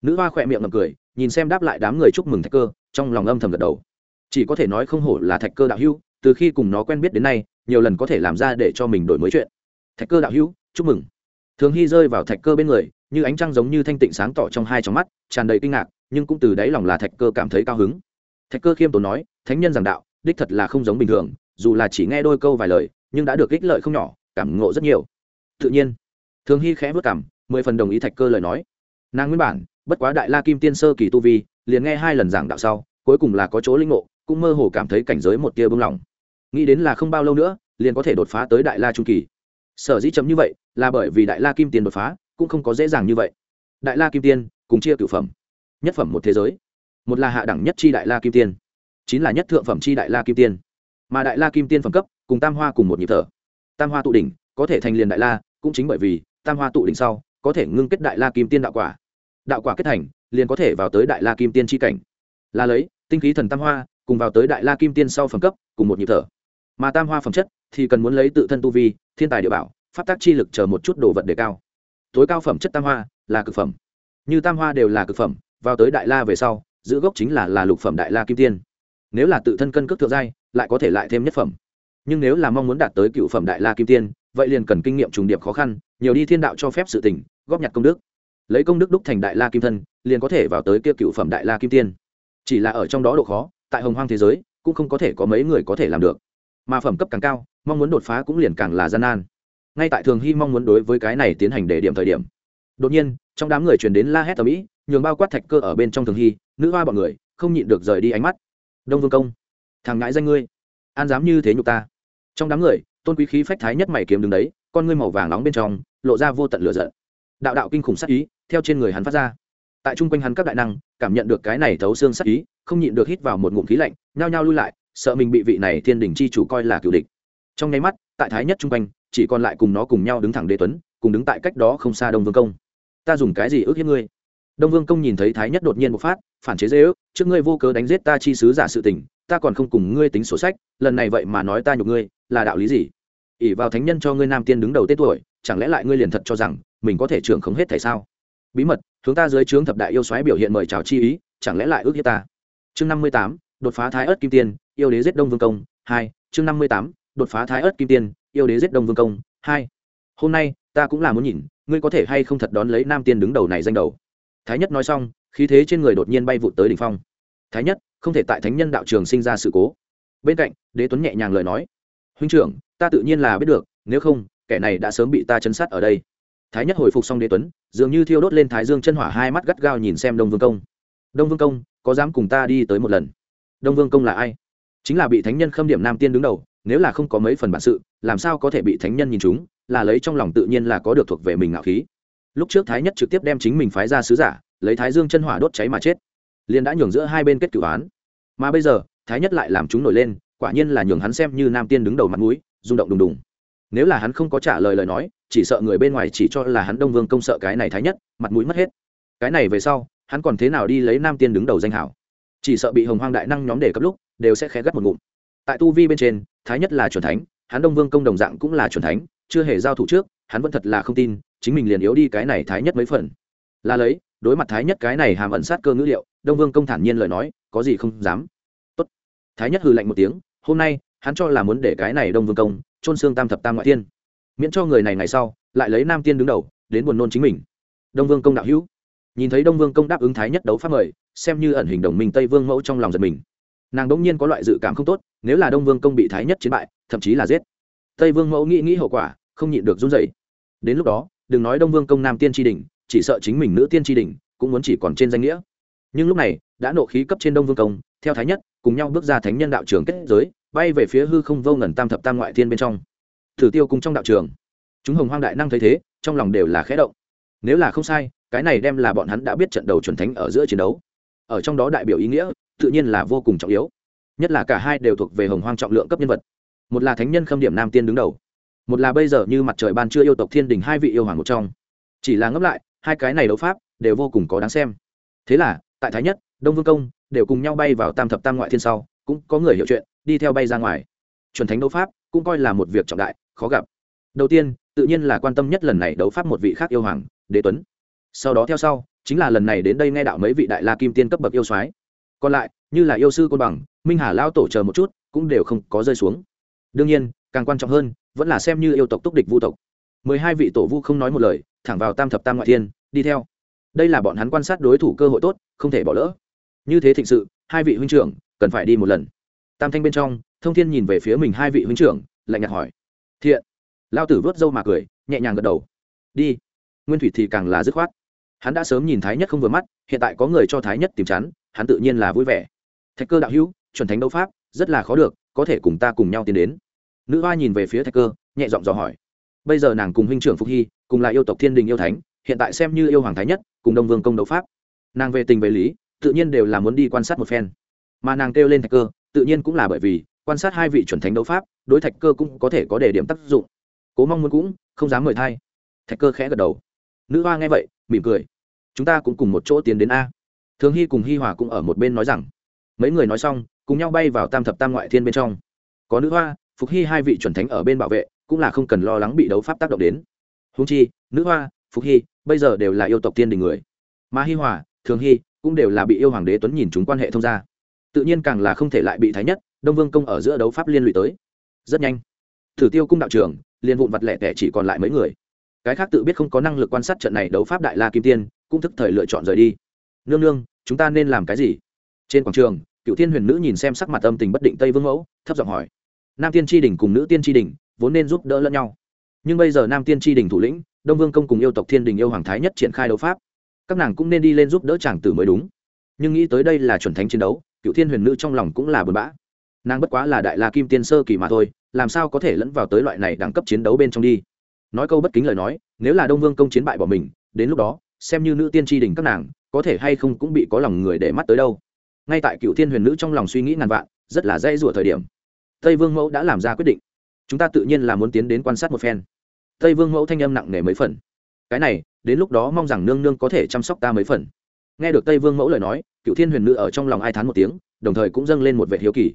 Nữ hoa khỏe miệng ngầm cười, nhìn xem đáp lại đám người chúc mừng thạch cơ, trong lòng âm thầm gật đầu. Chỉ có thể nói không hổ là thạch cơ đạo hữu, từ khi cùng nó quen biết đến nay, nhiều lần có thể làm ra để cho mình đổi mới chuyện. Thạch cơ đạo hữu, chúc mừng. Thường hy rơi vào thạch cơ bên người, như ánh trăng giống như thanh tịnh sáng tỏ trong hai trong mắt, tràn đầy kinh ngạc, nhưng cũng từ đáy lòng là thạch cơ cảm thấy cao hứng. Thạch cơ khiêm tốn nói, thánh nhân giảng đạo, đích thật là không giống bình thường dù là chỉ nghe đôi câu vài lời, nhưng đã được ích lợi không nhỏ, cảm ngộ rất nhiều. Tự nhiên, thường hy khẽ vất cảm mười phần đồng ý thạch cơ lời nói. Nàng nguyên bản, bất quá đại la kim tiên sơ kỳ tu vi, liền nghe hai lần giảng đạo sau, cuối cùng là có chỗ linh ngộ, cũng mơ hồ cảm thấy cảnh giới một tia bưng lỏng nghĩ đến là không bao lâu nữa, liền có thể đột phá tới đại la trung kỳ. Sở dĩ chấm như vậy, là bởi vì đại la kim tiên đột phá, cũng không có dễ dàng như vậy. Đại la kim tiên, cùng chia cựu phẩm, nhất phẩm một thế giới. Một là hạ đẳng nhất chi đại la kim tiên, chín là nhất thượng phẩm chi đại la kim tiên mà đại la kim tiên phẩm cấp, cùng tam hoa cùng một nhịp thở. Tam hoa tụ đỉnh, có thể thành liền đại la, cũng chính bởi vì, tam hoa tụ đỉnh sau, có thể ngưng kết đại la kim tiên đạo quả. Đạo quả kết thành, liền có thể vào tới đại la kim tiên tri cảnh. Là lấy, tinh khí thần tam hoa, cùng vào tới đại la kim tiên sau phẩm cấp, cùng một nhịp thở. Mà tam hoa phẩm chất, thì cần muốn lấy tự thân tu vi, thiên tài địa bảo, pháp tác chi lực chờ một chút đồ vật đề cao. Tối cao phẩm chất tam hoa, là cực phẩm. Như tam hoa đều là cực phẩm, vào tới đại la về sau, giữ gốc chính là là lục phẩm đại la kim tiên nếu là tự thân cân cước thượng giai, lại có thể lại thêm nhất phẩm. Nhưng nếu là mong muốn đạt tới cựu phẩm đại la kim tiên, vậy liền cần kinh nghiệm trùng điệp khó khăn, nhiều đi thiên đạo cho phép sự tỉnh góp nhặt công đức. Lấy công đức đúc thành đại la kim thân, liền có thể vào tới kia cựu phẩm đại la kim tiên. Chỉ là ở trong đó độ khó, tại hồng hoang thế giới, cũng không có thể có mấy người có thể làm được. Mà phẩm cấp càng cao, mong muốn đột phá cũng liền càng là gian nan. Ngay tại thường hy mong muốn đối với cái này tiến hành để điểm thời điểm, đột nhiên, trong đám người truyền đến la hét tầm ĩ, nhường bao quát thạch cơ ở bên trong thường hy, nữ hoa bọn người, không nhịn được rời đi ánh mắt đông vương công, thằng ngãi danh ngươi, an dám như thế nhục ta. Trong đám người, tôn quý khí phách thái nhất mày kiếm đứng đấy, con ngươi màu vàng nóng bên trong, lộ ra vô tận lửa giận. Đạo đạo kinh khủng sắc ý, theo trên người hắn phát ra. Tại chung quanh hắn các đại năng, cảm nhận được cái này thấu xương sắc ý, không nhịn được hít vào một ngụm khí lạnh, nhao nhao lui lại, sợ mình bị vị này thiên đình chi chủ coi là cựu địch. Trong nháy mắt, tại thái nhất chung quanh, chỉ còn lại cùng nó cùng nhau đứng thẳng đế tuấn, cùng đứng tại cách đó không xa đông vương công. Ta dùng cái gì ước hiếp ngươi? Đông vương công nhìn thấy thái nhất đột nhiên một phát, phản chế dễ ước trước ngươi vô cớ đánh giết ta chi sứ giả sự tình, ta còn không cùng ngươi tính sổ sách, lần này vậy mà nói ta nhục ngươi, là đạo lý gì? ỷ vào thánh nhân cho ngươi nam tiên đứng đầu tết tuổi, chẳng lẽ lại ngươi liền thật cho rằng mình có thể trưởng không hết tại sao? Bí mật chúng ta dưới trướng thập đại yêu xoáy biểu hiện mời chào chi ý, chẳng lẽ lại ước hiếp ta? Chương năm mươi tám, đột phá thái ớt kim tiên, yêu đế giết đông vương công, hai, chương năm mươi tám, đột phá thái ớt kim tiên, yêu đế giết đông vương công, hai. Hôm nay, ta cũng là muốn nhìn, ngươi có thể hay không thật đón lấy nam tiên đứng đầu này danh đầu? Thái nhất nói xong, khí thế trên người đột nhiên bay vụt tới đỉnh phong. Thái nhất, không thể tại thánh nhân đạo trường sinh ra sự cố. Bên cạnh, đế tuấn nhẹ nhàng lời nói. Huynh trưởng, ta tự nhiên là biết được, nếu không, kẻ này đã sớm bị ta chấn sát ở đây. Thái nhất hồi phục xong đế tuấn, dường như thiêu đốt lên thái dương chân hỏa hai mắt gắt gao nhìn xem đông vương công. Đông vương công, có dám cùng ta đi tới một lần? Đông vương công là ai? Chính là bị thánh nhân khâm điểm nam tiên đứng đầu, nếu là không có mấy phần bản sự, làm sao có thể bị thánh nhân nhìn chúng là lấy trong lòng tự nhiên là có được thuộc về mình ngạo khí lúc trước thái nhất trực tiếp đem chính mình phái ra sứ giả, lấy thái dương chân hỏa đốt cháy mà chết. Liền đã nhường giữa hai bên kết cửu án. Mà bây giờ, thái nhất lại làm chúng nổi lên, quả nhiên là nhường hắn xem như nam tiên đứng đầu mặt mũi, rung động đùng đùng. Nếu là hắn không có trả lời lời nói, chỉ sợ người bên ngoài chỉ cho là hắn đông vương công sợ cái này thái nhất, mặt mũi mất hết. Cái này về sau, hắn còn thế nào đi lấy nam tiên đứng đầu danh hảo? Chỉ sợ bị hồng hoang đại năng nhóm đề cấp lúc, đều sẽ khé gắt một ngụm. Tại tu vi bên trên, thái nhất là c thánh, hắn đông vương công đồng dạng cũng là c thánh, chưa hề giao thủ trước, hắn vẫn thật là không tin chính mình liền yếu đi cái này thái nhất mấy phần. Là lấy, đối mặt thái nhất cái này hàm ẩn sát cơ ngữ liệu, đông vương công thản nhiên lời nói, có gì không dám. Tốt. thái nhất hừ lạnh một tiếng, hôm nay, hắn cho là muốn để cái này đông vương công trôn xương tam thập tam ngoại tiên miễn cho người này ngày sau, lại lấy nam tiên đứng đầu, đến buồn nôn chính mình. Đông vương công đạo hữu. Nhìn thấy đông vương công đáp ứng thái nhất đấu pháp mời, xem như ẩn hình đồng minh tây vương mẫu trong lòng giật mình. Nàng đông nhiên có loại dự cảm không tốt, nếu là đông vương công bị thái nhất chiến bại, thậm chí là giết. Tây vương mẫu nghĩ nghĩ hậu quả, không nhịn được run dậy đến lúc đó đừng nói đông vương công nam tiên tri đình, chỉ sợ chính mình nữ tiên tri đình cũng muốn chỉ còn trên danh nghĩa. Nhưng lúc này, đã nộ khí cấp trên đông vương công, theo thái nhất, cùng nhau bước ra thánh nhân đạo trường kết giới, bay về phía hư không vô ngần tam thập tam ngoại thiên bên trong. Thử tiêu cùng trong đạo trường. Chúng hồng hoang đại năng thấy thế, trong lòng đều là khẽ động. Nếu là không sai, cái này đem là bọn hắn đã biết trận đầu chuẩn thánh ở giữa chiến đấu. Ở trong đó đại biểu ý nghĩa, tự nhiên là vô cùng trọng yếu. Nhất là cả hai đều thuộc về hồng hoang trọng lượng cấp nhân vật. Một là thánh nhân khâm điểm nam tiên đứng đầu một là bây giờ như mặt trời ban chưa yêu tộc thiên đình hai vị yêu hoàng một trong. Chỉ là ngấp lại, hai cái này đấu pháp đều vô cùng có đáng xem. Thế là, tại thái nhất, đông vương công đều cùng nhau bay vào tam thập tam ngoại thiên sau, cũng có người hiểu chuyện, đi theo bay ra ngoài. Chuẩn thánh đấu pháp cũng coi là một việc trọng đại, khó gặp. Đầu tiên, tự nhiên là quan tâm nhất lần này đấu pháp một vị khác yêu hoàng, đế tuấn. Sau đó theo sau, chính là lần này đến đây nghe đạo mấy vị đại la kim tiên cấp bậc yêu soái. Còn lại, như là yêu sư côn bằng, minh hà lao tổ chờ một chút, cũng đều không có rơi xuống. Đương nhiên càng quan trọng hơn, vẫn là xem như yêu tộc túc địch vu tộc. Mười hai vị tổ vu không nói một lời, thẳng vào tam thập tam ngoại thiên, đi theo. Đây là bọn hắn quan sát đối thủ cơ hội tốt, không thể bỏ lỡ. Như thế thịnh sự, hai vị huynh trưởng cần phải đi một lần. Tam thanh bên trong, thông thiên nhìn về phía mình hai vị huynh trưởng, lạnh nhạt hỏi. Thiện. Lao tử vớt râu mà cười, nhẹ nhàng gật đầu. Đi. Nguyên thủy thì càng là dứt khoát. Hắn đã sớm nhìn thái nhất không vừa mắt, hiện tại có người cho thái nhất tìm chắn, hắn tự nhiên là vui vẻ. Thạch cơ đạo hữu, chuẩn thánh đấu pháp, rất là khó được, có thể cùng ta cùng nhau tiến đến nữ hoa nhìn về phía thạch cơ, nhẹ giọng dò hỏi. Bây giờ nàng cùng huynh trưởng phục hy, cùng là yêu tộc thiên đình yêu thánh, hiện tại xem như yêu hoàng thái nhất, cùng đông vương công đấu pháp. Nàng về tình về lý, tự nhiên đều là muốn đi quan sát một phen. Mà nàng kêu lên thạch cơ, tự nhiên cũng là bởi vì, quan sát hai vị chuẩn thánh đấu pháp, đối thạch cơ cũng có thể có đề điểm tác dụng. Cố mong muốn cũng, không dám mời thay thạch cơ khẽ gật đầu. Nữ hoa nghe vậy, mỉm cười. Chúng ta cũng cùng một chỗ tiến đến a. Thường hy cùng hi hòa cũng ở một bên nói rằng. Mấy người nói xong, cùng nhau bay vào tam thập tam ngoại thiên bên trong. Có nữ hoa phục hy hai vị chuẩn thánh ở bên bảo vệ, cũng là không cần lo lắng bị đấu pháp tác động đến. Húng chi, nữ hoa, phục hy, bây giờ đều là yêu tộc tiên đình người. Mà hi hòa, thường hy, cũng đều là bị yêu hoàng đế tuấn nhìn chúng quan hệ thông gia. Tự nhiên càng là không thể lại bị thái nhất, đông vương công ở giữa đấu pháp liên lụy tới. Rất nhanh, thử tiêu cung đạo trường liền vụn vặt lẻ tẻ chỉ còn lại mấy người. Cái khác tự biết không có năng lực quan sát trận này đấu pháp đại la kim tiên, cũng thức thời lựa chọn rời đi. Nương nương, chúng ta nên làm cái gì? Trên quảng trường, cựu thiên huyền nữ nhìn xem sắc mặt âm tình bất định tây vương mẫu, thấp giọng hỏi nam tiên tri đình cùng nữ tiên tri đình vốn nên giúp đỡ lẫn nhau. Nhưng bây giờ nam tiên tri đình thủ lĩnh, đông vương công cùng yêu tộc thiên đình yêu hoàng thái nhất triển khai đấu pháp. Các nàng cũng nên đi lên giúp đỡ chàng tử mới đúng. Nhưng nghĩ tới đây là chuẩn thánh chiến đấu, cựu thiên huyền nữ trong lòng cũng là buồn bã. Nàng bất quá là đại la kim tiên sơ kỳ mà thôi, làm sao có thể lẫn vào tới loại này đẳng cấp chiến đấu bên trong đi? Nói câu bất kính lời nói, nếu là đông vương công chiến bại bỏ mình, đến lúc đó, xem như nữ tiên tri đình các nàng, có thể hay không cũng bị có lòng người để mắt tới đâu. Ngay tại cựu thiên huyền nữ trong lòng suy nghĩ ngàn vạn, rất là dây rủa thời điểm tây vương mẫu đã làm ra quyết định chúng ta tự nhiên là muốn tiến đến quan sát một phen tây vương mẫu thanh âm nặng nề mấy phần cái này đến lúc đó mong rằng nương nương có thể chăm sóc ta mấy phần nghe được tây vương mẫu lời nói cựu thiên huyền nữ ở trong lòng ai thán một tiếng đồng thời cũng dâng lên một vệ hiếu kỳ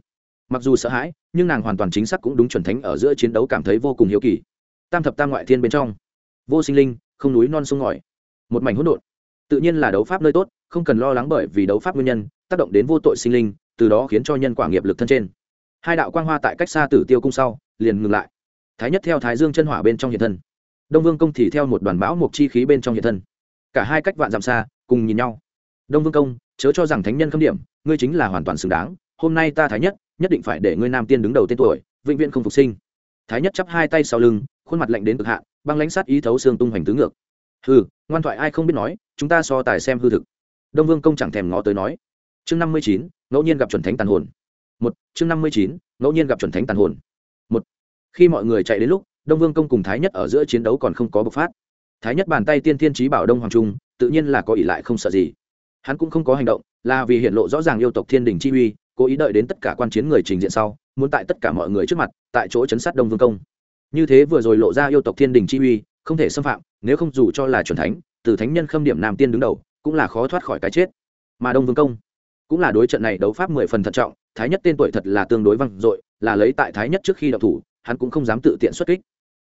mặc dù sợ hãi nhưng nàng hoàn toàn chính xác cũng đúng chuẩn thánh ở giữa chiến đấu cảm thấy vô cùng hiếu kỳ tam thập tam ngoại thiên bên trong vô sinh linh không núi non sông ngòi một mảnh hỗn độn tự nhiên là đấu pháp nơi tốt không cần lo lắng bởi vì đấu pháp nguyên nhân tác động đến vô tội sinh linh từ đó khiến cho nhân quả nghiệp lực thân trên hai đạo quang hoa tại cách xa tử tiêu cung sau, liền ngừng lại. Thái nhất theo thái dương chân hỏa bên trong hiện thân. Đông vương công thì theo một đoàn bão mộc chi khí bên trong hiện thân. Cả hai cách vạn dặm xa, cùng nhìn nhau. Đông vương công, chớ cho rằng thánh nhân khâm điểm, ngươi chính là hoàn toàn xứng đáng. Hôm nay ta thái nhất nhất định phải để ngươi nam tiên đứng đầu tên tuổi, vĩnh viễn không phục sinh. Thái nhất chắp hai tay sau lưng, khuôn mặt lạnh đến cực hạn, băng lãnh sát ý thấu xương tung hoành tứ ngược. Hừ, ngoan thoại ai không biết nói, chúng ta so tài xem hư thực. Đông vương công chẳng thèm ngó tới nói. Chương năm mươi chín, ngẫu nhiên gặp chuẩn thánh tàn hồn một, chương năm mươi chín, ngẫu nhiên gặp chuẩn thánh tàn hồn. Một, khi mọi người chạy đến lúc, đông vương công cùng thái nhất ở giữa chiến đấu còn không có bộc phát. Thái nhất bàn tay tiên thiên trí bảo đông hoàng trung, tự nhiên là có ỷ lại không sợ gì. Hắn cũng không có hành động, là vì hiện lộ rõ ràng yêu tộc thiên đình chi uy, cố ý đợi đến tất cả quan chiến người trình diện sau, muốn tại tất cả mọi người trước mặt, tại chỗ chấn sát đông vương công. Như thế vừa rồi lộ ra yêu tộc thiên đình chi uy, không thể xâm phạm, nếu không dù cho là chuẩn thánh, từ thánh nhân khâm điểm nam tiên đứng đầu, cũng là khó thoát khỏi cái chết. Mà đông vương công cũng là đối trận này đấu pháp mười phần thận trọng thái nhất tên tuổi thật là tương đối vang dội, là lấy tại thái nhất trước khi đậu thủ, hắn cũng không dám tự tiện xuất kích.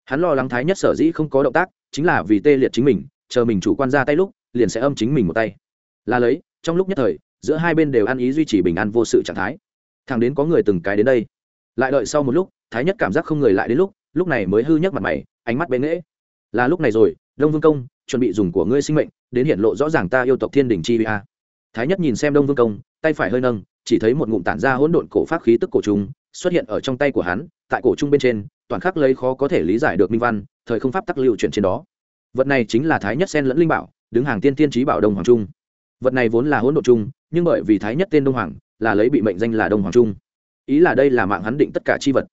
Hắn lo lắng thái nhất sở dĩ không có động tác, chính là vì tê liệt chính mình, chờ mình chủ quan ra tay lúc, liền sẽ âm chính mình một tay. Là lấy, trong lúc nhất thời, giữa hai bên đều ăn ý duy trì bình an vô sự trạng thái. Thằng đến có người từng cái đến đây. Lại đợi sau một lúc, thái nhất cảm giác không người lại đến lúc lúc này mới hư nhấc mặt mày, ánh mắt bén nghễ. Là lúc này rồi, đông vương công, chuẩn bị dùng của ngươi sinh mệnh, đến hiện lộ rõ ràng ta yêu tộc thiên đình chi a. Thái nhất nhìn xem đông vương công, tay phải hơi nâng chỉ thấy một ngụm tản ra hỗn độn cổ pháp khí tức cổ trùng xuất hiện ở trong tay của hắn, tại cổ trung bên trên, toàn khắc lấy khó có thể lý giải được minh văn, thời không pháp tắc lưu chuyển trên đó. Vật này chính là thái nhất sen lẫn linh bảo, đứng hàng tiên tiên trí bảo đông hoàng trung. Vật này vốn là hỗn độn trung, nhưng bởi vì thái nhất tên đông hoàng, là lấy bị mệnh danh là đông hoàng trung. Ý là đây là mạng hắn định tất cả chi vật.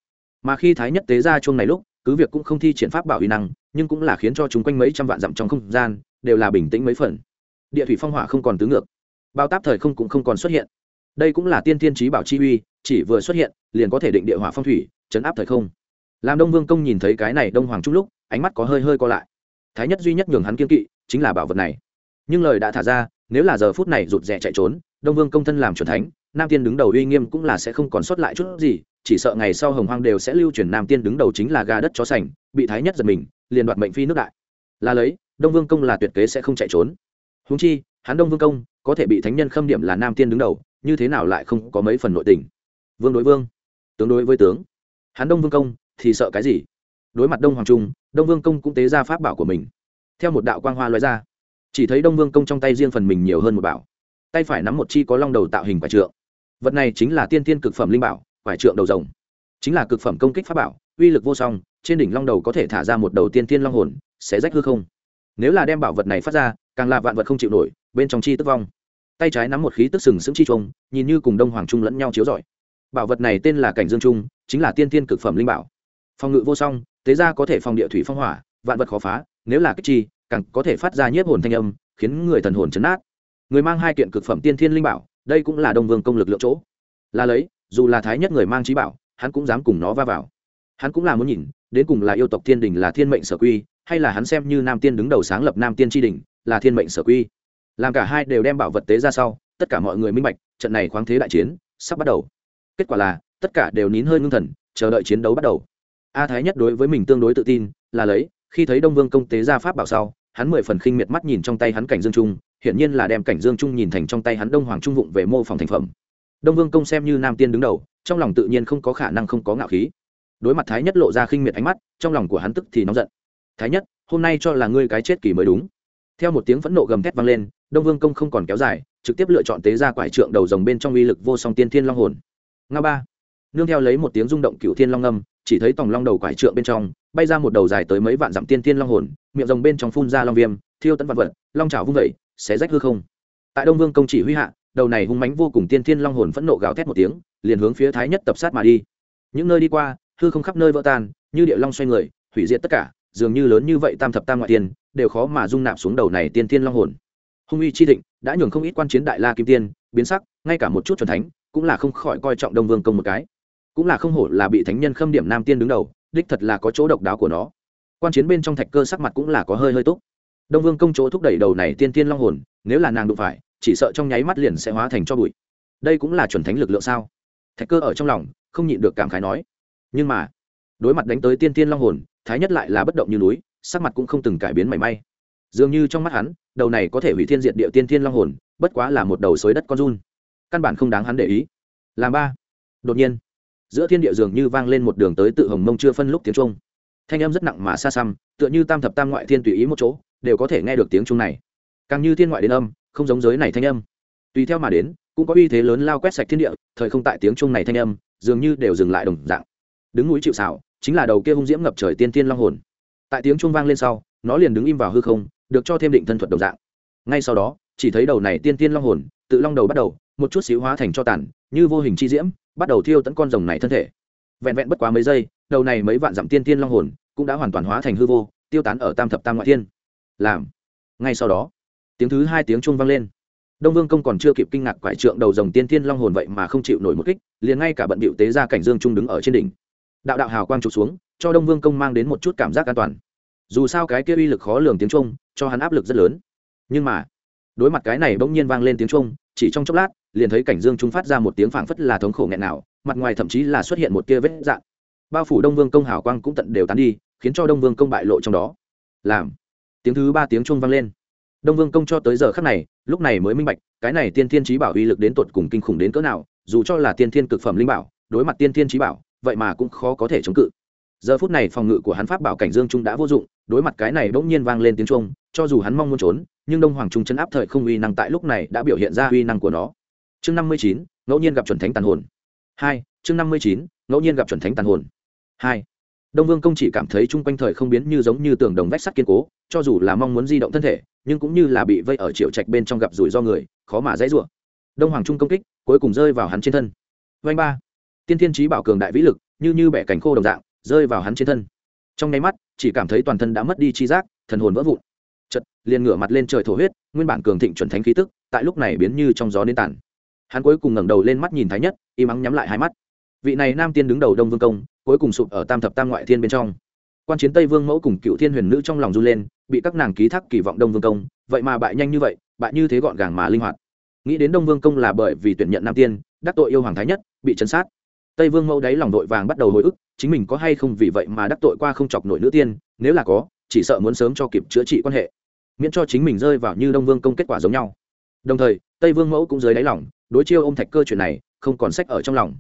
Mà khi thái nhất tế ra chuông này lúc, cứ việc cũng không thi triển pháp bảo uy năng, nhưng cũng là khiến cho chúng quanh mấy trăm vạn dặm trong không gian đều là bình tĩnh mấy phần. Địa thủy phong hỏa không còn tứ ngược. Bao táp thời không cũng không còn xuất hiện đây cũng là tiên thiên trí bảo chi uy, chỉ vừa xuất hiện, liền có thể định địa hỏa phong thủy, chấn áp thời không. Làm đông vương công nhìn thấy cái này đông hoàng trung lúc, ánh mắt có hơi hơi co lại. Thái nhất duy nhất nhường hắn kiên kỵ, chính là bảo vật này. Nhưng lời đã thả ra, nếu là giờ phút này rụt rè chạy trốn, đông vương công thân làm c thánh, nam tiên đứng đầu uy nghiêm cũng là sẽ không còn sót lại chút gì, chỉ sợ ngày sau hồng hoang đều sẽ lưu truyền nam tiên đứng đầu chính là gà đất chó sành, bị thái nhất giật mình, liền đoạt mệnh phi nước đại. Là lấy, đông vương công là tuyệt kế sẽ không chạy trốn. Húng chi, hắn đông vương công, có thể bị thánh nhân khâm điểm là nam tiên đứng đầu như thế nào lại không có mấy phần nội tình? Vương đối vương. Tướng đối với tướng. Hắn đông vương công thì sợ cái gì? Đối mặt đông hoàng trung, đông vương công cũng tế ra pháp bảo của mình. Theo một đạo quang hoa loại ra, chỉ thấy đông vương công trong tay riêng phần mình nhiều hơn một bảo. Tay phải nắm một chi có long đầu tạo hình quả trượng. Vật này chính là tiên tiên cực phẩm linh bảo, quả trượng đầu rồng. Chính là cực phẩm công kích pháp bảo, uy lực vô song, trên đỉnh long đầu có thể thả ra một đầu tiên tiên long hồn, sẽ rách hư không. Nếu là đem bảo vật này phát ra, càng là vạn vật không chịu nổi, bên trong chi tức vong tay trái nắm một khí tức sừng sững chi trông nhìn như cùng đông hoàng trung lẫn nhau chiếu rọi. Bảo vật này tên là cảnh dương trung, chính là tiên tiên cực phẩm linh bảo. Phòng ngự vô song tế ra có thể phòng địa thủy phong hỏa, vạn vật khó phá, nếu là kích chi, càng có thể phát ra nhiếp hồn thanh âm, khiến người thần hồn chấn át người mang hai kiện cực phẩm tiên thiên linh bảo, đây cũng là đông vương công lực lượng chỗ. Là lấy, dù là thái nhất người mang trí bảo, hắn cũng dám cùng nó va vào. Hắn cũng là muốn nhìn, đến cùng là yêu tộc thiên đình là thiên mệnh sở quy, hay là hắn xem như nam tiên đứng đầu sáng lập nam tiên tri đình, là thiên mệnh sở quy làm cả hai đều đem bảo vật tế ra sau, tất cả mọi người minh bạch, trận này khoáng thế đại chiến sắp bắt đầu. Kết quả là, tất cả đều nín hơi ngưng thần, chờ đợi chiến đấu bắt đầu. A thái nhất đối với mình tương đối tự tin, là lấy, khi thấy đông vương công tế ra pháp bảo sau, hắn mười phần khinh miệt mắt nhìn trong tay hắn cảnh dương trung, hiển nhiên là đem cảnh dương trung nhìn thành trong tay hắn đông hoàng trung vụng về mô phỏng thành phẩm. Đông vương công xem như nam tiên đứng đầu, trong lòng tự nhiên không có khả năng không có ngạo khí. Đối mặt thái nhất lộ ra khinh miệt ánh mắt, trong lòng của hắn tức thì nóng giận. Thái nhất, hôm nay cho là ngươi cái chết kỳ mới đúng. Theo một tiếng phẫn nộ gầm thét vang lên đông vương công không còn kéo dài, trực tiếp lựa chọn tế ra quải trượng đầu rồng bên trong uy lực vô song tiên thiên long hồn. Nga ba. Nương theo lấy một tiếng rung động cựu thiên long âm, chỉ thấy tòng long đầu quải trượng bên trong, bay ra một đầu dài tới mấy vạn dặm tiên thiên long hồn, miệng rồng bên trong phun ra long viêm, thiêu tận vạn vật, long trào vung vẩy xé rách hư không. Tại đông vương công chỉ huy hạ, đầu này hung mánh vô cùng tiên thiên long hồn phẫn nộ gào thét một tiếng, liền hướng phía thái nhất tập sát mà đi. Những nơi đi qua, hư không khắp nơi vỡ tan, như địa long xoay người, hủy diệt tất cả, dường như lớn như vậy tam thập tam ngoại tiên, đều khó mà dung nạp xuống đầu này tiên thiên long hồn hung uy chi thịnh đã nhường không ít quan chiến đại la kim tiên biến sắc ngay cả một chút chuẩn thánh cũng là không khỏi coi trọng đông vương công một cái. Cũng là không hổ là bị thánh nhân khâm điểm nam tiên đứng đầu đích thật là có chỗ độc đáo của nó. Quan chiến bên trong thạch cơ sắc mặt cũng là có hơi hơi tốt, đông vương công chỗ thúc đẩy đầu này tiên tiên long hồn nếu là nàng đụng phải chỉ sợ trong nháy mắt liền sẽ hóa thành cho bụi. Đây cũng là chuẩn thánh lực lượng sao? Thạch cơ ở trong lòng không nhịn được cảm khái nói. Nhưng mà đối mặt đánh tới tiên tiên long hồn thái nhất lại là bất động như núi sắc mặt cũng không từng cải biến mảy may. Dường như trong mắt hắn đầu này có thể hủy thiên diệt địa tiên thiên long hồn, bất quá là một đầu xối đất con run. Căn bản không đáng hắn để ý. Làm ba. Đột nhiên, giữa thiên địa dường như vang lên một đường tới tự hồng mông chưa phân lúc tiếng trung thanh âm rất nặng mà xa xăm, tựa như tam thập tam ngoại thiên tùy ý một chỗ, đều có thể nghe được tiếng trung này. Càng như thiên ngoại đến âm, không giống giới này thanh âm. Tùy theo mà đến, cũng có uy thế lớn lao quét sạch thiên địa, thời không tại tiếng trung này thanh âm, dường như đều dừng lại đồng dạng. Đứng núi chịu xảo chính là đầu kia hung diễm ngập trời tiên tiên long hồn. Tại tiếng trung vang lên sau, nó liền đứng im vào hư không được cho thêm định thân thuật đồng dạng. Ngay sau đó, chỉ thấy đầu này tiên tiên long hồn, tự long đầu bắt đầu, một chút xíu hóa thành cho tàn, như vô hình chi diễm, bắt đầu thiêu tận con rồng này thân thể. Vẹn vẹn bất quá mấy giây, đầu này mấy vạn dặm tiên tiên long hồn cũng đã hoàn toàn hóa thành hư vô, tiêu tán ở tam thập tam ngoại thiên. Làm. Ngay sau đó, tiếng thứ hai tiếng chuông vang lên. Đông vương công còn chưa kịp kinh ngạc quải trượng đầu rồng tiên thiên long hồn vậy mà không chịu nổi một kích, liền ngay cả bận bịu tế ra cảnh dương trung đứng ở trên đỉnh. Đạo đạo hào quang trục xuống, cho đông vương công mang đến một chút cảm giác an toàn. Dù sao cái kia uy lực khó lường tiếng trung cho hắn áp lực rất lớn. Nhưng mà, đối mặt cái này bỗng nhiên vang lên tiếng trung chỉ trong chốc lát, liền thấy cảnh dương trung phát ra một tiếng phảng phất là thống khổ nghẹn nào, mặt ngoài thậm chí là xuất hiện một tia vết dạng. Bao phủ đông vương công hào quang cũng tận đều tán đi, khiến cho đông vương công bại lộ trong đó. Làm, tiếng thứ ba tiếng trung vang lên. Đông vương công cho tới giờ khắc này, lúc này mới minh bạch, cái này tiên thiên trí bảo uy lực đến tột cùng kinh khủng đến cỡ nào, dù cho là tiên thiên cực phẩm linh bảo, đối mặt tiên thiên trí bảo, vậy mà cũng khó có thể chống cự giờ phút này phòng ngự của hắn pháp bảo cảnh dương trung đã vô dụng, đối mặt cái này bỗng nhiên vang lên tiếng trung cho dù hắn mong muốn trốn, nhưng đông hoàng trung chấn áp thời không uy năng tại lúc này đã biểu hiện ra uy năng của nó. Chương năm mươi chín, ngẫu nhiên gặp chuẩn thánh tàn hồn. Hai, chương năm mươi chín, ngẫu nhiên gặp chuẩn thánh tàn hồn. Hai, đông vương công chỉ cảm thấy chung quanh thời không biến như giống như tường đồng vách sắt kiên cố, cho dù là mong muốn di động thân thể, nhưng cũng như là bị vây ở triệu trạch bên trong gặp rủi do người, khó mà dãy rủa. Đông hoàng trung công kích, cuối cùng rơi vào hắn trên thân. Vanh ba, tiên thiên trí bảo cường đại vĩ lực, như như bẻ cánh khô đồng dạng rơi vào hắn trên thân. Trong nháy mắt, chỉ cảm thấy toàn thân đã mất đi chi giác, thần hồn vỡ vụn. Chật liền ngửa mặt lên trời thổ huyết, nguyên bản cường thịnh chuẩn thánh khí tức, tại lúc này biến như trong gió nên tàn. Hắn cuối cùng ngẩng đầu lên mắt nhìn thái nhất, im ắng nhắm lại hai mắt. Vị này nam tiên đứng đầu đông vương công, cuối cùng sụp ở tam thập tam ngoại thiên bên trong. Quan chiến tây vương mẫu cùng cựu thiên huyền nữ trong lòng run lên, bị các nàng ký thác kỳ vọng đông vương công, vậy mà bại nhanh như vậy, bại như thế gọn gàng mà linh hoạt. Nghĩ đến đông vương công là bởi vì tuyển nhận nam tiên, đắc tội yêu hoàng thái nhất, bị chấn sát tây vương mẫu đáy lòng đội vàng bắt đầu hồi ức, chính mình có hay không vì vậy mà đắc tội qua không chọc nổi nữ tiên, nếu là có, chỉ sợ muốn sớm cho kịp chữa trị quan hệ. Miễn cho chính mình rơi vào như đông vương công kết quả giống nhau. Đồng thời, tây vương mẫu cũng dưới đáy lòng, đối chiêu ô m thạch cơ chuyện này, không còn sách ở trong lòng.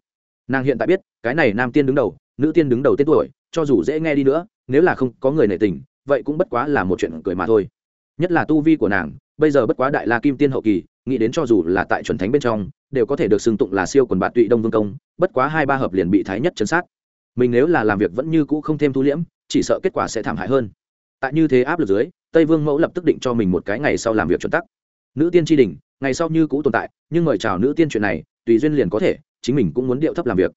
Nàng hiện tại biết, cái này nam tiên đứng đầu, nữ tiên đứng đầu tên tuổi, cho dù dễ nghe đi nữa, nếu là không có người nể tình, vậy cũng bất quá là một chuyện cười mà thôi. Nhất là tu vi của nàng, bây giờ bất quá đại la kim tiên hậu kỳ, nghĩ đến cho dù là tại chuẩn thánh bên trong đều có thể được xưng tụng là siêu quần bạn tụy đông vương công, bất quá hai ba hợp liền bị thái nhất chấn sát. Mình nếu là làm việc vẫn như cũ không thêm thu liễm, chỉ sợ kết quả sẽ thảm hại hơn. Tại như thế áp lực dưới, tây vương mẫu lập tức định cho mình một cái ngày sau làm việc chuẩn tắc. Nữ tiên tri đình ngày sau như cũ tồn tại, nhưng mời chào nữ tiên chuyện này, tùy duyên liền có thể, chính mình cũng muốn điệu thấp làm việc.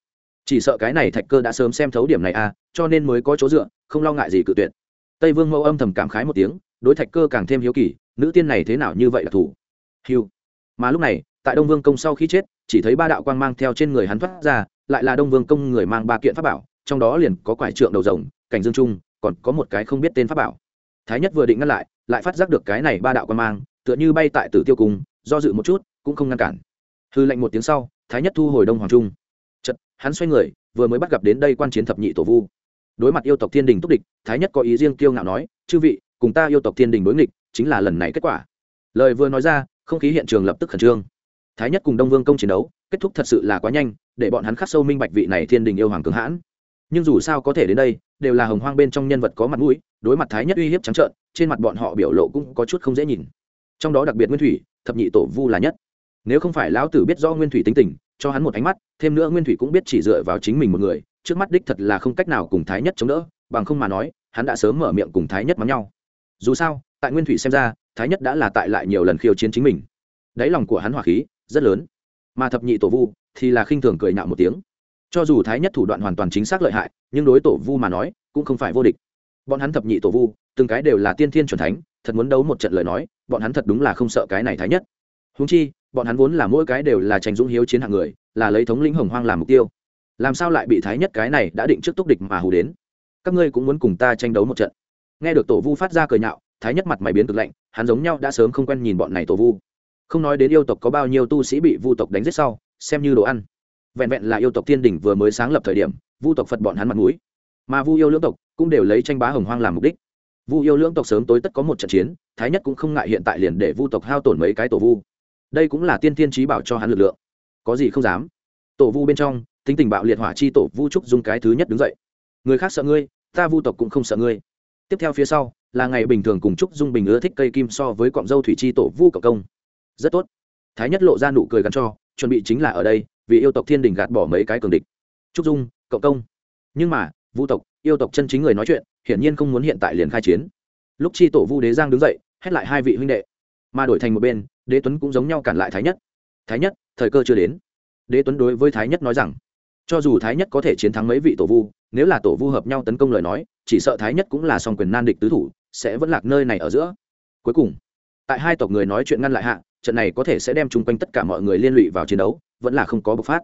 Chỉ sợ cái này thạch cơ đã sớm xem thấu điểm này à cho nên mới có chỗ dựa, không lo ngại gì cự tuyệt. Tây vương mẫu âm thầm cảm khái một tiếng, đối thạch cơ càng thêm hiếu kỳ, nữ tiên này thế nào như vậy là thủ. Hiu mà lúc này tại đông vương công sau khi chết, chỉ thấy ba đạo quang mang theo trên người hắn thoát ra, lại là đông vương công người mang ba kiện pháp bảo, trong đó liền có quải trượng đầu rồng, cảnh dương trung, còn có một cái không biết tên pháp bảo. Thái nhất vừa định ngăn lại lại phát giác được cái này ba đạo quang mang, tựa như bay tại tử tiêu cung do dự một chút, cũng không ngăn cản. Hư lệnh một tiếng sau, thái nhất thu hồi đông hoàng trung. Chật hắn xoay người, vừa mới bắt gặp đến đây quan chiến thập nhị tổ vu. Đối mặt yêu tộc thiên đình túc địch, thái nhất có ý riêng kiêu ngạo nói, chư vị, cùng ta yêu tộc thiên đình đối nghịch, chính là lần này kết quả. Lời vừa nói ra, không khí hiện trường lập tức khẩn trương thái nhất cùng đông vương công chiến đấu, kết thúc thật sự là quá nhanh, để bọn hắn khắc sâu minh bạch vị này thiên đình yêu hoàng cường hãn. Nhưng dù sao có thể đến đây, đều là hồng hoang bên trong nhân vật có mặt mũi, đối mặt thái nhất uy hiếp trắng trợn, trên mặt bọn họ biểu lộ cũng có chút không dễ nhìn. Trong đó đặc biệt nguyên thủy, thập nhị tổ vu là nhất. Nếu không phải lão tử biết do nguyên thủy tính tình, cho hắn một ánh mắt, thêm nữa nguyên thủy cũng biết chỉ dựa vào chính mình một người, trước mắt đích thật là không cách nào cùng thái nhất chống đỡ, bằng không mà nói, hắn đã sớm mở miệng cùng thái nhất mắng nhau. Dù sao, tại nguyên thủy xem ra, thái nhất đã là tại lại nhiều lần khiêu chiến chính mình. Đáy lòng của hắn hỏa khí rất lớn. Mà thập nhị tổ vu thì là khinh thường cười nạo một tiếng. Cho dù thái nhất thủ đoạn hoàn toàn chính xác lợi hại, nhưng đối tổ vu mà nói, cũng không phải vô địch. Bọn hắn thập nhị tổ vu, từng cái đều là tiên thiên c thánh, thật muốn đấu một trận lời nói, bọn hắn thật đúng là không sợ cái này thái nhất. Húng chi, bọn hắn vốn là mỗi cái đều là tranh dũng hiếu chiến hạng người, là lấy thống lĩnh hồng hoang làm mục tiêu. Làm sao lại bị thái nhất cái này đã định trước túc địch mà hù đến? Các ngươi cũng muốn cùng ta tranh đấu một trận. Nghe được tổ vu phát ra cười nhạo, thái nhất mặt mày biến cực lạnh, hắn giống nhau đã sớm không quen nhìn bọn này tổ vu không nói đến yêu tộc có bao nhiêu tu sĩ bị vu tộc đánh giết sau, xem như đồ ăn. Vẹn vẹn là yêu tộc thiên đình vừa mới sáng lập thời điểm, vu tộc phật bọn hắn mặt mũi. Mà vu yêu lưỡng tộc cũng đều lấy tranh bá hồng hoang làm mục đích. Vu yêu lưỡng tộc sớm tối tất có một trận chiến, thái nhất cũng không ngại hiện tại liền để vu tộc hao tổn mấy cái tổ vu. Đây cũng là tiên thiên trí bảo cho hắn lực lượng. Có gì không dám. Tổ vu bên trong, tính tình bạo liệt hỏa chi tổ vu trúc dung cái thứ nhất đứng dậy. Người khác sợ ngươi, ta vu tộc cũng không sợ ngươi. Tiếp theo phía sau, là ngày bình thường cùng trúc dung bình ưa thích cây kim so với cọng dâu thủy chi tổ vu cộng công rất tốt. Thái nhất lộ ra nụ cười gắn cho, chuẩn bị chính là ở đây, vì yêu tộc thiên đình gạt bỏ mấy cái cường địch. Trúc dung, cộng công. Nhưng mà, vu tộc, yêu tộc chân chính người nói chuyện, hiển nhiên không muốn hiện tại liền khai chiến. Lúc chi tổ vu đế giang đứng dậy, hét lại hai vị huynh đệ. Mà đổi thành một bên, đế tuấn cũng giống nhau cản lại thái nhất. Thái nhất, thời cơ chưa đến. Đế tuấn đối với thái nhất nói rằng, cho dù thái nhất có thể chiến thắng mấy vị tổ vu, nếu là tổ vu hợp nhau tấn công lời nói, chỉ sợ thái nhất cũng là song quyền nan địch tứ thủ, sẽ vẫn lạc nơi này ở giữa. Cuối cùng, tại hai tộc người nói chuyện ngăn lại hạ trận này có thể sẽ đem chung quanh tất cả mọi người liên lụy vào chiến đấu, vẫn là không có bộc phát.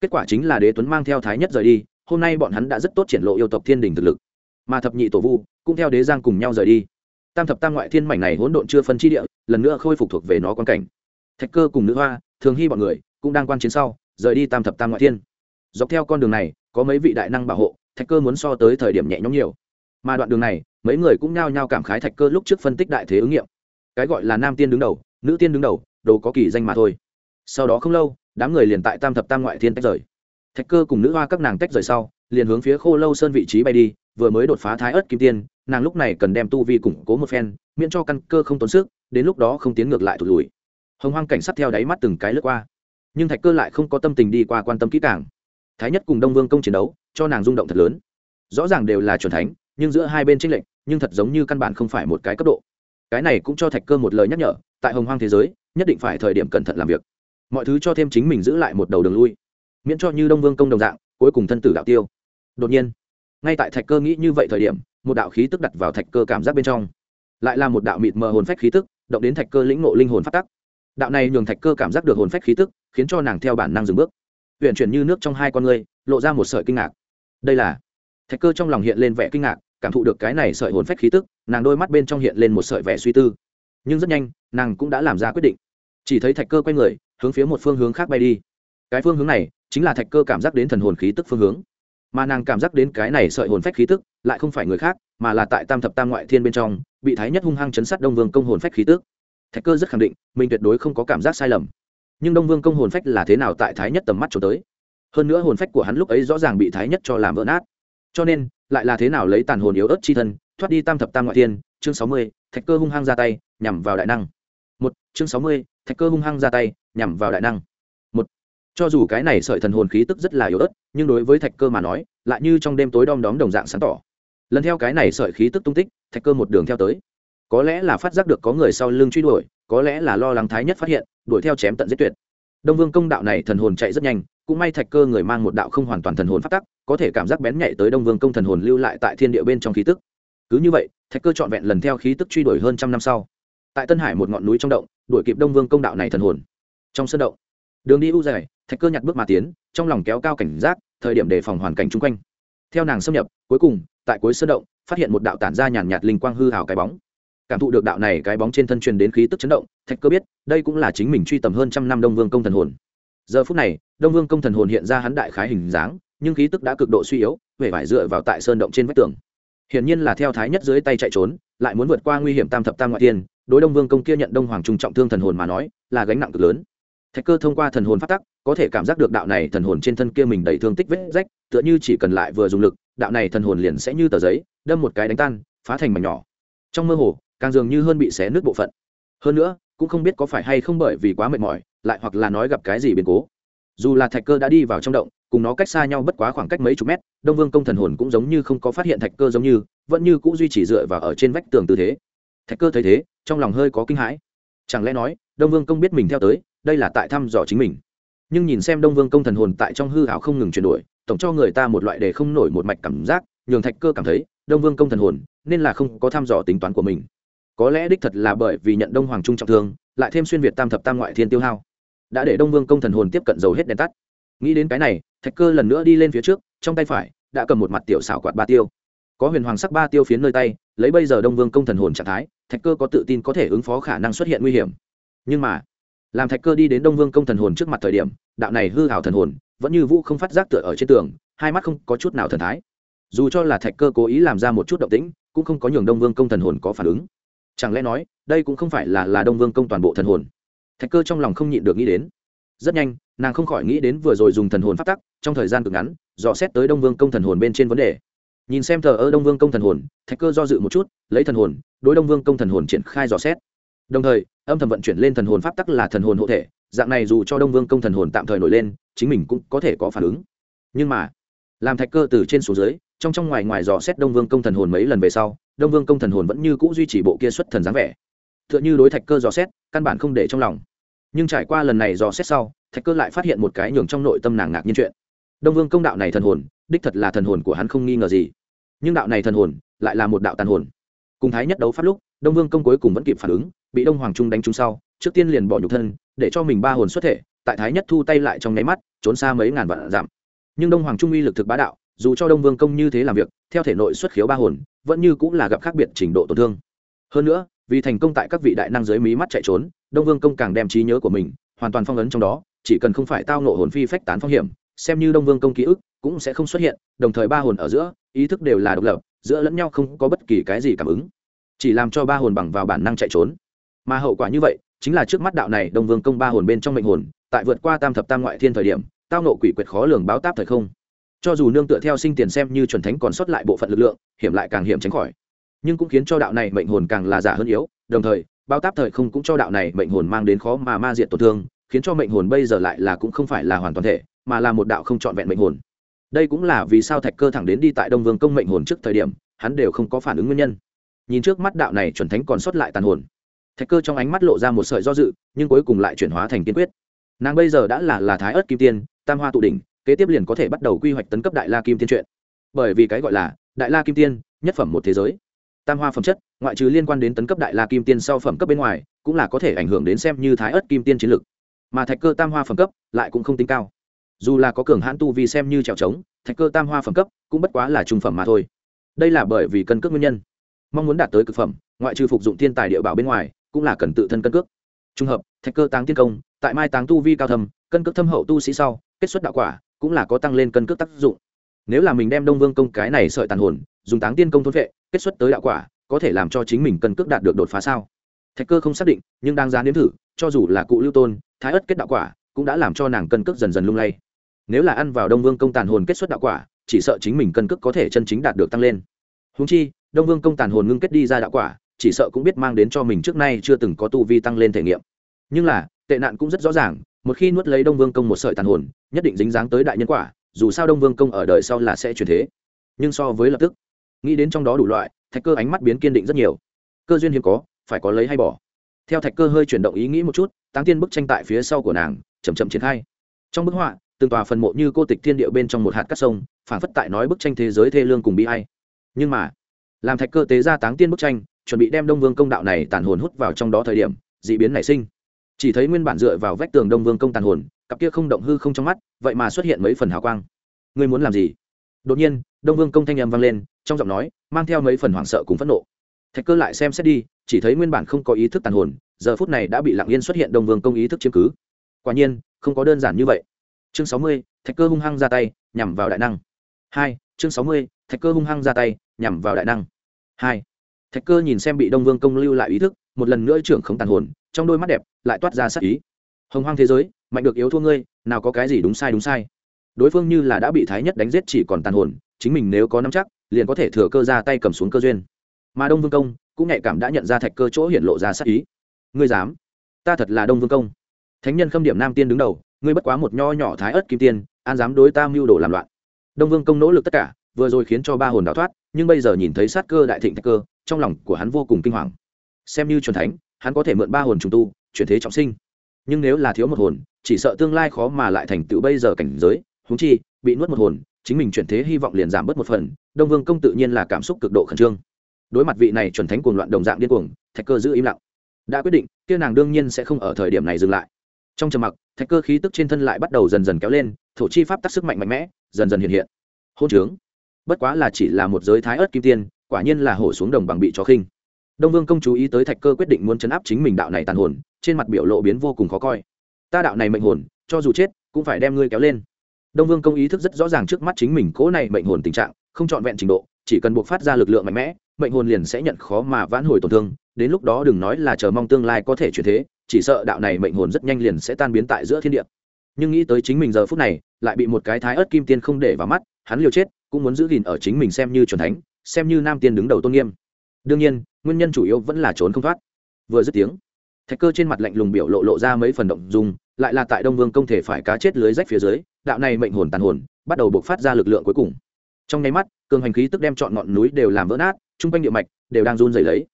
Kết quả chính là đế tuấn mang theo thái nhất rời đi, hôm nay bọn hắn đã rất tốt triển lộ yêu tộc thiên đình thực lực. Mà thập nhị tổ vu cũng theo đế giang cùng nhau rời đi. Tam thập tam ngoại thiên mảnh này hỗn độn chưa phân chi địa, lần nữa khôi phục thuộc về nó quan cảnh. Thạch cơ cùng nữ hoa, thường hy bọn người cũng đang quan chiến sau, rời đi tam thập tam ngoại thiên. Dọc theo con đường này, có mấy vị đại năng bảo hộ, thạch cơ muốn so tới thời điểm nhẹ nhõm nhiều. Mà đoạn đường này, mấy người cũng nhao nhao cảm khái thạch cơ lúc trước phân tích đại thế ứng nghiệm. Cái gọi là nam tiên đứng đầu nữ tiên đứng đầu, đồ có kỳ danh mà thôi. Sau đó không lâu, đám người liền tại tam thập tam ngoại thiên tách rời. Thạch cơ cùng nữ hoa các nàng tách rời sau, liền hướng phía khô lâu sơn vị trí bay đi, vừa mới đột phá thái ớt kim tiên, nàng lúc này cần đem tu vi củng cố một phen, miễn cho căn cơ không tốn sức, đến lúc đó không tiến ngược lại thụt lùi. Hồng hoang cảnh sát theo đáy mắt từng cái lướt qua. Nhưng thạch cơ lại không có tâm tình đi qua quan tâm kỹ càng. Thái nhất cùng đông vương công chiến đấu, cho nàng rung động thật lớn. Rõ ràng đều là c thánh, nhưng giữa hai bên tranh lệch, nhưng thật giống như căn bản không phải một cái cấp độ. Cái này cũng cho thạch cơ một lời nhắc nhở tại hồng hoang thế giới, nhất định phải thời điểm cẩn thận làm việc. Mọi thứ cho thêm chính mình giữ lại một đầu đường lui. Miễn cho như đông vương công đồng dạng, cuối cùng thân tử đạo tiêu. Đột nhiên, ngay tại thạch cơ nghĩ như vậy thời điểm, một đạo khí tức đặt vào thạch cơ cảm giác bên trong. Lại là một đạo mịt mờ hồn phách khí tức, động đến thạch cơ lĩnh ngộ linh hồn phát tắc. Đạo này nhường thạch cơ cảm giác được hồn phách khí tức, khiến cho nàng theo bản năng dừng bước. Huyện chuyển như nước trong hai con người, lộ ra một sợi kinh ngạc. Đây là thạch cơ trong lòng hiện lên vẻ kinh ngạc, cảm thụ được cái này sợi hồn phách khí tức, nàng đôi mắt bên trong hiện lên một sợi vẻ suy tư nhưng rất nhanh, nàng cũng đã làm ra quyết định. Chỉ thấy thạch cơ quay người, hướng phía một phương hướng khác bay đi. Cái phương hướng này chính là thạch cơ cảm giác đến thần hồn khí tức phương hướng. Mà nàng cảm giác đến cái này sợi hồn phách khí tức, lại không phải người khác, mà là tại tam thập tam ngoại thiên bên trong, bị thái nhất hung hăng chấn sát đông vương công hồn phách khí tức. Thạch cơ rất khẳng định, mình tuyệt đối không có cảm giác sai lầm. Nhưng đông vương công hồn phách là thế nào tại thái nhất tầm mắt trốn tới? Hơn nữa hồn phách của hắn lúc ấy rõ ràng bị thái nhất cho làm vỡ nát. Cho nên, lại là thế nào lấy tàn hồn yếu ớt chi thân, thoát đi tam thập tam ngoại thiên? Chương sáu mươi, thạch cơ hung hăng ra tay nhằm vào đại năng. Một, chương sáu mươi, thạch cơ hung hăng ra tay, nhằm vào đại năng. Một, cho dù cái này sợi thần hồn khí tức rất là yếu ớt, nhưng đối với thạch cơ mà nói, lại như trong đêm tối đom đóm đồng dạng sáng tỏ. Lần theo cái này sợi khí tức tung tích, thạch cơ một đường theo tới. Có lẽ là phát giác được có người sau lưng truy đuổi, có lẽ là lo lắng thái nhất phát hiện, đuổi theo chém tận giết tuyệt. Đông vương công đạo này thần hồn chạy rất nhanh, cũng may thạch cơ người mang một đạo không hoàn toàn thần hồn phát tắc, có thể cảm giác bén nhạy tới đông vương công thần hồn lưu lại tại thiên địa bên trong khí tức. Cứ như vậy, thạch cơ trọn vẹn lần theo khí tức truy đuổi hơn trăm năm sau tại tân hải một ngọn núi trong động, đuổi kịp đông vương công đạo này thần hồn. Trong sân động, đường đi u dày thạch cơ nhặt bước mà tiến, trong lòng kéo cao cảnh giác, thời điểm đề phòng hoàn cảnh chung quanh. Theo nàng xâm nhập, cuối cùng, tại cuối sân động, phát hiện một đạo tản ra nhàn nhạt linh quang hư hào cái bóng. Cảm thụ được đạo này cái bóng trên thân truyền đến khí tức chấn động, thạch cơ biết, đây cũng là chính mình truy tầm hơn trăm năm đông vương công thần hồn. Giờ phút này, đông vương công thần hồn hiện ra hắn đại khái hình dáng, nhưng khí tức đã cực độ suy yếu về vải dựa vào tại sơn động trên vách tường. Hiển nhiên là theo thái nhất dưới tay chạy trốn, lại muốn vượt qua nguy hiểm tam thập tam ngoại tiên đối đông vương công kia nhận đông hoàng trung trọng thương thần hồn mà nói, là gánh nặng cực lớn. Thạch cơ thông qua thần hồn phát tắc, có thể cảm giác được đạo này thần hồn trên thân kia mình đầy thương tích vết rách, tựa như chỉ cần lại vừa dùng lực, đạo này thần hồn liền sẽ như tờ giấy, đâm một cái đánh tan, phá thành mảnh nhỏ. Trong mơ hồ, càng dường như hơn bị xé nước bộ phận. Hơn nữa, cũng không biết có phải hay không bởi vì quá mệt mỏi, lại hoặc là nói gặp cái gì biến cố. Dù là thạch cơ đã đi vào trong động, cùng nó cách xa nhau bất quá khoảng cách mấy chục mét, đông vương công thần hồn cũng giống như không có phát hiện thạch cơ giống như, vẫn như cũng duy trì dựa vào ở trên vách tường tư thế. Thạch cơ thấy thế trong lòng hơi có kinh hãi. Chẳng lẽ nói, đông vương công biết mình theo tới, đây là tại thăm dò chính mình. Nhưng nhìn xem đông vương công thần hồn tại trong hư hảo không ngừng chuyển đổi, tổng cho người ta một loại để không nổi một mạch cảm giác, nhường thạch cơ cảm thấy, đông vương công thần hồn, nên là không có thăm dò tính toán của mình. Có lẽ đích thật là bởi vì nhận đông hoàng trung trọng thương, lại thêm xuyên việt tam thập tam ngoại thiên tiêu hao, đã để đông vương công thần hồn tiếp cận dầu hết đèn tắt. Nghĩ đến cái này, thạch cơ lần nữa đi lên phía trước, trong tay phải, đã cầm một mặt tiểu xảo quạt ba tiêu có huyền hoàng sắc ba tiêu phiến nơi tay, lấy bây giờ đông vương công thần hồn trạng thái, thạch cơ có tự tin có thể ứng phó khả năng xuất hiện nguy hiểm. Nhưng mà, làm thạch cơ đi đến đông vương công thần hồn trước mặt thời điểm, đạo này hư hảo thần hồn vẫn như vũ không phát giác tựa ở trên tường, hai mắt không có chút nào thần thái. Dù cho là thạch cơ cố ý làm ra một chút động tĩnh, cũng không có nhường đông vương công thần hồn có phản ứng. Chẳng lẽ nói, đây cũng không phải là là đông vương công toàn bộ thần hồn? Thạch cơ trong lòng không nhịn được nghĩ đến. Rất nhanh, nàng không khỏi nghĩ đến vừa rồi dùng thần hồn phát tắc, trong thời gian cực ngắn, dò xét tới đông vương công thần hồn bên trên vấn đề nhìn xem thờ ơ đông vương công thần hồn, thạch cơ do dự một chút, lấy thần hồn, đối đông vương công thần hồn triển khai dò xét. Đồng thời, âm thầm vận chuyển lên thần hồn pháp tắc là thần hồn hộ thể, dạng này dù cho đông vương công thần hồn tạm thời nổi lên, chính mình cũng có thể có phản ứng. Nhưng mà, làm thạch cơ từ trên xuống dưới, trong trong ngoài ngoài dò xét đông vương công thần hồn mấy lần về sau, đông vương công thần hồn vẫn như c ũ duy trì bộ kia xuất thần dáng vẻ. T h ư ợ n h ư đối thạch cơ dò xét, căn bản không để trong lòng. Nhưng trải qua lần này dò xét sau, thạch cơ lại phát hiện một cái nhường trong nội tâm nàng ngạc nhiên chuyện. Đông vương công đạo này thần hồn đích thật là thần hồn của hắn không nghi ngờ gì. Nhưng đạo này thần hồn lại là một đạo tàn hồn. Cùng thái nhất đấu pháp lúc, đông vương công cuối cùng vẫn kịp phản ứng, bị đông hoàng trung đánh trúng sau, trước tiên liền bỏ nhục thân, để cho mình ba hồn xuất thể, tại thái nhất thu tay lại trong nháy mắt, trốn xa mấy ngàn vạn giảm nhưng đông hoàng trung uy lực thực bá đạo, dù cho đông vương công như thế làm việc, theo thể nội xuất khiếu ba hồn, vẫn như cũng là gặp khác biệt trình độ tổn thương. Hơn nữa, vì thành công tại các vị đại năng dưới mí mắt chạy trốn, đông vương công càng đem trí nhớ của mình hoàn toàn phong ấn trong đó, chỉ cần không phải tao nộ hồn phi phách tán phong hiểm, xem như đông vương công ký ức cũng sẽ không xuất hiện, đồng thời ba hồn ở giữa, ý thức đều là độc lập, giữa lẫn nhau không có bất kỳ cái gì cảm ứng. Chỉ làm cho ba hồn bằng vào bản năng chạy trốn. Mà hậu quả như vậy, chính là trước mắt đạo này đông vương công ba hồn bên trong mệnh hồn, tại vượt qua tam thập tam ngoại thiên thời điểm, tao nộ quỷ quyệt khó lường báo táp thời không. Cho dù nương tựa theo sinh tiền xem như chuẩn thánh còn sót lại bộ phận lực lượng, hiểm lại càng hiểm tránh khỏi. Nhưng cũng khiến cho đạo này mệnh hồn càng là giả hơn yếu, đồng thời bao táp thời không cũng cho đạo này mệnh hồn mang đến khó mà ma diện tổn thương, khiến cho mệnh hồn bây giờ lại là cũng không phải là hoàn toàn thể, mà là một đạo không trọn vẹn mệnh hồn đây cũng là vì sao thạch cơ thẳng đến đi tại đông vương công mệnh hồn trước thời điểm, hắn đều không có phản ứng nguyên nhân. Nhìn trước mắt đạo này chuẩn thánh còn sót lại tàn hồn, thạch cơ trong ánh mắt lộ ra một sợi do dự, nhưng cuối cùng lại chuyển hóa thành kiên quyết. Nàng bây giờ đã là là thái ớt kim tiên, tam hoa tụ đỉnh, kế tiếp liền có thể bắt đầu quy hoạch tấn cấp đại la kim tiên truyện bởi vì cái gọi là, đại la kim tiên, nhất phẩm một thế giới. Tam hoa phẩm chất, ngoại trừ liên quan đến tấn cấp đại la kim tiên sau phẩm cấp bên ngoài, cũng là có thể ảnh hưởng đến xem như thái ớt kim tiên chiến lực mà thạch cơ tam hoa phẩm cấp, lại cũng không tính cao dù là có cường hãn tu vi xem như trèo trống, thạch cơ tam hoa phẩm cấp cũng bất quá là trung phẩm mà thôi. Đây là bởi vì cân cước nguyên nhân. Mong muốn đạt tới cực phẩm, ngoại trừ phục dụng thiên tài địa bảo bên ngoài, cũng là cần tự thân cân cước. Trung hợp, thạch cơ táng tiên công, tại mai táng tu vi cao thầm cân cước thâm hậu tu sĩ sau, kết xuất đạo quả, cũng là có tăng lên cân cước tác dụng. Nếu là mình đem đông vương công cái này sợi tàn hồn, dùng táng tiên công thôn vệ, kết xuất tới đạo quả, có thể làm cho chính mình cân cước đạt được đột phá sao? Thạch cơ không xác định, nhưng đang ra nếm thử, cho dù là cụ lưu tôn, thái ất kết đạo quả, cũng đã làm cho nàng cân cước dần dần lung lay nếu là ăn vào đông vương công tàn hồn kết xuất đạo quả, chỉ sợ chính mình cân cước có thể chân chính đạt được tăng lên. Húng chi, đông vương công tàn hồn ngưng kết đi ra đạo quả, chỉ sợ cũng biết mang đến cho mình trước nay chưa từng có tu vi tăng lên thể nghiệm. Nhưng là, tệ nạn cũng rất rõ ràng, một khi nuốt lấy đông vương công một sợi tàn hồn, nhất định dính dáng tới đại nhân quả, dù sao đông vương công ở đời sau là sẽ chuyển thế. Nhưng so với lập tức, nghĩ đến trong đó đủ loại, thạch cơ ánh mắt biến kiên định rất nhiều. Cơ duyên hiếm có, phải có lấy hay bỏ. Theo thạch cơ hơi chuyển động ý nghĩ một chút, táng tiên bức tranh tại phía sau của nàng chầm chậm triển khai. Trong bức họa từng tòa phần mộ như cô tịch thiên địa bên trong một hạt cát sông phản phất tại nói bức tranh thế giới thê lương cùng bi hay nhưng mà, làm thạch cơ tế ra táng tiên bức tranh, chuẩn bị đem đông vương công đạo này tàn hồn hút vào trong đó thời điểm, d ị biến nảy sinh. Chỉ thấy nguyên bản dựa vào vách tường đông vương công tàn hồn, cặp kia không động hư không trong mắt, vậy mà xuất hiện mấy phần hào quang. Ngươi muốn làm gì? Đột nhiên, đông vương công thanh â m vang lên, trong giọng nói, mang theo mấy phần hoảng sợ cùng phẫn nộ. Thạch cơ lại xem xét đi, chỉ thấy nguyên bản không có ý thức tàn hồn, giờ phút này đã bị lặng yên xuất hiện đông vương công ý thức chiếm cứ. Quả nhiên, không có đơn giản như vậy chương sáu mươi, thạch cơ hung hăng ra tay, nhằm vào đại năng. Hai, chương sáu mươi, thạch cơ hung hăng ra tay, nhằm vào đại năng. Hai, thạch cơ nhìn xem bị đông vương công lưu lại ý thức, một lần nữa trưởng không tàn hồn, trong đôi mắt đẹp lại toát ra sắc ý. Hồng hoang thế giới, mạnh được yếu thua ngươi, nào có cái gì đúng sai đúng sai. Đối phương như là đã bị thái nhất đánh giết chỉ còn tàn hồn, chính mình nếu có nắm chắc, liền có thể thừa cơ ra tay cầm xuống cơ duyên. Mà đông vương công cũng nhạy cảm đã nhận ra thạch cơ chỗ hiện lộ ra sắc ý. Ngươi dám? Ta thật là đông vương công. Thánh nhân khâm điểm nam tiên đứng đầu ngươi bất quá một nho nhỏ thái ớt kim tiên, an dám đối ta mưu đồ làm loạn. Đông vương công nỗ lực tất cả, vừa rồi khiến cho ba hồn đào thoát, nhưng bây giờ nhìn thấy sát cơ đại thịnh thạch cơ, trong lòng của hắn vô cùng kinh hoàng. Xem như truyền thánh, hắn có thể mượn ba hồn trùng tu, chuyển thế trọng sinh. Nhưng nếu là thiếu một hồn, chỉ sợ tương lai khó mà lại thành tựu bây giờ cảnh giới húng chi, bị nuốt một hồn, chính mình chuyển thế hy vọng liền giảm bớt một phần, đông vương công tự nhiên là cảm xúc cực độ khẩn trương. Đối mặt vị này chuẩn thánh cuồng loạn đồng dạng điên cuồng, thạch cơ giữ im lặng. Đã quyết định, kia nàng đương nhiên sẽ không ở thời điểm này dừng lại trong trầm mặc, thạch cơ khí tức trên thân lại bắt đầu dần dần kéo lên, thổ chi pháp tác sức mạnh mạnh mẽ, dần dần hiện hiện. Hôn trướng. Bất quá là chỉ là một giới thái ớt kim tiên, quả nhiên là hổ xuống đồng bằng bị chó khinh. Đông vương công chú ý tới thạch cơ quyết định muốn chấn áp chính mình đạo này tàn hồn, trên mặt biểu lộ biến vô cùng khó coi. Ta đạo này mệnh hồn, cho dù chết, cũng phải đem ngươi kéo lên. Đông vương công ý thức rất rõ ràng trước mắt chính mình cố này mệnh hồn tình trạng, không trọn vẹn trình độ, chỉ cần buộc phát ra lực lượng mạnh mẽ, mệnh hồn liền sẽ nhận khó mà vãn hồi tổn thương đến lúc đó đừng nói là chờ mong tương lai có thể chuyển thế, chỉ sợ đạo này mệnh hồn rất nhanh liền sẽ tan biến tại giữa thiên địa. Nhưng nghĩ tới chính mình giờ phút này, lại bị một cái thái ớt kim tiên không để vào mắt, hắn liều chết, cũng muốn giữ gìn ở chính mình xem như c thánh, xem như nam tiên đứng đầu tôn nghiêm. Đương nhiên, nguyên nhân chủ yếu vẫn là trốn không thoát. Vừa dứt tiếng, thạch cơ trên mặt lạnh lùng biểu lộ lộ ra mấy phần động dùng lại là tại đông vương công thể phải cá chết lưới rách phía dưới, đạo này mệnh hồn tàn hồn, bắt đầu buộc phát ra lực lượng cuối cùng. Trong nháy mắt, cường hành khí tức đem chọn ngọn núi đều làm vỡ nát chung quanh địa mạch đều đang run dày lấy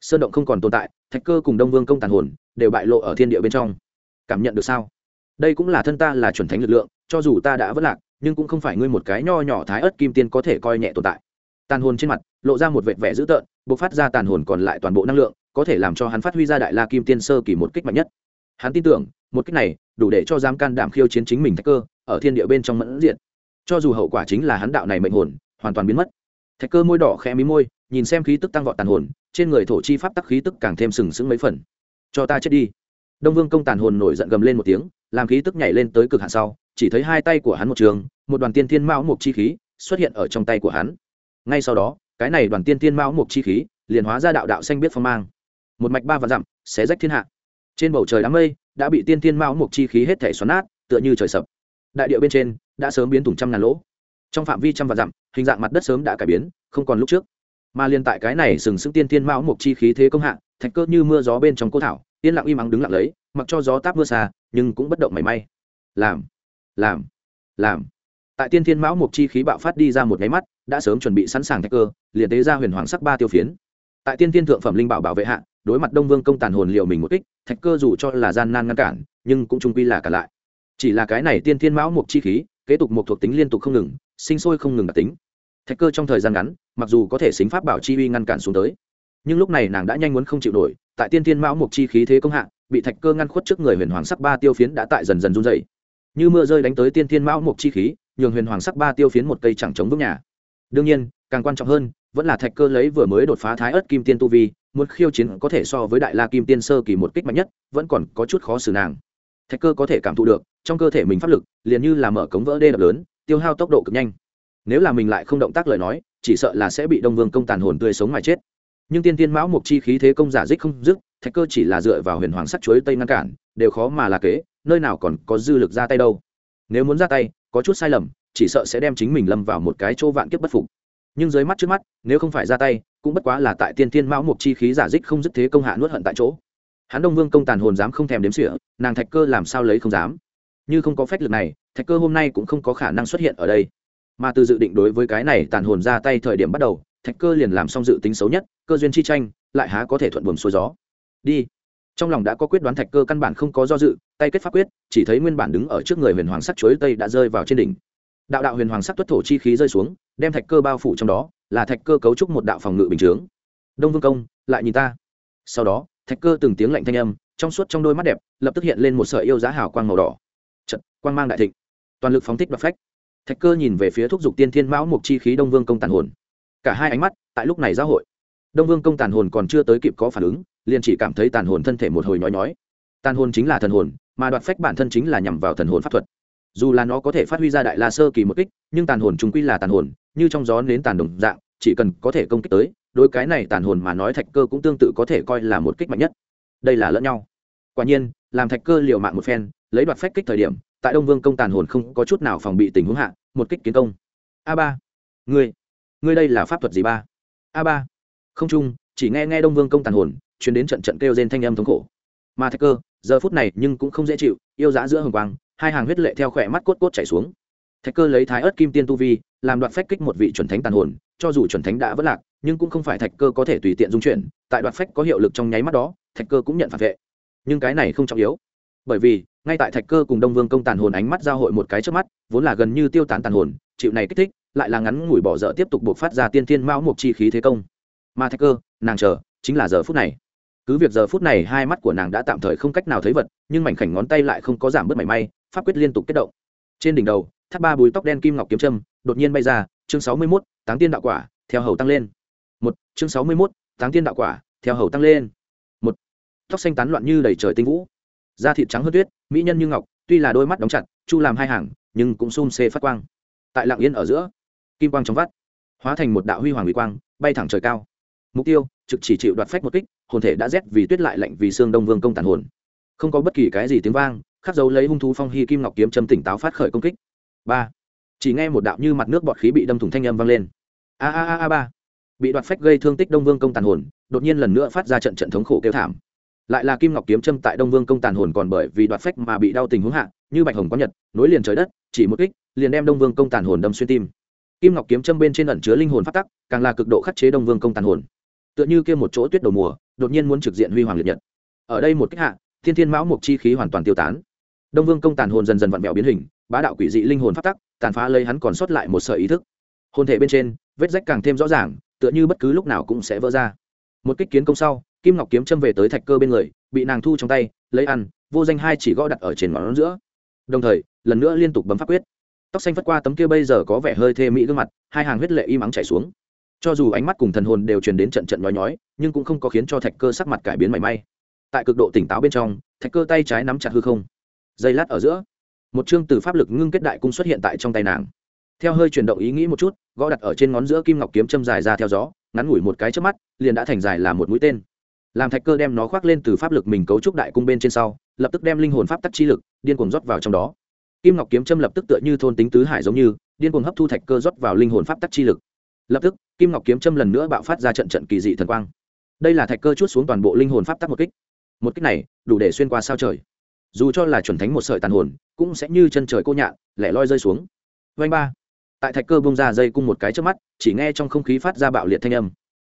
sơn động không còn tồn tại, thạch cơ cùng đông vương công tàn hồn đều bại lộ ở thiên địa bên trong. Cảm nhận được sao? Đây cũng là thân ta là chuẩn thánh lực lượng, cho dù ta đã vất lạc, nhưng cũng không phải ngươi một cái nho nhỏ thái ớt kim tiên có thể coi nhẹ tồn tại. Tàn hồn trên mặt lộ ra một vệt vẻ dữ tợn b ộ c phát ra tàn hồn còn lại toàn bộ năng lượng, có thể làm cho hắn phát huy ra đại la kim tiên sơ kỳ một kích mạnh nhất. Hắn tin tưởng, một kích này đủ để cho dám can đảm khiêu chiến chính mình thạch cơ, ở thiên địa bên trong mẫn diện cho dù hậu quả chính là hắn đạo này mệnh hồn, hoàn toàn biến mất thạch cơ môi đỏ khẽ mí môi, nhìn xem khí tức tăng vọt tàn hồn, trên người thổ chi pháp tắc khí tức càng thêm sừng sững mấy phần. Cho ta chết đi. Đông vương công tàn hồn nổi giận gầm lên một tiếng, làm khí tức nhảy lên tới cực hạn sau, chỉ thấy hai tay của hắn một trường, một đoàn tiên thiên mão mục chi khí xuất hiện ở trong tay của hắn. Ngay sau đó, cái này đoàn tiên thiên mão mục chi khí liền hóa ra đạo đạo xanh biết phong mang. Một mạch ba và dặm, xé rách thiên hạ. Trên bầu trời đám mây đã bị tiên thiên mão mục chi khí hết thể xoắn nát, tựa như trời sập. Đại điệu bên trên đã sớm biến thủng trăm ngàn lỗ trong phạm vi trăm và dặm, hình dạng mặt đất sớm đã cải biến, không còn lúc trước. Mà liên tại cái này sừng sững tiên tiên mão một chi khí thế công hạ, thạch cơ như mưa gió bên trong cô thảo, yên lặng im ắng đứng lặng lấy, mặc cho gió táp mưa xa, nhưng cũng bất động mảy may. Làm làm làm. Tại tiên thiên mão một chi khí bạo phát đi ra một nháy mắt, đã sớm chuẩn bị sẵn sàng thạch cơ, liền tế ra huyền hoàng sắc ba tiêu phiến. Tại tiên thiên thượng phẩm linh bảo bảo vệ hạ, đối mặt đông vương công tàn hồn liệu mình một kích, thạch cơ dù cho là gian nan ngăn cản, nhưng cũng trung quy là cả lại. Chỉ là cái này tiên thiên mão một chi khí kế tục một thuộc tính liên tục không ngừng, sinh sôi không ngừng đặc tính. Thạch cơ trong thời gian ngắn, mặc dù có thể xính pháp bảo chi uy ngăn cản xuống tới, nhưng lúc này nàng đã nhanh muốn không chịu nổi, tại tiên thiên mão mục chi khí thế công hạ, bị thạch cơ ngăn khuất trước người huyền hoàng sắc ba tiêu phiến đã tại dần dần run dày như mưa rơi đánh tới tiên thiên mão mục chi khí, nhường huyền hoàng sắc ba tiêu phiến một cây chẳng chống vững nhà. Đương nhiên, càng quan trọng hơn, vẫn là thạch cơ lấy vừa mới đột phá thái ớt kim tiên tu vi, muốn khiêu chiến có thể so với đại la kim tiên sơ kỳ một kích mạnh nhất, vẫn còn có chút khó xử nàng thạch cơ có thể cảm thụ được, trong cơ thể mình pháp lực liền như là mở cống vỡ đê đập lớn, tiêu hao tốc độ cực nhanh. Nếu là mình lại không động tác lời nói, chỉ sợ là sẽ bị đông vương công tàn hồn tươi sống mà chết. Nhưng tiên tiên mão mục chi khí thế công giả dích không dứt, thạch cơ chỉ là dựa vào huyền hoàng sắt chuối tây ngăn cản, đều khó mà là kế, nơi nào còn có dư lực ra tay đâu. Nếu muốn ra tay, có chút sai lầm, chỉ sợ sẽ đem chính mình lâm vào một cái chỗ vạn kiếp bất phục. Nhưng dưới mắt trước mắt, nếu không phải ra tay, cũng bất quá là tại tiên tiên mão mục chi khí giả dích không dứt thế công hạ nuốt hận tại chỗ hắn đông vương công tàn hồn dám không thèm đếm sỉa nàng thạch cơ làm sao lấy không dám? Như không có phách lực này, thạch cơ hôm nay cũng không có khả năng xuất hiện ở đây. Mà từ dự định đối với cái này tàn hồn ra tay thời điểm bắt đầu, thạch cơ liền làm xong dự tính xấu nhất, cơ duyên chi tranh, lại há có thể thuận buồm xuôi gió. Đi. Trong lòng đã có quyết đoán thạch cơ căn bản không có do dự, tay kết pháp quyết, chỉ thấy nguyên bản đứng ở trước người huyền hoàng sắc chuối tây đã rơi vào trên đỉnh. Đạo đạo huyền hoàng sắc tuất thổ chi khí rơi xuống, đem thạch cơ bao phủ trong đó, là thạch cơ cấu trúc một đạo phòng ngự bình chướng. Đông vương công, lại nhìn ta. Sau đó thạch cơ từng tiếng lạnh thanh âm, trong suốt trong đôi mắt đẹp, lập tức hiện lên một sợi yêu giá hào quang màu đỏ. Trận quang mang đại thịnh. Toàn lực phóng thích bạc phách. Thạch cơ nhìn về phía thúc giục tiên thiên mão mục chi khí đông vương công tàn hồn. Cả hai ánh mắt, tại lúc này giao hội. Đông vương công tàn hồn còn chưa tới kịp có phản ứng, liền chỉ cảm thấy tàn hồn thân thể một hồi nhói nhói. Tàn hồn chính là thần hồn, mà đoạt phách bản thân chính là nhằm vào thần hồn pháp thuật. Dù là nó có thể phát huy ra đại la sơ kỳ một kích, nhưng tàn hồn chúng quy là tàn hồn, như trong gió nến tàn đồng dạng, chỉ cần có thể công kích tới đôi cái này tàn hồn mà nói thạch cơ cũng tương tự có thể coi là một kích mạnh nhất. Đây là lẫn nhau. Quả nhiên, làm thạch cơ liều mạng một phen, lấy đoạt phách kích thời điểm, tại đông vương công tàn hồn không có chút nào phòng bị tình huống hạ, một kích kiến công. A ba. Ngươi ngươi đây là pháp thuật gì ba? A ba. Không chung, chỉ nghe nghe đông vương công tàn hồn chuyển đến trận trận kêu trên thanh âm thống khổ. Mà thạch cơ, giờ phút này nhưng cũng không dễ chịu, yêu dã giữa hồng quang, hai hàng huyết lệ theo khỏe mắt cốt cốt chảy xuống thạch cơ lấy thái ớt kim tiên tu vi, làm đoạt phách kích một vị chuẩn thánh tàn hồn, cho dù chuẩn thánh đã vất lạc, nhưng cũng không phải thạch cơ có thể tùy tiện dung chuyển, tại đoạt phách có hiệu lực trong nháy mắt đó, thạch cơ cũng nhận phản vệ. Nhưng cái này không trọng yếu, bởi vì, ngay tại thạch cơ cùng đông vương công tàn hồn ánh mắt giao hội một cái trước mắt, vốn là gần như tiêu tán tàn hồn, chịu này kích thích, lại là ngắn ngủi bỏ dở tiếp tục buộc phát ra tiên thiên mão mục chi khí thế công. Mà thạch cơ, nàng chờ, chính là giờ phút này. Cứ việc giờ phút này hai mắt của nàng đã tạm thời không cách nào thấy vật, nhưng mảnh khảnh ngón tay lại không có giảm bớt mảy may, pháp quyết liên tục kết động. Trên đỉnh đầu tháp ba bùi tóc đen kim ngọc kiếm trâm đột nhiên bay ra, chương sáu mươi mốt, táng tiên đạo quả, theo hầu tăng lên. Một, chương sáu mươi mốt, táng tiên đạo quả, theo hầu tăng lên. Một, tóc xanh tán loạn như đầy trời tinh vũ. Da thịt trắng hơn tuyết, mỹ nhân như ngọc, tuy là đôi mắt đóng chặt, chu làm hai hàng, nhưng cũng xun xê phát quang. Tại lạng yên ở giữa, kim quang trong vắt, hóa thành một đạo huy hoàng huy quang, bay thẳng trời cao. Mục tiêu, trực chỉ chịu đoạt phách một kích, hồn thể đã rét vì tuyết lại lạnh vì xương đông vương công tàn hồn. Không có bất kỳ cái gì tiếng vang, khắc dấu lấy hung thú phong hy kim ngọc kiếm châm tỉnh táo phát khởi công kích ba chỉ nghe một đạo như mặt nước bọt khí bị đâm thủng thanh âm vang lên a a a a ba bị đoạt phách gây thương tích đông vương công tàn hồn đột nhiên lần nữa phát ra trận trận thống khổ kêu thảm lại là kim ngọc kiếm châm tại đông vương công tàn hồn còn bởi vì đoạt phách mà bị đau tình huống hạ như bạch hồng có nhật nối liền trời đất chỉ một kích liền đem đông vương công tàn hồn đâm xuyên tim kim ngọc kiếm châm bên trên ẩn chứa linh hồn phát tắc càng là cực độ khắc chế đông vương công tàn hồn tựa như kia một chỗ tuyết đầu mùa đột nhiên muốn trực diện huy hoàng liệt nhật ở đây một kích hạ thiên thiên mão mục chi khí hoàn toàn tiêu tán đông vương công tàn hồn dần dần vặn vẹo biến hình bá đạo quỷ dị linh hồn phát tắc, tàn phá lấy hắn còn sót lại một sợi ý thức. Hồn thể bên trên, vết rách càng thêm rõ ràng, tựa như bất cứ lúc nào cũng sẽ vỡ ra. Một kích kiến công sau, kim ngọc kiếm châm về tới thạch cơ bên người, bị nàng thu trong tay, lấy ăn, vô danh hai chỉ gõ đặt ở trên ngón giữa. Đồng thời, lần nữa liên tục bấm pháp quyết. Tóc xanh phất qua tấm kia bây giờ có vẻ hơi thê mỹ gương mặt, hai hàng huyết lệ im ắng chảy xuống. Cho dù ánh mắt cùng thần hồn đều truyền đến trận trận nhói nhói, nhưng cũng không có khiến cho thạch cơ sắc mặt cải biến mảy may. Tại cực độ tỉnh táo bên trong, thạch cơ tay trái nắm chặt hư không. Dây lát ở giữa một chương từ pháp lực ngưng kết đại cung xuất hiện tại trong tay nàng. Theo hơi chuyển động ý nghĩ một chút, gõ đặt ở trên ngón giữa kim ngọc kiếm châm dài ra theo gió, ngắn ngủi một cái trước mắt, liền đã thành dài là một mũi tên. Làm thạch cơ đem nó khoác lên từ pháp lực mình cấu trúc đại cung bên trên sau, lập tức đem linh hồn pháp tắc chi lực, điên cuồng rót vào trong đó. Kim ngọc kiếm châm lập tức tựa như thôn tính tứ hải giống như, điên cuồng hấp thu thạch cơ rót vào linh hồn pháp tắc chi lực. Lập tức, kim ngọc kiếm châm lần nữa bạo phát ra trận trận kỳ dị thần quang. Đây là thạch cơ chút xuống toàn bộ linh hồn pháp tắc một kích. Một kích này, đủ để xuyên qua sao trời. Dù cho là chuẩn thánh một sợi tàn hồn cũng sẽ như chân trời cô nhạn, lẻ loi rơi xuống. Vanh ba. Tại thạch cơ bông ra dây cung một cái trước mắt, chỉ nghe trong không khí phát ra bạo liệt thanh âm.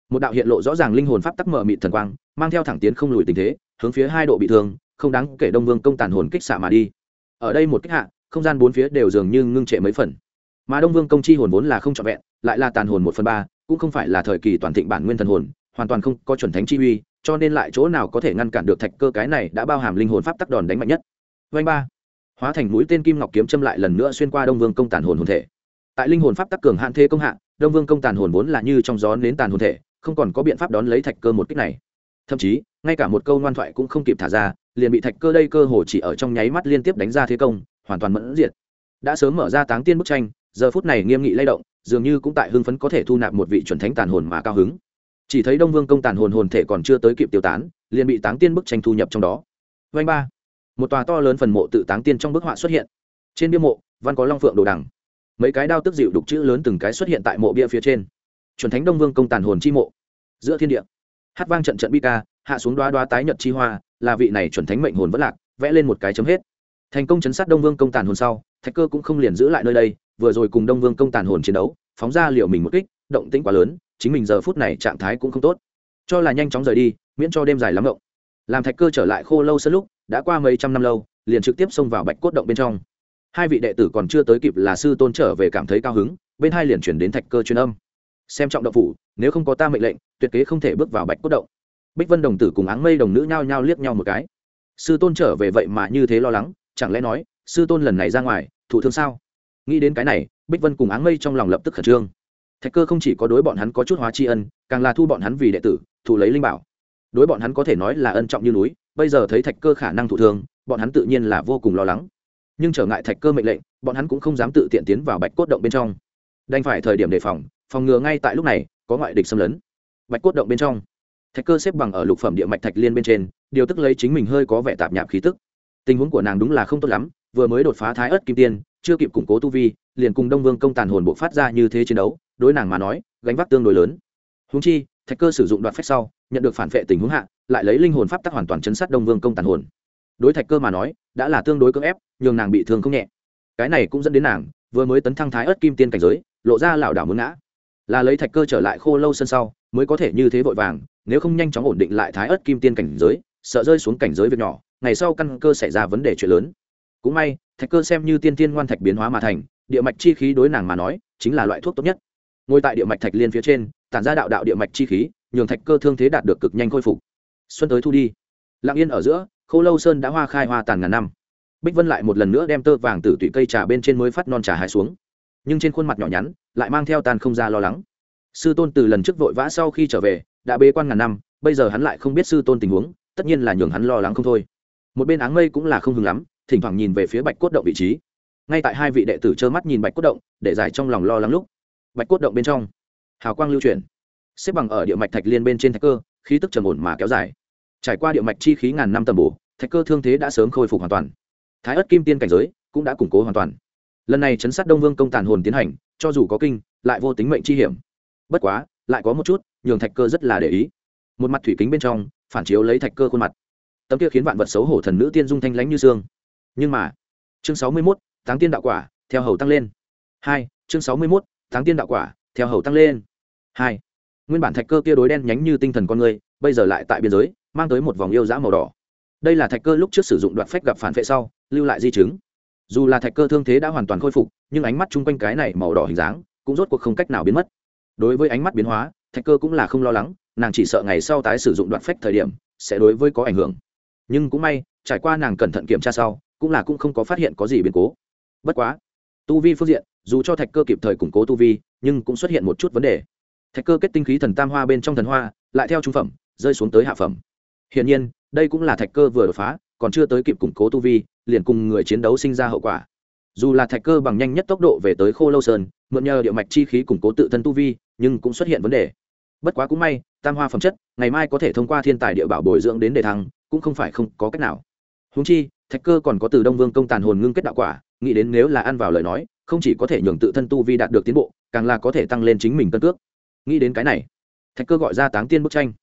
Một đạo hiện lộ rõ ràng linh hồn pháp tắc mở mịt thần quang, mang theo thẳng tiến không lùi tình thế, hướng phía hai độ bị thương, không đáng kể đông vương công tàn hồn kích xạ mà đi. Ở đây một kích hạ, không gian bốn phía đều dường như ngưng trệ mấy phần. Mà đông vương công chi hồn vốn là không trọn vẹn, lại là tàn hồn một phần ba, cũng không phải là thời kỳ toàn thịnh bản nguyên thần hồn, hoàn toàn không có chuẩn thánh chi uy, cho nên lại chỗ nào có thể ngăn cản được thạch cơ cái này đã bao hàm linh hồn pháp tắc đòn đánh mạnh nhất. Vanh ba hóa thành mũi tên kim ngọc kiếm châm lại lần nữa xuyên qua đông vương công tàn hồn hồn thể tại linh hồn pháp tắc cường hạn thế công hạ đông vương công tàn hồn vốn là như trong gió nến tàn hồn thể không còn có biện pháp đón lấy thạch cơ một kích này thậm chí ngay cả một câu ngoan thoại cũng không kịp thả ra liền bị thạch cơ đây cơ hồ chỉ ở trong nháy mắt liên tiếp đánh ra thế công hoàn toàn mẫn diệt đã sớm mở ra táng tiên bức tranh giờ phút này nghiêm nghị lay động dường như cũng tại hưng phấn có thể thu nạp một vị chuẩn thánh tàn hồn mà cao hứng chỉ thấy đông vương công tàn hồn hồn thể còn chưa tới kịp tiêu tán liền bị táng tiên bức tranh thu nhập trong đó vanh ba một tòa to lớn phần mộ tự táng tiên trong bức họa xuất hiện. Trên bia mộ, văn có long phượng đồ đằng. Mấy cái đao tức dịu đục chữ lớn từng cái xuất hiện tại mộ bia phía trên. Chuẩn thánh đông vương công tàn hồn chi mộ. Giữa thiên địa, hát vang trận trận bi ca, hạ xuống đoá đoá tái nhật chi hoa, là vị này chuẩn thánh mệnh hồn vẫn lạc, vẽ lên một cái chấm hết. Thành công chấn sát đông vương công tàn hồn sau, thạch cơ cũng không liền giữ lại nơi đây, vừa rồi cùng đông vương công tàn hồn chiến đấu, phóng ra liệu mình một kích, động tĩnh quá lớn, chính mình giờ phút này trạng thái cũng không tốt. Cho là nhanh chóng rời đi, miễn cho đêm dài lắm động làm thạch cơ trở lại khô lâu sân lúc đã qua mấy trăm năm lâu, liền trực tiếp xông vào bạch cốt động bên trong. Hai vị đệ tử còn chưa tới kịp là sư tôn trở về cảm thấy cao hứng, bên hai liền chuyển đến thạch cơ truyền âm. Xem trọng động phủ, nếu không có ta mệnh lệnh, tuyệt kế không thể bước vào bạch cốt động. Bích vân đồng tử cùng áng mây đồng nữ nhao nhao liếc nhau một cái. Sư tôn trở về vậy mà như thế lo lắng, chẳng lẽ nói, sư tôn lần này ra ngoài thủ thương sao? Nghĩ đến cái này, bích vân cùng áng mây trong lòng lập tức khẩn trương. Thạch cơ không chỉ có đối bọn hắn có chút hóa tri ân, càng là thu bọn hắn vì đệ tử thủ lấy linh bảo đối bọn hắn có thể nói là ân trọng như núi, bây giờ thấy thạch cơ khả năng thụ thương, bọn hắn tự nhiên là vô cùng lo lắng. Nhưng trở ngại thạch cơ mệnh lệnh, bọn hắn cũng không dám tự tiện tiến vào bạch cốt động bên trong. Đành phải thời điểm đề phòng phòng ngừa ngay tại lúc này, có ngoại địch xâm lấn. Bạch cốt động bên trong, thạch cơ xếp bằng ở lục phẩm địa mạch thạch liên bên trên, điều tức lấy chính mình hơi có vẻ tạp nhạp khí tức. Tình huống của nàng đúng là không tốt lắm, vừa mới đột phá thái ớt kim tiên, chưa kịp củng cố tu vi, liền cùng đông vương công tàn hồn bộ phát ra như thế chiến đấu, đối nàng mà nói, gánh vác tương đối lớn. Húng chi, thạch cơ sử dụng đoạn phép sau nhận được phản vệ tình huống hạ, lại lấy linh hồn pháp tắc hoàn toàn chấn sát đông vương công tàn hồn. Đối thạch cơ mà nói, đã là tương đối cưỡng ép, nhường nàng bị thương không nhẹ. Cái này cũng dẫn đến nàng, vừa mới tấn thăng thái ớt kim tiên cảnh giới, lộ ra lảo đảo muốn ngã. Là lấy thạch cơ trở lại khô lâu sân sau, mới có thể như thế vội vàng, nếu không nhanh chóng ổn định lại thái ớt kim tiên cảnh giới, sợ rơi xuống cảnh giới việc nhỏ, ngày sau căn cơ xảy ra vấn đề chuyện lớn. Cũng may, thạch cơ xem như tiên tiên ngoan thạch biến hóa mà thành, địa mạch chi khí đối nàng mà nói, chính là loại thuốc tốt nhất. Ngồi tại địa mạch thạch liên phía trên, tản ra đạo đạo địa mạch chi khí nhường thạch cơ thương thế đạt được cực nhanh khôi phục. Xuân tới thu đi. Lặng yên ở giữa khô lâu sơn đã hoa khai hoa tàn ngàn năm. Bích vân lại một lần nữa đem tơ vàng từ tụy cây trà bên trên mới phát non trà hai xuống. Nhưng trên khuôn mặt nhỏ nhắn, lại mang theo tàn không ra lo lắng. Sư tôn từ lần trước vội vã sau khi trở về, đã bế quan ngàn năm, bây giờ hắn lại không biết sư tôn tình huống, tất nhiên là nhường hắn lo lắng không thôi. Một bên áng mây cũng là không hứng lắm, thỉnh thoảng nhìn về phía bạch cốt động vị trí. Ngay tại hai vị đệ tử trơ mắt nhìn bạch cốt động, để giải trong lòng lo lắng lúc, bạch cốt động bên trong, hào quang lưu chuyển xếp bằng ở địa mạch thạch liên bên trên thạch cơ, khí tức trầm ổn mà kéo dài. Trải qua địa mạch chi khí ngàn năm tầm bổ, thạch cơ thương thế đã sớm khôi phục hoàn toàn. Thái ất kim tiên cảnh giới cũng đã củng cố hoàn toàn. Lần này chấn sát đông vương công tàn hồn tiến hành, cho dù có kinh, lại vô tính mệnh chi hiểm. Bất quá, lại có một chút, nhường thạch cơ rất là để ý. Một mặt thủy kính bên trong, phản chiếu lấy thạch cơ khuôn mặt. Tấm kia khiến vạn vật xấu hổ thần nữ tiên dung thanh lãnh như xương. Nhưng mà, chương sáu mươi mốt, tháng tiên đạo quả, theo hầu tăng lên. Hai, chương sáu mươi mốt, tháng tiên đạo quả, theo hầu tăng lên. Hai nguyên bản thạch cơ kia đối đen nhánh như tinh thần con người, bây giờ lại tại biên giới, mang tới một vòng yêu dã màu đỏ. Đây là thạch cơ lúc trước sử dụng đoạn phách gặp phản vệ sau, lưu lại di chứng. Dù là thạch cơ thương thế đã hoàn toàn khôi phục, nhưng ánh mắt chung quanh cái này màu đỏ hình dáng, cũng rốt cuộc không cách nào biến mất. Đối với ánh mắt biến hóa, thạch cơ cũng là không lo lắng, nàng chỉ sợ ngày sau tái sử dụng đoạn phách thời điểm, sẽ đối với có ảnh hưởng. Nhưng cũng may, trải qua nàng cẩn thận kiểm tra sau, cũng là cũng không có phát hiện có gì biến cố. Bất quá, tu vi phương diện, dù cho thạch cơ kịp thời củng cố tu vi, nhưng cũng xuất hiện một chút vấn đề thạch cơ kết tinh khí thần tam hoa bên trong thần hoa, lại theo trung phẩm, rơi xuống tới hạ phẩm. Hiển nhiên, đây cũng là thạch cơ vừa đột phá, còn chưa tới kịp củng cố tu vi, liền cùng người chiến đấu sinh ra hậu quả. Dù là thạch cơ bằng nhanh nhất tốc độ về tới khô lâu sơn, mượn nhờ địa mạch chi khí củng cố tự thân tu vi, nhưng cũng xuất hiện vấn đề. Bất quá cũng may, tam hoa phẩm chất, ngày mai có thể thông qua thiên tài địa bảo bồi dưỡng đến đề thăng, cũng không phải không có cách nào. Húng chi, thạch cơ còn có từ đông vương công tàn hồn ngưng kết đạo quả, nghĩ đến nếu là ăn vào lời nói, không chỉ có thể nhường tự thân tu vi đạt được tiến bộ, càng là có thể tăng lên chính mình cân cước nghĩ đến cái này, thạch cơ gọi ra táng tiên bức tranh.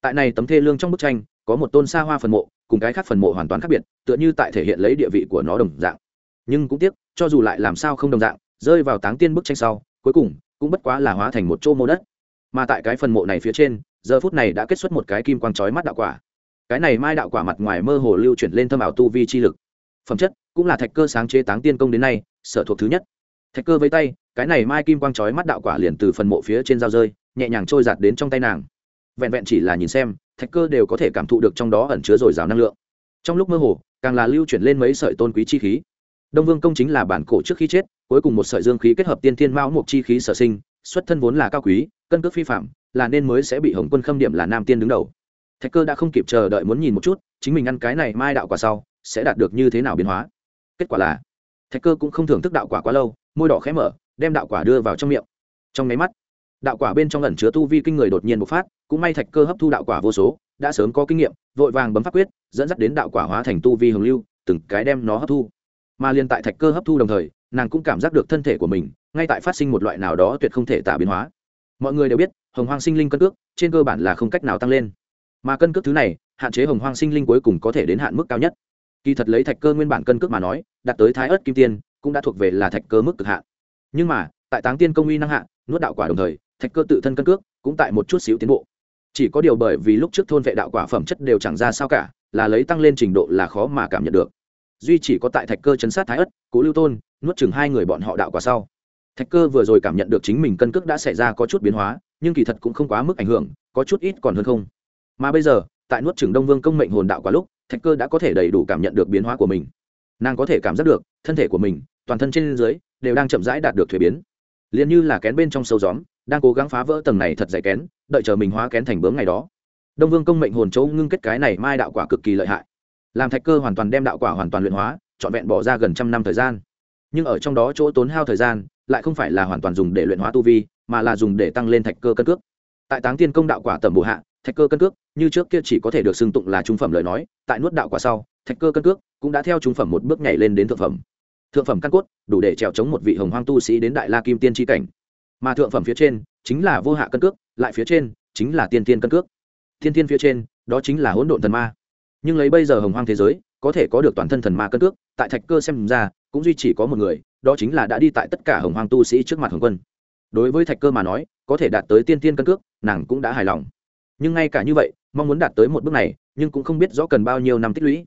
Tại này tấm thê lương trong bức tranh, có một tôn xa hoa phần mộ, cùng cái khác phần mộ hoàn toàn khác biệt, tựa như tại thể hiện lấy địa vị của nó đồng dạng. Nhưng cũng tiếc, cho dù lại làm sao không đồng dạng, rơi vào táng tiên bức tranh sau, cuối cùng cũng bất quá là hóa thành một chỗ mô đất. Mà tại cái phần mộ này phía trên, giờ phút này đã kết xuất một cái kim quang chói mắt đạo quả. Cái này mai đạo quả mặt ngoài mơ hồ lưu chuyển lên thâm ảo tu vi chi lực. Phẩm chất cũng là thạch cơ sáng chế táng tiên công đến nay sở thuộc thứ nhất thạch cơ với tay, cái này mai kim quang chói mắt đạo quả liền từ phần mộ phía trên dao rơi, nhẹ nhàng trôi giạt đến trong tay nàng. Vẹn vẹn chỉ là nhìn xem, thạch cơ đều có thể cảm thụ được trong đó ẩn chứa dồi dào năng lượng. Trong lúc mơ hồ, càng là lưu chuyển lên mấy sợi tôn quý chi khí. Đông vương công chính là bản cổ trước khi chết, cuối cùng một sợi dương khí kết hợp tiên thiên mão một chi khí sở sinh, xuất thân vốn là cao quý, cân cước phi phạm, là nên mới sẽ bị hồng quân khâm điểm là nam tiên đứng đầu. Thạch cơ đã không kịp chờ đợi muốn nhìn một chút, chính mình ăn cái này mai đạo quả sau, sẽ đạt được như thế nào biến hóa. Kết quả là thạch cơ cũng không thưởng thức đạo quả quá lâu, môi đỏ khẽ mở, đem đạo quả đưa vào trong miệng. Trong máy mắt, đạo quả bên trong ẩn chứa tu vi kinh người đột nhiên bộc phát, cũng may thạch cơ hấp thu đạo quả vô số, đã sớm có kinh nghiệm, vội vàng bấm pháp quyết, dẫn dắt đến đạo quả hóa thành tu vi hồng lưu, từng cái đem nó hấp thu. Mà liên tại thạch cơ hấp thu đồng thời, nàng cũng cảm giác được thân thể của mình, ngay tại phát sinh một loại nào đó tuyệt không thể tả biến hóa. Mọi người đều biết, hồng hoang sinh linh cân cước, trên cơ bản là không cách nào tăng lên. Mà cân cước thứ này, hạn chế hồng hoang sinh linh cuối cùng có thể đến hạn mức cao nhất kỳ thật lấy thạch cơ nguyên bản cân cước mà nói, đạt tới thái ớt kim tiên, cũng đã thuộc về là thạch cơ mức cực hạn. Nhưng mà, tại táng tiên công uy năng hạn nuốt đạo quả đồng thời, thạch cơ tự thân cân cước cũng tại một chút xíu tiến bộ. Chỉ có điều bởi vì lúc trước thôn vệ đạo quả phẩm chất đều chẳng ra sao cả, là lấy tăng lên trình độ là khó mà cảm nhận được. Duy chỉ có tại thạch cơ chấn sát thái ất cố lưu tôn, nuốt chừng hai người bọn họ đạo quả sau. Thạch cơ vừa rồi cảm nhận được chính mình cân cước đã xảy ra có chút biến hóa, nhưng kỳ thật cũng không quá mức ảnh hưởng, có chút ít còn hơn không. Mà bây giờ, tại nuốt chừng đông vương công mệnh hồn đạo quả lúc thạch cơ đã có thể đầy đủ cảm nhận được biến hóa của mình. Nàng có thể cảm giác được, thân thể của mình, toàn thân trên dưới, đều đang chậm rãi đạt được thuế biến. Liền như là kén bên trong sâu gióm, đang cố gắng phá vỡ tầng này thật dày kén, đợi chờ mình hóa kén thành bướm ngày đó. Đông vương công mệnh hồn chỗ ngưng kết cái này mai đạo quả cực kỳ lợi hại. Làm thạch cơ hoàn toàn đem đạo quả hoàn toàn luyện hóa, trọn vẹn bỏ ra gần trăm năm thời gian. Nhưng ở trong đó chỗ tốn hao thời gian, lại không phải là hoàn toàn dùng để luyện hóa tu vi, mà là dùng để tăng lên thạch cơ cân cước. Tại táng tiên công đạo quả tầm bổ hạ thạch cơ cân cước, như trước kia chỉ có thể được xưng tụng là trung phẩm lời nói, tại nuốt đạo quả sau, thạch cơ cân cước cũng đã theo trung phẩm một bước nhảy lên đến thượng phẩm. Thượng phẩm căn cốt, đủ để trèo chống một vị hồng hoang tu sĩ đến đại la kim tiên tri cảnh. Mà thượng phẩm phía trên, chính là vô hạ cân cước, lại phía trên, chính là tiên tiên cân cước. Tiên tiên phía trên, đó chính là hỗn độn thần ma. Nhưng lấy bây giờ hồng hoang thế giới, có thể có được toàn thân thần ma cân cước, tại thạch cơ xem ra, cũng duy chỉ có một người, đó chính là đã đi tại tất cả hồng hoang tu sĩ trước mặt hồng quân. Đối với thạch cơ mà nói, có thể đạt tới tiên tiên cân cước, nàng cũng đã hài lòng nhưng ngay cả như vậy, mong muốn đạt tới một bước này, nhưng cũng không biết rõ cần bao nhiêu năm tích lũy.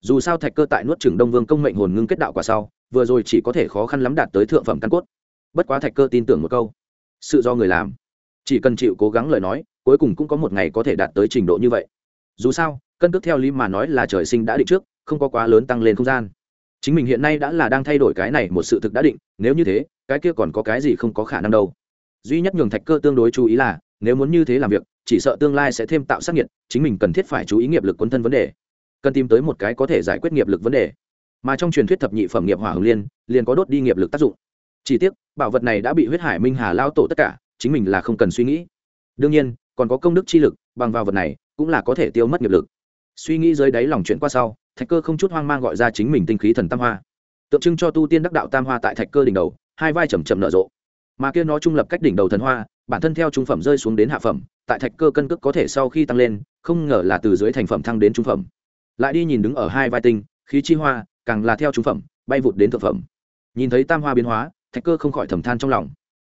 Dù sao thạch cơ tại nuốt trưởng đông vương công mệnh hồn ngưng kết đạo quả sau, vừa rồi chỉ có thể khó khăn lắm đạt tới thượng phẩm căn cốt. Bất quá thạch cơ tin tưởng một câu, sự do người làm. Chỉ cần chịu cố gắng lời nói, cuối cùng cũng có một ngày có thể đạt tới trình độ như vậy. Dù sao, cân cước theo lý mà nói là trời sinh đã định trước, không có quá lớn tăng lên không gian. Chính mình hiện nay đã là đang thay đổi cái này một sự thực đã định, nếu như thế, cái kia còn có cái gì không có khả năng đâu. Duy nhất nhường thạch cơ tương đối chú ý là, nếu muốn như thế làm việc chỉ sợ tương lai sẽ thêm tạo sát nhiệt chính mình cần thiết phải chú ý nghiệp lực quân thân vấn đề. Cần tìm tới một cái có thể giải quyết nghiệp lực vấn đề. Mà trong truyền thuyết thập nhị phẩm nghiệp hỏa hồng liên, liền có đốt đi nghiệp lực tác dụng. Chỉ tiếc, bảo vật này đã bị huyết hải minh hà lao tổ tất cả, chính mình là không cần suy nghĩ. Đương nhiên, còn có công đức chi lực, bằng vào vật này, cũng là có thể tiêu mất nghiệp lực. Suy nghĩ dưới đáy lòng chuyện qua sau, thạch cơ không chút hoang mang gọi ra chính mình tinh khí thần tam hoa. Tượng trưng cho tu tiên đắc đạo tam hoa tại thạch cơ đỉnh đầu, hai vai chầm chậm nở rộ. Mà kia nó trung lập cách đỉnh đầu thần hoa, bản thân theo trung phẩm rơi xuống đến hạ phẩm tại thạch cơ cân cước có thể sau khi tăng lên, không ngờ là từ dưới thành phẩm thăng đến trung phẩm. Lại đi nhìn đứng ở hai vai tinh, khí chi hoa, càng là theo trung phẩm, bay vụt đến thượng phẩm. Nhìn thấy tam hoa biến hóa, thạch cơ không khỏi thầm than trong lòng.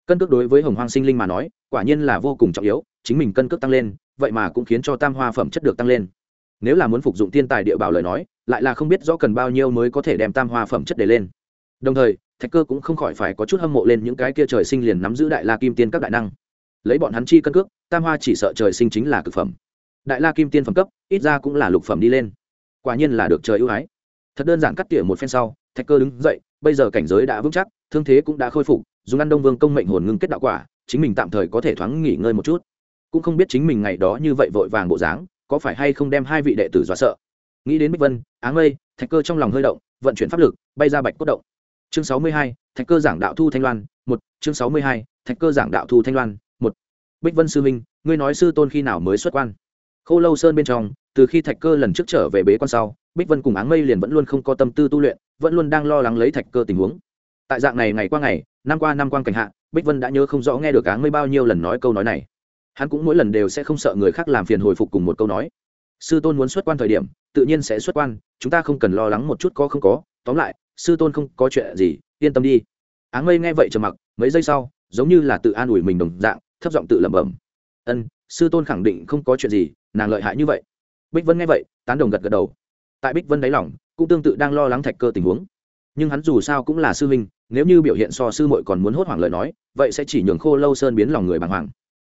Cân cước đối với hồng hoang sinh linh mà nói, quả nhiên là vô cùng trọng yếu, chính mình cân cước tăng lên, vậy mà cũng khiến cho tam hoa phẩm chất được tăng lên. Nếu là muốn phục dụng thiên tài địa bảo lời nói, lại là không biết rõ cần bao nhiêu mới có thể đem tam hoa phẩm chất để lên. Đồng thời, thạch cơ cũng không khỏi phải có chút hâm mộ lên những cái kia trời sinh liền nắm giữ đại la kim tiên các đại năng lấy bọn hắn chi cân cước, tam hoa chỉ sợ trời sinh chính là cực phẩm. Đại la kim tiên phẩm cấp, ít ra cũng là lục phẩm đi lên. Quả nhiên là được trời ưu ái. Thật đơn giản cắt tỉa một phen sau, thạch cơ đứng dậy, bây giờ cảnh giới đã vững chắc, thương thế cũng đã khôi phục, dùng ăn đông vương công mệnh hồn ngưng kết đạo quả, chính mình tạm thời có thể thoáng nghỉ ngơi một chút. Cũng không biết chính mình ngày đó như vậy vội vàng bộ dáng, có phải hay không đem hai vị đệ tử dọa sợ. Nghĩ đến bích vân áng mây thạch cơ trong lòng hơi động, vận chuyển pháp lực, bay ra bạch cốt động. Chương sáu mươi hai, thạch cơ giảng đạo thu thanh loan, một, chương sáu mươi hai, thạch cơ giảng đạo thu thanh loan bích vân sư minh ngươi nói sư tôn khi nào mới xuất quan? Khô lâu sơn bên trong, từ khi thạch cơ lần trước trở về bế quan sau, bích vân cùng áng mây liền vẫn luôn không có tâm tư tu luyện, vẫn luôn đang lo lắng lấy thạch cơ tình huống. Tại dạng này ngày qua ngày, năm qua năm quan cảnh hạ, bích vân đã nhớ không rõ nghe được áng mây bao nhiêu lần nói câu nói này. Hắn cũng mỗi lần đều sẽ không sợ người khác làm phiền hồi phục cùng một câu nói. Sư tôn muốn xuất quan thời điểm, tự nhiên sẽ xuất quan, chúng ta không cần lo lắng một chút có không có. Tóm lại, sư tôn không có chuyện gì, yên tâm đi. Áng mây nghe vậy trầm mặc, mấy giây sau, giống như là tự an ủi mình đồng dạng thấp giọng tự lẩm bẩm. Ân, sư tôn khẳng định không có chuyện gì, nàng lợi hại như vậy. Bích vân nghe vậy, tán đồng gật gật đầu. Tại bích vân đáy lỏng cũng tương tự đang lo lắng thạch cơ tình huống. Nhưng hắn dù sao cũng là sư huynh, nếu như biểu hiện so sư muội còn muốn hốt hoảng lời nói, vậy sẽ chỉ nhường khô lâu sơn biến lòng người bàng hoàng.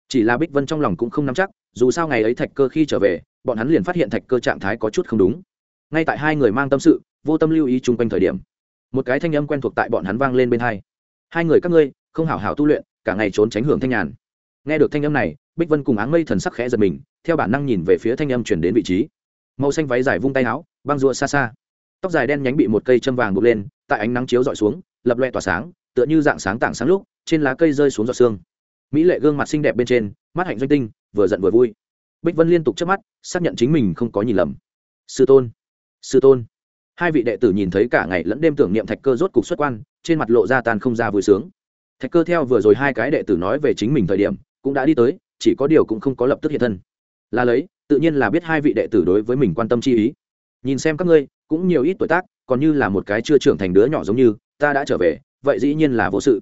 Chỉ là bích vân trong lòng cũng không nắm chắc, dù sao ngày ấy thạch cơ khi trở về, bọn hắn liền phát hiện thạch cơ trạng thái có chút không đúng. Ngay tại hai người mang tâm sự, vô tâm lưu ý chung quanh thời điểm, một cái thanh âm quen thuộc tại bọn hắn vang lên bên hai. Hai người các ngươi, không hảo hảo tu luyện, cả ngày trốn tránh hưởng thanh nhàn nghe được thanh âm này, bích vân cùng áng mây thần sắc khẽ giật mình, theo bản năng nhìn về phía thanh âm chuyển đến vị trí. Màu xanh váy dài vung tay áo, băng rụa xa xa. Tóc dài đen nhánh bị một cây châm vàng buộc lên, tại ánh nắng chiếu dọi xuống, lập loe tỏa sáng, tựa như dạng sáng tảng sáng lúc, trên lá cây rơi xuống giọt xương mỹ lệ gương mặt xinh đẹp bên trên, mắt hạnh doanh tinh, vừa giận vừa vui. Bích vân liên tục chớp mắt, xác nhận chính mình không có nhìn lầm. Sư tôn sư tôn. Hai vị đệ tử nhìn thấy cả ngày lẫn đêm tưởng niệm thạch cơ rốt cục xuất quan, trên mặt lộ ra tàn không ra vui sướng. Thạch cơ theo vừa rồi hai cái đệ tử nói về chính mình thời điểm cũng đã đi tới, chỉ có điều cũng không có lập tức hiện thân. Là lấy, tự nhiên là biết hai vị đệ tử đối với mình quan tâm chi ý. Nhìn xem các ngươi, cũng nhiều ít tuổi tác, còn như là một cái chưa trưởng thành đứa nhỏ giống như, ta đã trở về, vậy dĩ nhiên là vô sự.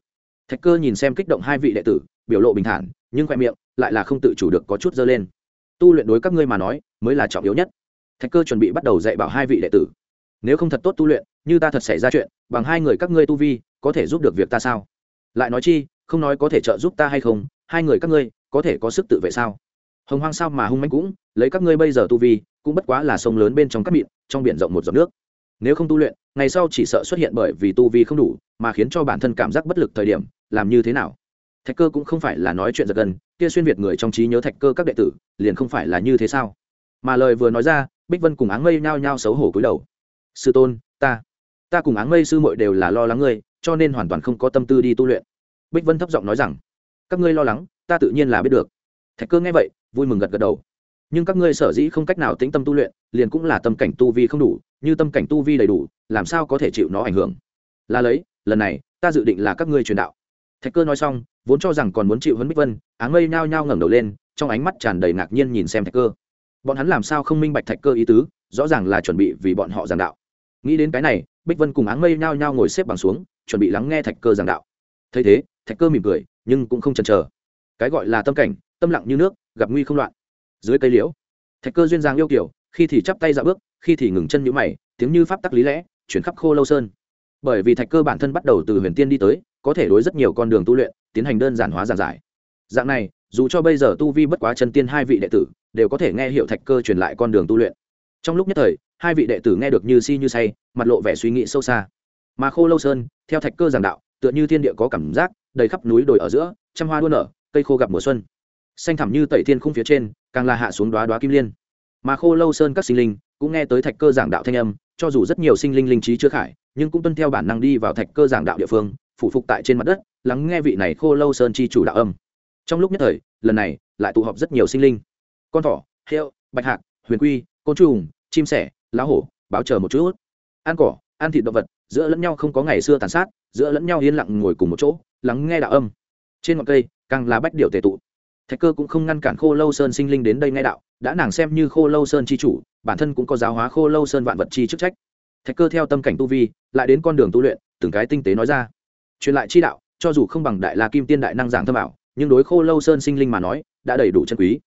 Thạch cơ nhìn xem kích động hai vị đệ tử, biểu lộ bình thản, nhưng khoe miệng lại là không tự chủ được có chút dơ lên. Tu luyện đối các ngươi mà nói, mới là trọng yếu nhất. Thạch cơ chuẩn bị bắt đầu dạy bảo hai vị đệ tử. Nếu không thật tốt tu luyện, như ta thật xảy ra chuyện, bằng hai người các ngươi tu vi, có thể giúp được việc ta sao? Lại nói chi, không nói có thể trợ giúp ta hay không hai người các ngươi có thể có sức tự vệ sao? Hồng hoang sao mà hung mạnh cũng, lấy các ngươi bây giờ tu vi, cũng bất quá là sông lớn bên trong các miệng, trong biển rộng một giọt nước. Nếu không tu luyện, ngày sau chỉ sợ xuất hiện bởi vì tu vi không đủ, mà khiến cho bản thân cảm giác bất lực thời điểm, làm như thế nào? Thạch cơ cũng không phải là nói chuyện giật gần kia xuyên việt người trong trí nhớ thạch cơ các đệ tử, liền không phải là như thế sao? Mà lời vừa nói ra, bích vân cùng áng mây nhao nhao xấu hổ cúi đầu. Sư tôn, ta ta cùng áng mây sư muội đều là lo lắng ngươi, cho nên hoàn toàn không có tâm tư đi tu luyện. Bích vân thấp giọng nói rằng các ngươi lo lắng, ta tự nhiên là biết được. Thạch cơ nghe vậy, vui mừng gật gật đầu. Nhưng các ngươi sở dĩ không cách nào tĩnh tâm tu luyện, liền cũng là tâm cảnh tu vi không đủ, như tâm cảnh tu vi đầy đủ, làm sao có thể chịu nó ảnh hưởng? Là lấy, lần này, ta dự định là các ngươi truyền đạo. Thạch cơ nói xong, vốn cho rằng còn muốn chịu hấn bích vân, áng mây nhao nhao ngẩng đầu lên, trong ánh mắt tràn đầy ngạc nhiên nhìn xem thạch cơ. Bọn hắn làm sao không minh bạch thạch cơ ý tứ, rõ ràng là chuẩn bị vì bọn họ giảng đạo. Nghĩ đến cái này, bích vân cùng áng mây nhao nhao ngồi xếp bằng xuống, chuẩn bị lắng nghe thạch cơ giảng đạo. Thấy thế, thạch cơ mỉm cười nhưng cũng không chần chờ. Cái gọi là tâm cảnh, tâm lặng như nước, gặp nguy không loạn. Dưới cây liễu, thạch cơ duyên dáng yêu kiểu, khi thì chắp tay dạo bước, khi thì ngừng chân nhũ mày, tiếng như pháp tắc lý lẽ, chuyển khắp khô lâu sơn. Bởi vì thạch cơ bản thân bắt đầu từ huyền tiên đi tới, có thể đối rất nhiều con đường tu luyện, tiến hành đơn giản hóa giản giải. Dạng này, dù cho bây giờ tu vi bất quá chân tiên hai vị đệ tử, đều có thể nghe hiệu thạch cơ truyền lại con đường tu luyện. Trong lúc nhất thời, hai vị đệ tử nghe được như si như say, mặt lộ vẻ suy nghĩ sâu xa. Mà khô lâu sơn, theo thạch cơ giảng đạo, tựa như thiên địa có cảm giác đầy khắp núi đồi ở giữa, trăm hoa đua nở, cây khô gặp mùa xuân. Xanh thẳm như tẩy thiên khung phía trên, càng là hạ xuống đoá đoá kim liên. Mà khô lâu sơn các sinh linh cũng nghe tới thạch cơ giảng đạo thanh âm, cho dù rất nhiều sinh linh linh trí chưa khải, nhưng cũng tuân theo bản năng đi vào thạch cơ giảng đạo địa phương, phủ phục tại trên mặt đất, lắng nghe vị này khô lâu sơn chi chủ đạo âm. Trong lúc nhất thời, lần này lại tụ họp rất nhiều sinh linh. Con thỏ, heo, bạch hạc, huyền quy, côn trùng, chim sẻ, lá hổ, báo chờ một chút. Ăn cỏ, ăn thịt động vật giữa lẫn nhau không có ngày xưa tàn sát, giữa lẫn nhau yên lặng ngồi cùng một chỗ, lắng nghe đạo âm. Trên ngọn cây, càng là bách điệu tề tụ. Thạch cơ cũng không ngăn cản khô lâu sơn sinh linh đến đây nghe đạo, đã nàng xem như khô lâu sơn chi chủ, bản thân cũng có giáo hóa khô lâu sơn vạn vật chi chức trách. Thạch cơ theo tâm cảnh tu vi, lại đến con đường tu luyện, từng cái tinh tế nói ra. Truyền lại chi đạo, cho dù không bằng đại la kim tiên đại năng giảng thâm ảo nhưng đối khô lâu sơn sinh linh mà nói, đã đầy đủ chân quý.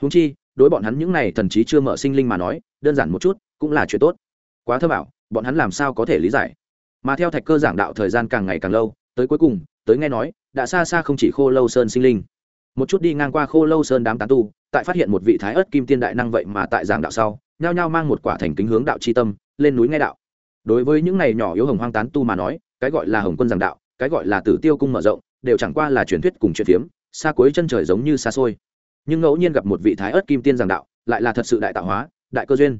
Húng chi, đối bọn hắn những này thần chí chưa mở sinh linh mà nói, đơn giản một chút, cũng là chuyện tốt. Quá thâm bảo, bọn hắn làm sao có thể lý giải? Mà theo thạch cơ giảng đạo thời gian càng ngày càng lâu, tới cuối cùng, tới nghe nói, đã xa xa không chỉ khô lâu sơn sinh linh. Một chút đi ngang qua khô lâu sơn đám tán tu, tại phát hiện một vị thái ớt kim tiên đại năng vậy mà tại giảng đạo sau, nhao nhao mang một quả thành kính hướng đạo c h i tâm, lên núi nghe đạo. Đối với những này nhỏ yếu hồng hoang tán tu mà nói, cái gọi là hồng quân giảng đạo, cái gọi là tử tiêu cung mở rộng, đều chẳng qua là truyền thuyết cùng chuyện phiếm, xa cuối chân trời giống như xa xôi. Nhưng ngẫu nhiên gặp một vị thái ớt kim tiên giảng đạo, lại là thật sự đại tạo hóa, đại cơ duyên.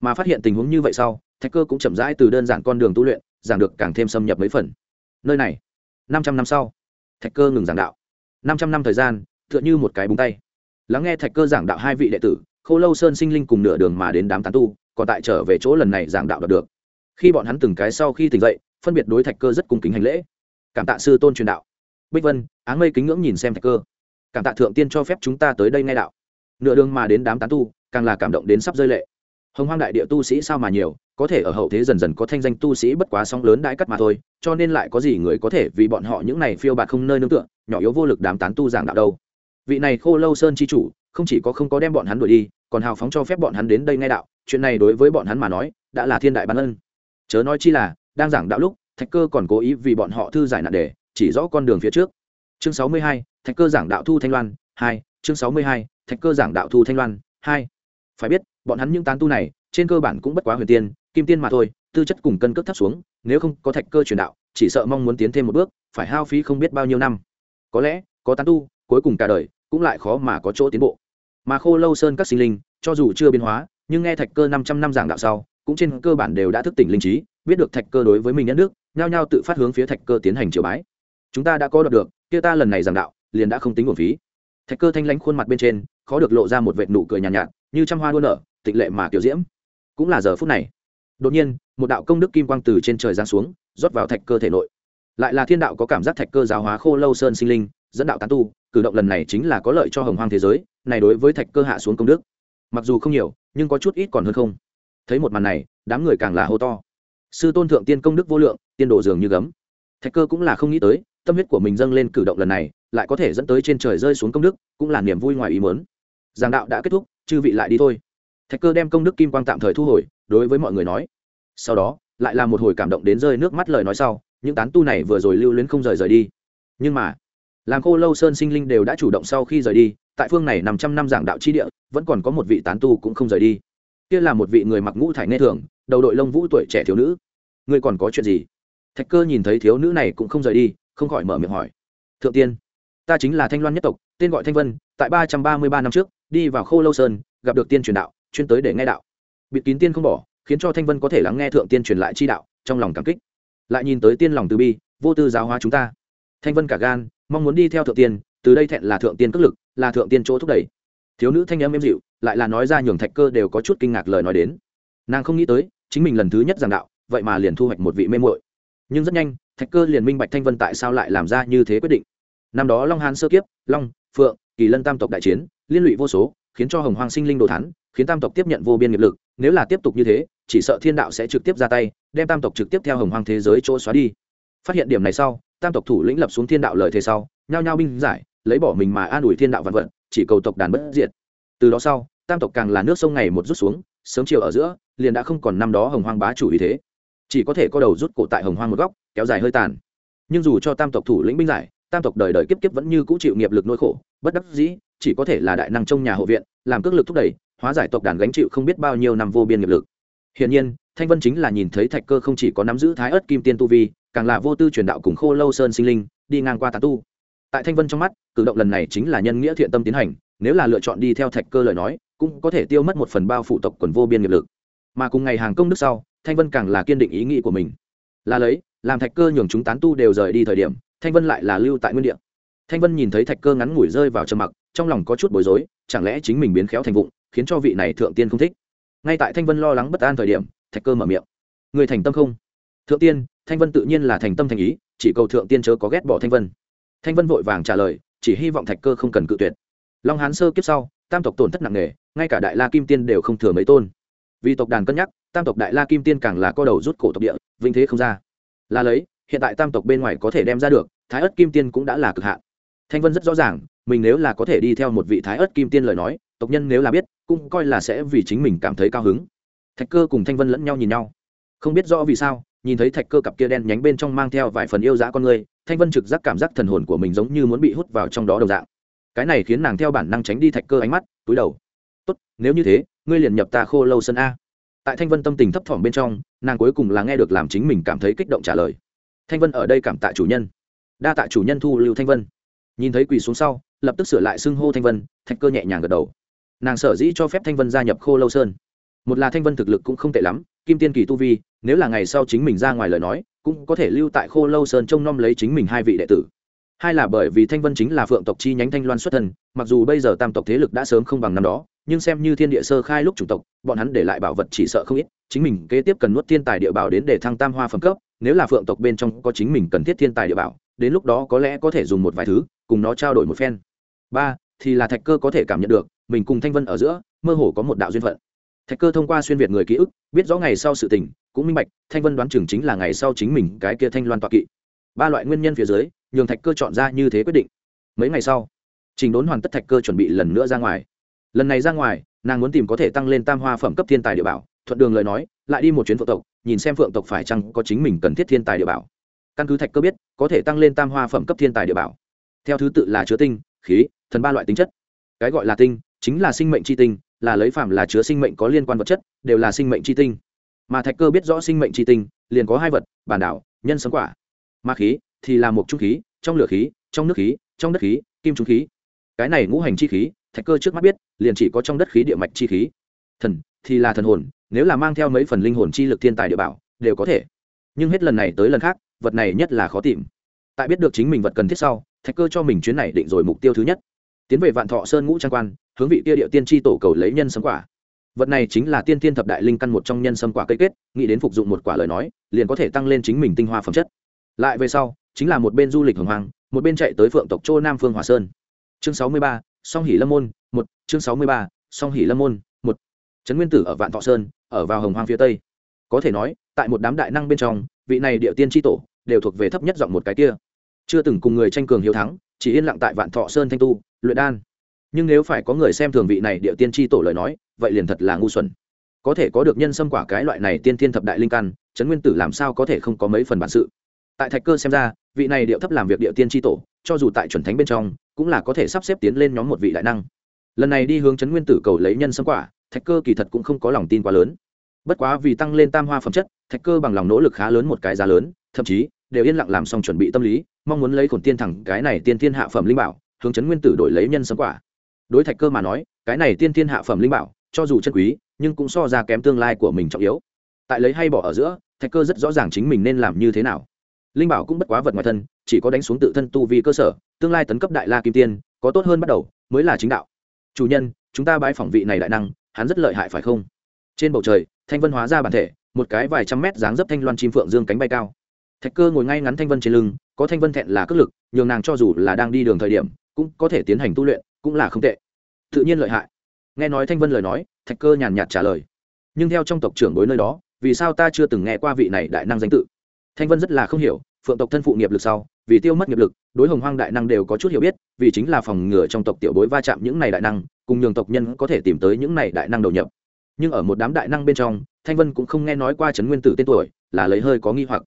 Mà phát hiện tình huống như vậy sau, thạch cơ cũng chậm rãi từ đơn giản con đường tu luyện giảng được càng thêm xâm nhập mấy phần. Nơi này, năm trăm năm sau, thạch cơ ngừng giảng đạo. Năm trăm năm thời gian, tựa như một cái búng tay. Lắng nghe thạch cơ giảng đạo hai vị đệ tử, khô lâu sơn sinh linh cùng nửa đường mà đến đám tán tu, còn tại trở về chỗ lần này giảng đạo đạt được. Khi bọn hắn từng cái sau khi tỉnh dậy, phân biệt đối thạch cơ rất cung kính hành lễ. Cảm tạ sư tôn truyền đạo. Bích vân, áng mây kính ngưỡng nhìn xem thạch cơ. Cảm tạ thượng tiên cho phép chúng ta tới đây ngay đạo. Nửa đường mà đến đám tán tu, càng là cảm động đến sắp rơi lệ. Hồng hoang đại địa tu sĩ sao mà nhiều? Có thể ở hậu thế dần dần có thanh danh tu sĩ bất quá sóng lớn đãi cắt mà thôi, cho nên lại có gì người có thể vì bọn họ những này phiêu bạt không nơi nương tựa, nhỏ yếu vô lực đám tán tu giảng đạo đâu. Vị này khô lâu sơn chi chủ, không chỉ có không có đem bọn hắn đuổi đi, còn hào phóng cho phép bọn hắn đến đây nghe đạo, chuyện này đối với bọn hắn mà nói, đã là thiên đại ban ân. Chớ nói chi là, đang giảng đạo lúc, thạch cơ còn cố ý vì bọn họ thư giải nạn đề, chỉ rõ con đường phía trước. Chương sáu mươi hai, thạch cơ giảng đạo thu thanh loan, hai, chương sáu mươi hai, thạch cơ giảng đạo thu thanh loan, hai. Phải biết, bọn hắn những tán tu này, trên cơ bản cũng bất quá huyền tiên kim tiên mà thôi tư chất cùng cân cước thấp xuống nếu không có thạch cơ truyền đạo chỉ sợ mong muốn tiến thêm một bước phải hao phí không biết bao nhiêu năm. Có lẽ có tán tu cuối cùng cả đời cũng lại khó mà có chỗ tiến bộ. Mà khô lâu sơn các sinh linh cho dù chưa biến hóa nhưng nghe thạch cơ năm trăm năm giảng đạo sau cũng trên cơ bản đều đã thức tỉnh linh trí biết được thạch cơ đối với mình nhân nước nhao nhao tự phát hướng phía thạch cơ tiến hành triều bái. Chúng ta đã có đọc được kia ta lần này giảng đạo liền đã không tính nguồn phí. Thạch cơ thanh lãnh khuôn mặt bên trên khó được lộ ra một vệt nụ cười nhàn nhạt, nhạt như trăm hoa đua nở tịnh lệ mà kiểu diễm. Cũng là giờ phút này đột nhiên, một đạo công đức kim quang từ trên trời giáng xuống, rót vào thạch cơ thể nội. Lại là thiên đạo có cảm giác thạch cơ giáo hóa khô lâu sơn sinh linh, dẫn đạo tán tu, cử động lần này chính là có lợi cho hồng hoang thế giới, này đối với thạch cơ hạ xuống công đức. Mặc dù không nhiều, nhưng có chút ít còn hơn không. Thấy một màn này, đám người càng là hô to. Sư tôn thượng tiên công đức vô lượng, tiên đồ dường như gấm. Thạch cơ cũng là không nghĩ tới, tâm huyết của mình dâng lên cử động lần này, lại có thể dẫn tới trên trời rơi xuống công đức, cũng là niềm vui ngoài ý mớn giảng đạo đã kết thúc, chư vị lại đi thôi thạch cơ đem công đức kim quang tạm thời thu hồi, đối với mọi người nói. Sau đó, lại là một hồi cảm động đến rơi nước mắt lời nói sau, những tán tu này vừa rồi lưu luyến không rời rời đi. Nhưng mà, làm khô lâu sơn sinh linh đều đã chủ động sau khi rời đi, tại phương này nằm trăm năm giảng đạo chi địa, vẫn còn có một vị tán tu cũng không rời đi. Kia là một vị người mặc ngũ thải nghe thường, đầu đội lông vũ tuổi trẻ thiếu nữ. Ngươi còn có chuyện gì? Thạch cơ nhìn thấy thiếu nữ này cũng không rời đi, không khỏi mở miệng hỏi. Thượng tiên, ta chính là thanh loan nhất tộc, tên gọi thanh vân, tại ba trăm ba mươi ba năm trước, đi vào khô lâu sơn, gặp được tiên truyền đạo chuyên tới để nghe đạo. Bịt kín tiên không bỏ, khiến cho thanh vân có thể lắng nghe thượng tiên truyền lại chi đạo, trong lòng cảm kích. Lại nhìn tới tiên lòng từ bi, vô tư giáo hóa chúng ta. Thanh vân cả gan, mong muốn đi theo thượng tiên, từ đây thẹn là thượng tiên cất lực, là thượng tiên chỗ thúc đẩy. Thiếu nữ thanh âm êm dịu, lại là nói ra nhường thạch cơ đều có chút kinh ngạc lời nói đến. Nàng không nghĩ tới, chính mình lần thứ nhất giảng đạo, vậy mà liền thu hoạch một vị mê muội. Nhưng rất nhanh, thạch cơ liền minh bạch thanh vân tại sao lại làm ra như thế quyết định. Năm đó long hán sơ kiếp, long, phượng, kỳ lân tam tộc đại chiến, liên lụy vô số khiến cho hồng hoàng sinh linh đồ thắn khiến tam tộc tiếp nhận vô biên nghiệp lực. Nếu là tiếp tục như thế, chỉ sợ thiên đạo sẽ trực tiếp ra tay, đem tam tộc trực tiếp theo hồng hoàng thế giới chỗ xóa đi. Phát hiện điểm này sau, tam tộc thủ lĩnh lập xuống thiên đạo lời thế sau, nhao nhao binh giải, lấy bỏ mình mà an ủi thiên đạo vạn vận chỉ cầu tộc đàn bất diệt. Từ đó sau, tam tộc càng là nước sông ngày một rút xuống, sớm chiều ở giữa, liền đã không còn năm đó hồng hoang bá chủ ý thế. Chỉ có thể có đầu rút cổ tại hồng hoang một góc, kéo dài hơi tàn. Nhưng dù cho tam tộc thủ lĩnh binh giải, tam tộc đời đời kiếp kiếp vẫn như cũ chịu nghiệp lực nỗi khổ, bất đắc dĩ chỉ có thể là đại năng trong nhà hộ viện, làm cước lực thúc đẩy, hóa giải tộc đàn gánh chịu không biết bao nhiêu năm vô biên nghiệp lực. Hiển nhiên, thanh vân chính là nhìn thấy thạch cơ không chỉ có nắm giữ thái ớt kim tiên tu vi, càng là vô tư truyền đạo cùng khô lâu sơn sinh linh, đi ngang qua tà tu. Tại thanh vân trong mắt, cử động lần này chính là nhân nghĩa thiện tâm tiến hành, nếu là lựa chọn đi theo thạch cơ lời nói, cũng có thể tiêu mất một phần bao phụ tộc quần vô biên nghiệp lực. Mà cùng ngày hàng công đức sau, thanh vân càng là kiên định ý nghĩ của mình. Là lấy, làm thạch cơ nhường chúng tán tu đều rời đi thời điểm, thanh vân lại là lưu tại nguyên địa. Thanh vân nhìn thấy thạch cơ ngắn ngủi rơi vào trầm mặc trong lòng có chút bối rối, chẳng lẽ chính mình biến khéo thành vụng, khiến cho vị này thượng tiên không thích? Ngay tại thanh vân lo lắng bất an thời điểm, thạch cơ mở miệng. Người thành tâm không? Thượng tiên, thanh vân tự nhiên là thành tâm thành ý, chỉ cầu thượng tiên chớ có ghét bỏ thanh vân. Thanh vân vội vàng trả lời, chỉ hy vọng thạch cơ không cần cự tuyệt. Long hán sơ kiếp sau, tam tộc tổn thất nặng nề, ngay cả đại la kim tiên đều không thừa mấy tôn. Vì tộc đàn cân nhắc, tam tộc đại la kim tiên càng là co đầu rút cổ tộc địa vinh thế không ra. Là lấy, hiện tại tam tộc bên ngoài có thể đem ra được, thái ất kim tiên cũng đã là cực hạn thanh vân rất rõ ràng, mình nếu là có thể đi theo một vị thái ất kim tiên lời nói, tộc nhân nếu là biết, cũng coi là sẽ vì chính mình cảm thấy cao hứng. Thạch cơ cùng thanh vân lẫn nhau nhìn nhau. Không biết rõ vì sao, nhìn thấy thạch cơ cặp kia đen nhánh bên trong mang theo vài phần yêu dã con người, thanh vân trực giác cảm giác thần hồn của mình giống như muốn bị hút vào trong đó đồng dạng. Cái này khiến nàng theo bản năng tránh đi thạch cơ ánh mắt, túi đầu. Tốt, nếu như thế, ngươi liền nhập ta khô lâu sân a. Tại thanh vân tâm tình thấp thỏm bên trong, nàng cuối cùng là nghe được làm chính mình cảm thấy kích động trả lời. Thanh vân ở đây cảm tạ chủ nhân. Đa tạ chủ nhân thu lưu thanh vân nhìn thấy quỳ xuống sau, lập tức sửa lại xưng hô thanh vân, thạch cơ nhẹ nhàng gật đầu. Nàng sở dĩ cho phép thanh vân gia nhập khô lâu sơn. Một là thanh vân thực lực cũng không tệ lắm, kim tiên kỳ tu vi, nếu là ngày sau chính mình ra ngoài lời nói, cũng có thể lưu tại khô lâu sơn trông nom lấy chính mình hai vị đệ tử. Hai là bởi vì thanh vân chính là phượng tộc chi nhánh thanh loan xuất thân, mặc dù bây giờ tam tộc thế lực đã sớm không bằng năm đó, nhưng xem như thiên địa sơ khai lúc chủng tộc, bọn hắn để lại bảo vật chỉ sợ không ít, chính mình kế tiếp cần nuốt thiên tài địa bảo đến để thăng tam hoa phẩm cấp, nếu là phượng tộc bên trong có chính mình cần thiết thiên tài địa bảo đến lúc đó có lẽ có thể dùng một vài thứ, cùng nó trao đổi một phen. Ba, thì là thạch cơ có thể cảm nhận được, mình cùng thanh vân ở giữa, mơ hồ có một đạo duyên phận. Thạch cơ thông qua xuyên việt người ký ức, biết rõ ngày sau sự tình, cũng minh bạch, thanh vân đoán chừng chính là ngày sau chính mình cái kia thanh loan toạ kỵ. Ba loại nguyên nhân phía dưới, nhường thạch cơ chọn ra như thế quyết định. Mấy ngày sau, trình đốn hoàn tất thạch cơ chuẩn bị lần nữa ra ngoài. Lần này ra ngoài, nàng muốn tìm có thể tăng lên tam hoa phẩm cấp thiên tài địa bảo, thuận đường lời nói, lại đi một chuyến phượng tộc, nhìn xem phượng tộc phải chăng có chính mình cần thiết thiên tài địa bảo căn cứ thạch cơ biết, có thể tăng lên tam hoa phẩm cấp thiên tài địa bảo. Theo thứ tự là chứa tinh, khí, thần ba loại tính chất. Cái gọi là tinh, chính là sinh mệnh c h i tinh, là lấy phạm là chứa sinh mệnh có liên quan vật chất, đều là sinh mệnh c h i tinh. Mà thạch cơ biết rõ sinh mệnh c h i tinh, liền có hai vật, bản đảo, nhân sống quả. Ma khí, thì là một trung khí, trong lửa khí, trong nước khí, trong đất khí, kim trung khí. Cái này ngũ hành chi khí, thạch cơ trước mắt biết, liền chỉ có trong đất khí địa mạch chi khí. Thần, thì là thần hồn, nếu là mang theo mấy phần linh hồn chi lực thiên tài địa bảo, đều có thể. Nhưng hết lần này tới lần khác vật này nhất là khó tìm. Tại biết được chính mình vật cần thiết sau, thạch cơ cho mình chuyến này định rồi mục tiêu thứ nhất. Tiến về vạn thọ sơn ngũ trang quan, hướng vị kia địa tiên tri tổ cầu lấy nhân sâm quả. Vật này chính là tiên tiên thập đại linh căn một trong nhân sâm quả cây kết, nghĩ đến phục dụng một quả lời nói, liền có thể tăng lên chính mình tinh hoa phẩm chất. Lại về sau, chính là một bên du lịch hồng hoàng một bên chạy tới phượng tộc châu nam phương hòa sơn. Chương sáu mươi ba, song hỷ lâm môn, một. Chương sáu mươi ba, song hỷ lâm môn, một. Trấn nguyên tử ở vạn thọ sơn, ở vào hồng hoàng phía tây. Có thể nói, tại một đám đại năng bên trong, vị này địa tiên tri tổ đều thuộc về thấp nhất giọng một cái kia. Chưa từng cùng người tranh cường hiếu thắng, chỉ yên lặng tại vạn thọ sơn thanh tu, luyện đan. Nhưng nếu phải có người xem thường vị này địa tiên tri tổ lời nói, vậy liền thật là ngu xuẩn. Có thể có được nhân xâm quả cái loại này tiên thiên thập đại linh căn, trấn nguyên tử làm sao có thể không có mấy phần bản sự? Tại thạch cơ xem ra, vị này điệu thấp làm việc địa tiên tri tổ, cho dù tại chuẩn thánh bên trong, cũng là có thể sắp xếp tiến lên nhóm một vị đại năng. Lần này đi hướng trấn nguyên tử cầu lấy nhân xâm quả, thạch cơ kỳ thật cũng không có lòng tin quá lớn. Bất quá vì tăng lên tam hoa phẩm chất, thạch cơ bằng lòng nỗ lực khá lớn một cái giá lớn, thậm chí đều yên lặng làm xong chuẩn bị tâm lý, mong muốn lấy khổn tiên thẳng cái này tiên thiên hạ phẩm linh bảo, hướng chấn nguyên tử đổi lấy nhân sấm quả. Đối thạch cơ mà nói, cái này tiên thiên hạ phẩm linh bảo, cho dù chân quý, nhưng cũng so ra kém tương lai của mình trọng yếu. Tại lấy hay bỏ ở giữa, thạch cơ rất rõ ràng chính mình nên làm như thế nào. Linh bảo cũng bất quá vật ngoài thân, chỉ có đánh xuống tự thân tu vi cơ sở, tương lai tấn cấp đại la kim tiên, có tốt hơn bắt đầu, mới là chính đạo. Chủ nhân, chúng ta bái phỏng vị này đại năng, hắn rất lợi hại phải không? Trên bầu trời, thanh vân hóa ra bản thể, một cái vài trăm mét dáng dấp thanh loan chim phượng dương cánh bay cao thạch cơ ngồi ngay ngắn thanh vân trên lưng, có thanh vân thẹn là cất lực, nhường nàng cho dù là đang đi đường thời điểm, cũng có thể tiến hành tu luyện, cũng là không tệ. Tự nhiên lợi hại. Nghe nói thanh vân lời nói, thạch cơ nhàn nhạt trả lời. Nhưng theo trong tộc trưởng bối nơi đó, vì sao ta chưa từng nghe qua vị này đại năng danh tự? Thanh vân rất là không hiểu, phượng tộc thân phụ nghiệp lực sau, vì tiêu mất nghiệp lực, đối hồng hoang đại năng đều có chút hiểu biết, vì chính là phòng ngừa trong tộc tiểu bối va chạm những này đại năng, cùng nhường tộc nhân có thể tìm tới những này đại năng đầu nhập. Nhưng ở một đám đại năng bên trong, thanh vân cũng không nghe nói qua trấn nguyên tử tên tuổi, là lấy hơi có nghi hoặc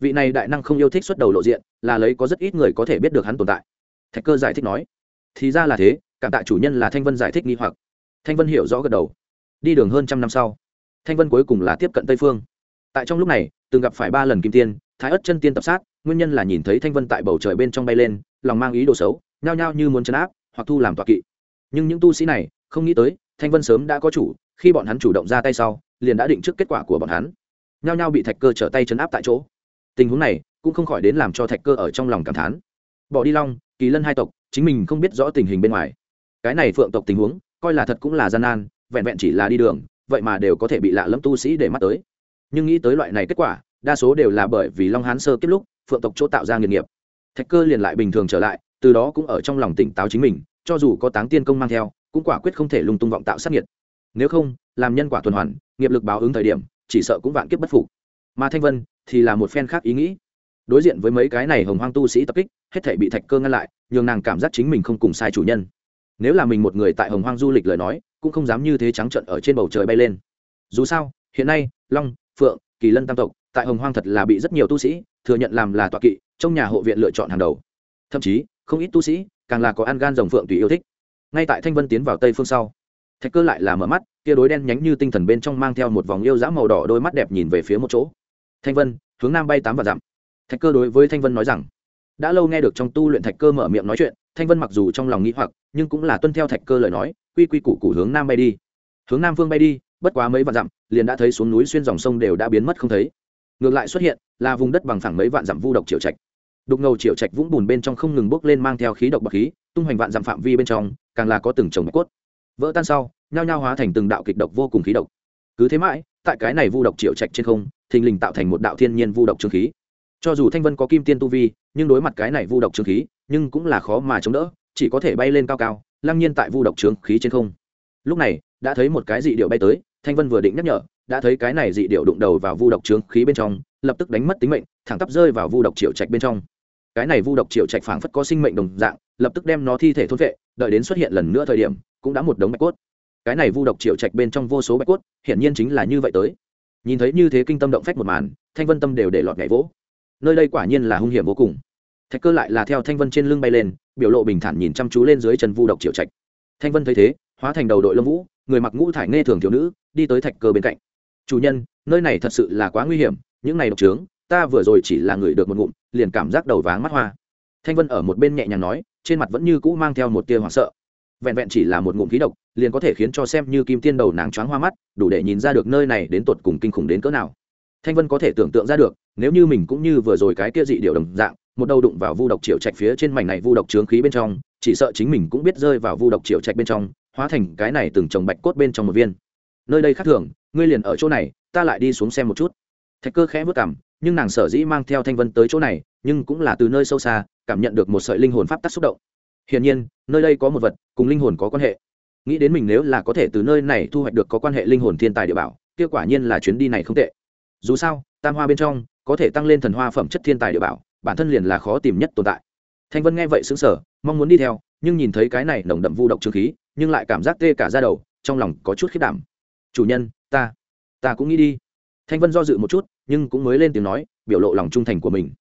vị này đại năng không yêu thích xuất đầu lộ diện, là lấy có rất ít người có thể biết được hắn tồn tại. Thạch cơ giải thích nói, thì ra là thế, cảm tạ chủ nhân là thanh vân giải thích nghi hoặc. Thanh vân hiểu rõ gật đầu. Đi đường hơn trăm năm sau, thanh vân cuối cùng là tiếp cận tây phương. Tại trong lúc này, từng gặp phải ba lần kim tiên, thái ất chân tiên tập sát, nguyên nhân là nhìn thấy thanh vân tại bầu trời bên trong bay lên, lòng mang ý đồ xấu, nhao nhao như muốn chấn áp, hoặc thu làm tọa kỵ. Nhưng những tu sĩ này, không nghĩ tới, thanh vân sớm đã có chủ, khi bọn hắn chủ động ra tay sau, liền đã định trước kết quả của bọn hắn. Nhao nhao bị thạch cơ trở tay chấn áp tại chỗ tình huống này cũng không khỏi đến làm cho thạch cơ ở trong lòng cảm thán. Bỏ đi long, kỳ lân hai tộc, chính mình không biết rõ tình hình bên ngoài. Cái này phượng tộc tình huống, coi là thật cũng là gian nan, vẹn vẹn chỉ là đi đường, vậy mà đều có thể bị lạ lẫm tu sĩ để mắt tới. Nhưng nghĩ tới loại này kết quả, đa số đều là bởi vì long hán sơ kết lúc, phượng tộc chỗ tạo ra nghiệt nghiệp. Thạch cơ liền lại bình thường trở lại, từ đó cũng ở trong lòng tỉnh táo chính mình, cho dù có táng tiên công mang theo, cũng quả quyết không thể lung tung vọng tạo sát nhiệt nếu không, làm nhân quả tuần hoàn, nghiệp lực báo ứng thời điểm, chỉ sợ cũng vạn kiếp bất phục mà thanh vân thì là một phen khác ý nghĩ. Đối diện với mấy cái này hồng hoang tu sĩ tập kích, hết thể bị thạch cơ ngăn lại, nhường nàng cảm giác chính mình không cùng sai chủ nhân. Nếu là mình một người tại hồng hoang du lịch lời nói, cũng không dám như thế trắng trận ở trên bầu trời bay lên. Dù sao, hiện nay, long, phượng, kỳ lân tam tộc, tại hồng hoang thật là bị rất nhiều tu sĩ, thừa nhận làm là tọa kỵ, trong nhà hộ viện lựa chọn hàng đầu. Thậm chí, không ít tu sĩ, càng là có ăn gan rồng phượng tùy yêu thích. Ngay tại thanh vân tiến vào tây phương sau, thạch cơ lại là mở mắt, tia đối đen nhánh như tinh thần bên trong mang theo một vòng yêu dã màu đỏ đôi mắt đẹp nhìn về phía một chỗ thanh vân, hướng nam bay tám và dặm. Thạch cơ đối với thanh vân nói rằng, đã lâu nghe được trong tu luyện thạch cơ mở miệng nói chuyện, thanh vân mặc dù trong lòng nghĩ hoặc, nhưng cũng là tuân theo thạch cơ lời nói, quy quy củ củ hướng nam bay đi. Hướng nam phương bay đi, bất quá mấy vạn dặm, liền đã thấy xuống núi xuyên dòng sông đều đã biến mất không thấy. Ngược lại xuất hiện là vùng đất bằng phẳng mấy vạn dặm vu độc triệu trạch. Đục ngầu triệu trạch vũng bùn bên trong không ngừng bốc lên mang theo khí độc bậc khí, tung hoành vạn dặm phạm vi bên trong, càng là có từng chồng bạch cốt. Vỡ tan sau, nhao nhao hóa thành từng đạo kịch độc vô cùng khí độc. Cứ thế mãi, tại cái này vu độc triệu trạch trên không thình lình tạo thành một đạo thiên nhiên vu độc trương khí. Cho dù thanh vân có kim tiên tu vi, nhưng đối mặt cái này vu độc trương khí, nhưng cũng là khó mà chống đỡ, chỉ có thể bay lên cao cao, lăng nhiên tại vu độc trương khí trên không. Lúc này, đã thấy một cái dị điệu bay tới, thanh vân vừa định nhắc nhở, đã thấy cái này dị điệu đụng đầu vào vu độc trướng khí bên trong, lập tức đánh mất tính mệnh, thẳng tắp rơi vào vu độc triệu trạch bên trong. Cái này vu độc triệu trạch phảng phất có sinh mệnh đồng dạng, lập tức đem nó thi thể thôn vệ, đợi đến xuất hiện lần nữa thời điểm, cũng đã một đống bạch cốt. Cái này vu độc triệu trạch bên trong vô số bạch cốt, hiển nhiên chính là như vậy tới nhìn thấy như thế kinh tâm động phách một màn, thanh vân tâm đều để lọt nhảy vỗ. Nơi đây quả nhiên là hung hiểm vô cùng. Thạch cơ lại là theo thanh vân trên lưng bay lên, biểu lộ bình thản nhìn chăm chú lên dưới chân vu độc triệu trạch. Thanh vân thấy thế, hóa thành đầu đội lâm vũ, người mặc ngũ thải nghe thường thiếu nữ, đi tới thạch cơ bên cạnh. Chủ nhân, nơi này thật sự là quá nguy hiểm, những này độc trướng, ta vừa rồi chỉ là người được một ngụm, liền cảm giác đầu váng mắt hoa. Thanh vân ở một bên nhẹ nhàng nói, trên mặt vẫn như cũ mang theo một tia hoảng sợ vẹn vẹn chỉ là một ngụm khí độc, liền có thể khiến cho xem như kim tiên đầu nàng choáng hoa mắt, đủ để nhìn ra được nơi này đến tột cùng kinh khủng đến cỡ nào. Thanh vân có thể tưởng tượng ra được, nếu như mình cũng như vừa rồi cái kia dị điều đồng dạng, một đầu đụng vào vu độc triệu trạch phía trên mảnh này vu độc trướng khí bên trong, chỉ sợ chính mình cũng biết rơi vào vu độc triệu trạch bên trong, hóa thành cái này từng trồng bạch cốt bên trong một viên. Nơi đây khác thường, ngươi liền ở chỗ này, ta lại đi xuống xem một chút. Thạch cơ khẽ vất cảm, nhưng nàng sở dĩ mang theo thanh vân tới chỗ này, nhưng cũng là từ nơi sâu xa, cảm nhận được một sợi linh hồn pháp tắc xúc động hiển nhiên, nơi đây có một vật, cùng linh hồn có quan hệ. Nghĩ đến mình nếu là có thể từ nơi này thu hoạch được có quan hệ linh hồn thiên tài địa bảo, kia quả nhiên là chuyến đi này không tệ. Dù sao, tam hoa bên trong, có thể tăng lên thần hoa phẩm chất thiên tài địa bảo, bản thân liền là khó tìm nhất tồn tại. Thanh vân nghe vậy xứng sở mong muốn đi theo, nhưng nhìn thấy cái này nồng đậm vu độc trương khí, nhưng lại cảm giác tê cả ra đầu, trong lòng có chút khiết đảm. Chủ nhân, ta ta cũng nghĩ đi. Thanh vân do dự một chút, nhưng cũng mới lên tiếng nói, biểu lộ lòng trung thành của mình.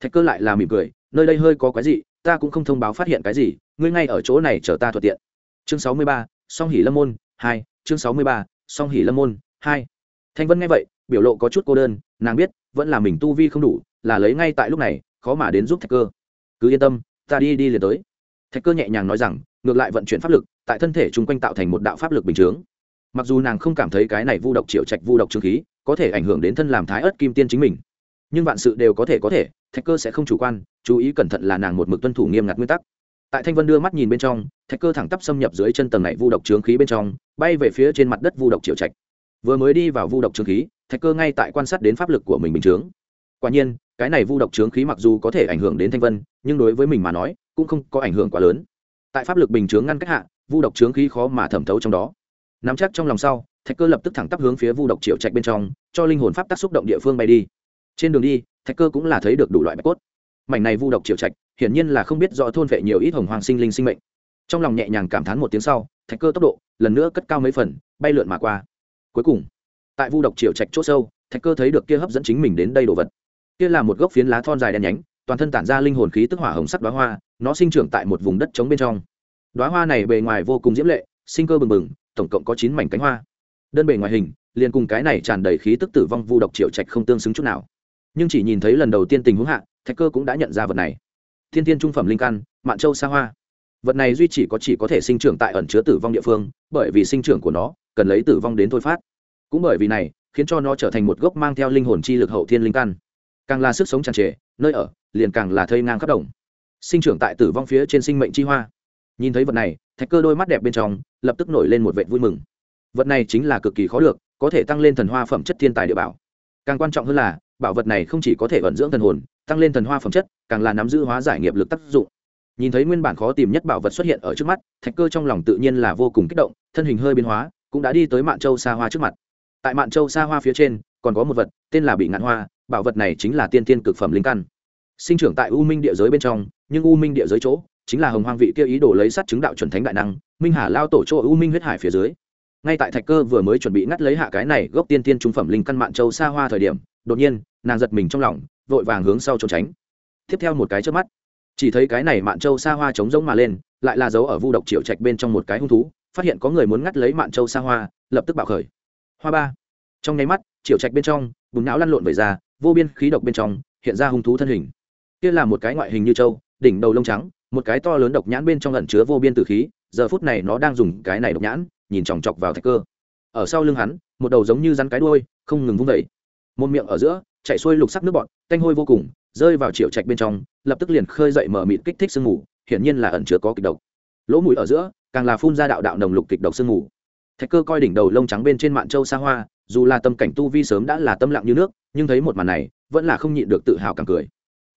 Thạch cơ lại là mỉm cười, nơi đây hơi có quái gì ta cũng không thông báo phát hiện cái gì, ngươi ngay ở chỗ này chờ ta thuận tiện. Chương sáu mươi ba, song hỉ lâm môn hai, chương sáu mươi ba, song hỉ lâm môn hai. Thanh vân nghe vậy, biểu lộ có chút cô đơn, nàng biết, vẫn là mình tu vi không đủ, là lấy ngay tại lúc này, khó mà đến giúp thạch cơ. Cứ yên tâm, ta đi đi liền tới. Thạch cơ nhẹ nhàng nói rằng, ngược lại vận chuyển pháp lực, tại thân thể chung quanh tạo thành một đạo pháp lực bình chướng. Mặc dù nàng không cảm thấy cái này vu độc triệu trạch vu độc trương khí, có thể ảnh hưởng đến thân làm thái ớt kim tiên chính mình, nhưng vạn sự đều có thể có thể thạch cơ sẽ không chủ quan, chú ý cẩn thận là nàng một mực tuân thủ nghiêm ngặt nguyên tắc. Tại thanh vân đưa mắt nhìn bên trong, thạch cơ thẳng tắp xâm nhập dưới chân tầng này vu độc trướng khí bên trong, bay về phía trên mặt đất vu độc triệu trạch. Vừa mới đi vào vu độc trướng khí, thạch cơ ngay tại quan sát đến pháp lực của mình bình chướng. Quả nhiên, cái này vu độc trướng khí mặc dù có thể ảnh hưởng đến thanh vân, nhưng đối với mình mà nói, cũng không có ảnh hưởng quá lớn. Tại pháp lực bình chướng ngăn cách hạ, vu độc trướng khí khó mà thẩm thấu trong đó. Nắm chắc trong lòng sau, thạch cơ lập tức thẳng tắp hướng phía vu độc triệu trạch bên trong, cho linh hồn pháp tác xúc động địa phương bay đi. Trên đường đi thạch cơ cũng là thấy được đủ loại bạch cốt. Mảnh này vu độc triệu trạch, hiển nhiên là không biết rõ thôn vệ nhiều ít hồng hoàng sinh linh sinh mệnh. Trong lòng nhẹ nhàng cảm thán một tiếng sau, thạch cơ tốc độ lần nữa cất cao mấy phần, bay lượn mà qua. Cuối cùng, tại vu độc triệu trạch c h ỗ sâu, thạch cơ thấy được kia hấp dẫn chính mình đến đây đồ vật. Kia là một gốc phiến lá thon dài đen nhánh, toàn thân tản ra linh hồn khí tức hỏa hồng sắc đoá hoa, nó sinh trưởng tại một vùng đất trống bên trong. Đoá hoa này bề ngoài vô cùng diễm lệ, sinh cơ bừng bừng, tổng cộng có chín mảnh cánh hoa. Đơn bề ngoài hình, liền cùng cái này tràn đầy khí tức tử vong vu độc triệu trạch không tương xứng chút nào nhưng chỉ nhìn thấy lần đầu tiên tình huống hạ, thạch cơ cũng đã nhận ra vật này. Thiên thiên trung phẩm linh căn, mạn châu sa hoa. Vật này duy chỉ có chỉ có thể sinh trưởng tại ẩn chứa tử vong địa phương, bởi vì sinh trưởng của nó cần lấy tử vong đến thôi phát. Cũng bởi vì này, khiến cho nó trở thành một gốc mang theo linh hồn chi lực hậu thiên linh căn. Càng là sức sống tràn trề, nơi ở liền càng là thây ngang khắp đồng. Sinh trưởng tại tử vong phía trên sinh mệnh chi hoa. Nhìn thấy vật này, thạch cơ đôi mắt đẹp bên trong lập tức nổi lên một vệ vui mừng. Vật này chính là cực kỳ khó được, có thể tăng lên thần hoa phẩm chất thiên tài địa bảo. Càng quan trọng hơn là bảo vật này không chỉ có thể vận dưỡng thần hồn, tăng lên thần hoa phẩm chất, càng là nắm giữ hóa giải nghiệp lực tác dụng. Nhìn thấy nguyên bản khó tìm nhất bảo vật xuất hiện ở trước mắt, thạch cơ trong lòng tự nhiên là vô cùng kích động, thân hình hơi biến hóa, cũng đã đi tới mạn châu xa hoa trước mặt. Tại mạn châu xa hoa phía trên, còn có một vật, tên là bị ngạn hoa, bảo vật này chính là tiên tiên cực phẩm linh căn. Sinh trưởng tại u minh địa giới bên trong, nhưng u minh địa giới chỗ, chính là hồng hoang vị kia ý đồ lấy sắt chứng đạo chuẩn thánh đại năng, minh hà lao tổ chỗ u minh huyết hải phía dưới ngay tại thạch cơ vừa mới chuẩn bị ngắt lấy hạ cái này gốc tiên tiên trung phẩm linh căn mạn châu xa hoa thời điểm, đột nhiên, nàng giật mình trong lòng, vội vàng hướng sau trốn tránh. Tiếp theo một cái trước mắt, chỉ thấy cái này mạn châu xa hoa trống rỗng mà lên, lại là dấu ở vu độc triệu trạch bên trong một cái hung thú, phát hiện có người muốn ngắt lấy mạn châu xa hoa, lập tức bạo khởi. Hoa ba. Trong nháy mắt triệu trạch bên trong, bùn não lăn lộn về ra, vô biên khí độc bên trong, hiện ra hung thú thân hình. Kia là một cái ngoại hình như châu đỉnh đầu lông trắng, một cái to lớn độc nhãn bên trong ẩn chứa vô biên tử khí, giờ phút này nó đang dùng cái này độc nhãn nhìn chòng chọc vào thạch cơ. Ở sau lưng hắn, một đầu giống như rắn cái đuôi, không ngừng vung vẩy một miệng ở giữa, chạy xuôi lục sắc nước bọt, tanh hôi vô cùng, rơi vào triệu trạch bên trong, lập tức liền khơi dậy mở mịt kích thích sương mù, hiển nhiên là ẩn chứa có kịch độc. Lỗ mũi ở giữa, càng là phun ra đạo đạo nồng lục kịch độc sương mù. Thạch cơ coi đỉnh đầu lông trắng bên trên mạn châu xa hoa, dù là tâm cảnh tu vi sớm đã là tâm lặng như nước, nhưng thấy một màn này, vẫn là không nhịn được tự hào càng cười.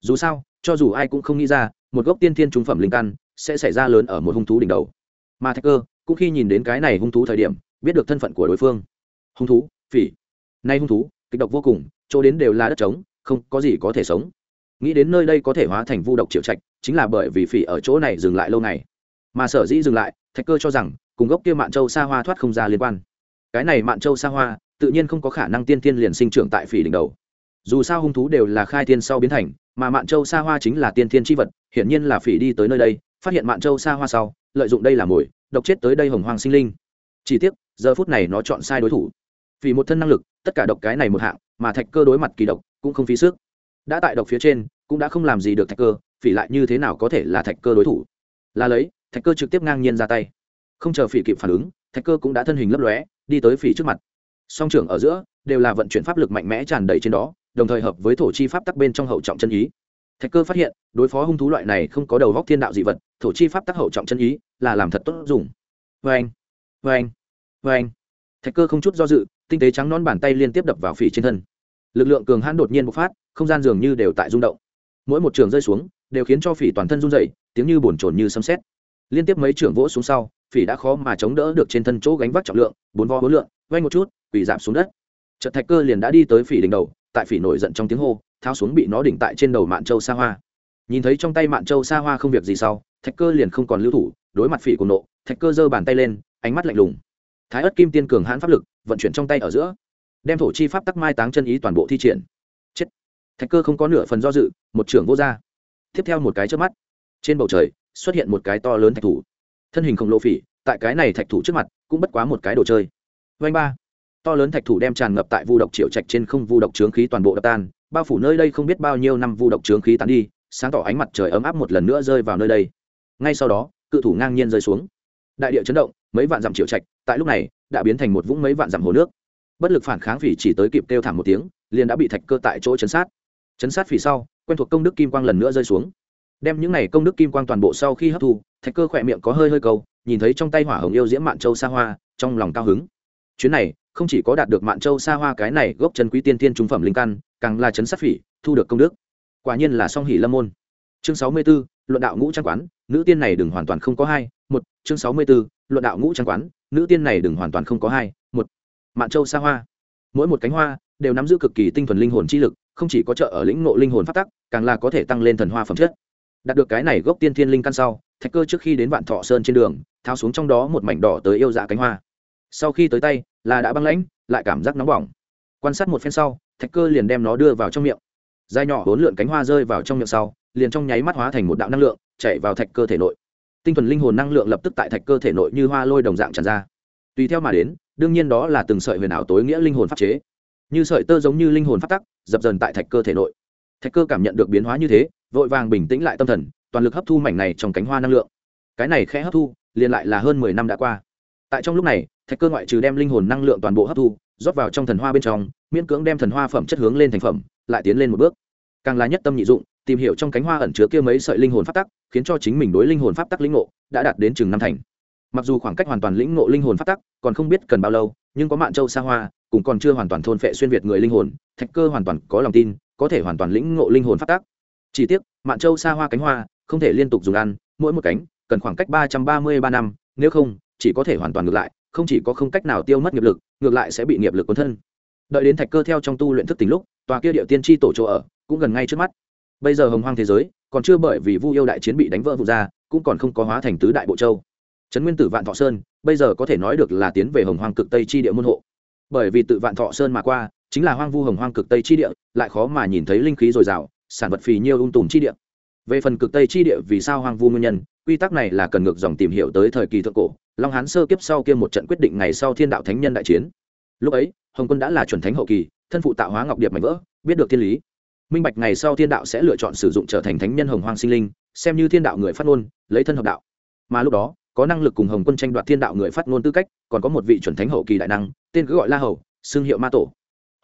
Dù sao, cho dù ai cũng không nghĩ ra, một gốc tiên thiên trung phẩm linh căn sẽ xảy ra lớn ở một hung thú đỉnh đầu. Mà thạch cơ cũng khi nhìn đến cái này hung thú thời điểm, biết được thân phận của đối phương. Hung thú, phỉ. Nay hung thú, kịch độc vô cùng, chỗ đến đều là đất trống, không có gì có thể sống. Nghĩ đến nơi đây có thể hóa thành vu độc triệu trạch, chính là bởi vì phỉ ở chỗ này dừng lại lâu ngày. Mà sở dĩ dừng lại, thạch cơ cho rằng, cùng gốc kia mạn châu xa hoa thoát không ra liên quan. Cái này mạn châu xa hoa, tự nhiên không có khả năng tiên tiên liền sinh trưởng tại phỉ đỉnh đầu. Dù sao hung thú đều là khai tiên sau biến thành, mà mạn châu xa hoa chính là tiên thiên tri vật, hiển nhiên là phỉ đi tới nơi đây, phát hiện mạn châu xa hoa sau, lợi dụng đây là mồi độc chết tới đây hồng hoàng sinh linh. Chỉ tiếc, giờ phút này nó chọn sai đối thủ. Vì một thân năng lực, tất cả độc cái này một hạng, mà thạch cơ đối mặt kỳ độc, cũng không phí sức. Đã tại độc phía trên, cũng đã không làm gì được thạch cơ, phỉ lại như thế nào có thể là thạch cơ đối thủ? Là lấy, thạch cơ trực tiếp ngang nhiên ra tay. Không chờ phỉ kịp phản ứng, thạch cơ cũng đã thân hình lấp lóe, đi tới phỉ trước mặt. Song trưởng ở giữa, đều là vận chuyển pháp lực mạnh mẽ tràn đầy trên đó, đồng thời hợp với thổ chi pháp tắc bên trong hậu trọng chân ý thạch cơ phát hiện, đối phó hung thú loại này không có đầu góc thiên đạo dị vật, thổ chi pháp tác hậu trọng chân ý, là làm thật tốt dùng. Vê anh vê anh vê anh thạch cơ không chút do dự, tinh tế trắng non bàn tay liên tiếp đập vào phỉ trên thân. Lực lượng cường hãn đột nhiên bộc phát, không gian dường như đều tại rung động. Mỗi một trường rơi xuống, đều khiến cho phỉ toàn thân run dậy tiếng như bồn chồn như sấm xét liên tiếp mấy trường vỗ xuống sau, phỉ đã khó mà chống đỡ được trên thân chỗ gánh vác trọng lượng, bốn vo bốn lượng vay một chút, quỳ giảm xuống đất. Trận thạch cơ liền đã đi tới phỉ đỉnh đầu tại phỉ nổi giận trong tiếng hô, tháo xuống bị nó đỉnh tại trên đầu mạn châu xa hoa. Nhìn thấy trong tay mạn châu xa hoa không việc gì sau, thạch cơ liền không còn lưu thủ, đối mặt phỉ cùng nộ, thạch cơ giơ bàn tay lên, ánh mắt lạnh lùng. Thái ất kim tiên cường hãn pháp lực, vận chuyển trong tay ở giữa, đem thổ chi pháp tắc mai táng chân ý toàn bộ thi triển. Chết! Thạch cơ không có nửa phần do dự, một trưởng vô r tiếp theo một cái trước mắt, trên bầu trời xuất hiện một cái to lớn thạch thủ. Thân hình khổng lồ phỉ, tại cái này thạch thủ trước mặt, cũng bất quá một cái đồ chơi. Vanh ba to lớn thạch thủ đem tràn ngập tại vu độc triệu trạch trên không vu độc trướng khí toàn bộ đập tan, bao phủ nơi đây không biết bao nhiêu năm vu độc trướng khí tán đi, sáng tỏ ánh mặt trời ấm áp một lần nữa rơi vào nơi đây. Ngay sau đó, cự thủ ngang nhiên rơi xuống. Đại địa chấn động, mấy vạn dặm triệu trạch, tại lúc này, đã biến thành một vũng mấy vạn dặm hồ nước. Bất lực phản kháng phỉ chỉ tới kịp kêu thảm một tiếng, liền đã bị thạch cơ tại chỗ chấn sát. Chấn sát phỉ sau, quen thuộc công đức kim quang lần nữa rơi xuống. Đem những này công đức kim quang toàn bộ sau khi hấp thu, thạch cơ khỏe miệng có hơi hơi câu, nhìn thấy trong tay hỏa hồng yêu diễm mạn châu xa hoa, trong lòng cao hứng. Chuyến này không chỉ có đạt được mạn châu xa hoa cái này gốc chân quý tiên tiên trung phẩm linh căn càng là chấn sát phỉ thu được công đức. Quả nhiên là song hỷ lâm môn. Chương sáu mươi 64, luận đạo ngũ trang quán nữ tiên này đừng hoàn toàn không có hai một chương sáu mươi 64, luận đạo ngũ trang quán nữ tiên này đừng hoàn toàn không có hai một. Mạn châu xa hoa. Mỗi một cánh hoa đều nắm giữ cực kỳ tinh thuần linh hồn chi lực không chỉ có trợ ở lĩnh ngộ linh hồn phát tắc càng là có thể tăng lên thần hoa phẩm chất. Đạt được cái này gốc tiên thiên linh căn sau thạch cơ trước khi đến vạn thọ sơn trên đường tháo xuống trong đó một mảnh đỏ tới yêu dạ cánh hoa. Sau khi tới tay là đã băng lãnh, lại cảm giác nóng bỏng. Quan sát một phen sau, thạch cơ liền đem nó đưa vào trong miệng. Dai nhỏ bốn lượn cánh hoa rơi vào trong miệng sau, liền trong nháy mắt hóa thành một đạo năng lượng, chạy vào thạch cơ thể nội. Tinh thuần linh hồn năng lượng lập tức tại thạch cơ thể nội như hoa lôi đồng dạng tràn ra. Tùy theo mà đến, đương nhiên đó là từng sợi huyền ảo tối nghĩa linh hồn pháp chế. Như sợi tơ giống như linh hồn phát tắc, dập dần tại thạch cơ thể nội. Thạch cơ cảm nhận được biến hóa như thế, vội vàng bình tĩnh lại tâm thần, toàn lực hấp thu mảnh này trong cánh hoa năng lượng. Cái này khẽ hấp thu, liền lại là hơn mười năm đã qua. Tại trong lúc này thạch cơ ngoại trừ đem linh hồn năng lượng toàn bộ hấp thu, rót vào trong thần hoa bên trong, miễn cưỡng đem thần hoa phẩm chất hướng lên thành phẩm, lại tiến lên một bước. Càng là nhất tâm nhị dụng, tìm hiểu trong cánh hoa ẩn chứa kia mấy sợi linh hồn pháp tắc, khiến cho chính mình đối linh hồn pháp tắc lĩnh ngộ đã đạt đến chừng năm thành. Mặc dù khoảng cách hoàn toàn lĩnh ngộ linh hồn pháp tắc, còn không biết cần bao lâu, nhưng có mạn châu xa hoa, cùng còn chưa hoàn toàn thôn phệ xuyên việt người linh hồn, thạch cơ hoàn toàn có lòng tin, có thể hoàn toàn lĩnh ngộ linh hồn pháp tắc. Chỉ tiếc, mạn châu xa hoa cánh hoa không thể liên tục dùng ăn, mỗi một cánh cần khoảng cách ba trăm ba mươi ba năm, nếu không, chỉ có thể hoàn toàn ngược lại không chỉ có không cách nào tiêu mất nghiệp lực, ngược lại sẽ bị nghiệp lực cuốn thân. Đợi đến thạch cơ theo trong tu luyện thức tỉnh lúc, tòa kia địa tiên tri tổ chỗ ở cũng gần ngay trước mắt. Bây giờ hồng hoang thế giới, còn chưa bởi vì vu yêu đại chiến bị đánh vỡ vụ ra, cũng còn không có hóa thành tứ đại bộ châu. Trấn nguyên tử vạn thọ sơn, bây giờ có thể nói được là tiến về hồng hoang cực tây chi địa môn hộ. Bởi vì tự vạn thọ sơn mà qua, chính là hoang vu hồng hoang cực tây chi địa, lại khó mà nhìn thấy linh khí dồi dào, sản vật phì nhiêu ung tùm chi địa. Về phần cực tây chi địa vì sao hoang vu nguyên nhân quy tắc này là cần ngược dòng tìm hiểu tới thời kỳ thượng cổ, long hán sơ kiếp sau kia một trận quyết định ngày sau thiên đạo thánh nhân đại chiến. Lúc ấy, hồng quân đã là chuẩn thánh hậu kỳ, thân phụ tạo hóa ngọc điệp mạnh vỡ, biết được thiên lý. Minh bạch ngày sau thiên đạo sẽ lựa chọn sử dụng trở thành thánh nhân hồng hoang sinh linh, xem như thiên đạo người phát ngôn, lấy thân hợp đạo. Mà lúc đó, có năng lực cùng hồng quân tranh đoạt thiên đạo người phát ngôn tư cách, còn có một vị chuẩn thánh hậu kỳ đại năng, tên cứ gọi la hầu xương hiệu ma tổ.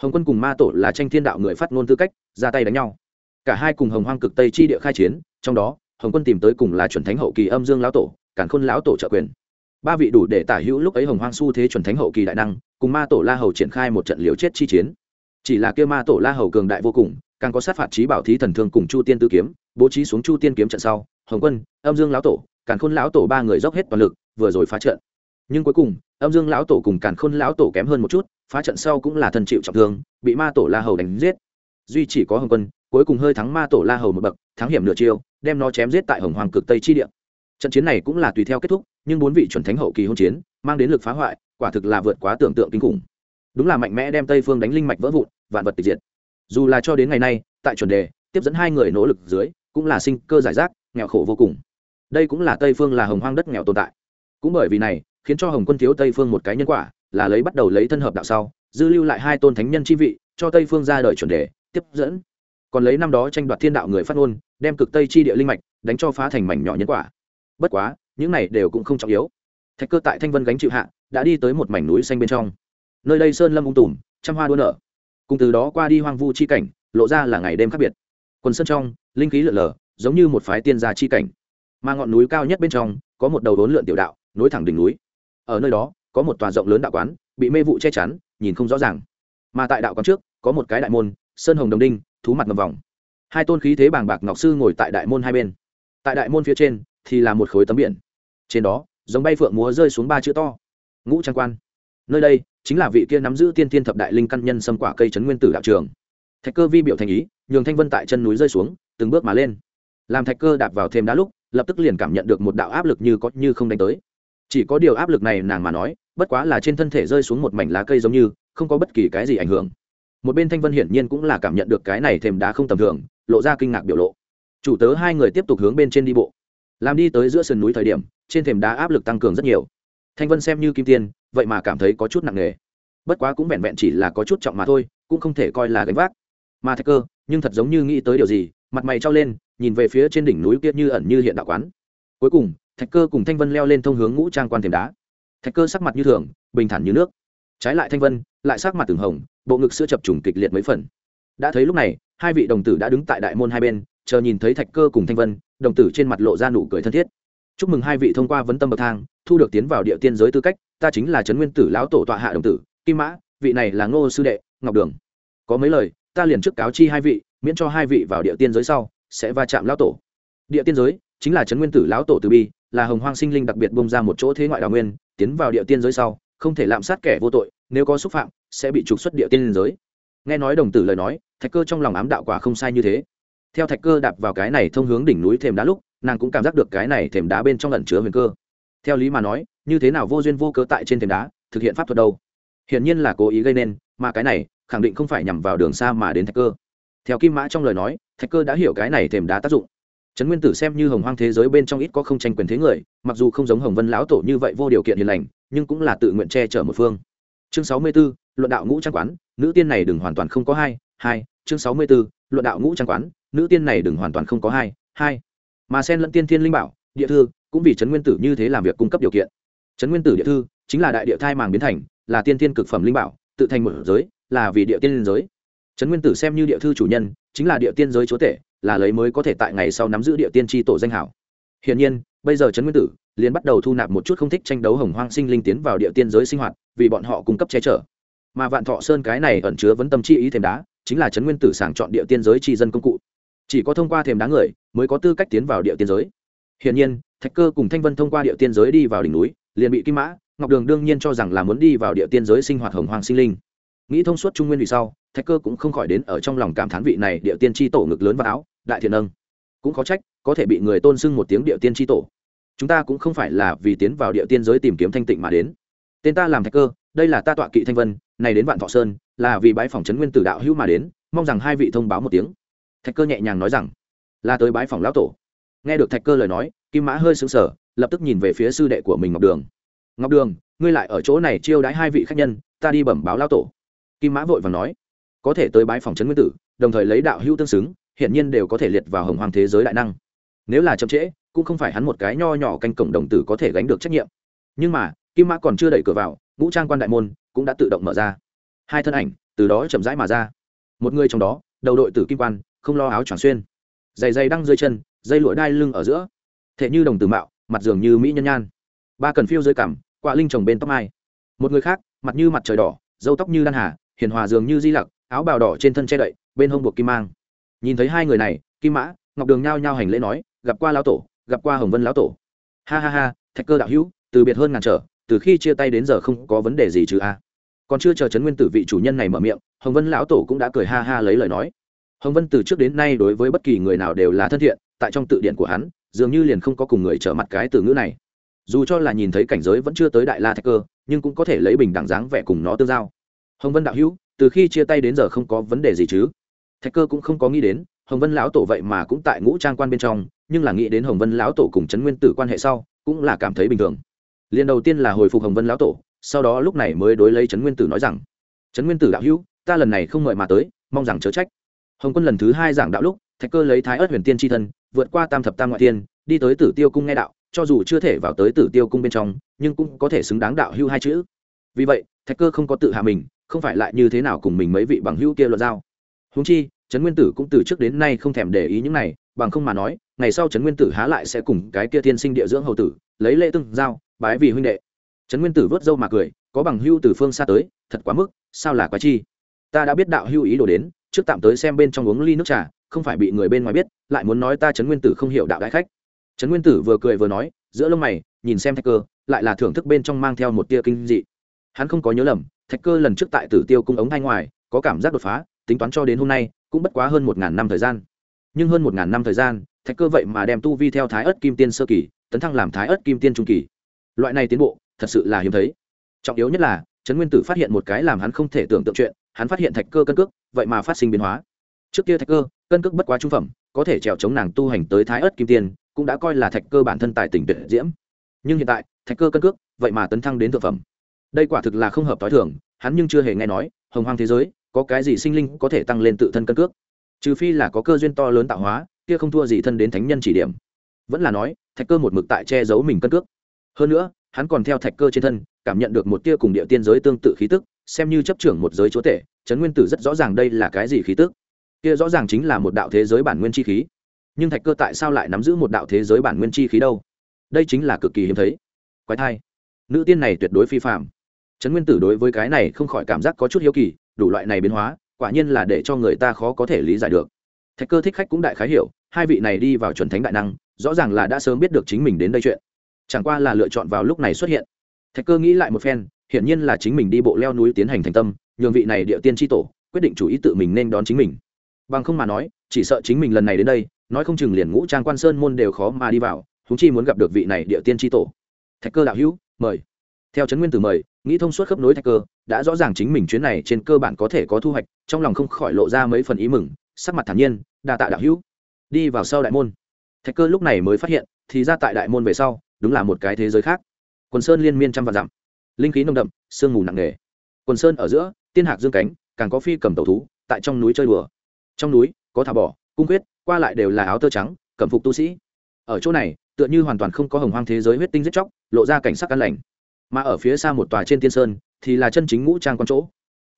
Hồng quân cùng ma tổ là tranh thiên đạo người phát ngôn tư cách, ra tay đánh nhau. Cả hai cùng hồng hoang cực tây chi địa khai chiến, trong đó hồng quân tìm tới cùng là chuẩn thánh hậu kỳ âm dương lão tổ cản khôn lão tổ trợ quyền. Ba vị đủ để tả hữu lúc ấy hồng hoang Su thế chuẩn thánh hậu kỳ đại năng, cùng ma tổ la hầu triển khai một trận liều chết chi chiến. Chỉ là kia ma tổ la hầu cường đại vô cùng, càng có sát phạt trí bảo thí thần thương cùng chu tiên tư kiếm, bố trí xuống chu tiên kiếm trận sau, hồng quân, âm dương lão tổ, càn khôn lão tổ ba người dốc hết toàn lực, vừa rồi phá trận. Nhưng cuối cùng, âm dương lão tổ cùng càn khôn lão tổ kém hơn một chút, phá trận sau cũng là thần chịu trọng thương, bị ma tổ la hầu đánh giết. Duy chỉ có hồng quân, cuối cùng hơi thắng ma tổ la hầu một bậc, thắng hiểm nửa chiêu đem nó chém giết tại hồng hoàng cực tây chi địa. Trận chiến này cũng là tùy theo kết thúc, nhưng bốn vị chuẩn thánh hậu kỳ hôn chiến, mang đến lực phá hoại, quả thực là vượt quá tưởng tượng kinh khủng. Đúng là mạnh mẽ đem tây phương đánh linh mạch vỡ vụn, vạn vật tịch diệt. Dù là cho đến ngày nay, tại chuẩn đề, tiếp dẫn hai người nỗ lực dưới, cũng là sinh cơ giải rác, nghèo khổ vô cùng. Đây cũng là tây phương là hồng hoang đất nghèo tồn tại. Cũng bởi vì này, khiến cho hồng quân thiếu tây phương một cái nhân quả, là lấy bắt đầu lấy thân hợp đạo sau, dư lưu lại hai tôn thánh nhân chi vị, cho tây phương ra đời chuẩn đề, tiếp dẫn còn lấy năm đó tranh đoạt thiên đạo người phát ngôn, đem cực tây chi địa linh mạch đánh cho phá thành mảnh nhỏ nhân quả. Bất quá, những này đều cũng không trọng yếu. Thạch cơ tại thanh vân gánh chịu hạ, đã đi tới một mảnh núi xanh bên trong. Nơi đây sơn lâm ung tùm, trăm hoa đua nở. Cùng từ đó qua đi hoang vu chi cảnh, lộ ra là ngày đêm khác biệt. Quần sơn trong, linh khí lượn lờ, giống như một phái tiên gia chi cảnh. Mà ngọn núi cao nhất bên trong, có một đầu đốn lượn tiểu đạo, nối thẳng đỉnh núi. Ở nơi đó, có một tòa rộng lớn đạo quán, bị mê vụ che chắn, nhìn không rõ ràng. Mà tại đạo quán trước, có một cái đại môn, sơn hồng đồng đinh thú mặt ngầm vòng. Hai tôn khí thế bàng bạc ngọc sư ngồi tại đại môn hai bên. Tại đại môn phía trên thì là một khối tấm biển. Trên đó, giống bay phượng múa rơi xuống ba chữ to. Ngũ trang quan. Nơi đây chính là vị kia nắm giữ tiên thiên thập đại linh căn nhân xâm quả cây trấn nguyên tử đạo trường. Thạch cơ vi biểu thành ý, nhường thanh vân tại chân núi rơi xuống, từng bước mà lên. Làm thạch cơ đạp vào thêm đá lúc, lập tức liền cảm nhận được một đạo áp lực như có như không đánh tới. Chỉ có điều áp lực này nàng mà nói, bất quá là trên thân thể rơi xuống một mảnh lá cây giống như, không có bất kỳ cái gì ảnh hưởng một bên thanh vân hiển nhiên cũng là cảm nhận được cái này thêm đá không tầm thường, lộ ra kinh ngạc biểu lộ. Chủ tớ hai người tiếp tục hướng bên trên đi bộ. Làm đi tới giữa sườn núi thời điểm, trên thềm đá áp lực tăng cường rất nhiều. Thanh vân xem như kim tiên, vậy mà cảm thấy có chút nặng nề. Bất quá cũng vẹn vẹn chỉ là có chút trọng mà thôi, cũng không thể coi là gánh vác. Mà thạch cơ, nhưng thật giống như nghĩ tới điều gì, mặt mày trao lên, nhìn về phía trên đỉnh núi kia như ẩn như hiện đạo quán. Cuối cùng, thạch cơ cùng thanh vân leo lên thông hướng ngũ trang quan thềm đá. Thạch cơ sắc mặt như thường, bình thản như nước trái lại thanh vân, lại sắc mặt từng hồng, bộ ngực sữa chập trùng kịch liệt mấy phần. Đã thấy lúc này, hai vị đồng tử đã đứng tại đại môn hai bên, chờ nhìn thấy thạch cơ cùng thanh vân, đồng tử trên mặt lộ ra nụ cười thân thiết. Chúc mừng hai vị thông qua vấn tâm bậc thang, thu được tiến vào địa tiên giới tư cách, ta chính là trấn nguyên tử lão tổ tọa hạ đồng tử, kim mã, vị này là ngô sư đệ, ngọc đường. Có mấy lời, ta liền trước cáo chi hai vị, miễn cho hai vị vào địa tiên giới sau, sẽ va chạm lão tổ. Địa tiên giới chính là trấn nguyên tử lão tổ từ bi, là hồng hoang sinh linh đặc biệt bông ra một chỗ thế ngoại đào nguyên, tiến vào địa tiên giới sau không thể lạm sát kẻ vô tội, nếu có xúc phạm, sẽ bị trục xuất địa tiên giới. Nghe nói đồng tử lời nói, thạch cơ trong lòng ám đạo quả không sai như thế. Theo thạch cơ đạp vào cái này thông hướng đỉnh núi thềm đá lúc, nàng cũng cảm giác được cái này thềm đá bên trong lẩn chứa huyền cơ. Theo lý mà nói, như thế nào vô duyên vô cớ tại trên thềm đá, thực hiện pháp thuật đâu? Hiển nhiên là cố ý gây nên, mà cái này, khẳng định không phải nhằm vào đường xa mà đến thạch cơ. Theo kim mã trong lời nói, thạch cơ đã hiểu cái này thềm đá tác dụng. Trấn nguyên tử xem như hồng hoang thế giới bên trong ít có không tranh quyền thế người, mặc dù không giống hồng vân lão tổ như vậy vô điều kiện hiền lành nhưng cũng là tự nguyện che chở một phương. Chương sáu mươi 64, luận đạo ngũ trang quán nữ tiên này đừng hoàn toàn không có hai hai chương sáu mươi 64, luận đạo ngũ trang quán nữ tiên này đừng hoàn toàn không có hai hai. Mà sen lẫn tiên thiên linh bảo địa thư cũng vì trấn nguyên tử như thế làm việc cung cấp điều kiện. Trấn nguyên tử địa thư chính là đại địa thai màng biến thành là tiên thiên cực phẩm linh bảo tự thành một giới là vì địa tiên linh giới. Trấn nguyên tử xem như địa thư chủ nhân chính là địa tiên giới chúa tể là lấy mới có thể tại ngày sau nắm giữ địa tiên tri tổ danh hảo. Hiển nhiên bây giờ trấn nguyên tử liền bắt đầu thu nạp một chút không thích tranh đấu hồng hoang sinh linh tiến vào địa tiên giới sinh hoạt, vì bọn họ cung cấp che chở. Mà vạn thọ sơn cái này ẩn chứa vấn tâm chi ý thềm đá, chính là chấn nguyên tử sàng chọn địa tiên giới tri dân công cụ. Chỉ có thông qua thềm đá người, mới có tư cách tiến vào địa tiên giới. Hiện nhiên, thạch cơ cùng thanh vân thông qua địa tiên giới đi vào đỉnh núi, liền bị kim mã, ngọc đường đương nhiên cho rằng là muốn đi vào địa tiên giới sinh hoạt hồng hoàng sinh linh. Nghĩ thông suốt trung nguyên vì sau, thạch cơ cũng không khỏi đến ở trong lòng cảm thán vị này địa tiên tri tổ ngực lớn và áo, đại thiện âng cũng khó trách, có thể bị người tôn xưng một tiếng địa tiên tri tổ chúng ta cũng không phải là vì tiến vào địa tiên giới tìm kiếm thanh tịnh mà đến. Tên ta làm thạch cơ, đây là ta tọa kỵ thanh vân, này đến vạn thọ sơn, là vì bãi phòng trấn nguyên tử đạo hữu mà đến, mong rằng hai vị thông báo một tiếng. Thạch cơ nhẹ nhàng nói rằng, là tới bãi phòng lão tổ. Nghe được thạch cơ lời nói, kim mã hơi sững sờ, lập tức nhìn về phía sư đệ của mình ngọc đường. Ngọc đường, ngươi lại ở chỗ này chiêu đãi hai vị khách nhân, ta đi bẩm báo lão tổ. Kim mã vội và nói, có thể tới bãi phòng trấn nguyên tử, đồng thời lấy đạo hữu tương xứng hiện nhiên đều có thể liệt vào hồng hoàng thế giới đại năng. Nếu là chậm trễ cũng không phải hắn một cái nho nhỏ canh cổng đồng tử có thể gánh được trách nhiệm. Nhưng mà, kim mã còn chưa đẩy cửa vào, ngũ trang quan đại môn cũng đã tự động mở ra. Hai thân ảnh từ đó chậm rãi mà ra. Một người trong đó, đầu đội tử kim quan, không lo áo choàng xuyên. Dày dày đăng dưới chân, dây lụa đai lưng ở giữa. Thể như đồng tử mạo, mặt dường như mỹ nhân nhan. Ba cần phiêu dưới cằm quạ linh trồng bên tóc mai. Một người khác, mặt như mặt trời đỏ dâu tóc như đan hà, hiền hòa dường như di lặc, áo bào đỏ trên thân che đậy, bên hông buộc kim mang. Nhìn thấy hai người này, kim mã, ngọc đường nhao nhao hành lễ nói, gặp qua lão tổ gặp qua hồng vân lão tổ. Ha ha ha, thạch cơ đạo hữu, từ biệt hơn ngàn trở, từ khi chia tay đến giờ không có vấn đề gì chứ a. Còn chưa chờ trấn nguyên tử vị chủ nhân này mở miệng, hồng vân lão tổ cũng đã cười ha ha lấy lời nói. Hồng vân từ trước đến nay đối với bất kỳ người nào đều là thân thiện, tại trong tự điện của hắn, dường như liền không có cùng người trở mặt cái từ ngữ này. Dù cho là nhìn thấy cảnh giới vẫn chưa tới đại la thạch cơ, nhưng cũng có thể lấy bình đẳng dáng vẻ cùng nó tương giao. Hồng vân đạo hữu, từ khi chia tay đến giờ không có vấn đề gì chứ? Thạch cơ cũng không có nghĩ đến hồng vân lão tổ vậy mà cũng tại ngũ trang quan bên trong, nhưng là nghĩ đến hồng vân lão tổ cùng trấn nguyên tử quan hệ sau, cũng là cảm thấy bình thường. Liền đầu tiên là hồi phục hồng vân lão tổ, sau đó lúc này mới đối lấy trấn nguyên tử nói rằng, trấn nguyên tử đạo hữu, ta lần này không mời mà tới, mong rằng chớ trách. Hồng quân lần thứ hai giảng đạo lúc, thạch cơ lấy thái ớt huyền tiên tri thân, vượt qua tam thập tam ngoại tiên đi tới tử tiêu cung nghe đạo, cho dù chưa thể vào tới tử tiêu cung bên trong, nhưng cũng có thể xứng đáng đạo hữu hai chữ. Vì vậy, thạch cơ không có tự hạ mình, không phải lại như thế nào cùng mình mấy vị bằng hữu kia luận giao. Húng chi trấn nguyên tử cũng từ trước đến nay không thèm để ý những này, bằng không mà nói, ngày sau trấn nguyên tử há lại sẽ cùng cái kia tiên sinh địa dưỡng hầu tử, lấy lễ tương giao, bái vì huynh đệ. Trấn nguyên tử vớt râu mà cười, có bằng hưu từ phương xa tới, thật quá mức, sao là quá chi? Ta đã biết đạo hưu ý đồ đến, trước tạm tới xem bên trong uống ly nước trà, không phải bị người bên ngoài biết, lại muốn nói ta trấn nguyên tử không hiểu đạo đại khách. Trấn nguyên tử vừa cười vừa nói, giữa lông mày, nhìn xem thạch cơ, lại là thưởng thức bên trong mang theo một tia kinh dị. Hắn không có nhớ lầm, thạch cơ lần trước tại tử tiêu cung ống thanh ngoài, có cảm giác đột phá tính toán cho đến hôm nay, cũng bất quá hơn một ngàn năm thời gian. Nhưng hơn một ngàn năm thời gian, thạch cơ vậy mà đem tu vi theo thái ớt kim tiên sơ kỳ, tấn thăng làm thái ớt kim tiên trung kỳ. Loại này tiến bộ, thật sự là hiếm thấy. Trọng yếu nhất là, trấn nguyên tử phát hiện một cái làm hắn không thể tưởng tượng chuyện, hắn phát hiện thạch cơ cân cước, vậy mà phát sinh biến hóa. Trước kia thạch cơ, cân cước bất quá trung phẩm, có thể trèo chống nàng tu hành tới thái ớt kim tiên, cũng đã coi là thạch cơ bản thân tài tỉnh tuyệt diễm. Nhưng hiện tại, thạch cơ cân cước, vậy mà tấn thăng đến thượng phẩm. Đây quả thực là không hợp t h o i thường, hắn nhưng chưa hề nghe nói, hồng hoang thế giới có cái gì sinh linh có thể tăng lên tự thân cân cước? Trừ phi là có cơ duyên to lớn tạo hóa, kia không thua gì thân đến thánh nhân chỉ điểm. Vẫn là nói, thạch cơ một mực tại che giấu mình cân cước. Hơn nữa, hắn còn theo thạch cơ trên thân, cảm nhận được một tia cùng địa tiên giới tương tự khí tức, xem như chấp trưởng một giới chúa tể, trấn nguyên tử rất rõ ràng đây là cái gì khí tức. Kia rõ ràng chính là một đạo thế giới bản nguyên chi khí. Nhưng thạch cơ tại sao lại nắm giữ một đạo thế giới bản nguyên chi khí đâu? Đây chính là cực kỳ hiếm thấy. Quái thai. Nữ tiên này tuyệt đối phi phạm trấn nguyên tử đối với cái này không khỏi cảm giác có chút hiếu kỳ đủ loại này biến hóa, quả nhiên là để cho người ta khó có thể lý giải được. Thạch cơ thích khách cũng đại khái hiểu, hai vị này đi vào chuẩn thánh đại năng, rõ ràng là đã sớm biết được chính mình đến đây chuyện. Chẳng qua là lựa chọn vào lúc này xuất hiện. Thạch cơ nghĩ lại một phen, hiển nhiên là chính mình đi bộ leo núi tiến hành thành tâm, nhường vị này địa tiên tri tổ quyết định chủ ý tự mình nên đón chính mình. Bằng không mà nói, chỉ sợ chính mình lần này đến đây, nói không chừng liền ngũ trang quan sơn môn đều khó mà đi vào chúng chi muốn gặp được vị này địa tiên tri tổ. Thạch cơ đạo hữu, mời. Theo trấn nguyên tử mời nghĩ thông suốt khớp nối thạch cơ, đã rõ ràng chính mình chuyến này trên cơ bản có thể có thu hoạch, trong lòng không khỏi lộ ra mấy phần ý mừng, sắc mặt thản nhiên, đa tạ đạo hữu. Đi vào sau đại môn. Thạch cơ lúc này mới phát hiện, thì ra tại đại môn về sau, đúng là một cái thế giới khác. Quần sơn liên miên trăm vạn dặm. Linh khí nồng đậm, sương mù nặng nề. Quần sơn ở giữa, tiên hạc dương cánh, càng có phi cầm tàu thú, tại trong núi chơi đùa. Trong núi, có thả bỏ cung quyết qua lại đều là áo tơ trắng, cẩm phục tu sĩ. Ở chỗ này, tựa như hoàn toàn không có hồng hoang thế giới huyết tinh giết chóc, lộ ra cảnh sắc căn lành mà ở phía xa một tòa trên tiên sơn thì là chân chính ngũ trang quan chỗ.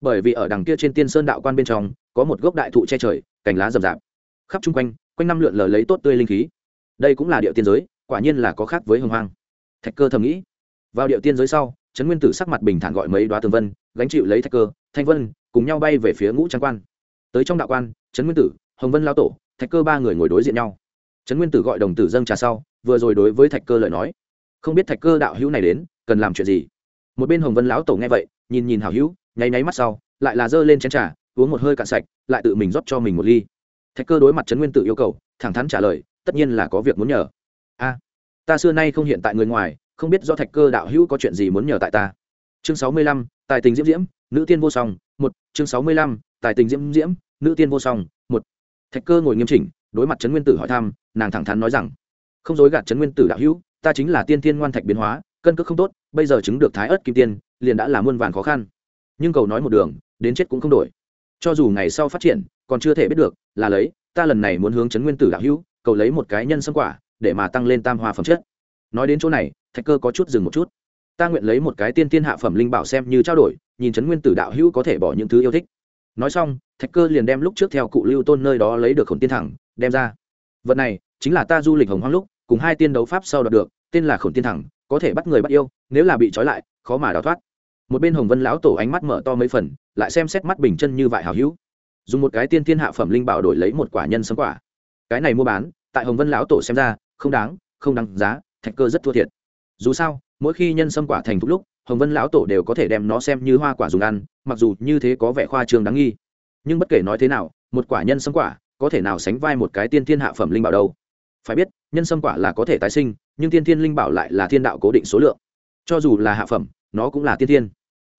Bởi vì ở đằng kia trên tiên sơn đạo quan bên trong có một gốc đại thụ che trời, cành lá rậm rạp. Khắp chung quanh quanh năm lượn lờ lấy tốt tươi linh khí. Đây cũng là địa tiên giới, quả nhiên là có khác với hồng hoang. Thạch cơ thầm nghĩ. Vào địa tiên giới sau, trấn nguyên tử sắc mặt bình thản gọi mấy đoá tường vân, gánh chịu lấy thạch cơ, thanh vân cùng nhau bay về phía ngũ trang quan. Tới trong đạo quan, trấn nguyên tử, hồng vân lao tổ, thạch cơ ba người ngồi đối diện nhau. Trấn nguyên tử gọi đồng tử dâng trà sau, vừa rồi đối với thạch cơ lời nói. Không biết thạch cơ đạo hữu này đến cần làm chuyện gì? Một bên hồng vân lão tổ nghe vậy, nhìn nhìn hảo hữu, nháy nháy mắt sau, lại là giơ lên chén trà, uống một hơi cạn sạch, lại tự mình rót cho mình một ly. Thạch cơ đối mặt trấn nguyên tử yêu cầu, thẳng thắn trả lời, tất nhiên là có việc muốn nhờ. A, ta xưa nay không hiện tại người ngoài, không biết do thạch cơ đạo hữu có chuyện gì muốn nhờ tại ta. Chương sáu mươi lăm, tài tình diễm diễm, nữ tiên vô song, một, chương sáu mươi lăm, tài tình diễm diễm, nữ tiên vô song, một. Thạch cơ ngồi nghiêm chỉnh, đối mặt trấn nguyên tử hỏi thăm, nàng thẳng thắn nói rằng, không dối gạt trấn nguyên tử đạo hữu, ta chính là tiên thiên ngoan thạch biến hóa cân cước không tốt, bây giờ chứng được thái ớt kim tiên, liền đã là muôn vàn khó khăn. Nhưng cầu nói một đường, đến chết cũng không đổi. Cho dù ngày sau phát triển, còn chưa thể biết được, là lấy, ta lần này muốn hướng chấn nguyên tử đạo hữu, cầu lấy một cái nhân sâm quả, để mà tăng lên tam hoa phẩm chất. Nói đến chỗ này, thạch cơ có chút dừng một chút. Ta nguyện lấy một cái tiên tiên hạ phẩm linh bảo xem như trao đổi, nhìn chấn nguyên tử đạo hữu có thể bỏ những thứ yêu thích. Nói xong, thạch cơ liền đem lúc trước theo cụ lưu tôn nơi đó lấy được khổn tiên thẳng, đem ra. Vật này, chính là ta du lịch hồng hoang lúc, cùng hai tiên đấu pháp sau đoạt được, tên là khổn tiên thẳng có thể bắt người bắt yêu, nếu là bị trói lại, khó mà đào thoát. Một bên hồng vân lão tổ ánh mắt mở to mấy phần, lại xem xét mắt bình chân như vại hào hữu. Dùng một cái tiên Thiên hạ phẩm linh bảo đổi lấy một quả nhân sấm quả. Cái này mua bán, tại hồng vân lão tổ xem ra, không đáng không đáng giá, thạch cơ rất thua thiệt. Dù sao, mỗi khi nhân sâm quả thành thúc lúc, hồng vân lão tổ đều có thể đem nó xem như hoa quả dùng ăn, mặc dù như thế có vẻ khoa trương đáng nghi. Nhưng bất kể nói thế nào, một quả nhân sâm quả có thể nào sánh vai một cái tiên thiên hạ phẩm linh bảo đâu? Phải biết nhân sâm quả là có thể tái sinh, nhưng tiên thiên linh bảo lại là thiên đạo cố định số lượng. Cho dù là hạ phẩm, nó cũng là tiên thiên.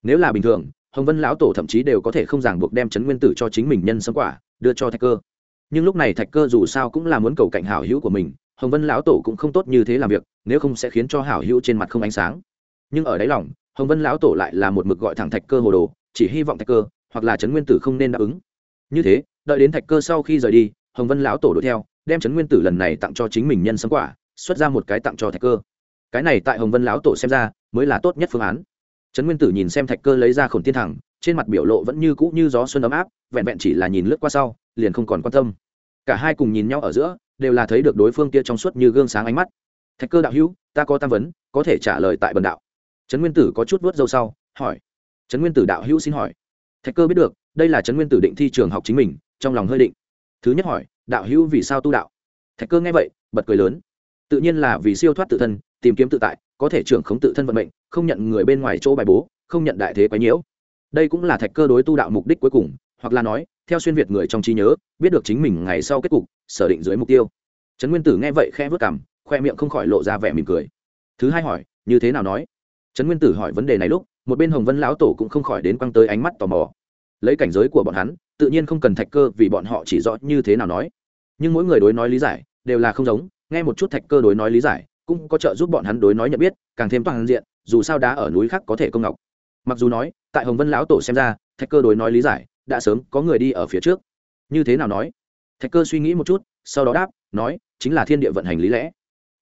Nếu là bình thường, hồng vân lão tổ thậm chí đều có thể không ràng buộc đem chấn nguyên tử cho chính mình nhân sâm quả, đưa cho thạch cơ. Nhưng lúc này thạch cơ dù sao cũng là muốn cầu cạnh hảo hữu của mình, hồng vân lão tổ cũng không tốt như thế làm việc, nếu không sẽ khiến cho hảo hữu trên mặt không ánh sáng. Nhưng ở đáy lòng, hồng vân lão tổ lại là một mực gọi thẳng thạch cơ hồ đồ, chỉ hy vọng thạch cơ hoặc là trấn nguyên tử không nên đáp ứng. Như thế, đợi đến thạch cơ sau khi rời đi, hồng vân lão tổ đuổi theo đem trấn nguyên tử lần này tặng cho chính mình nhân sấm quả, xuất ra một cái tặng cho thạch cơ. Cái này tại hồng vân lão tổ xem ra mới là tốt nhất phương án. Trấn nguyên tử nhìn xem thạch cơ lấy ra khổn tiên thẳng, trên mặt biểu lộ vẫn như cũ như gió xuân ấm áp, vẹn vẹn chỉ là nhìn lướt qua sau, liền không còn quan tâm. Cả hai cùng nhìn nhau ở giữa, đều là thấy được đối phương kia trong suốt như gương sáng ánh mắt. Thạch cơ đạo hữu, ta có tam vấn, có thể trả lời tại bần đạo. Trấn nguyên tử có chút vớt dâu sau, hỏi. Trấn nguyên tử đạo hữu xin hỏi. Thạch cơ biết được, đây là trấn nguyên tử định thi trường học chính mình, trong lòng hơi định. Thứ nhất hỏi đạo hữu vì sao tu đạo? Thạch cơ nghe vậy, bật cười lớn. Tự nhiên là vì siêu thoát tự thân, tìm kiếm tự tại, có thể trưởng khống tự thân vận mệnh, không nhận người bên ngoài chỗ bài bố, không nhận đại thế quái nhiễu. Đây cũng là thạch cơ đối tu đạo mục đích cuối cùng, hoặc là nói, theo xuyên việt người trong trí nhớ, biết được chính mình ngày sau kết cục, sở định dưới mục tiêu. Trấn nguyên tử nghe vậy khẽ vớt cảm khoe miệng không khỏi lộ ra vẻ mỉm cười. Thứ hai hỏi, như thế nào nói? Trấn nguyên tử hỏi vấn đề này lúc, một bên hồng vân lão tổ cũng không khỏi đến quăng tới ánh mắt tò mò. Lấy cảnh giới của bọn hắn, tự nhiên không cần thạch cơ vì bọn họ chỉ rõ như thế nào nói nhưng mỗi người đối nói lý giải đều là không giống, nghe một chút thạch cơ đối nói lý giải cũng có trợ giúp bọn hắn đối nói nhận biết, càng thêm toàn diện, dù sao đá ở núi khác có thể công ngọc. Mặc dù nói, tại hồng vân lão tổ xem ra, thạch cơ đối nói lý giải đã sớm có người đi ở phía trước. Như thế nào nói? Thạch cơ suy nghĩ một chút, sau đó đáp, nói, chính là thiên địa vận hành lý lẽ.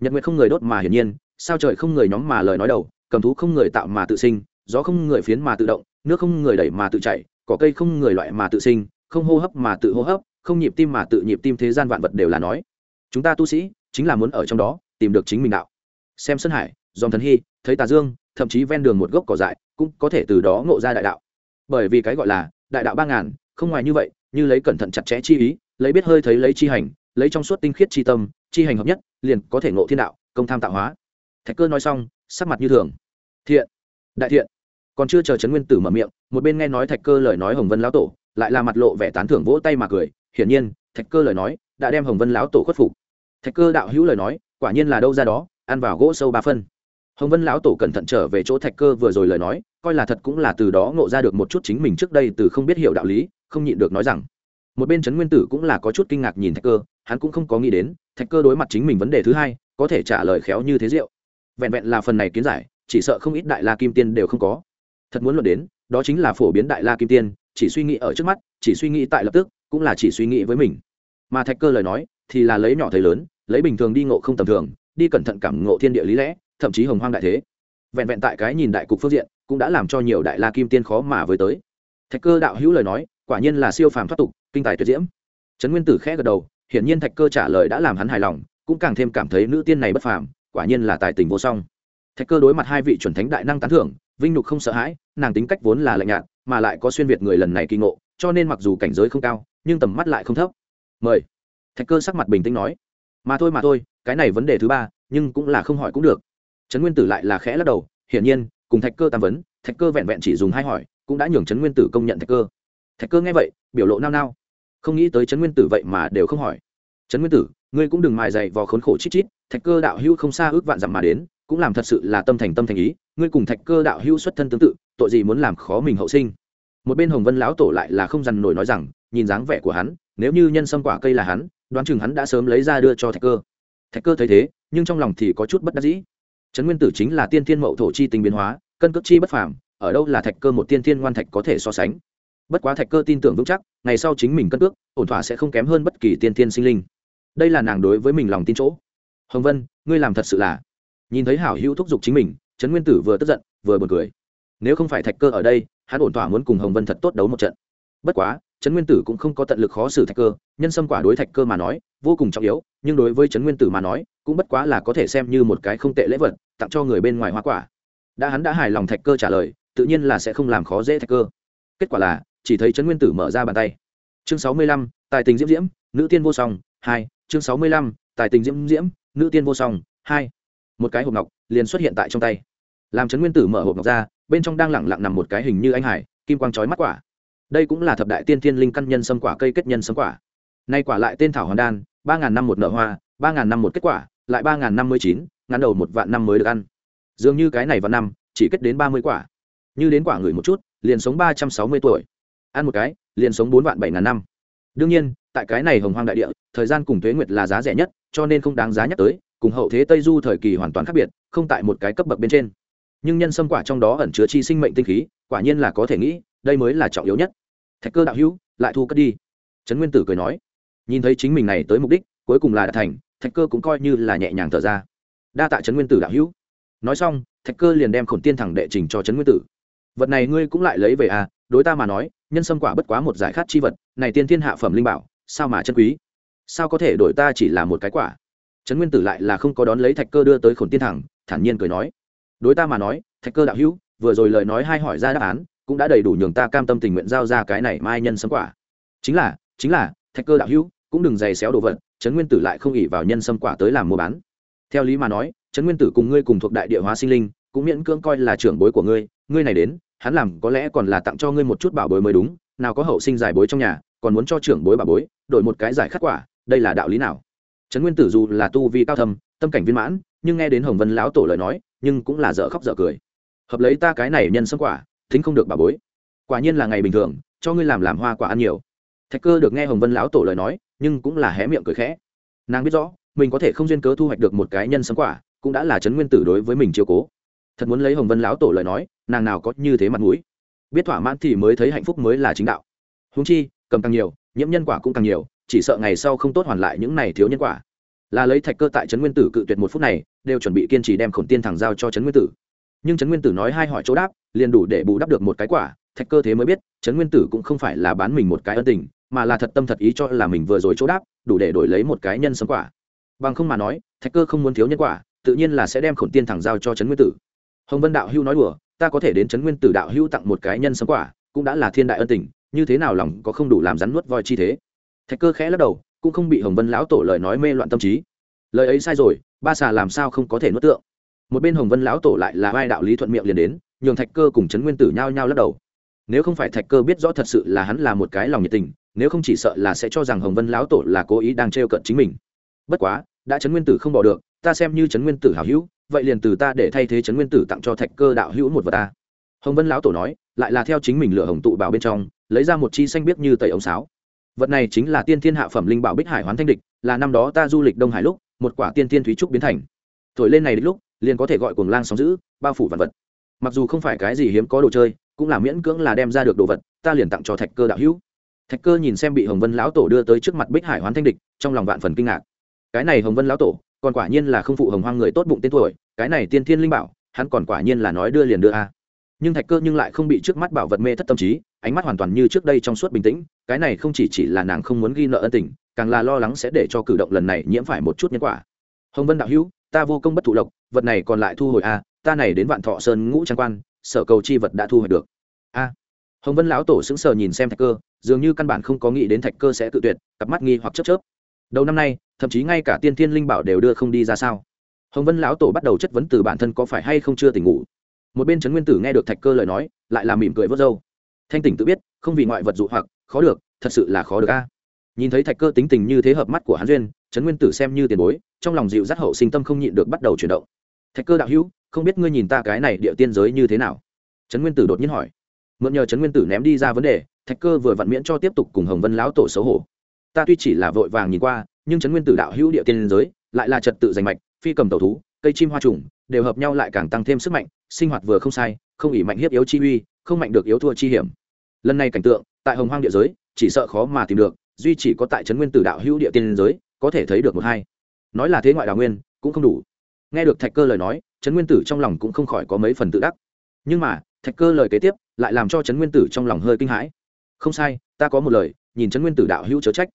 Nhật nguyệt không người đốt mà hiển nhiên, sao trời không người nhóm mà lời nói đầu, cầm thú không người tạo mà tự sinh, gió không người phiến mà tự động, nước không người đẩy mà tự chảy, cỏ cây không người loại mà tự sinh, không hô hấp mà tự hô hấp không nhịp tim mà tự nhịp tim thế gian vạn vật đều là nói. Chúng ta tu sĩ chính là muốn ở trong đó tìm được chính mình đạo. Xem sân hải, dòng thần hy, thấy tà dương, thậm chí ven đường một gốc cỏ dại cũng có thể từ đó ngộ ra đại đạo. Bởi vì cái gọi là đại đạo ba ngàn, không ngoài như vậy, như lấy cẩn thận chặt chẽ chi ý, lấy biết hơi thấy lấy chi hành, lấy trong suốt tinh khiết chi tâm, chi hành hợp nhất, liền có thể ngộ thiên đạo, công tham tạo hóa. Thạch cơ nói xong, sắc mặt như thường. Thiện, đại thiện. Còn chưa chờ trấn nguyên tử mở miệng, một bên nghe nói thạch cơ lời nói hồng vân lão tổ, lại là mặt lộ vẻ tán thưởng vỗ tay mà cười hiển nhiên, thạch cơ lời nói đã đem hồng vân lão tổ khuất phục. Thạch cơ đạo hữu lời nói, quả nhiên là đâu ra đó, ăn vào gỗ sâu ba phân. Hồng vân lão tổ cẩn thận trở về chỗ thạch cơ vừa rồi lời nói, coi là thật cũng là từ đó ngộ ra được một chút chính mình trước đây từ không biết hiểu đạo lý, không nhịn được nói rằng, một bên trấn nguyên tử cũng là có chút kinh ngạc nhìn thạch cơ, hắn cũng không có nghĩ đến, thạch cơ đối mặt chính mình vấn đề thứ hai, có thể trả lời khéo như thế rượu. Vẹn vẹn là phần này kiến giải, chỉ sợ không ít đại la kim tiên đều không có. Thật muốn luận đến, đó chính là phổ biến đại la kim tiên, chỉ suy nghĩ ở trước mắt, chỉ suy nghĩ tại lập tức cũng là chỉ suy nghĩ với mình. Mà thạch cơ lời nói thì là lấy nhỏ thấy lớn, lấy bình thường đi ngộ không tầm thường, đi cẩn thận cảm ngộ thiên địa lý lẽ, thậm chí hồng hoang đại thế. Vẹn vẹn tại cái nhìn đại cục phương diện cũng đã làm cho nhiều đại la kim tiên khó mà với tới. Thạch cơ đạo hữu lời nói, quả nhiên là siêu phàm thoát tục, kinh tài tuyệt diễm. Trấn nguyên tử khẽ gật đầu, hiển nhiên thạch cơ trả lời đã làm hắn hài lòng, cũng càng thêm cảm thấy nữ tiên này bất phàm, quả nhiên là tài tình vô song. Thạch cơ đối mặt hai vị chuẩn thánh đại năng tán thưởng, vinh nhục không sợ hãi, nàng tính cách vốn là lạnh nhạt, mà lại có xuyên việt người lần này kỳ ngộ cho nên mặc dù cảnh giới không cao, nhưng tầm mắt lại không thấp. Mời. Thạch cơ sắc mặt bình tĩnh nói. Mà thôi mà thôi, cái này vấn đề thứ ba, nhưng cũng là không hỏi cũng được. Trấn nguyên tử lại là khẽ lắc đầu. Hiển nhiên, cùng thạch cơ tam vấn, thạch cơ vẹn vẹn chỉ dùng hai hỏi, cũng đã nhường trấn nguyên tử công nhận thạch cơ. Thạch cơ nghe vậy, biểu lộ nao nao. Không nghĩ tới trấn nguyên tử vậy mà đều không hỏi. Trấn nguyên tử, ngươi cũng đừng mài dày vò khốn khổ chít chít, thạch cơ đạo hữu không xa ước vạn dặm mà đến, cũng làm thật sự là tâm thành tâm thành ý, ngươi cùng thạch cơ đạo hữu xuất thân tương tự, tội gì muốn làm khó mình hậu sinh? Một bên hồng vân lão tổ lại là không dằn nổi nói rằng, nhìn dáng vẻ của hắn, nếu như nhân sâm quả cây là hắn, đoán chừng hắn đã sớm lấy ra đưa cho thạch cơ. Thạch cơ thấy thế, nhưng trong lòng thì có chút bất đắc dĩ. Trấn nguyên tử chính là tiên thiên mậu thổ chi tình biến hóa, cân cước chi bất phàm, ở đâu là thạch cơ một tiên thiên ngoan thạch có thể so sánh. Bất quá thạch cơ tin tưởng vững chắc, ngày sau chính mình cân cước, ổn thỏa sẽ không kém hơn bất kỳ tiên thiên sinh linh. Đây là nàng đối với mình lòng tin chỗ. Hồng vân, ngươi làm thật sự là. Nhìn thấy hảo hữu thúc giục chính mình, trấn nguyên tử vừa tức giận, vừa buồn cười. Nếu không phải thạch cơ ở đây hắn ổn thỏa muốn cùng hồng vân thật tốt đấu một trận. Bất quá, trấn nguyên tử cũng không có tận lực khó xử thạch cơ, nhân sâm quả đối thạch cơ mà nói, vô cùng trọng yếu, nhưng đối với trấn nguyên tử mà nói, cũng bất quá là có thể xem như một cái không tệ lễ vật, tặng cho người bên ngoài hoa quả. Đã hắn đã hài lòng thạch cơ trả lời, tự nhiên là sẽ không làm khó dễ thạch cơ. Kết quả là, chỉ thấy trấn nguyên tử mở ra bàn tay. Chương sáu mươi lăm, tài tình diễm diễm, nữ tiên vô song, hai, chương sáu mươi lăm, tài tình diễm diễm, nữ tiên vô song, hai. Một cái hộp ngọc liền xuất hiện tại trong tay. Làm trấn nguyên tử mở hộp ngọc ra bên trong đang lẳng lặng nằm một cái hình như anh hải, kim quang trói mắt quả. Đây cũng là thập đại tiên thiên linh căn nhân sâm quả cây kết nhân sâm quả. Nay quả lại tên thảo hoàn đan, ba ngàn năm một nở hoa, ba ngàn năm một kết quả, lại ba ngàn năm mươi chín, ngắn đầu một vạn năm mới được ăn. Dường như cái này vào năm, chỉ kết đến ba mươi quả. Như đến quả người một chút, liền sống ba trăm sáu mươi tuổi. Ăn một cái, liền sống bốn vạn bảy ngàn năm. Đương nhiên, tại cái này hồng hoang đại địa, thời gian cùng thuế nguyệt là giá rẻ nhất, cho nên không đáng giá nhắc tới, cùng hậu thế tây du thời kỳ hoàn toàn khác biệt, không tại một cái cấp bậc bên trên nhưng nhân sâm quả trong đó ẩn chứa chi sinh mệnh tinh khí, quả nhiên là có thể nghĩ, đây mới là trọng yếu nhất. Thạch cơ đạo hữu, lại thu cất đi. Trấn nguyên tử cười nói. Nhìn thấy chính mình này tới mục đích, cuối cùng là đã thành, thạch cơ cũng coi như là nhẹ nhàng thở ra. Đa tạ trấn nguyên tử đạo hữu. Nói xong, thạch cơ liền đem khổn tiên thẳng đệ trình cho trấn nguyên tử. Vật này ngươi cũng lại lấy về à đối ta mà nói, nhân sâm quả bất quá một giải khát chi vật, này tiên thiên hạ phẩm linh bảo, sao mà chân quý? Sao có thể đổi ta chỉ là một cái quả? Trấn nguyên tử lại là không có đón lấy thạch cơ đưa tới khổn tiên thẳng, thản nhiên cười nói đối ta mà nói, thạch cơ đạo hữu, vừa rồi lời nói hai hỏi ra đáp án, cũng đã đầy đủ nhường ta cam tâm tình nguyện giao ra cái này mai nhân sâm quả. Chính là chính là, thạch cơ đạo hữu, cũng đừng giày xéo đồ vật, trấn nguyên tử lại không ỉ vào nhân sâm quả tới làm mua bán. Theo lý mà nói, trấn nguyên tử cùng ngươi cùng thuộc đại địa hóa sinh linh, cũng miễn cưỡng coi là trưởng bối của ngươi ngươi này đến, hắn làm có lẽ còn là tặng cho ngươi một chút bảo bối mới đúng, nào có hậu sinh giải bối trong nhà, còn muốn cho trưởng bối bảo bối, đổi một cái giải khắc quả, đây là đạo lý nào? Trấn nguyên tử dù là tu vi cao thâm, tâm cảnh viên mãn, nhưng nghe đến hồng vân lão tổ lời nói nhưng cũng là dở khóc dở cười. Hợp lấy ta cái này nhân sâm quả, thính không được bà bối. Quả nhiên là ngày bình thường, cho ngươi làm làm hoa quả ăn nhiều. Thạch cơ được nghe hồng vân lão tổ lời nói, nhưng cũng là hé miệng cười khẽ. Nàng biết rõ, mình có thể không duyên cớ thu hoạch được một cái nhân sâm quả, cũng đã là chấn nguyên tử đối với mình chiều cố. Thật muốn lấy hồng vân lão tổ lời nói, nàng nào có như thế mặt mũi. Biết thỏa mãn thì mới thấy hạnh phúc mới là chính đạo. Húng chi, cầm càng nhiều, nhiễm nhân quả cũng càng nhiều, chỉ sợ ngày sau không tốt hoàn lại những này thiếu nhân quả là lấy thạch cơ tại trấn nguyên tử cự tuyệt một phút này, đều chuẩn bị kiên trì đem khổn tiên thẳng giao cho trấn nguyên tử. Nhưng trấn nguyên tử nói hai hỏi chỗ đáp, liền đủ để bù đắp được một cái quả, thạch cơ thế mới biết, trấn nguyên tử cũng không phải là bán mình một cái ân tình, mà là thật tâm thật ý cho là mình vừa rồi chỗ đáp, đủ để đổi lấy một cái nhân sống quả. Bằng không mà nói, thạch cơ không muốn thiếu nhân quả, tự nhiên là sẽ đem khổn tiên thẳng giao cho trấn nguyên tử. Hồng vân đạo hưu nói đùa, ta có thể đến trấn nguyên tử đạo hưu tặng một cái nhân sống quả, cũng đã là thiên đại ân tình, như thế nào lòng có không đủ làm rắn nuốt voi chi thế? Thạch cơ khẽ lắc đầu cũng không bị hồng vân lão tổ lời nói mê loạn tâm trí. Lời ấy sai rồi, ba xà làm sao không có thể nuốt tượng? Một bên hồng vân lão tổ lại là vai đạo lý thuận miệng liền đến, nhường thạch cơ cùng trấn nguyên tử nhao nhao lắc đầu. Nếu không phải thạch cơ biết rõ thật sự là hắn là một cái lòng nhiệt tình, nếu không chỉ sợ là sẽ cho rằng hồng vân lão tổ là cố ý đang trêu cận chính mình. Bất quá, đã trấn nguyên tử không bỏ được, ta xem như trấn nguyên tử hảo hữu, vậy liền từ ta để thay thế trấn nguyên tử tặng cho thạch cơ đạo hữu một vật ta. Hồng vân lão tổ nói, lại là theo chính mình lựa hồng tụ bảo bên trong, lấy ra một chi xanh biết như tẩy ống sáo vật này chính là tiên thiên hạ phẩm linh bảo bích hải hoán thanh địch, là năm đó ta du lịch đông hải lúc, một quả tiên thiên thúy trúc biến thành. Thổi lên này lúc, liền có thể gọi cuồng lang sóng giữ bao phủ vạn vật. Mặc dù không phải cái gì hiếm có đồ chơi, cũng là miễn cưỡng là đem ra được đồ vật, ta liền tặng cho thạch cơ đạo hữu. Thạch cơ nhìn xem bị hồng vân lão tổ đưa tới trước mặt bích hải hoán thanh địch, trong lòng vạn phần kinh ngạc. Cái này hồng vân lão tổ, còn quả nhiên là không phụ hồng hoang người tốt bụng tên tuổi, cái này tiên thiên linh bảo, hắn còn quả nhiên là nói đưa liền đưa a nhưng thạch cơ nhưng lại không bị trước mắt bảo vật mê thất tâm trí, ánh mắt hoàn toàn như trước đây trong suốt bình tĩnh, cái này không chỉ chỉ là nàng không muốn ghi nợ ân tình, càng là lo lắng sẽ để cho cử động lần này nhiễm phải một chút nhân quả. Hồng vân đạo hữu, ta vô công bất thụ lộc, vật này còn lại thu hồi a ta này đến vạn thọ sơn ngũ trang quan, sở cầu chi vật đã thu hồi được. A. Hồng vân lão tổ sững sờ nhìn xem thạch cơ, dường như căn bản không có nghĩ đến thạch cơ sẽ tự tuyệt, cặp mắt nghi hoặc chớp chớp. Đầu năm nay, thậm chí ngay cả tiên thiên linh bảo đều đưa không đi ra sao? Hồng vân lão tổ bắt đầu chất vấn từ bản thân có phải hay không chưa tỉnh ngủ một bên trấn nguyên tử nghe được thạch cơ lời nói, lại là mỉm cười vớt râu. Thanh tỉnh tự biết, không vì ngoại vật dụ hoặc, khó được, thật sự là khó được a. Nhìn thấy thạch cơ tính tình như thế hợp mắt của hắn duyên, trấn nguyên tử xem như tiền bối, trong lòng dịu dắt hậu sinh tâm không nhịn được bắt đầu chuyển động. Thạch cơ đạo hữu, không biết ngươi nhìn ta cái này địa tiên giới như thế nào? Trấn nguyên tử đột nhiên hỏi. Mượn nhờ trấn nguyên tử ném đi ra vấn đề, thạch cơ vừa vặn miễn cho tiếp tục cùng hồng vân lão tổ xấu hổ. Ta tuy chỉ là vội vàng nhìn qua, nhưng trấn nguyên tử đạo hữu địa tiên giới, lại là trật tự giành mạch, phi cầm tẩu thú, cây chim hoa trùng đều hợp nhau lại càng tăng thêm sức mạnh, sinh hoạt vừa không sai, không ỉ mạnh hiếp yếu chi uy, không mạnh được yếu thua chi hiểm. Lần này cảnh tượng, tại hồng hoang địa giới, chỉ sợ khó mà tìm được, duy chỉ có tại trấn nguyên tử đạo hữu địa tiên giới, có thể thấy được một hai. Nói là thế ngoại đào nguyên, cũng không đủ. Nghe được thạch cơ lời nói, trấn nguyên tử trong lòng cũng không khỏi có mấy phần tự đắc. Nhưng mà, thạch cơ lời kế tiếp, lại làm cho trấn nguyên tử trong lòng hơi kinh hãi. Không sai, ta có một lời, nhìn trấn nguyên tử đạo hữu chớ trách.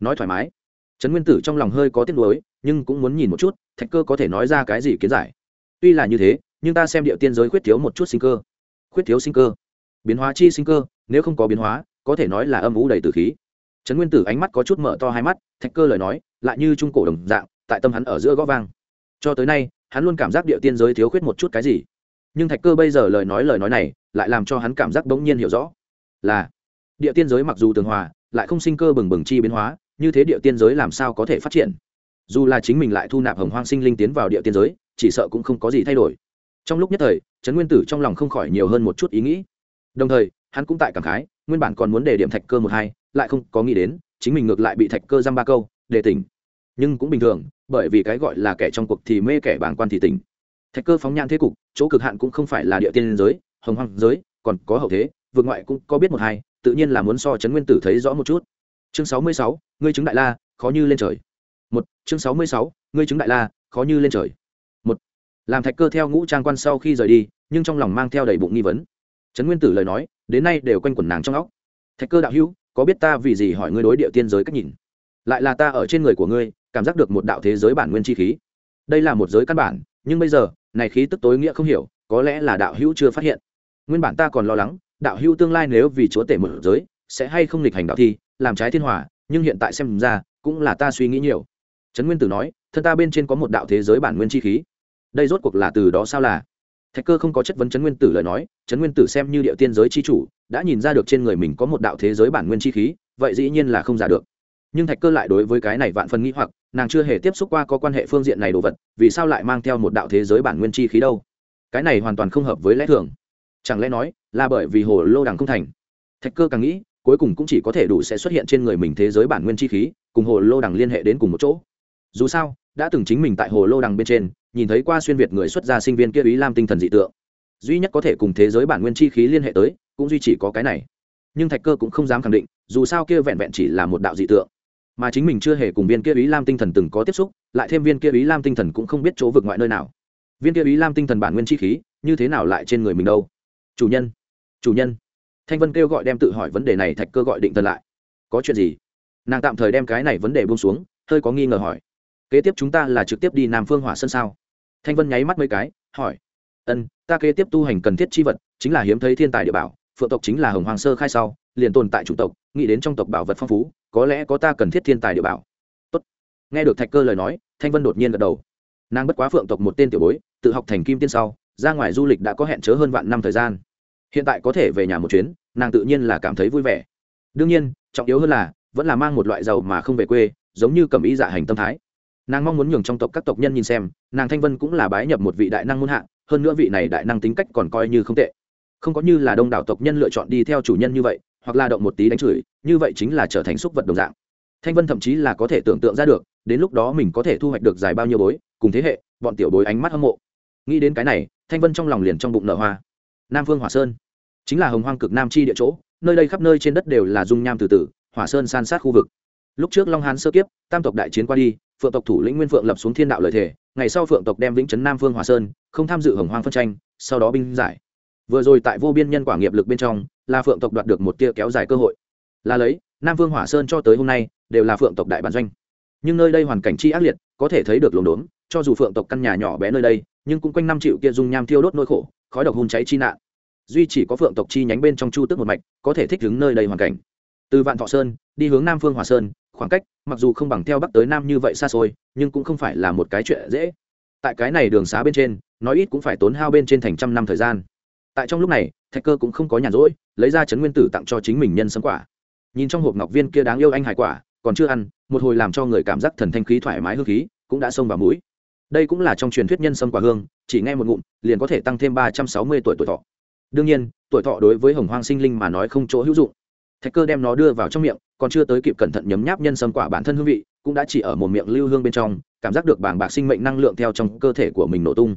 Nói thoải mái. Trấn nguyên tử trong lòng hơi có tiếc nuối, nhưng cũng muốn nhìn một chút, thạch cơ có thể nói ra cái gì kiến giải tuy là như thế, nhưng ta xem địa tiên giới khuyết thiếu một chút sinh cơ. Khuyết thiếu sinh cơ. Biến hóa chi sinh cơ, nếu không có biến hóa, có thể nói là âm vũ đầy tử khí. Trấn nguyên tử ánh mắt có chút mở to hai mắt, thạch cơ lời nói, lại như trung cổ đồng dạng, tại tâm hắn ở giữa gõ vang. Cho tới nay, hắn luôn cảm giác địa tiên giới thiếu khuyết một chút cái gì. Nhưng thạch cơ bây giờ lời nói lời nói này, lại làm cho hắn cảm giác bỗng nhiên hiểu rõ. Là, địa tiên giới mặc dù tường hòa, lại không sinh cơ bừng bừng chi biến hóa, như thế địa tiên giới làm sao có thể phát triển? Dù là chính mình lại thu nạp hồng hoang sinh linh tiến vào địa tiên giới chỉ sợ cũng không có gì thay đổi. Trong lúc nhất thời, trấn nguyên tử trong lòng không khỏi nhiều hơn một chút ý nghĩ. Đồng thời, hắn cũng tại cảm khái, nguyên bản còn muốn để điểm thạch cơ một hai, lại không có nghĩ đến, chính mình ngược lại bị thạch cơ giam ba câu, để tỉnh. Nhưng cũng bình thường, bởi vì cái gọi là kẻ trong cuộc thì mê kẻ bảng quan thì tỉnh. Thạch cơ phóng nhãn thế cục, chỗ cực hạn cũng không phải là địa tiên giới, hồng hoang giới, còn có hậu thế vượt ngoại cũng có biết một hai, tự nhiên là muốn so chấn nguyên tử thấy rõ một chút. Chương sáu mươi sáu, ngươi chứng đại la, khó như lên trời. Một, chương sáu mươi sáu, ngươi chứng đại la, khó như lên trời làm thạch cơ theo ngũ trang quan sau khi rời đi, nhưng trong lòng mang theo đầy bụng nghi vấn. Trấn nguyên tử lời nói, đến nay đều quanh quẩn nàng trong óc. Thạch cơ đạo hữu, có biết ta vì gì hỏi ngươi đối địa tiên giới cách nhìn? Lại là ta ở trên người của ngươi, cảm giác được một đạo thế giới bản nguyên chi khí. Đây là một giới căn bản, nhưng bây giờ, này khí tức tối nghĩa không hiểu, có lẽ là đạo hữu chưa phát hiện. Nguyên bản ta còn lo lắng, đạo hữu tương lai nếu vì chúa tể một giới, sẽ hay không lịch hành đạo thi, làm trái thiên hòa, nhưng hiện tại xem ra, cũng là ta suy nghĩ nhiều. Trấn nguyên tử nói, thân ta bên trên có một đạo thế giới bản nguyên chi khí đây rốt cuộc là từ đó sao là? Thạch cơ không có chất vấn chấn nguyên tử lời nói chấn nguyên tử xem như địa tiên giới chi chủ, đã nhìn ra được trên người mình có một đạo thế giới bản nguyên chi khí, vậy dĩ nhiên là không giả được. Nhưng thạch cơ lại đối với cái này vạn phần nghĩ hoặc, nàng chưa hề tiếp xúc qua có quan hệ phương diện này đồ vật, vì sao lại mang theo một đạo thế giới bản nguyên chi khí đâu? Cái này hoàn toàn không hợp với lẽ thường. Chẳng lẽ nói là bởi vì hồ lô đằng không thành? Thạch cơ càng nghĩ, cuối cùng cũng chỉ có thể đủ sẽ xuất hiện trên người mình thế giới bản nguyên chi khí, cùng hồ lô đằng liên hệ đến cùng một chỗ. Dù sao, đã từng chính mình tại hồ lô đằng bên trên nhìn thấy qua xuyên việt người xuất gia sinh viên kia ý lam tinh thần dị tượng. Duy nhất có thể cùng thế giới bản nguyên chi khí liên hệ tới, cũng duy chỉ có cái này. Nhưng thạch cơ cũng không dám khẳng định, dù sao kia vẹn vẹn chỉ là một đạo dị tượng. Mà chính mình chưa hề cùng viên kia ý lam tinh thần từng có tiếp xúc, lại thêm viên kia ý lam tinh thần cũng không biết chỗ vực ngoại nơi nào. Viên kia ý lam tinh thần bản nguyên chi khí, như thế nào lại trên người mình đâu? Chủ nhân chủ nhân. Thanh vân kêu gọi đem tự hỏi vấn đề này thạch cơ gọi định thần lại. Có chuyện gì? Nàng tạm thời đem cái này vấn đề buông xuống, hơi có nghi ngờ hỏi. Kế tiếp chúng ta là trực tiếp đi nam phương hỏa sân sao? Thanh vân nháy mắt mấy cái, hỏi, ân, ta kế tiếp tu hành cần thiết chi vật chính là hiếm thấy thiên tài địa bảo, phượng tộc chính là hồng hoàng sơ khai sau, liền tồn tại chủ tộc, nghĩ đến trong tộc bảo vật phong phú, có lẽ có ta cần thiết thiên tài địa bảo. Tốt. nghe được thạch cơ lời nói, thanh vân đột nhiên gật đầu. Nàng bất quá phượng tộc một tên tiểu bối, tự học thành kim tiên sau, ra ngoài du lịch đã có hẹn chớ hơn vạn năm thời gian. Hiện tại có thể về nhà một chuyến, nàng tự nhiên là cảm thấy vui vẻ. Đương nhiên, trọng yếu hơn là, vẫn là mang một loại giàu mà không về quê, giống như cầm ý dạ hành tâm thái nàng mong muốn nhường trong tộc các tộc nhân nhìn xem, nàng thanh vân cũng là bái nhập một vị đại năng muôn hạ, hơn nữa vị này đại năng tính cách còn coi như không tệ. Không có như là đông đảo tộc nhân lựa chọn đi theo chủ nhân như vậy, hoặc là động một tí đánh chửi, như vậy chính là trở thành xúc vật đồng dạng. Thanh vân thậm chí là có thể tưởng tượng ra được, đến lúc đó mình có thể thu hoạch được dài bao nhiêu bối, cùng thế hệ, bọn tiểu bối ánh mắt hâm mộ. Nghĩ đến cái này, thanh vân trong lòng liền trong bụng nở hoa. Nam phương hỏa sơn. Chính là hồng hoang cực nam chi địa chỗ, nơi đây khắp nơi trên đất đều là dung nham từ từ, hỏa sơn san sát khu vực. Lúc trước long hán sơ kiếp, tam tộc đại chiến qua đi phượng tộc thủ lĩnh nguyên phượng lập xuống thiên đạo lợi thể ngày sau phượng tộc đem vĩnh trấn nam phương hòa sơn, không tham dự hồng hoang phân tranh, sau đó binh giải. Vừa rồi tại vô biên nhân quả nghiệp lực bên trong, là phượng tộc đoạt được một tia kéo dài cơ hội. Là lấy, nam phương hỏa sơn cho tới hôm nay, đều là phượng tộc đại bản doanh. Nhưng nơi đây hoàn cảnh chi ác liệt, có thể thấy được lồn đốn, cho dù phượng tộc căn nhà nhỏ bé nơi đây, nhưng cũng quanh năm triệu kia dung nham thiêu đốt nỗi khổ, khói độc hôn cháy chi nạn. Duy chỉ có phượng tộc chi nhánh bên trong chu tức một mạch, có thể thích ứng nơi đây hoàn cảnh. Từ vạn thọ sơn, đi hướng nam phương hòa sơn khoảng cách, mặc dù không bằng theo bắc tới nam như vậy xa xôi, nhưng cũng không phải là một cái chuyện dễ. Tại cái này đường xá bên trên, nói ít cũng phải tốn hao bên trên thành trăm năm thời gian. Tại trong lúc này, thạch cơ cũng không có nhàn rỗi, lấy ra chấn nguyên tử tặng cho chính mình nhân sấm quả. Nhìn trong hộp ngọc viên kia đáng yêu anh hải quả, còn chưa ăn, một hồi làm cho người cảm giác thần thanh khí thoải mái hương khí, cũng đã xông vào mũi. Đây cũng là trong truyền thuyết nhân sâm quả hương, chỉ nghe một ngụm, liền có thể tăng thêm ba trăm sáu mươi tuổi tuổi thọ. Đương nhiên, tuổi thọ đối với hồng hoang sinh linh mà nói không chỗ hữu dụng thạch cơ đem nó đưa vào trong miệng, còn chưa tới kịp cẩn thận nhấm nháp nhân sâm quả bản thân hương vị, cũng đã chỉ ở một miệng lưu hương bên trong, cảm giác được bảng bạc sinh mệnh năng lượng theo trong cơ thể của mình nổ tung.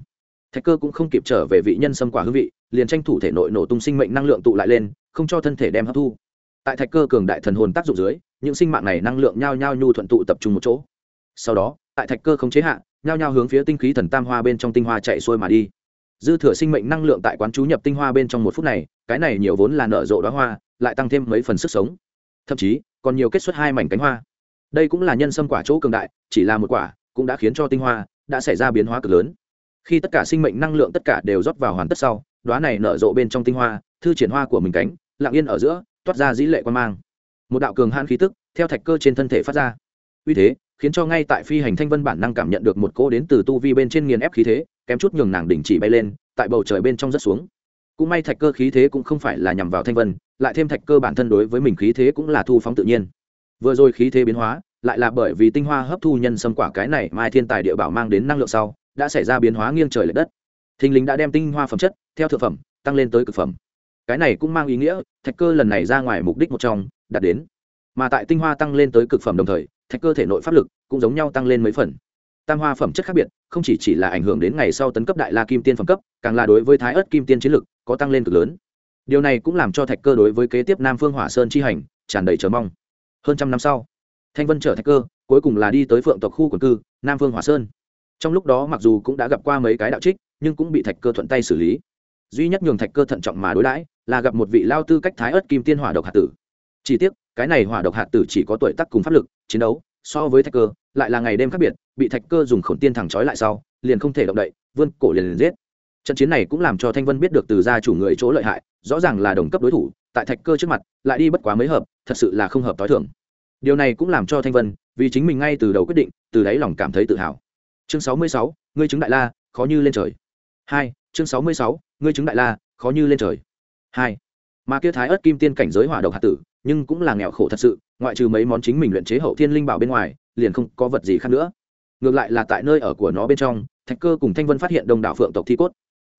Thạch cơ cũng không kịp trở về vị nhân sâm quả hương vị, liền tranh thủ thể nội nổ tung sinh mệnh năng lượng tụ lại lên, không cho thân thể đem hấp thu. Tại thạch cơ cường đại thần hồn tác dụng dưới, những sinh mạng này năng lượng nhao nhao nhu thuận tụ tập trung một chỗ. Sau đó, tại thạch cơ không chế hạ, nhao nhao hướng phía tinh khí thần tam hoa bên trong tinh hoa chạy xuôi mà đi. Dư thừa sinh mệnh năng lượng tại quán chú nhập tinh hoa bên trong một phút này, cái này nhiều vốn là nở rộ đó hoa lại tăng thêm mấy phần sức sống. Thậm chí, còn nhiều kết xuất hai mảnh cánh hoa. Đây cũng là nhân sâm quả chỗ cường đại, chỉ là một quả, cũng đã khiến cho tinh hoa đã xảy ra biến hóa cực lớn. Khi tất cả sinh mệnh năng lượng tất cả đều rót vào hoàn tất sau đoá này nở rộ bên trong tinh hoa, thư triển hoa của mình cánh, lặng yên ở giữa, toát ra dĩ lệ quan mang. Một đạo cường hãn khí tức theo thạch cơ trên thân thể phát ra. Uy thế, khiến cho ngay tại phi hành thanh vân bản năng cảm nhận được một cỗ đến từ tu vi bên trên nghiền ép khí thế, kém chút nhường nàng đỉnh chỉ bay lên, tại bầu trời bên trong rất xuống. Cũng may thạch cơ khí thế cũng không phải là nhằm vào thanh vân lại thêm thạch cơ bản thân đối với mình khí thế cũng là thu phóng tự nhiên. Vừa rồi khí thế biến hóa, lại là bởi vì tinh hoa hấp thu nhân sâm quả cái này mai thiên tài địa bảo mang đến năng lượng sau, đã xảy ra biến hóa nghiêng trời l ệ đất. Thình lình đã đem tinh hoa phẩm chất, theo thượng phẩm, tăng lên tới cực phẩm. Cái này cũng mang ý nghĩa, thạch cơ lần này ra ngoài mục đích một trong, đạt đến. Mà tại tinh hoa tăng lên tới cực phẩm đồng thời, thạch cơ thể nội pháp lực cũng giống nhau tăng lên mấy phần. Tam hoa phẩm chất khác biệt, không chỉ chỉ là ảnh hưởng đến ngày sau tấn cấp đại la kim tiên phẩm cấp, càng là đối với thái ớt kim tiên chiến lực có tăng lên cực lớn điều này cũng làm cho thạch cơ đối với kế tiếp nam phương hỏa sơn chi hành tràn đầy chờ mong. Hơn trăm năm sau, thanh vân trở thạch cơ, cuối cùng là đi tới phượng tộc khu quần cư, nam phương hỏa sơn. Trong lúc đó mặc dù cũng đã gặp qua mấy cái đạo trích, nhưng cũng bị thạch cơ thuận tay xử lý. Duy nhất nhường thạch cơ thận trọng mà đối đãi là gặp một vị lao tư cách thái ớt kim tiên hỏa độc hạt tử. Chỉ tiếc, cái này hỏa độc hạt tử chỉ có tuổi tác cùng pháp lực, chiến đấu, so với thạch cơ, lại là ngày đêm khác biệt, bị thạch cơ dùng khổn tiên thẳng trói lại sau, liền không thể động đậy, vươn cổ liền liền giết trận chiến này cũng làm cho thanh vân biết được từ gia chủ người chỗ lợi hại, rõ ràng là đồng cấp đối thủ, tại thạch cơ trước mặt, lại đi bất quá mấy hợp, thật sự là không hợp t h i thường. Điều này cũng làm cho thanh vân, vì chính mình ngay từ đầu quyết định, từ đáy lòng cảm thấy tự hào. Chương sáu mươi sáu, ngươi chứng đại la, khó như lên trời. Hai, chương sáu mươi sáu, ngươi chứng đại la, khó như lên trời. Hai, mà kia thái ớt kim tiên cảnh giới hỏa độc hạt tử, nhưng cũng là nghèo khổ thật sự, ngoại trừ mấy món chính mình luyện chế hậu thiên linh bảo bên ngoài, liền không có vật gì khác nữa. Ngược lại là tại nơi ở của nó bên trong, thạch cơ cùng thanh vân phát hiện đông đảo phượng tộc thi cốt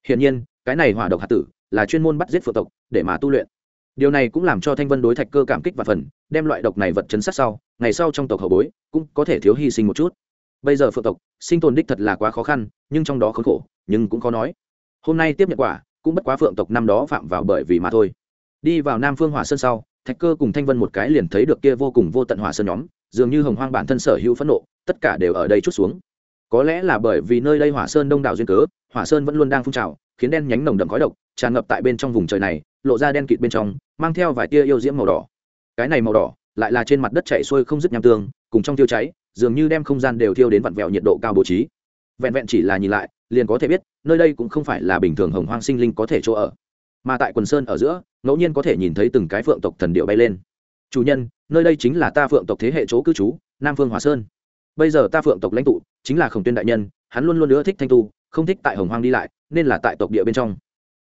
hiển nhiên, cái này hỏa độc hạt tử là chuyên môn bắt giết phượng tộc, để mà tu luyện. Điều này cũng làm cho thanh vân đối thạch cơ cảm kích và phần, đem loại độc này vật chấn sát sau, ngày sau trong tộc hậu bối cũng có thể thiếu hy sinh một chút. Bây giờ phượng tộc, sinh tồn đích thật là quá khó khăn, nhưng trong đó khốn khổ, nhưng cũng có nói. Hôm nay tiếp nhận quả, cũng bất quá phượng tộc năm đó phạm vào bởi vì mà thôi. Đi vào nam phương hỏa sơn sau, thạch cơ cùng thanh vân một cái liền thấy được kia vô cùng vô tận hỏa sơn nhóm, dường như hồng hoang bản thân sở hữu phẫn nộ, tất cả đều ở đây chút xuống. Có lẽ là bởi vì nơi đây hỏa sơn đông đảo duyên cớ hỏa sơn vẫn luôn đang phun trào, khiến đen nhánh nồng đậm khói độc tràn ngập tại bên trong vùng trời này, lộ ra đen kịt bên trong, mang theo vài tia yêu diễm màu đỏ. Cái này màu đỏ lại là trên mặt đất chạy xuôi không dứt nham tương, cùng trong tiêu cháy, dường như đem không gian đều thiêu đến vặn vẹo nhiệt độ cao bố trí. Vẹn vẹn chỉ là nhìn lại, liền có thể biết, nơi đây cũng không phải là bình thường hồng hoang sinh linh có thể chỗ ở. Mà tại quần sơn ở giữa, ngẫu nhiên có thể nhìn thấy từng cái phượng tộc thần điệu bay lên. Chủ nhân, nơi đây chính là ta phượng tộc thế hệ chỗ cư trú, nam phương hòa sơn. Bây giờ ta phượng tộc lãnh tụ, chính là khổng tuyên đại nhân, hắn luôn luôn nữa thích thanh tu không thích tại hồng hoang đi lại, nên là tại tộc địa bên trong.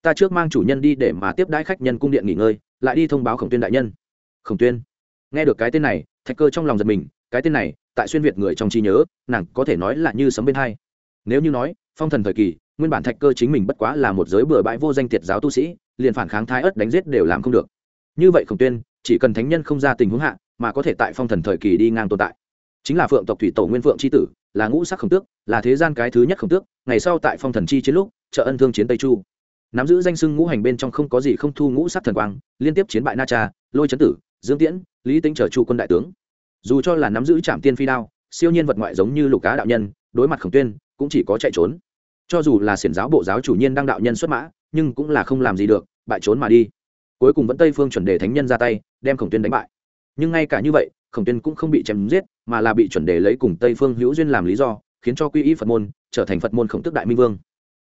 Ta trước mang chủ nhân đi để mà tiếp đãi khách nhân cung điện nghỉ ngơi, lại đi thông báo khổng tuyên đại nhân. Khổng tuyên? Nghe được cái tên này, thạch cơ trong lòng giật mình, cái tên này, tại xuyên việt người trong trí nhớ, nàng có thể nói là như sấm bên hai. Nếu như nói, phong thần thời kỳ, nguyên bản thạch cơ chính mình bất quá là một giới bừa bãi vô danh tiệt giáo tu sĩ, liền phản kháng thái ớt đánh giết đều làm không được. Như vậy khổng tuyên, chỉ cần thánh nhân không ra tình huống hạ, mà có thể tại phong thần thời kỳ đi ngang tồn tại chính là phượng tộc thủy tổ nguyên phượng c h i tử, là ngũ sắc khổng tước, là thế gian cái thứ nhất khổng tước, ngày sau tại phong thần chi chiến lúc, trợ ân thương chiến tây chu. Nắm giữ danh sưng ngũ hành bên trong không có gì không thu ngũ sắc thần quang, liên tiếp chiến bại na cha, lôi trấn tử, dương tiễn, lý tính trở chu quân đại tướng. Dù cho là nắm giữ trạm tiên phi đao, siêu nhiên vật ngoại giống như lục cá đạo nhân, đối mặt khổng tuyên, cũng chỉ có chạy trốn. Cho dù là xiển giáo bộ giáo chủ nhiên đăng đạo nhân xuất mã, nhưng cũng là không làm gì được, bại trốn mà đi. Cuối cùng vẫn tây phương chuẩn đề thánh nhân ra tay, đem khổng tuyên đánh bại. Nhưng ngay cả như vậy, khổng tuyên cũng không bị chém giết mà là bị chuẩn đề lấy cùng tây phương hữu duyên làm lý do, khiến cho quy y phật môn trở thành phật môn khổng tức đại minh vương.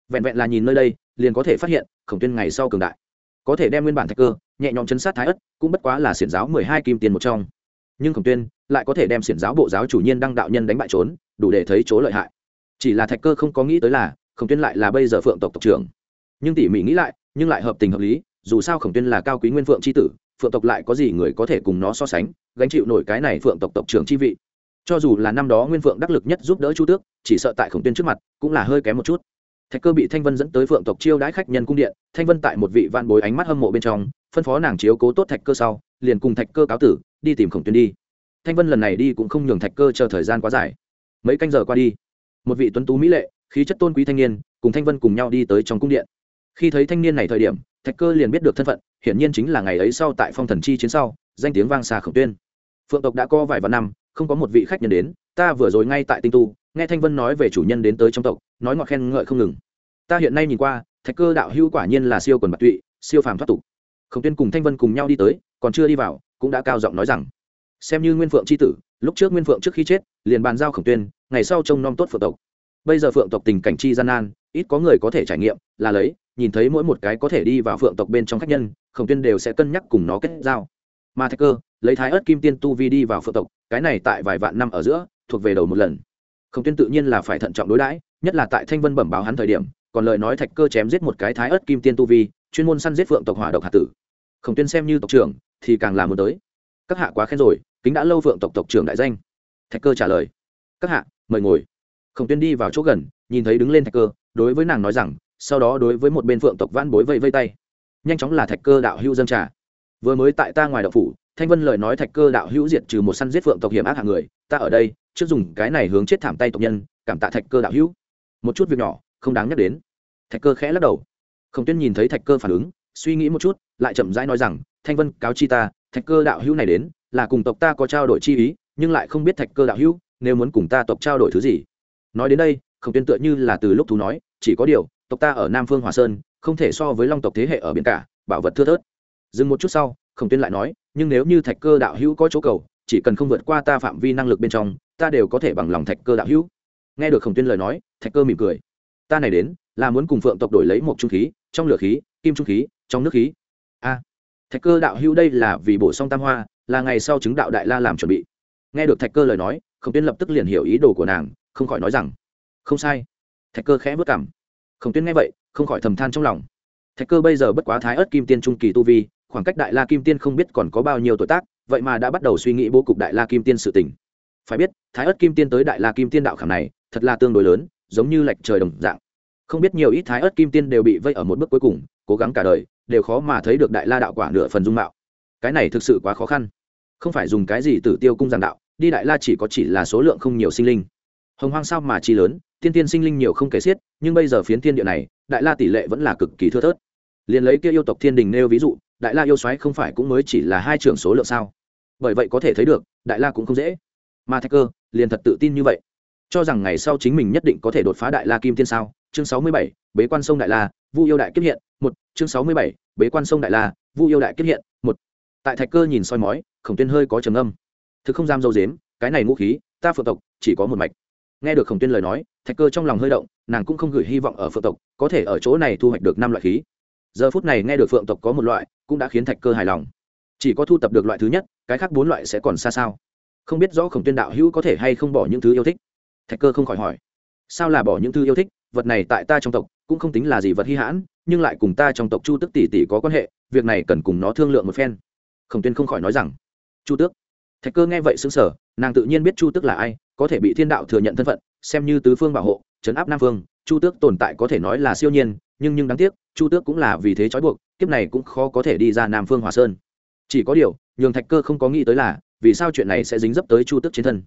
Vẹn vẹn là nhìn nơi đây, liền có thể phát hiện, khổng tuyên ngày sau cường đại. Có thể đem nguyên bản thạch cơ, nhẹ nhõm chấn sát thái ất, cũng bất quá là xiển giáo mười hai kim tiền một trong. Nhưng khổng tuyên lại có thể đem xiển giáo bộ giáo chủ nhiên đăng đạo nhân đánh bại trốn, đủ để thấy chỗ lợi hại. Chỉ là thạch cơ không có nghĩ tới là, khổng tuyên lại là bây giờ phượng tộc tộc trưởng. Nhưng tỉ mỉ nghĩ lại, nhưng lại hợp tình hợp lý, dù sao khổng tuyên là cao quý nguyên phượng c h i tử, phượng tộc lại có gì người có thể cùng nó so sánh, gánh chịu nổi cái này phượng tộc tộc trưởng chi vị cho dù là năm đó nguyên phượng đắc lực nhất giúp đỡ chu tước, chỉ sợ tại khổng tuyên trước mặt cũng là hơi kém một chút. Thạch cơ bị thanh vân dẫn tới phượng tộc chiêu đãi khách nhân cung điện, thanh vân tại một vị van bối ánh mắt hâm mộ bên trong, phân phó nàng chiếu cố tốt thạch cơ sau, liền cùng thạch cơ cáo tử, đi tìm khổng tuyên đi. Thanh vân lần này đi cũng không nhường thạch cơ chờ thời gian quá dài. Mấy canh giờ qua đi, một vị tuấn tú mỹ lệ, khí chất tôn quý thanh niên, cùng thanh vân cùng nhau đi tới trong cung điện. Khi thấy thanh niên này thời điểm, thạch cơ liền biết được thân phận, hiển nhiên chính là ngày ấy sau tại phong thần chi chiến sau, danh tiếng vang xa khổng tuyên. Phượng tộc đã có vài vạn năm không có một vị khách nhân đến, ta vừa rồi ngay tại tinh tu, nghe thanh vân nói về chủ nhân đến tới trong tộc, nói ngọt khen ngợi không ngừng. Ta hiện nay nhìn qua, thạch cơ đạo hữu quả nhiên là siêu quần bạc tụy, siêu phàm thoát tục. Khổng tuyên cùng thanh vân cùng nhau đi tới, còn chưa đi vào, cũng đã cao giọng nói rằng, xem như nguyên phượng c h i tử, lúc trước nguyên phượng trước khi chết, liền bàn giao khổng tuyên, ngày sau trông nom tốt phượng tộc. Bây giờ phượng tộc tình cảnh chi gian nan, ít có người có thể trải nghiệm, là lấy, nhìn thấy mỗi một cái có thể đi vào phượng tộc bên trong khách nhân, khổng tuyên đều sẽ cân nhắc cùng nó kết giao mà thạch cơ lấy thái ớt kim tiên tu vi đi vào phượng tộc, cái này tại vài vạn năm ở giữa, thuộc về đầu một lần. Khổng tuyên tự nhiên là phải thận trọng đối đãi, nhất là tại thanh vân bẩm báo hắn thời điểm, còn lời nói thạch cơ chém giết một cái thái ớt kim tiên tu vi, chuyên môn săn giết phượng tộc hỏa độc hạ tử. Khổng tuyên xem như tộc trưởng, thì càng làm muốn tới. Các hạ quá khen rồi, kính đã lâu phượng tộc tộc trưởng đại danh. Thạch cơ trả lời. Các hạ, mời ngồi. Khổng tuyên đi vào chỗ gần, nhìn thấy đứng lên thạch cơ, đối với nàng nói rằng, sau đó đối với một bên phượng tộc vãn bối vây vây tay. Nhanh chóng là thạch cơ đạo hưu dân trà vừa mới tại ta ngoài đậu phủ, thanh vân lời nói thạch cơ đạo hữu diệt trừ một săn giết phượng tộc hiểm ác hạng người, ta ở đây, trước dùng cái này hướng chết thảm tay tộc nhân, cảm tạ thạch cơ đạo hữu. Một chút việc nhỏ, không đáng nhắc đến. Thạch cơ khẽ lắc đầu. Khổng tuyên nhìn thấy thạch cơ phản ứng, suy nghĩ một chút, lại chậm rãi nói rằng, thanh vân, cáo chi ta, thạch cơ đạo hữu này đến, là cùng tộc ta có trao đổi chi ý, nhưng lại không biết thạch cơ đạo hữu, nếu muốn cùng ta tộc trao đổi thứ gì. Nói đến đây, khổng tuyên tựa như là từ lúc thú nói, chỉ có điều, tộc ta ở nam phương hòa sơn, không thể so với long tộc thế hệ ở biển cả, bảo vật thưa thớt dừng một chút sau, khổng tuyên lại nói, nhưng nếu như thạch cơ đạo hữu có chỗ cầu, chỉ cần không vượt qua ta phạm vi năng lực bên trong, ta đều có thể bằng lòng thạch cơ đạo hữu. Nghe được khổng tuyên lời nói, thạch cơ mỉm cười. Ta này đến, là muốn cùng phượng tộc đổi lấy một trung khí, trong lửa khí, kim trung khí, trong nước khí. A, thạch cơ đạo hữu đây là vì bổ song tam hoa, là ngày sau chứng đạo đại la làm chuẩn bị. Nghe được thạch cơ lời nói, khổng tuyên lập tức liền hiểu ý đồ của nàng, không khỏi nói rằng, không sai. Thạch cơ khẽ vất cảm. Khổng tuyên nghe vậy, không khỏi thầm than trong lòng. Thạch cơ bây giờ bất quá thái ớt kim tiên trung kỳ tu vi khoảng cách đại la kim tiên không biết còn có bao nhiêu tuổi tác, vậy mà đã bắt đầu suy nghĩ bố cục đại la kim tiên sự tình. Phải biết, thái ớt kim tiên tới đại la kim tiên đạo khảm này, thật là tương đối lớn, giống như lệch trời đồng dạng. Không biết nhiều ít thái ớt kim tiên đều bị vây ở một bước cuối cùng, cố gắng cả đời, đều khó mà thấy được đại la đạo quả nửa phần dung mạo. Cái này thực sự quá khó khăn. Không phải dùng cái gì tử tiêu cung giảng đạo, đi đại la chỉ có chỉ là số lượng không nhiều sinh linh. Hồng hoang sao mà chi lớn, tiên tiên sinh linh nhiều không kể xiết, nhưng bây giờ phiến thiên địa này, đại la tỷ lệ vẫn là cực kỳ thưa thớt. Liền lấy kia yêu tộc thiên đình nêu ví dụ đại la yêu xoáy không phải cũng mới chỉ là hai trưởng số lượng sao? Bởi vậy có thể thấy được, đại la cũng không dễ. Mà thạch cơ, liền thật tự tin như vậy. Cho rằng ngày sau chính mình nhất định có thể đột phá đại la kim tiên sao? Chương sáu mươi bảy, bế quan sông đại la, vu yêu đại kiếp hiện, một. Chương sáu mươi bảy, bế quan sông đại la, vu yêu đại kiếp hiện, một. Tại thạch cơ nhìn soi mói, khổng tuyên hơi có trầm âm thực không dám dâu dếm, cái này ngũ khí, ta phượng tộc, chỉ có một mạch. Nghe được khổng tuyên lời nói, thạch cơ trong lòng hơi động, nàng cũng không gửi hy vọng ở phượng tộc, có thể ở chỗ này thu hoạch được năm loại khí giờ phút này nghe được phượng tộc có một loại, cũng đã khiến thạch cơ hài lòng. Chỉ có thu tập được loại thứ nhất, cái khác bốn loại sẽ còn xa sao? Không biết rõ khổng tuyên đạo hữu có thể hay không bỏ những thứ yêu thích? Thạch cơ không khỏi hỏi. Sao là bỏ những thứ yêu thích? Vật này tại ta trong tộc, cũng không tính là gì vật hy hãn, nhưng lại cùng ta trong tộc chu tức tỷ tỷ có quan hệ, việc này cần cùng nó thương lượng một phen. Khổng tuyên không khỏi nói rằng, chu tước. Thạch cơ nghe vậy xứng sở nàng tự nhiên biết chu tước là ai, có thể bị thiên đạo thừa nhận thân phận, xem như tứ phương bảo hộ chấn áp nam phương, chu tước tồn tại có thể nói là siêu nhiên, nhưng nhưng đáng tiếc chu tước cũng là vì thế trói buộc, kiếp này cũng khó có thể đi ra nam phương hòa sơn. Chỉ có điều, nhường thạch cơ không có nghĩ tới là, vì sao chuyện này sẽ dính dấp tới chu tước chiến thân?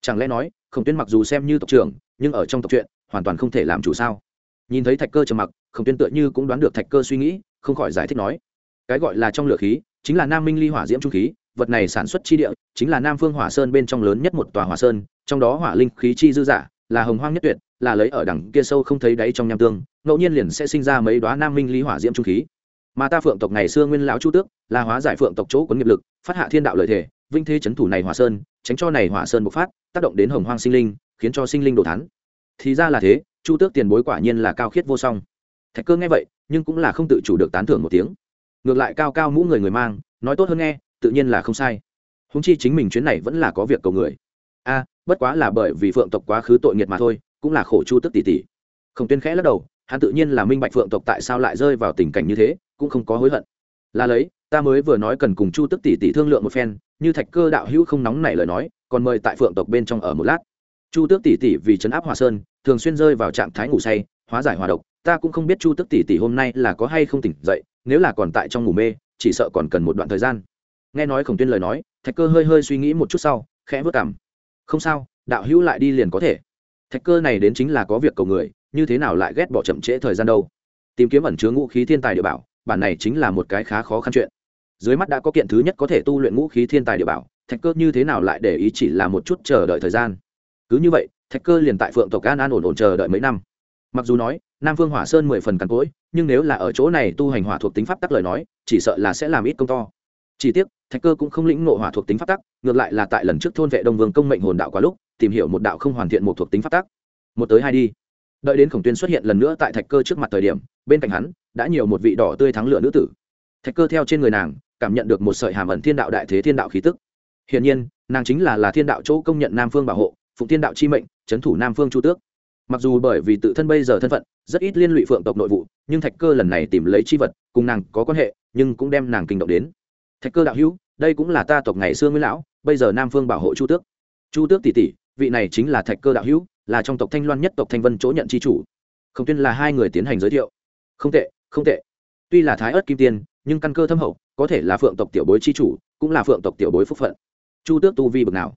Chẳng lẽ nói, khổng tuyên mặc dù xem như tộc trưởng, nhưng ở trong tộc chuyện, hoàn toàn không thể làm chủ sao? Nhìn thấy thạch cơ trầm mặc, khổng tuyên tựa như cũng đoán được thạch cơ suy nghĩ, không khỏi giải thích nói, cái gọi là trong lửa khí, chính là nam minh ly hỏa diễm trung khí, vật này sản xuất chi địa, chính là nam phương hỏa sơn bên trong lớn nhất một tòa hỏa sơn, trong đó hỏa linh khí chi dư giả, là hồng hoang nhất tuyệt là lấy ở đằng kia sâu không thấy đáy trong nham tương, ngẫu nhiên liền sẽ sinh ra mấy đoá nam minh lý hỏa diễm trung khí. Mà ta phượng tộc ngày xưa nguyên lão chu tước, là hóa giải phượng tộc chỗ quấn nghiệp lực, phát hạ thiên đạo lợi thể, vinh thế chấn thủ này hỏa sơn, tránh cho này hỏa sơn bộc phát, tác động đến hồng hoang sinh linh, khiến cho sinh linh đồ thán. thì ra là thế, chu tước tiền bối quả nhiên là cao khiết vô song. Thạch cơ nghe vậy, nhưng cũng là không tự chủ được tán thưởng một tiếng. Ngược lại cao cao mũ người người mang, nói tốt hơn nghe, tự nhiên là không sai. Húng chi chính mình chuyến này vẫn là có việc cầu người. A, bất quá là bởi vì phượng tộc quá khứ tội nghiệt mà thôi cũng là khổ chu tức tỷ tỷ không tuyên khẽ lắc đầu, hắn tự nhiên là minh bạch phượng tộc tại sao lại rơi vào tình cảnh như thế, cũng không có hối hận. Là lấy, ta mới vừa nói cần cùng chu tức tỷ tỷ thương lượng một phen, như thạch cơ đạo hữu không nóng nảy lời nói, còn mời tại phượng tộc bên trong ở một lát. Chu tước tỷ tỷ vì chấn áp hòa sơn, thường xuyên rơi vào trạng thái ngủ say, hóa giải hòa độc, ta cũng không biết chu tước tỷ tỷ hôm nay là có hay không tỉnh dậy, nếu là còn tại trong ngủ mê, chỉ sợ còn cần một đoạn thời gian. Nghe nói khổng tuyên lời nói, thạch cơ hơi hơi suy nghĩ một chút sau, khẽ vớt cảm. Không sao, đạo hữu lại đi liền có thể thạch cơ này đến chính là có việc cầu người, như thế nào lại ghét bỏ chậm trễ thời gian đâu? Tìm kiếm ẩn chứa ngũ khí thiên tài địa bảo, bản này chính là một cái khá khó khăn chuyện. Dưới mắt đã có kiện thứ nhất có thể tu luyện ngũ khí thiên tài địa bảo, thạch cơ như thế nào lại để ý chỉ là một chút chờ đợi thời gian? Cứ như vậy, thạch cơ liền tại phượng tộc an an ổn ổn chờ đợi mấy năm. Mặc dù nói, nam phương hỏa sơn mười phần cằn cỗi, nhưng nếu là ở chỗ này tu hành hỏa thuộc tính pháp tắc lời nói, chỉ sợ là sẽ làm ít công to. Chỉ tiếc, thạch cơ cũng không lĩnh ngộ hỏa thuộc tính pháp tắc, ngược lại là tại lần trước thôn vệ đông vương công mệnh hồn đạo quá lúc tìm hiểu một đạo không hoàn thiện một thuộc tính pháp tắc. Một tới hai đi. Đợi đến khổng tuyên xuất hiện lần nữa tại thạch cơ trước mặt thời điểm, bên cạnh hắn, đã nhiều một vị đỏ tươi thắng lửa nữ tử. Thạch cơ theo trên người nàng, cảm nhận được một sợi hàm ẩn thiên đạo đại thế thiên đạo khí tức. Hiển nhiên, nàng chính là là thiên đạo chỗ công nhận nam phương bảo hộ, phụng thiên đạo chi mệnh trấn thủ nam phương chu tước. Mặc dù bởi vì tự thân bây giờ thân phận, rất ít liên lụy phượng tộc nội vụ, nhưng thạch cơ lần này tìm lấy chi vật, cùng nàng có quan hệ, nhưng cũng đem nàng kinh động đến. Thạch cơ đạo hữu, đây cũng là ta tộc ngày xưa mới lão, bây giờ nam phương bảo hộ chu tước. Chu tước tỷ tỷ vị này chính là thạch cơ đạo hữu, là trong tộc thanh loan nhất tộc thanh vân chỗ nhận chi chủ. Không tuyên là hai người tiến hành giới thiệu. Không tệ không tệ. Tuy là thái ớt kim tiên, nhưng căn cơ thâm hậu, có thể là phượng tộc tiểu bối chi chủ, cũng là phượng tộc tiểu bối phúc phận. Chu tước tu vi bực nào?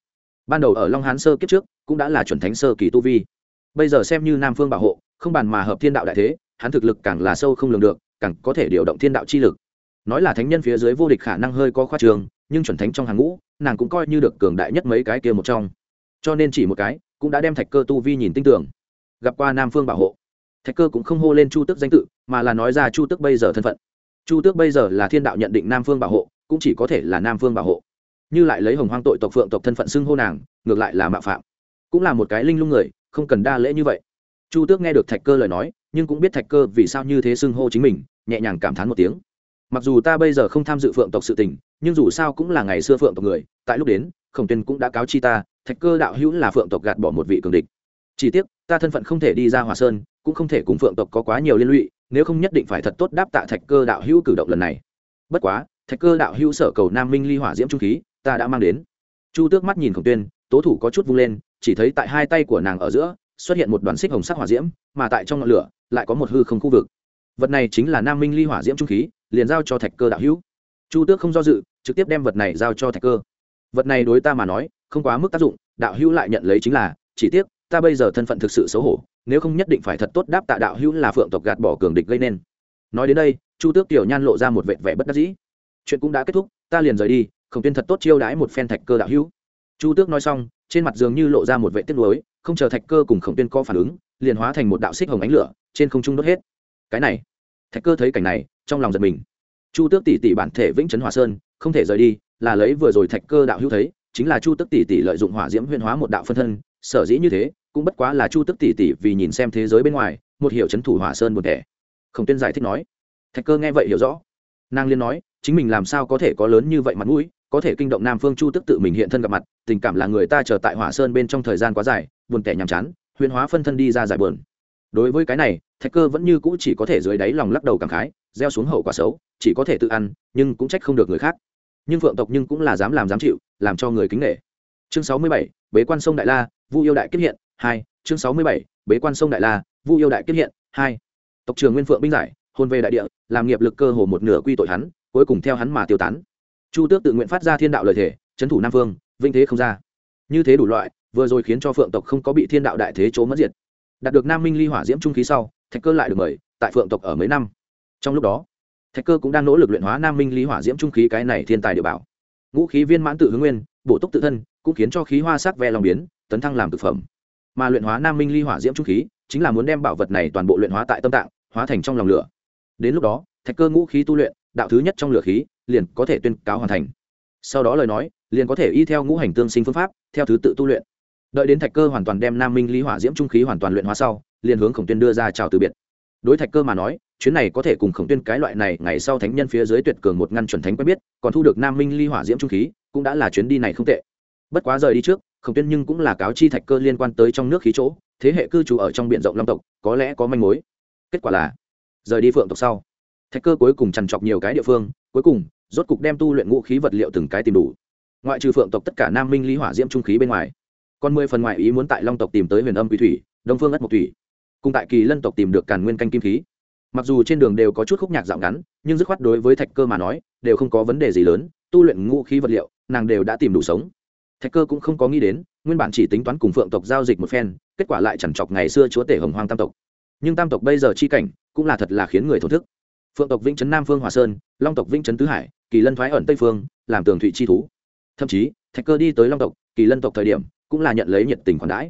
Ban đầu ở long hán sơ kiếp trước, cũng đã là chuẩn thánh sơ kỳ tu vi. Bây giờ xem như nam phương bảo hộ, không bàn mà hợp thiên đạo đại thế, hắn thực lực càng là sâu không lường được, càng có thể điều động thiên đạo chi lực. Nói là thánh nhân phía dưới vô địch khả năng hơi có khoa trường, nhưng chuẩn thánh trong hàng ngũ, nàng cũng coi như được cường đại nhất mấy cái kia một trong cho nên chỉ một cái, cũng đã đem thạch cơ tu vi nhìn tinh tưởng gặp qua nam phương bảo hộ, thạch cơ cũng không hô lên chu tước danh tự, mà là nói ra chu tước bây giờ thân phận. Chu tước bây giờ là thiên đạo nhận định nam phương bảo hộ, cũng chỉ có thể là nam phương bảo hộ. Như lại lấy hồng hoang tội tộc phượng tộc thân phận xưng hô nàng, ngược lại là mạo phạm. Cũng là một cái linh lung người, không cần đa lễ như vậy. Chu tước nghe được thạch cơ lời nói, nhưng cũng biết thạch cơ vì sao như thế xưng hô chính mình, nhẹ nhàng cảm thán một tiếng. Mặc dù ta bây giờ không tham dự phượng tộc sự tình, nhưng dù sao cũng là ngày xưa phượng tộc người, tại lúc đến, khổng tuyên cũng đã cáo chi ta thạch cơ đạo hữu là phượng tộc gạt bỏ một vị cường địch. Chỉ tiếc, ta thân phận không thể đi ra hòa sơn, cũng không thể cùng phượng tộc có quá nhiều liên lụy, nếu không nhất định phải thật tốt đáp tạ thạch cơ đạo hữu cử động lần này. Bất quá, thạch cơ đạo hữu sở cầu nam minh ly hỏa diễm trung khí, ta đã mang đến. Chu tước mắt nhìn khổng tuyên, tố thủ có chút vung lên, chỉ thấy tại hai tay của nàng ở giữa, xuất hiện một đoàn xích hồng sắc hỏa diễm, mà tại trong ngọn lửa, lại có một hư không khu vực. Vật này chính là nam minh ly hỏa diễm trung khí, liền giao cho thạch cơ đạo hữu. Chu tước không do dự, trực tiếp đem vật này giao cho thạch cơ. Vật này đối ta mà nói không quá mức tác dụng, đạo hữu lại nhận lấy chính là, chỉ tiếc, ta bây giờ thân phận thực sự xấu hổ, nếu không nhất định phải thật tốt đáp tạ đạo hữu là phượng tộc gạt bỏ cường địch gây nên. Nói đến đây, chu tước tiểu nhan lộ ra một vệt vẻ bất đắc dĩ. Chuyện cũng đã kết thúc, ta liền rời đi không tiên thật tốt chiêu đãi một phen thạch cơ đạo hữu. Chu tước nói xong, trên mặt dường như lộ ra một vệ tiết lối không chờ thạch cơ cùng khổng tiên có phản ứng, liền hóa thành một đạo xích hồng ánh lửa, trên không trung đốt hết. Cái này, thạch cơ thấy cảnh này, trong lòng giật mình. Chu tước tỷ tỷ bản thể vĩnh trấn hòa sơn, không thể rời đi, là lấy vừa rồi thạch cơ đạo hữu thấy chính là chu tước tỷ tỷ lợi dụng hỏa diễm huyên hóa một đạo phân thân, sở dĩ như thế, cũng bất quá là chu tước tỷ tỷ vì nhìn xem thế giới bên ngoài, một hiệu chấn thủ hỏa sơn một kẻ. Khổng tuyên giải thích nói, thạch cơ nghe vậy hiểu rõ. Nàng liên nói, chính mình làm sao có thể có lớn như vậy mặt mũi, có thể kinh động nam phương chu tức tự mình hiện thân gặp mặt, tình cảm là người ta chờ tại hỏa sơn bên trong thời gian quá dài, buồn tẻ nhàm chán, huyền hóa phân thân đi ra giải bờn đối với cái này, thạch cơ vẫn như cũ chỉ có thể dưới đáy lòng lắc đầu cảm khái, gieo xuống hậu quả xấu, chỉ có thể tự ăn, nhưng cũng trách không được người khác nhưng phượng tộc nhưng cũng là dám làm dám chịu, làm cho người kính nghệ chương sáu mươi bảy, bế quan sông đại la, vu yêu đại kết hiện, hai. Chương sáu mươi bảy, bế quan sông đại la, vu yêu đại kết hiện, hai. Tộc trường nguyên phượng binh giải, hôn về đại địa, làm nghiệp lực cơ hồ một nửa quy tội hắn, cuối cùng theo hắn mà tiêu tán. Chu tước tự nguyện phát ra thiên đạo lời thể trấn thủ nam phương vinh thế không ra. Như thế đủ loại, vừa rồi khiến cho phượng tộc không có bị thiên đạo đại thế chỗ mất diệt. Đạt được nam minh ly hỏa diễm trung khí sau, thạch cơ lại được mời, tại phượng tộc ở mấy năm. Trong lúc đó thạch cơ cũng đang nỗ lực luyện hóa nam minh Lý hỏa diễm trung khí cái này thiên tài địa bảo. Ngũ khí viên mãn tự hướng nguyên, bổ túc tự thân, cũng khiến cho khí hoa sắc ve lòng biến, tấn thăng làm thực phẩm. Mà luyện hóa nam minh ly hỏa diễm trung khí, chính là muốn đem bảo vật này toàn bộ luyện hóa tại tâm tạng, hóa thành trong lòng lửa. Đến lúc đó, thạch cơ ngũ khí tu luyện, đạo thứ nhất trong lửa khí, liền có thể tuyên cáo hoàn thành. Sau đó lời nói, liền có thể y theo ngũ hành tương sinh phương pháp, theo thứ tự tu luyện. Đợi đến thạch cơ hoàn toàn đem nam minh lý hỏa diễm trung khí hoàn toàn luyện hóa sau, liền hướng khổng tuyên đưa ra chào từ biệt. Đối thạch cơ mà nói chuyến này có thể cùng khổng tuyên cái loại này ngày sau thánh nhân phía dưới tuyệt cường một ngăn chuẩn thánh quen biết, còn thu được nam minh ly hỏa diễm trung khí, cũng đã là chuyến đi này không tệ. Bất quá rời đi trước, khổng tuyên nhưng cũng là cáo chi thạch cơ liên quan tới trong nước khí chỗ, thế hệ cư trú ở trong b i ể n rộng long tộc, có lẽ có manh mối. Kết quả là, rời đi phượng tộc sau, thạch cơ cuối cùng trằn trọc nhiều cái địa phương, cuối cùng, rốt cục đem tu luyện ngũ khí vật liệu từng cái tìm đủ. Ngoại trừ phượng tộc tất cả nam minh lý hỏa diễm trung khí bên ngoài, còn mười phần ngoại ý muốn tại long tộc tìm tới huyền âm quy thủy, đông phương ất mộc thủy. Cùng tại kỳ lân tộc tìm được càn nguyên canh kim khí mặc dù trên đường đều có chút khúc nhạc dạo ngắn, nhưng dứt khoát đối với thạch cơ mà nói, đều không có vấn đề gì lớn, tu luyện ngũ khí vật liệu, nàng đều đã tìm đủ sống. Thạch cơ cũng không có nghĩ đến, nguyên bản chỉ tính toán cùng phượng tộc giao dịch một phen, kết quả lại chẳng chọc ngày xưa chúa tể hồng hoang tam tộc. Nhưng tam tộc bây giờ chi cảnh, cũng là thật là khiến người thổn thức. Phượng tộc vĩnh trấn nam phương hòa sơn, long tộc vĩnh trấn tứ hải, kỳ lân thoái ẩn tây phương, làm tường thụy chi thú. Thậm chí, thạch cơ đi tới long tộc, kỳ lân tộc thời điểm, cũng là nhận lấy nhiệt tình khoản đãi.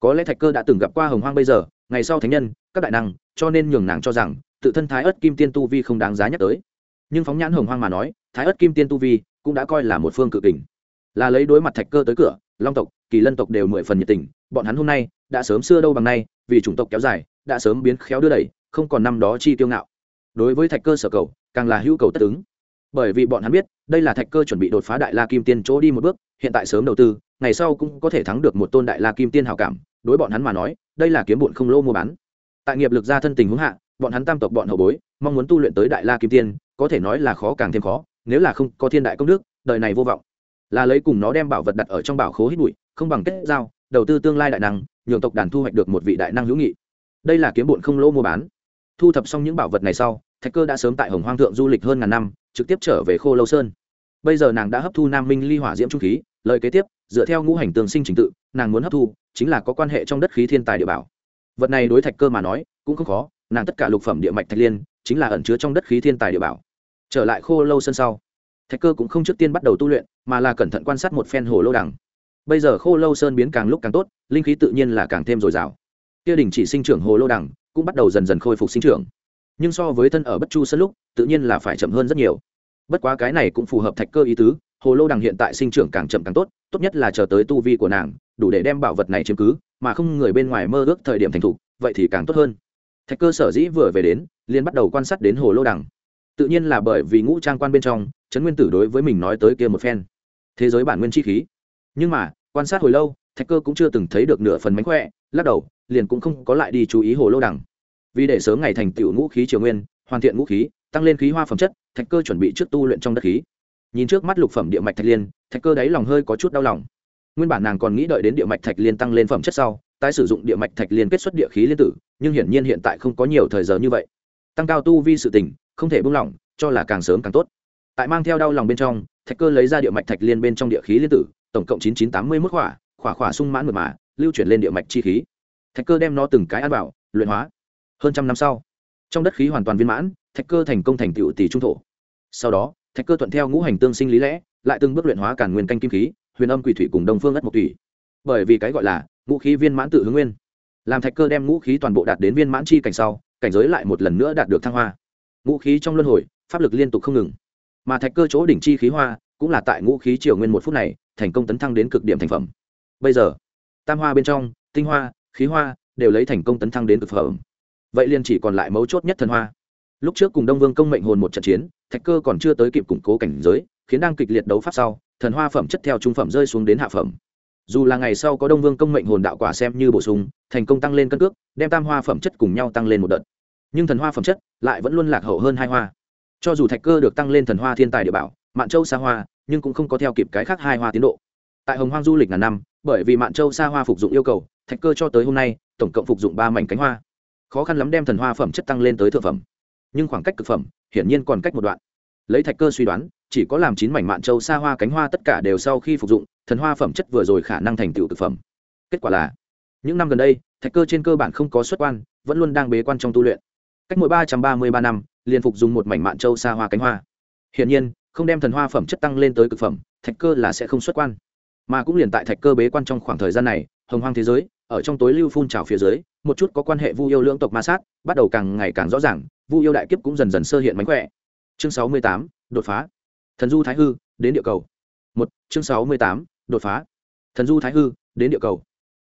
Có lẽ thạch cơ đã từng gặp qua hồng hoang bây giờ, ngày sau thánh nhân, các đại năng, cho nên nhường nàng cho rằng tự thân thái ớt kim tiên tu vi không đáng giá nhắc tới. Nhưng phóng nhãn hồng hoang mà nói, thái ớt kim tiên tu vi cũng đã coi là một phương cự kình. Là lấy đối mặt thạch cơ tới cửa, long tộc, kỳ lân tộc đều mười phần nhiệt tình, bọn hắn hôm nay đã sớm xưa đâu bằng nay, vì chủng tộc kéo dài, đã sớm biến khéo đưa đẩy, không còn năm đó chi tiêu ngạo. Đối với thạch cơ sở cầu, càng là hữu cầu tất ứng. Bởi vì bọn hắn biết, đây là thạch cơ chuẩn bị đột phá đại la kim tiên chỗ đi một bước, hiện tại sớm đầu tư, ngày sau cũng có thể thắng được một tôn đại la kim tiên hào cảm. Đối bọn hắn mà nói, đây là kiếm bụn không lô mua bán. Tại nghiệp lực gia thân tình huống hạ bọn hắn tam tộc bọn hậu bối, mong muốn tu luyện tới đại la kim tiên, có thể nói là khó càng thêm khó, nếu là không có thiên đại công đức, đời này vô vọng. Là lấy cùng nó đem bảo vật đặt ở trong bảo khố hít bụi, không bằng kết giao, đầu tư tương lai đại năng, nhường tộc đàn thu hoạch được một vị đại năng hữu nghị. Đây là kiếm bụn không lỗ mua bán. Thu thập xong những bảo vật này sau, thạch cơ đã sớm tại hồng hoang thượng du lịch hơn ngàn năm, trực tiếp trở về khô lâu sơn. Bây giờ nàng đã hấp thu nam minh ly hỏa diễm trung khí, lời kế tiếp, dựa theo ngũ hành tương sinh trình tự, nàng muốn hấp thu, chính là có quan hệ trong đất khí thiên tài địa bảo. Vật này đối thạch cơ mà nói, cũng không khó nàng tất cả lục phẩm địa mạch thạch liên, chính là ẩn chứa trong đất khí thiên tài địa bảo. Trở lại khô lâu sân sau, thạch cơ cũng không trước tiên bắt đầu tu luyện, mà là cẩn thận quan sát một phen hồ lô đằng. Bây giờ khô lâu sơn biến càng lúc càng tốt, linh khí tự nhiên là càng thêm dồi dào. Kia đình chỉ sinh trưởng hồ lô đằng cũng bắt đầu dần dần khôi phục sinh trưởng. Nhưng so với thân ở bất chu sân lúc, tự nhiên là phải chậm hơn rất nhiều. Bất quá cái này cũng phù hợp thạch cơ ý tứ, hồ lô đằng hiện tại sinh trưởng càng chậm càng tốt tốt nhất là chờ tới tu vi của nàng, đủ để đem bảo vật này chiếm cứ, mà không người bên ngoài mơ ước thời điểm thành thục, vậy thì càng tốt hơn thạch cơ sở dĩ vừa về đến, liền bắt đầu quan sát đến hồ lô đằng. Tự nhiên là bởi vì ngũ trang quan bên trong, trấn nguyên tử đối với mình nói tới kia một phen. Thế giới bản nguyên chi khí. Nhưng mà, quan sát hồi lâu, thạch cơ cũng chưa từng thấy được nửa phần mánh khỏe, lắc đầu, liền cũng không có lại đi chú ý hồ lô đằng. Vì để sớm ngày thành tựu ngũ khí triều nguyên, hoàn thiện ngũ khí, tăng lên khí hoa phẩm chất, thạch cơ chuẩn bị trước tu luyện trong đất khí. Nhìn trước mắt lục phẩm địa mạch thạch liên, thạch cơ đáy lòng hơi có chút đau lòng. Nguyên bản nàng còn nghĩ đợi đến địa mạch thạch liên tăng lên phẩm chất sau, tái sử dụng địa mạch thạch liên kết xuất địa khí liên tử nhưng hiển nhiên hiện tại không có nhiều thời giờ như vậy. Tăng cao tu vi sự tình, không thể buông lỏng, cho là càng sớm càng tốt. Tại mang theo đau lòng bên trong, thạch cơ lấy ra địa mạch thạch liên bên trong địa khí liên tử, tổng cộng chín chín tám mươi mức khỏa khỏa khỏa sung mãn mượt mà, lưu chuyển lên địa mạch chi khí. Thạch cơ đem nó từng cái ăn vào, luyện hóa. Hơn trăm năm sau, trong đất khí hoàn toàn viên mãn, thạch cơ thành công thành tựu tỷ trung thổ. Sau đó, thạch cơ thuận theo ngũ hành tương sinh lý lẽ, lại từng bước luyện hóa cản nguyên canh kim khí, huyền âm quỷ thủy cùng đông phương ất mộc thủy. Bởi vì cái gọi là ngũ khí viên mãn tự hướng nguyên làm thạch cơ đem ngũ khí toàn bộ đạt đến viên mãn chi cảnh sau, cảnh giới lại một lần nữa đạt được thăng hoa. Ngũ khí trong luân hồi, pháp lực liên tục không ngừng. Mà thạch cơ chỗ đỉnh chi khí hoa, cũng là tại ngũ khí triều nguyên một phút này, thành công tấn thăng đến cực điểm thành phẩm. Bây giờ, tam hoa bên trong, tinh hoa, khí hoa, đều lấy thành công tấn thăng đến cực phẩm. Vậy liền chỉ còn lại mấu chốt nhất thần hoa. Lúc trước cùng đông vương công mệnh hồn một trận chiến, thạch cơ còn chưa tới kịp củng cố cảnh giới, khiến đang kịch liệt đấu pháp sau, thần hoa phẩm chất theo trung phẩm rơi xuống đến hạ phẩm dù là ngày sau có đông vương công mệnh hồn đạo quả xem như bổ sung, thành công tăng lên cân cước, đem tam hoa phẩm chất cùng nhau tăng lên một đợt. Nhưng thần hoa phẩm chất lại vẫn luôn lạc hậu hơn hai hoa. Cho dù thạch cơ được tăng lên thần hoa thiên tài địa bảo, mạn châu xa hoa, nhưng cũng không có theo kịp cái khác hai hoa tiến độ. Tại hồng hoang du lịch ngàn năm, bởi vì mạn châu xa hoa phục dụng yêu cầu, thạch cơ cho tới hôm nay, tổng cộng phục dụng ba mảnh cánh hoa. Khó khăn lắm đem thần hoa phẩm chất tăng lên tới thượng phẩm. Nhưng khoảng cách cực phẩm, hiển nhiên còn cách một đoạn. Lấy thạch cơ suy đoán, chỉ có làm chín mảnh mạn châu xa hoa cánh hoa tất cả đều sau khi phục dụng thần hoa phẩm chất vừa rồi khả năng thành tựu thực phẩm. Kết quả là, những năm gần đây, thạch cơ trên cơ bản không có xuất quan, vẫn luôn đang bế quan trong tu luyện. Cách mỗi ba trăm ba mươi ba năm, liền phục dùng một mảnh mạn châu xa hoa cánh hoa. Hiển nhiên, không đem thần hoa phẩm chất tăng lên tới cực phẩm, thạch cơ là sẽ không xuất quan. Mà cũng liền tại thạch cơ bế quan trong khoảng thời gian này, hồng hoang thế giới, ở trong tối lưu phun trào phía dưới, một chút có quan hệ vu yêu lưỡng tộc ma sát, bắt đầu càng ngày càng rõ ràng, vu yêu đại kiếp cũng dần dần sơ hiện mánh khỏe. Chương sáu mươi tám, đột phá. Thần du thái hư, đến địa cầu. Một, chương sáu mươi tám đột phá. Thần du thái hư, đến địa cầu.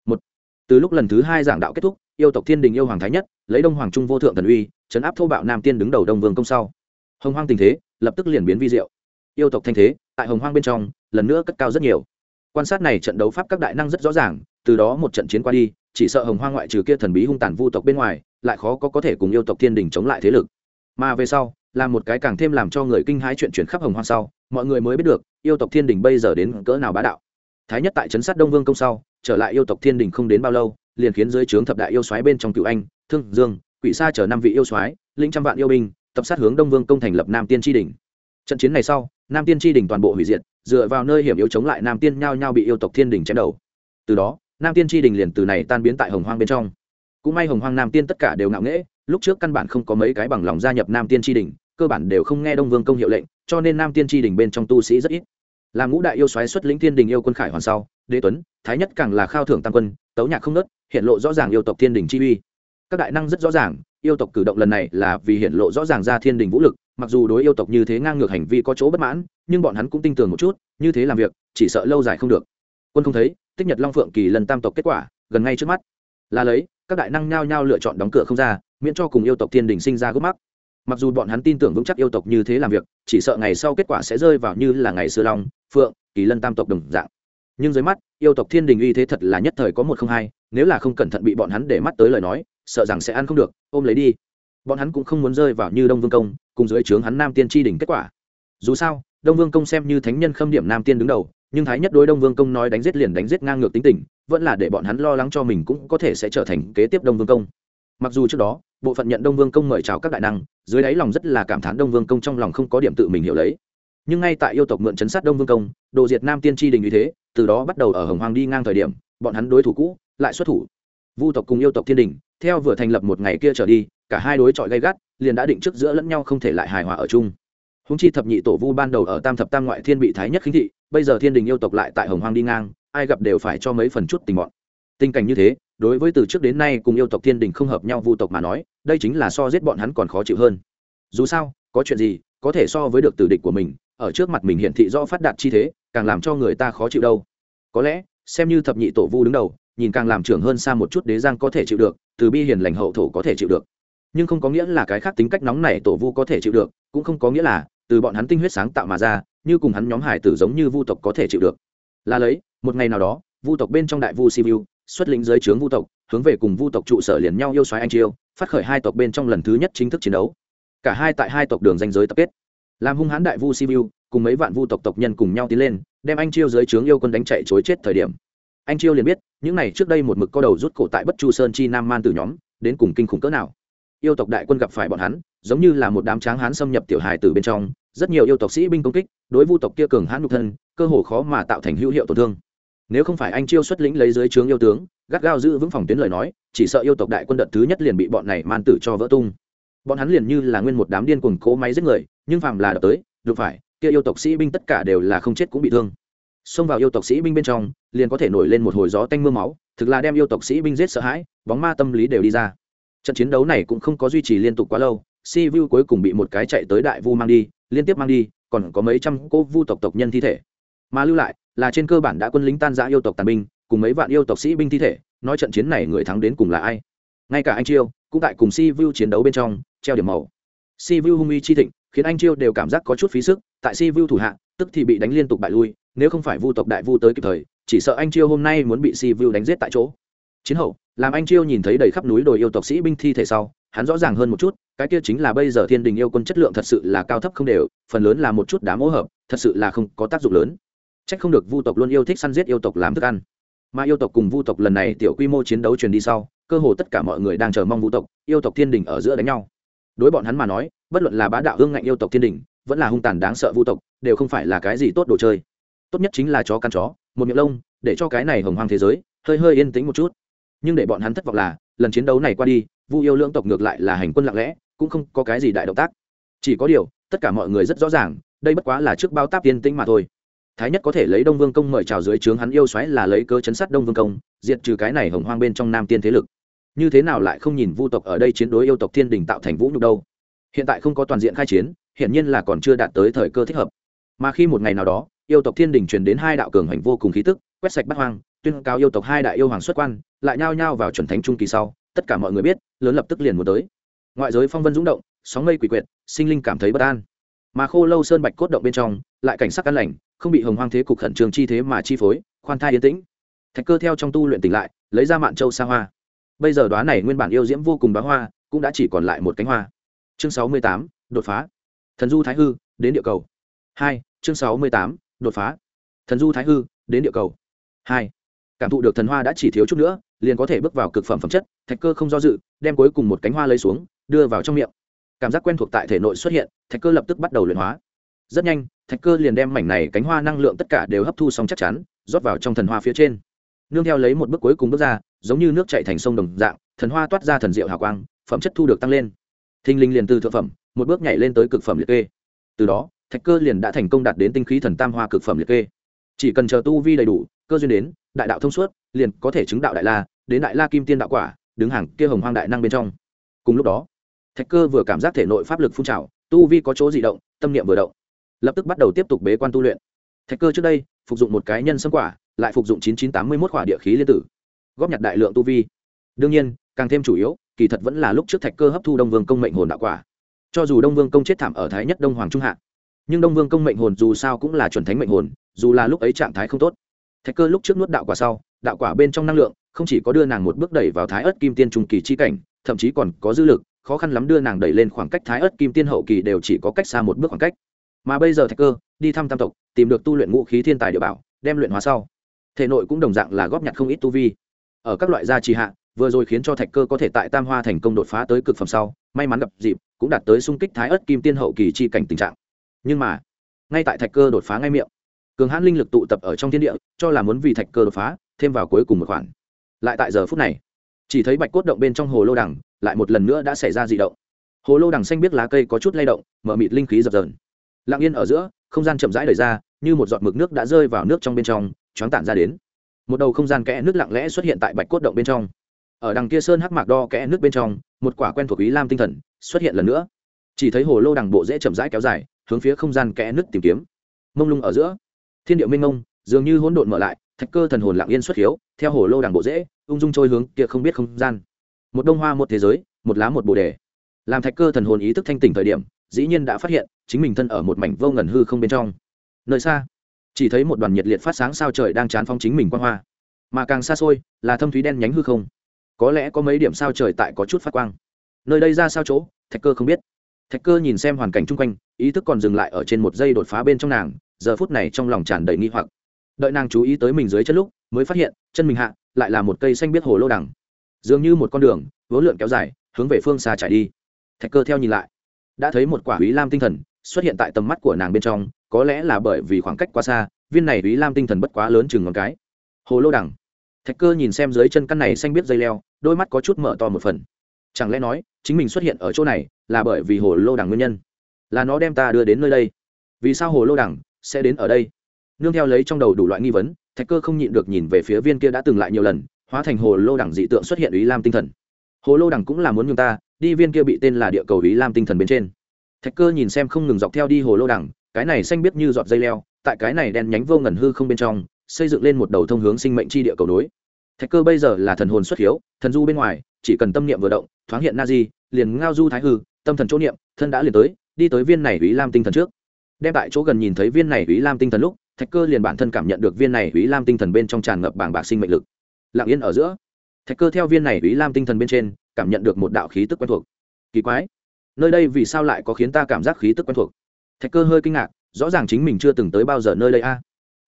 Một. Từ lúc lần thứ hai giảng đạo kết thúc, yêu tộc thiên đình yêu hoàng thái nhất, lấy đông hoàng trung vô thượng thần uy chấn áp thô bạo nam tiên đứng đầu đông vương công sau. Hồng hoang tình thế, lập tức liền biến vi diệu. Yêu tộc thanh thế, tại hồng hoang bên trong, lần nữa cất cao rất nhiều. Quan sát này trận đấu pháp các đại năng rất rõ ràng, từ đó một trận chiến qua đi, chỉ sợ hồng hoang ngoại trừ kia thần bí hung tàn vu tộc bên ngoài, lại khó có có thể cùng yêu tộc thiên đình chống lại thế lực. Mà về sau là một cái càng thêm làm cho người kinh hãi chuyện chuyển khắp hồng hoang sau, mọi người mới biết được, yêu tộc thiên đình bây giờ đến cỡ nào bá đạo thái nhất tại trấn sát đông vương công sau, trở lại yêu tộc thiên đình không đến bao lâu, liền khiến dưới trướng thập đại yêu soái bên trong cựu anh, thương, dương, quỷ sa chở năm vị yêu soái linh trăm vạn yêu binh, tập sát hướng đông vương công thành lập nam tiên tri đình trận chiến này sau, nam tiên tri đình toàn bộ hủy diệt, dựa vào nơi hiểm yếu chống lại nam tiên nhao nhao bị yêu tộc thiên đình chém đầu. Từ đó, nam tiên tri đình liền từ này tan biến tại hồng hoang bên trong. Cũng may hồng hoang nam tiên tất cả đều ngạo nghễ, lúc trước căn bản không có mấy cái bằng lòng gia nhập nam tiên tri đình cơ bản đều không nghe đông vương công hiệu lệnh, cho nên nam tiên tri đình bên trong tu sĩ rất ít làm ngũ đại yêu xoáy xuất lĩnh thiên đình yêu quân khải hoàn sau, đế tuấn, thái nhất càng là khao thưởng tam quân, tấu nhạc không nớt, hiện lộ rõ ràng yêu tộc thiên đình chi uy. Các đại năng rất rõ ràng, yêu tộc cử động lần này là vì hiện lộ rõ ràng ra thiên đình vũ lực, mặc dù đối yêu tộc như thế ngang ngược hành vi có chỗ bất mãn, nhưng bọn hắn cũng tin tưởng một chút, như thế làm việc, chỉ sợ lâu dài không được. Quân không thấy, tích nhật long phượng kỳ lần tam tộc kết quả, gần ngay trước mắt. Là lấy, các đại năng nhao nhao lựa chọn đóng cửa không ra, miễn cho cùng yêu tộc thiên đình sinh ra gốc mắc mặc dù bọn hắn tin tưởng vững chắc yêu tộc như thế làm việc, chỉ sợ ngày sau kết quả sẽ rơi vào như là ngày xưa long, phượng, kỳ lân tam tộc đồng dạng. Nhưng dưới mắt, yêu tộc thiên đình uy thế thật là nhất thời có một không hai, nếu là không cẩn thận bị bọn hắn để mắt tới lời nói, sợ rằng sẽ ăn không được, ôm lấy đi. Bọn hắn cũng không muốn rơi vào như đông vương công, cùng dưới trướng hắn nam tiên tri đình kết quả. Dù sao, đông vương công xem như thánh nhân khâm điểm nam tiên đứng đầu, nhưng thái nhất đối đông vương công nói đánh giết liền đánh giết ngang ngược tính tình, vẫn là để bọn hắn lo lắng cho mình cũng có thể sẽ trở thành kế tiếp đông vương công mặc dù trước đó, bộ phận nhận đông vương công mời chào các đại năng, dưới đáy lòng rất là cảm thán đông vương công trong lòng không có điểm tự mình hiểu lấy. Nhưng ngay tại yêu tộc mượn chấn sát đông vương công, đồ diệt nam tiên tri đình như thế, từ đó bắt đầu ở hồng hoàng đi ngang thời điểm, bọn hắn đối thủ cũ lại xuất thủ. Vu tộc cùng yêu tộc thiên đình, theo vừa thành lập một ngày kia trở đi, cả hai đối chọi gay gắt, liền đã định trước giữa lẫn nhau không thể lại hài hòa ở chung. Húng chi thập nhị tổ vu ban đầu ở tam thập tam ngoại thiên bị thái nhất khinh thị, bây giờ thiên đình yêu tộc lại tại hồng hoàng đi ngang, ai gặp đều phải cho mấy phần chút tình bọn. Tình cảnh như thế đối với từ trước đến nay cùng yêu tộc thiên đình không hợp nhau vu tộc mà nói, đây chính là so giết bọn hắn còn khó chịu hơn. Dù sao, có chuyện gì, có thể so với được tử địch của mình, ở trước mặt mình hiển thị rõ phát đạt chi thế, càng làm cho người ta khó chịu đâu. Có lẽ, xem như thập nhị tổ vu đứng đầu, nhìn càng làm trưởng hơn xa một chút đế giang có thể chịu được, từ bi hiền lành hậu thổ có thể chịu được. Nhưng không có nghĩa là cái khác tính cách nóng này tổ vu có thể chịu được, cũng không có nghĩa là, từ bọn hắn tinh huyết sáng tạo mà ra, như cùng hắn nhóm hải tử giống như vu tộc có thể chịu được. Là lấy, một ngày nào đó, vu tộc bên trong đại vu sibiu xuất lĩnh giới trướng vu tộc, hướng về cùng vu tộc trụ sở liền nhau yêu xoáy anh chiêu, phát khởi hai tộc bên trong lần thứ nhất chính thức chiến đấu. Cả hai tại hai tộc đường danh giới tập kết. Làm hung hãn đại vu Siêu cùng mấy vạn vu tộc tộc nhân cùng nhau tiến lên, đem anh chiêu giới trướng yêu quân đánh chạy chối chết thời điểm. Anh chiêu liền biết, những này trước đây một mực co đầu rút cổ tại bất chu sơn chi nam man từ nhóm, đến cùng kinh khủng cỡ nào. Yêu tộc đại quân gặp phải bọn hắn, giống như là một đám tráng hán xâm nhập tiểu hài từ bên trong, rất nhiều yêu tộc sĩ binh công kích, đối vu tộc kia cường hãn nhục thân, cơ hồ khó mà tạo thành hữu hiệu tổn thương nếu không phải anh chiêu xuất lĩnh lấy dưới trướng yêu tướng, gắt gao giữ vững phòng tuyến lời nói, chỉ sợ yêu tộc đại quân đợt thứ nhất liền bị bọn này man tử cho vỡ tung. Bọn hắn liền như là nguyên một đám điên cuồng cố máy giết người, nhưng phàm là đợt tới được phải, kia yêu tộc sĩ binh tất cả đều là không chết cũng bị thương. Xông vào yêu tộc sĩ binh bên trong, liền có thể nổi lên một hồi gió tanh mưa máu, thực là đem yêu tộc sĩ binh giết sợ hãi, bóng ma tâm lý đều đi ra. Trận chiến đấu này cũng không có duy trì liên tục quá lâu, si vu cuối cùng bị một cái chạy tới đại vu mang đi, liên tiếp mang đi, còn có mấy trăm cô vu tộc tộc nhân thi thể mà lưu lại là trên cơ bản đã quân lính tan giã yêu tộc tàn binh, cùng mấy vạn yêu tộc sĩ binh thi thể, nói trận chiến này người thắng đến cùng là ai? Ngay cả anh chiêu, cũng tại cùng si vu chiến đấu bên trong, treo điểm màu. Si vu hung uy chi thịnh, khiến anh chiêu đều cảm giác có chút phí sức, tại si vu thủ hạ, tức thì bị đánh liên tục bại lui, nếu không phải vu tộc đại vu tới kịp thời, chỉ sợ anh chiêu hôm nay muốn bị si vu đánh giết tại chỗ. Chiến hậu, làm anh chiêu nhìn thấy đầy khắp núi đồi yêu tộc sĩ binh thi thể sau, hắn rõ ràng hơn một chút, cái kia chính là bây giờ thiên đình yêu quân chất lượng thật sự là cao thấp không đều, phần lớn là một chút đá mỗ hợp, thật sự là không có tác dụng lớn chắc không được vu tộc luôn yêu thích săn giết yêu tộc làm thức ăn. Mà yêu tộc cùng vu tộc lần này tiểu quy mô chiến đấu truyền đi sau, cơ hồ tất cả mọi người đang chờ mong vu tộc, yêu tộc thiên đình ở giữa đánh nhau. Đối bọn hắn mà nói, bất luận là bá đạo hương ngạnh yêu tộc thiên đình, vẫn là hung tàn đáng sợ vu tộc, đều không phải là cái gì tốt đồ chơi. Tốt nhất chính là chó căn chó, một miệng lông, để cho cái này hồng hoang thế giới hơi hơi yên tĩnh một chút. Nhưng để bọn hắn thất vọng là, lần chiến đấu này qua đi, vu yêu lượng tộc ngược lại là hành quân lặng lẽ, cũng không có cái gì đại động tác. Chỉ có điều, tất cả mọi người rất rõ ràng, đây bất quá là trước bao táp tiên tĩnh mà thôi thái nhất có thể lấy đông vương công mời chào dưới trướng hắn yêu xoáy là lấy cơ chấn sát đông vương công, diệt trừ cái này hồng hoang bên trong nam tiên thế lực. Như thế nào lại không nhìn vu tộc ở đây chiến đối yêu tộc thiên đình tạo thành vũ nhục đâu? Hiện tại không có toàn diện khai chiến, hiển nhiên là còn chưa đạt tới thời cơ thích hợp. Mà khi một ngày nào đó, yêu tộc thiên đình truyền đến hai đạo cường hành vô cùng khí tức, quét sạch bắt hoang, tuyên cao yêu tộc hai đại yêu hoàng xuất quan, lại nhao nhao vào chuẩn thánh trung kỳ sau, tất cả mọi người biết, lớn lập tức liền muốn tới. Ngoại giới phong vân rúng động, sóng mây quỷ quyệt, sinh linh cảm thấy bất an mà khô lâu sơn bạch cốt động bên trong, lại cảnh sắc căn lành, không bị hồng hoang thế cục khẩn trương chi thế mà chi phối, khoan thai yên tĩnh. Thạch cơ theo trong tu luyện tỉnh lại, lấy ra mạn châu xa hoa. Bây giờ đoá này nguyên bản yêu diễm vô cùng bá hoa, cũng đã chỉ còn lại một cánh hoa. Chương sáu mươi tám, đột phá. Thần du thái hư, đến địa cầu. Hai, chương sáu mươi tám, đột phá. Thần du thái hư, đến địa cầu. Hai, cảm thụ được thần hoa đã chỉ thiếu chút nữa, liền có thể bước vào cực phẩm phẩm chất, thạch cơ không do dự, đem cuối cùng một cánh hoa lấy xuống, đưa vào trong miệng cảm giác quen thuộc tại thể nội xuất hiện, thạch cơ lập tức bắt đầu luyện hóa. Rất nhanh, thạch cơ liền đem mảnh này cánh hoa năng lượng tất cả đều hấp thu xong chắc chắn, rót vào trong thần hoa phía trên. Nương theo lấy một bước cuối cùng bước ra, giống như nước chạy thành sông đồng dạng, thần hoa toát ra thần diệu hào quang, phẩm chất thu được tăng lên. Thinh linh liền từ thượng phẩm, một bước nhảy lên tới cực phẩm liệt kê. Từ đó, thạch cơ liền đã thành công đạt đến tinh khí thần tam hoa cực phẩm liệt kê. Chỉ cần chờ tu vi đầy đủ, cơ duyên đến, đại đạo thông suốt, liền có thể chứng đạo đại la, đến đại la kim tiên đạo quả, đứng hàng kia hồng hoang đại năng bên trong. Cùng lúc đó thạch cơ vừa cảm giác thể nội pháp lực phun trào, tu vi có chỗ di động, tâm niệm vừa động. Lập tức bắt đầu tiếp tục bế quan tu luyện. Thạch cơ trước đây, phục dụng một cái nhân sâm quả, lại phục dụng chín chín tám mươi một quả địa khí liên tử, góp nhặt đại lượng tu vi. Đương nhiên, càng thêm chủ yếu, kỳ thật vẫn là lúc trước thạch cơ hấp thu đông vương công mệnh hồn đạo quả. Cho dù đông vương công chết thảm ở thái nhất đông hoàng trung hạ, nhưng đông vương công mệnh hồn dù sao cũng là chuẩn thánh mệnh hồn, dù là lúc ấy trạng thái không tốt. Thạch cơ lúc trước nuốt đạo quả sau, đạo quả bên trong năng lượng không chỉ có đưa nàng một bước đẩy vào thái ớt kim tiên trung kỳ chi cảnh, thậm chí còn có dư lực khó khăn lắm đưa nàng đẩy lên khoảng cách thái ớt kim tiên hậu kỳ đều chỉ có cách xa một bước khoảng cách. Mà bây giờ thạch cơ, đi thăm tam tộc, tìm được tu luyện ngũ khí thiên tài địa bảo, đem luyện hóa sau. Thể nội cũng đồng dạng là góp nhặt không ít tu vi. Ở các loại gia trì hạ, vừa rồi khiến cho thạch cơ có thể tại tam hoa thành công đột phá tới cực phẩm sau, may mắn gặp dịp, cũng đạt tới xung kích thái ớt kim tiên hậu kỳ chi cảnh tình trạng. Nhưng mà, ngay tại thạch cơ đột phá ngay miệng, cường hãn linh lực tụ tập ở trong thiên địa, cho là muốn vì thạch cơ đột phá, thêm vào cuối cùng một khoản. Lại tại giờ phút này chỉ thấy bạch cốt động bên trong hồ lô đằng, lại một lần nữa đã xảy ra d ị động. Hồ lô đằng xanh biết lá cây có chút lay động, mở mịt linh khí dập dờn. Lặng yên ở giữa, không gian chậm rãi đời ra, như một giọt mực nước đã rơi vào nước trong bên trong, choáng tản ra đến. Một đầu không gian kẽ nước lặng lẽ xuất hiện tại bạch cốt động bên trong. Ở đằng kia sơn hắc mạc đo kẽ nước bên trong, một quả quen thuộc ý lam tinh thần xuất hiện lần nữa. Chỉ thấy hồ lô đằng bộ dễ chậm rãi kéo dài, hướng phía không gian kẽ nước tìm kiếm. Mông lung ở giữa. Thiên điệu minh mông, dường như hỗn độn mở lại thạch cơ thần hồn lặng yên xuất hiếu, theo hồ lô đảng bộ dễ, ung dung trôi hướng kia không biết không gian. Một đông hoa một thế giới, một lá một bồ đề. Làm thạch cơ thần hồn ý thức thanh tỉnh thời điểm, dĩ nhiên đã phát hiện, chính mình thân ở một mảnh vô ngần hư không bên trong. Nơi xa, chỉ thấy một đoàn nhiệt liệt phát sáng sao trời đang chán phong chính mình quang hoa. Mà càng xa xôi, là thâm thúy đen nhánh hư không. Có lẽ có mấy điểm sao trời tại có chút phát quang. Nơi đây ra sao chỗ, thạch cơ không biết. Thạch cơ nhìn xem hoàn cảnh chung quanh, ý thức còn dừng lại ở trên một dây đột phá bên trong nàng, giờ phút này trong lòng tràn đầy nghi hoặc đợi nàng chú ý tới mình dưới chân lúc, mới phát hiện, chân mình hạ, lại là một cây xanh biết hồ lô đằng. Dường như một con đường, vốn lượn kéo dài, hướng về phương xa trải đi. Thạch cơ theo nhìn lại, đã thấy một quả ý lam tinh thần xuất hiện tại tầm mắt của nàng bên trong, có lẽ là bởi vì khoảng cách quá xa, viên này ý lam tinh thần bất quá lớn chừng ngón cái. Hồ lô đằng. Thạch cơ nhìn xem dưới chân căn này xanh biết dây leo, đôi mắt có chút mở to một phần. Chẳng lẽ nói, chính mình xuất hiện ở chỗ này, là bởi vì hồ lô đằng nguyên nhân? Là nó đem ta đưa đến nơi đây? Vì sao hồ lô đằng sẽ đến ở đây? Nương theo lấy trong đầu đủ loại nghi vấn thạch cơ không nhịn được nhìn về phía viên kia đã từng lại nhiều lần hóa thành hồ lô đẳng dị tượng xuất hiện ý lam tinh thần. Hồ lô đẳng cũng là muốn nhường ta đi viên kia bị tên là địa cầu ý lam tinh thần bên trên. Thạch cơ nhìn xem không ngừng dọc theo đi hồ lô đẳng, cái này xanh biết như giọt dây leo tại cái này đen nhánh vô ngần hư không bên trong xây dựng lên một đầu thông hướng sinh mệnh chi địa cầu nối. Thạch cơ bây giờ là thần hồn xuất hiếu thần du bên ngoài chỉ cần tâm niệm vừa động thoáng hiện na di liền ngao du thái hư tâm thần chỗ niệm thân đã liền tới đi tới viên này ý lam tinh thần trước. Đem tại chỗ gần nhìn thấy viên này ý lam tinh thần lúc thạch cơ liền bản thân cảm nhận được viên này ý lam tinh thần bên trong tràn ngập bảng bạc sinh mệnh lực. Lặng yên ở giữa, thạch cơ theo viên này ý lam tinh thần bên trên, cảm nhận được một đạo khí tức quen thuộc. Kỳ quái, nơi đây vì sao lại có khiến ta cảm giác khí tức quen thuộc? Thạch cơ hơi kinh ngạc, rõ ràng chính mình chưa từng tới bao giờ nơi đây a.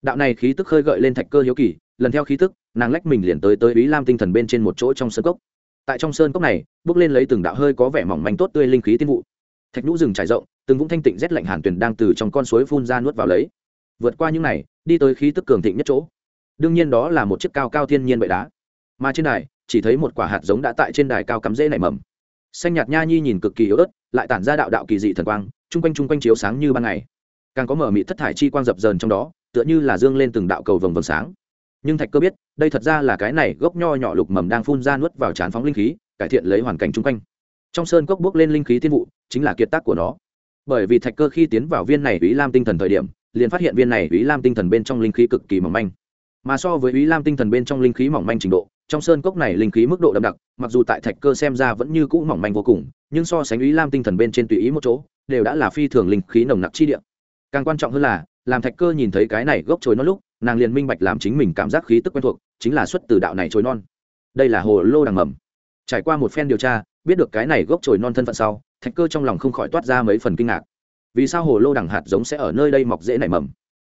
Đạo này khí tức hơi gợi lên thạch cơ hiếu kỳ, lần theo khí tức, nàng lách mình liền tới tới ý lam tinh thần bên trên một chỗ trong sơn cốc. Tại trong sơn cốc này, bước lên lấy từng đạo hơi có vẻ mỏng manh tốt tươi linh khí tiên vụ. Thạch nhũ rừng trải rộng, từng vũng thanh tịnh rét lạnh hàn tuyền đang từ trong con suối phun ra nuốt vào lấy vượt qua những này, đi tới khí tức cường thịnh nhất chỗ. Đương nhiên đó là một chiếc cao cao thiên nhiên bệ đá. Mà trên đài, chỉ thấy một quả hạt giống đã tại trên đài cao cắm rễ nảy mầm. Xanh nhạt nha nhi nhìn cực kỳ yếu ớt, lại tản ra đạo đạo kỳ dị thần quang, chung quanh chung quanh chiếu sáng như ban ngày. Càng có mở mị thất thải chi quang dập dờn trong đó, tựa như là dương lên từng đạo cầu vồng vầng sáng. Nhưng thạch cơ biết, đây thật ra là cái này gốc nho nhỏ lục mầm đang phun ra nuốt vào trán phóng linh khí, cải thiện lấy hoàn cảnh chung quanh. Trong sơn cốc bước lên linh khí tiên vụ, chính là kiệt tác của nó. Bởi vì thạch cơ khi tiến vào viên này ý lam tinh thần thời điểm liền phát hiện viên này ý lam tinh thần bên trong linh khí cực kỳ mỏng manh. Mà so với ý lam tinh thần bên trong linh khí mỏng manh trình độ, trong sơn cốc này linh khí mức độ đậm đặc, mặc dù tại thạch cơ xem ra vẫn như cũ mỏng manh vô cùng, nhưng so sánh ý lam tinh thần bên trên tùy ý một chỗ, đều đã là phi thường linh khí nồng nặc chi địa. Càng quan trọng hơn là, làm thạch cơ nhìn thấy cái này gốc chồi non lúc, nàng liền minh bạch làm chính mình cảm giác khí tức quen thuộc, chính là xuất từ đạo này chồi non. Đây là hồ lô đằng mầm trải qua một phen điều tra, biết được cái này gốc chồi non thân phận sau, thạch cơ trong lòng không khỏi toát ra mấy phần kinh ngạc vì sao hồ lô đằng hạt giống sẽ ở nơi đây mọc dễ nảy mầm?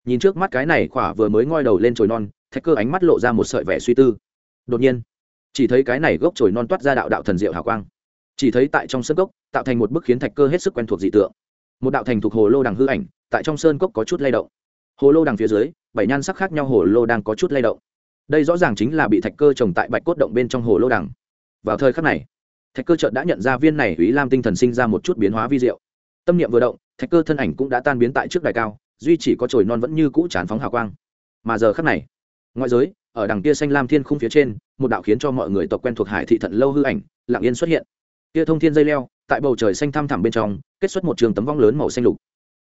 Nhìn trước mắt cái này khỏa vừa mới ngoi đầu lên chồi non, thạch cơ ánh mắt lộ ra một sợi vẻ suy tư. Đột nhiên, chỉ thấy cái này gốc chồi non toát ra đạo đạo thần diệu hào quang. Chỉ thấy tại trong sân cốc, tạo thành một bức khiến thạch cơ hết sức quen thuộc dị tượng. Một đạo thành thuộc hồ lô đằng hư ảnh, tại trong sơn cốc có chút lay động. Hồ lô đằng phía dưới, bảy nhan sắc khác nhau hồ lô đang có chút lay động. Đây rõ ràng chính là bị thạch cơ trồng tại bạch cốt động bên trong hồ lô đằng. Vào thời khắc này, thạch cơ trợt đã nhận ra viên này ý lam tinh thần sinh ra một chút biến hóa vi diệu tâm niệm vừa động, thạch cơ thân ảnh cũng đã tan biến tại trước đài cao, duy chỉ có chồi non vẫn như cũ tràn phóng hào quang. Mà giờ khắc này, ngoại giới, ở đằng kia xanh lam thiên khung phía trên, một đạo khiến cho mọi người tộc quen thuộc hải thị thận lâu hư ảnh, lặng yên xuất hiện. Kia thông thiên dây leo, tại bầu trời xanh thăm thẳm bên trong, kết xuất một trường tấm vong lớn màu xanh lục.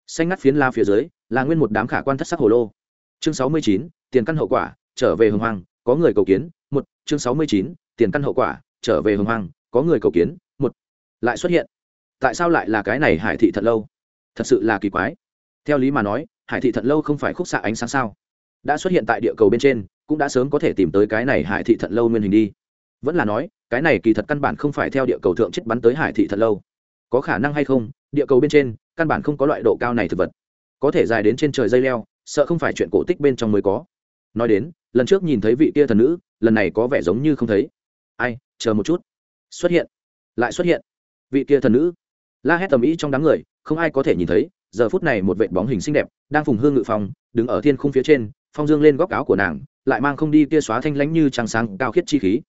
Xanh ngắt phiến la phía dưới, là nguyên một đám khả quan thất sắc hồ lô. Chương sáu mươi chín, tiền căn hậu quả, trở về hồng hoàng có người cầu kiến, một. Chương sáu mươi chín, tiền căn hậu quả, trở về hồng hoàng có người cầu kiến, một. Lại xuất hiện tại sao lại là cái này hải thị thận lâu? Thật sự là kỳ quái. Theo lý mà nói, hải thị thận lâu không phải khúc xạ ánh sáng sao? Đã xuất hiện tại địa cầu bên trên, cũng đã sớm có thể tìm tới cái này hải thị thận lâu nguyên hình đi. Vẫn là nói, cái này kỳ thật căn bản không phải theo địa cầu thượng chết bắn tới hải thị thận lâu. Có khả năng hay không, địa cầu bên trên, căn bản không có loại độ cao này thực vật. Có thể dài đến trên trời dây leo, sợ không phải chuyện cổ tích bên trong mới có. Nói đến, lần trước nhìn thấy vị kia thần nữ, lần này có vẻ giống như không thấy. Ai, chờ một chút. Xuất hiện. Lại xuất hiện. Vị kia thần nữ la hét tầm ý trong đám người, không ai có thể nhìn thấy, giờ phút này một vệ bóng hình xinh đẹp đang phùng hương ngự phòng đứng ở thiên khung phía trên, phong dương lên góc áo của nàng, lại mang không đi kia xóa thanh lãnh như trăng sáng cao khiết chi khí.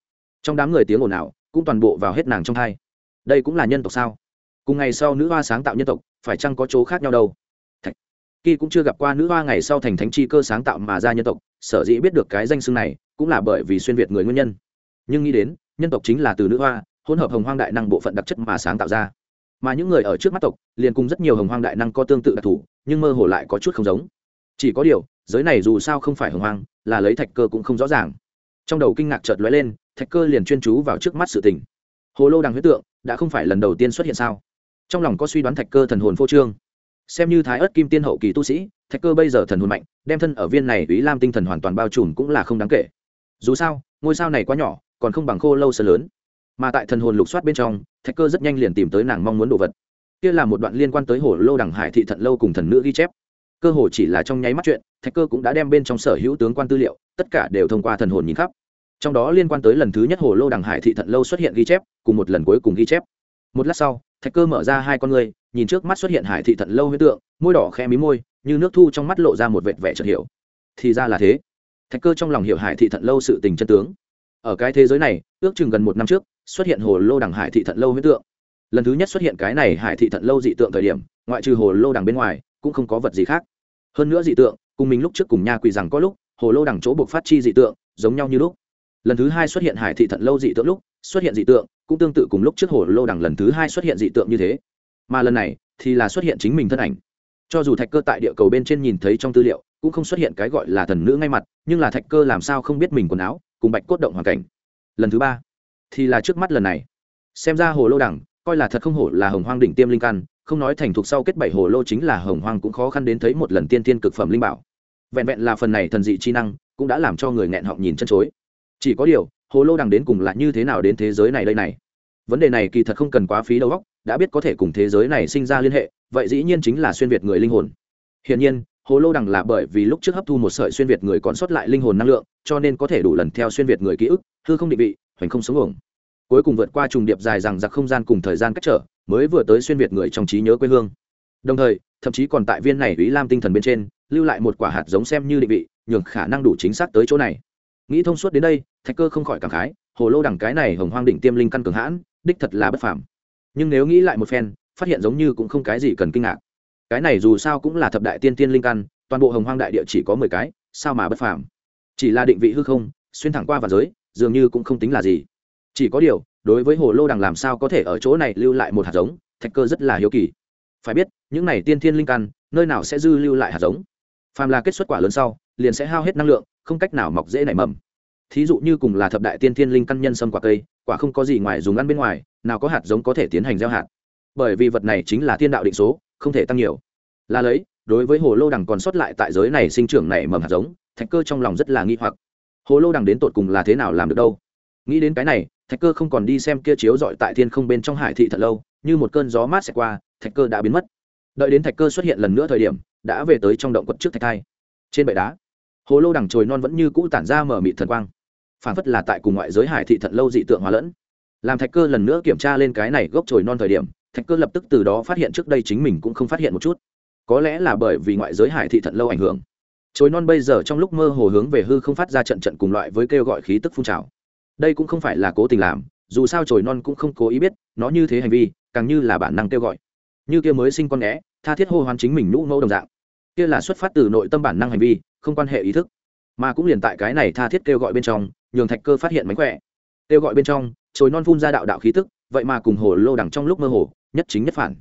Trong đám người tiếng ồn ào cũng toàn bộ vào hết nàng trong hai. Đây cũng là nhân tộc sao? Cùng ngày sau nữ hoa sáng tạo nhân tộc, phải chăng có chỗ khác nhau đâu? Thạch. Kỳ cũng chưa gặp qua nữ hoa ngày sau thành thánh chi cơ sáng tạo mà ra nhân tộc, sở dĩ biết được cái danh xưng này cũng là bởi vì xuyên việt người nguyên nhân. Nhưng nghĩ đến, nhân tộc chính là từ nữ hoa, hỗn hợp hồng hoang đại năng bộ phận đặc chất mà sáng tạo ra mà những người ở trước mắt tộc liền cùng rất nhiều hồng hoang đại năng có tương tự đặc thù, nhưng mơ hồ lại có chút không giống. Chỉ có điều, giới này dù sao không phải hồng hoang, là lấy thạch cơ cũng không rõ ràng. Trong đầu kinh ngạc chợt lóe lên, thạch cơ liền chuyên chú vào trước mắt sự tình. Hồ lô đằng huyết tượng, đã không phải lần đầu tiên xuất hiện sao? Trong lòng có suy đoán thạch cơ thần hồn phô trương. Xem như thái ớt kim tiên hậu kỳ tu sĩ, thạch cơ bây giờ thần hồn mạnh, đem thân ở viên này ý lam tinh thần hoàn toàn bao trùm cũng là không đáng kể. Dù sao, ngôi sao này quá nhỏ, còn không bằng khô lâu sơ lớn. Mà tại thần hồn lục soát bên trong thạch cơ rất nhanh liền tìm tới nàng mong muốn đồ vật. Kia là một đoạn liên quan tới hồ lô đằng hải thị thận lâu cùng thần nữ ghi chép. Cơ hồ chỉ là trong nháy mắt chuyện, thạch cơ cũng đã đem bên trong sở hữu tướng quan tư liệu, tất cả đều thông qua thần hồn nhìn khắp. Trong đó liên quan tới lần thứ nhất hồ lô đằng hải thị thận lâu xuất hiện ghi chép, cùng một lần cuối cùng ghi chép. Một lát sau, thạch cơ mở ra hai con ngươi, nhìn trước mắt xuất hiện hải thị thận lâu huyết tượng, môi đỏ khe mí môi, như nước thu trong mắt lộ ra một vệt vẻ chợt hiểu. Thì ra là thế. Thạch cơ trong lòng hiểu hải thị thận lâu sự tình chân tướng ở cái thế giới này, ước chừng gần một năm trước, xuất hiện hồ lô đằng hải thị thận lâu huyết tượng. Lần thứ nhất xuất hiện cái này hải thị thận lâu dị tượng thời điểm, ngoại trừ hồ lô đằng bên ngoài, cũng không có vật gì khác. Hơn nữa dị tượng, cùng mình lúc trước cùng nha quỳ rằng có lúc, hồ lô đằng chỗ buộc phát chi dị tượng, giống nhau như lúc. Lần thứ hai xuất hiện hải thị thận lâu dị tượng lúc, xuất hiện dị tượng, cũng tương tự cùng lúc trước hồ lô đằng lần thứ hai xuất hiện dị tượng như thế. Mà lần này, thì là xuất hiện chính mình thân ảnh. Cho dù thạch cơ tại địa cầu bên trên nhìn thấy trong tư liệu, cũng không xuất hiện cái gọi là thần nữ ngay mặt, nhưng là thạch cơ làm sao không biết mình quần áo? Cùng bạch cốt động hoàn cảnh. Lần thứ ba, thì là trước mắt lần này. Xem ra hồ lô đẳng coi là thật không hổ là hồng hoang đỉnh tiêm linh căn, không nói thành thục sau kết bảy hồ lô chính là hồng hoang cũng khó khăn đến thấy một lần tiên tiên cực phẩm linh bảo. Vẹn vẹn là phần này thần dị chi năng, cũng đã làm cho người nghẹn họng nhìn chân chối. Chỉ có điều, hồ lô đằng đến cùng là như thế nào đến thế giới này đây này? Vấn đề này kỳ thật không cần quá phí đầu óc, đã biết có thể cùng thế giới này sinh ra liên hệ, vậy dĩ nhiên chính là xuyên việt người linh hồn. Hiển nhiên hồ lô đằng là bởi vì lúc trước hấp thu một sợi xuyên việt người còn sót lại linh hồn năng lượng, cho nên có thể đủ lần theo xuyên việt người ký ức, hư không định vị, hoành không sống ổng cuối cùng vượt qua trùng điệp dài rằng giặc không gian cùng thời gian cách trở, mới vừa tới xuyên việt người trong trí nhớ quê hương. Đồng thời, thậm chí còn tại viên này ý lam tinh thần bên trên, lưu lại một quả hạt giống xem như định vị, nhường khả năng đủ chính xác tới chỗ này. Nghĩ thông suốt đến đây, thạch cơ không khỏi cảm khái, hồ lô đằng cái này hồng hoang định tiêm linh căn cường hãn, đích thật là bất phàm. Nhưng nếu nghĩ lại một phen, phát hiện giống như cũng không cái gì cần kinh ngạc cái này dù sao cũng là thập đại tiên tiên linh căn, toàn bộ hồng hoang đại địa chỉ có mười cái, sao mà bất phàm? Chỉ là định vị hư không, xuyên thẳng qua và giới, dường như cũng không tính là gì. Chỉ có điều, đối với hồ lô đằng làm sao có thể ở chỗ này lưu lại một hạt giống, thạch cơ rất là hiếu kỳ. Phải biết, những này tiên thiên linh căn, nơi nào sẽ dư lưu lại hạt giống? Phàm là kết xuất quả lớn sau, liền sẽ hao hết năng lượng, không cách nào mọc dễ nảy mầm. Thí dụ như cùng là thập đại tiên thiên linh căn nhân sâm quả cây, quả không có gì ngoài dùng ăn bên ngoài, nào có hạt giống có thể tiến hành gieo hạt. Bởi vì vật này chính là thiên đạo định số không thể tăng nhiều. Là lấy, đối với hồ lô đằng còn sót lại tại giới này sinh trưởng này mầm hạt giống, thạch cơ trong lòng rất là nghi hoặc. Hồ lô đằng đến tột cùng là thế nào làm được đâu? Nghĩ đến cái này, thạch cơ không còn đi xem kia chiếu dọi tại thiên không bên trong hải thị thật lâu, như một cơn gió mát sẽ qua, thạch cơ đã biến mất. Đợi đến thạch cơ xuất hiện lần nữa thời điểm, đã về tới trong động quật trước thạch thai. Trên bệ đá, hồ lô đằng trồi non vẫn như cũ tản ra mở mịt thần quang. Phản phất là tại cùng ngoại giới hải thị Thật lâu dị tượng hóa lẫn. Làm thạch cơ lần nữa kiểm tra lên cái này gốc trồi non thời điểm thạch cơ lập tức từ đó phát hiện trước đây chính mình cũng không phát hiện một chút. Có lẽ là bởi vì ngoại giới hải thị thận lâu ảnh hưởng. Chối non bây giờ trong lúc mơ hồ hướng về hư không phát ra trận trận cùng loại với kêu gọi khí tức phun trào. Đây cũng không phải là cố tình làm, dù sao trồi non cũng không cố ý biết, nó như thế hành vi, càng như là bản năng kêu gọi. Như kia mới sinh con né, tha thiết hô hoán chính mình nhũ mẫu đồng dạng. Kia là xuất phát từ nội tâm bản năng hành vi, không quan hệ ý thức. Mà cũng liền tại cái này tha thiết kêu gọi bên trong, nhường thạch cơ phát hiện mánh khỏe. Kêu gọi bên trong trồi non phun ra đạo đạo khí tức vậy mà cùng hồ lô đằng trong lúc mơ hồ, nhất chính nhất phản.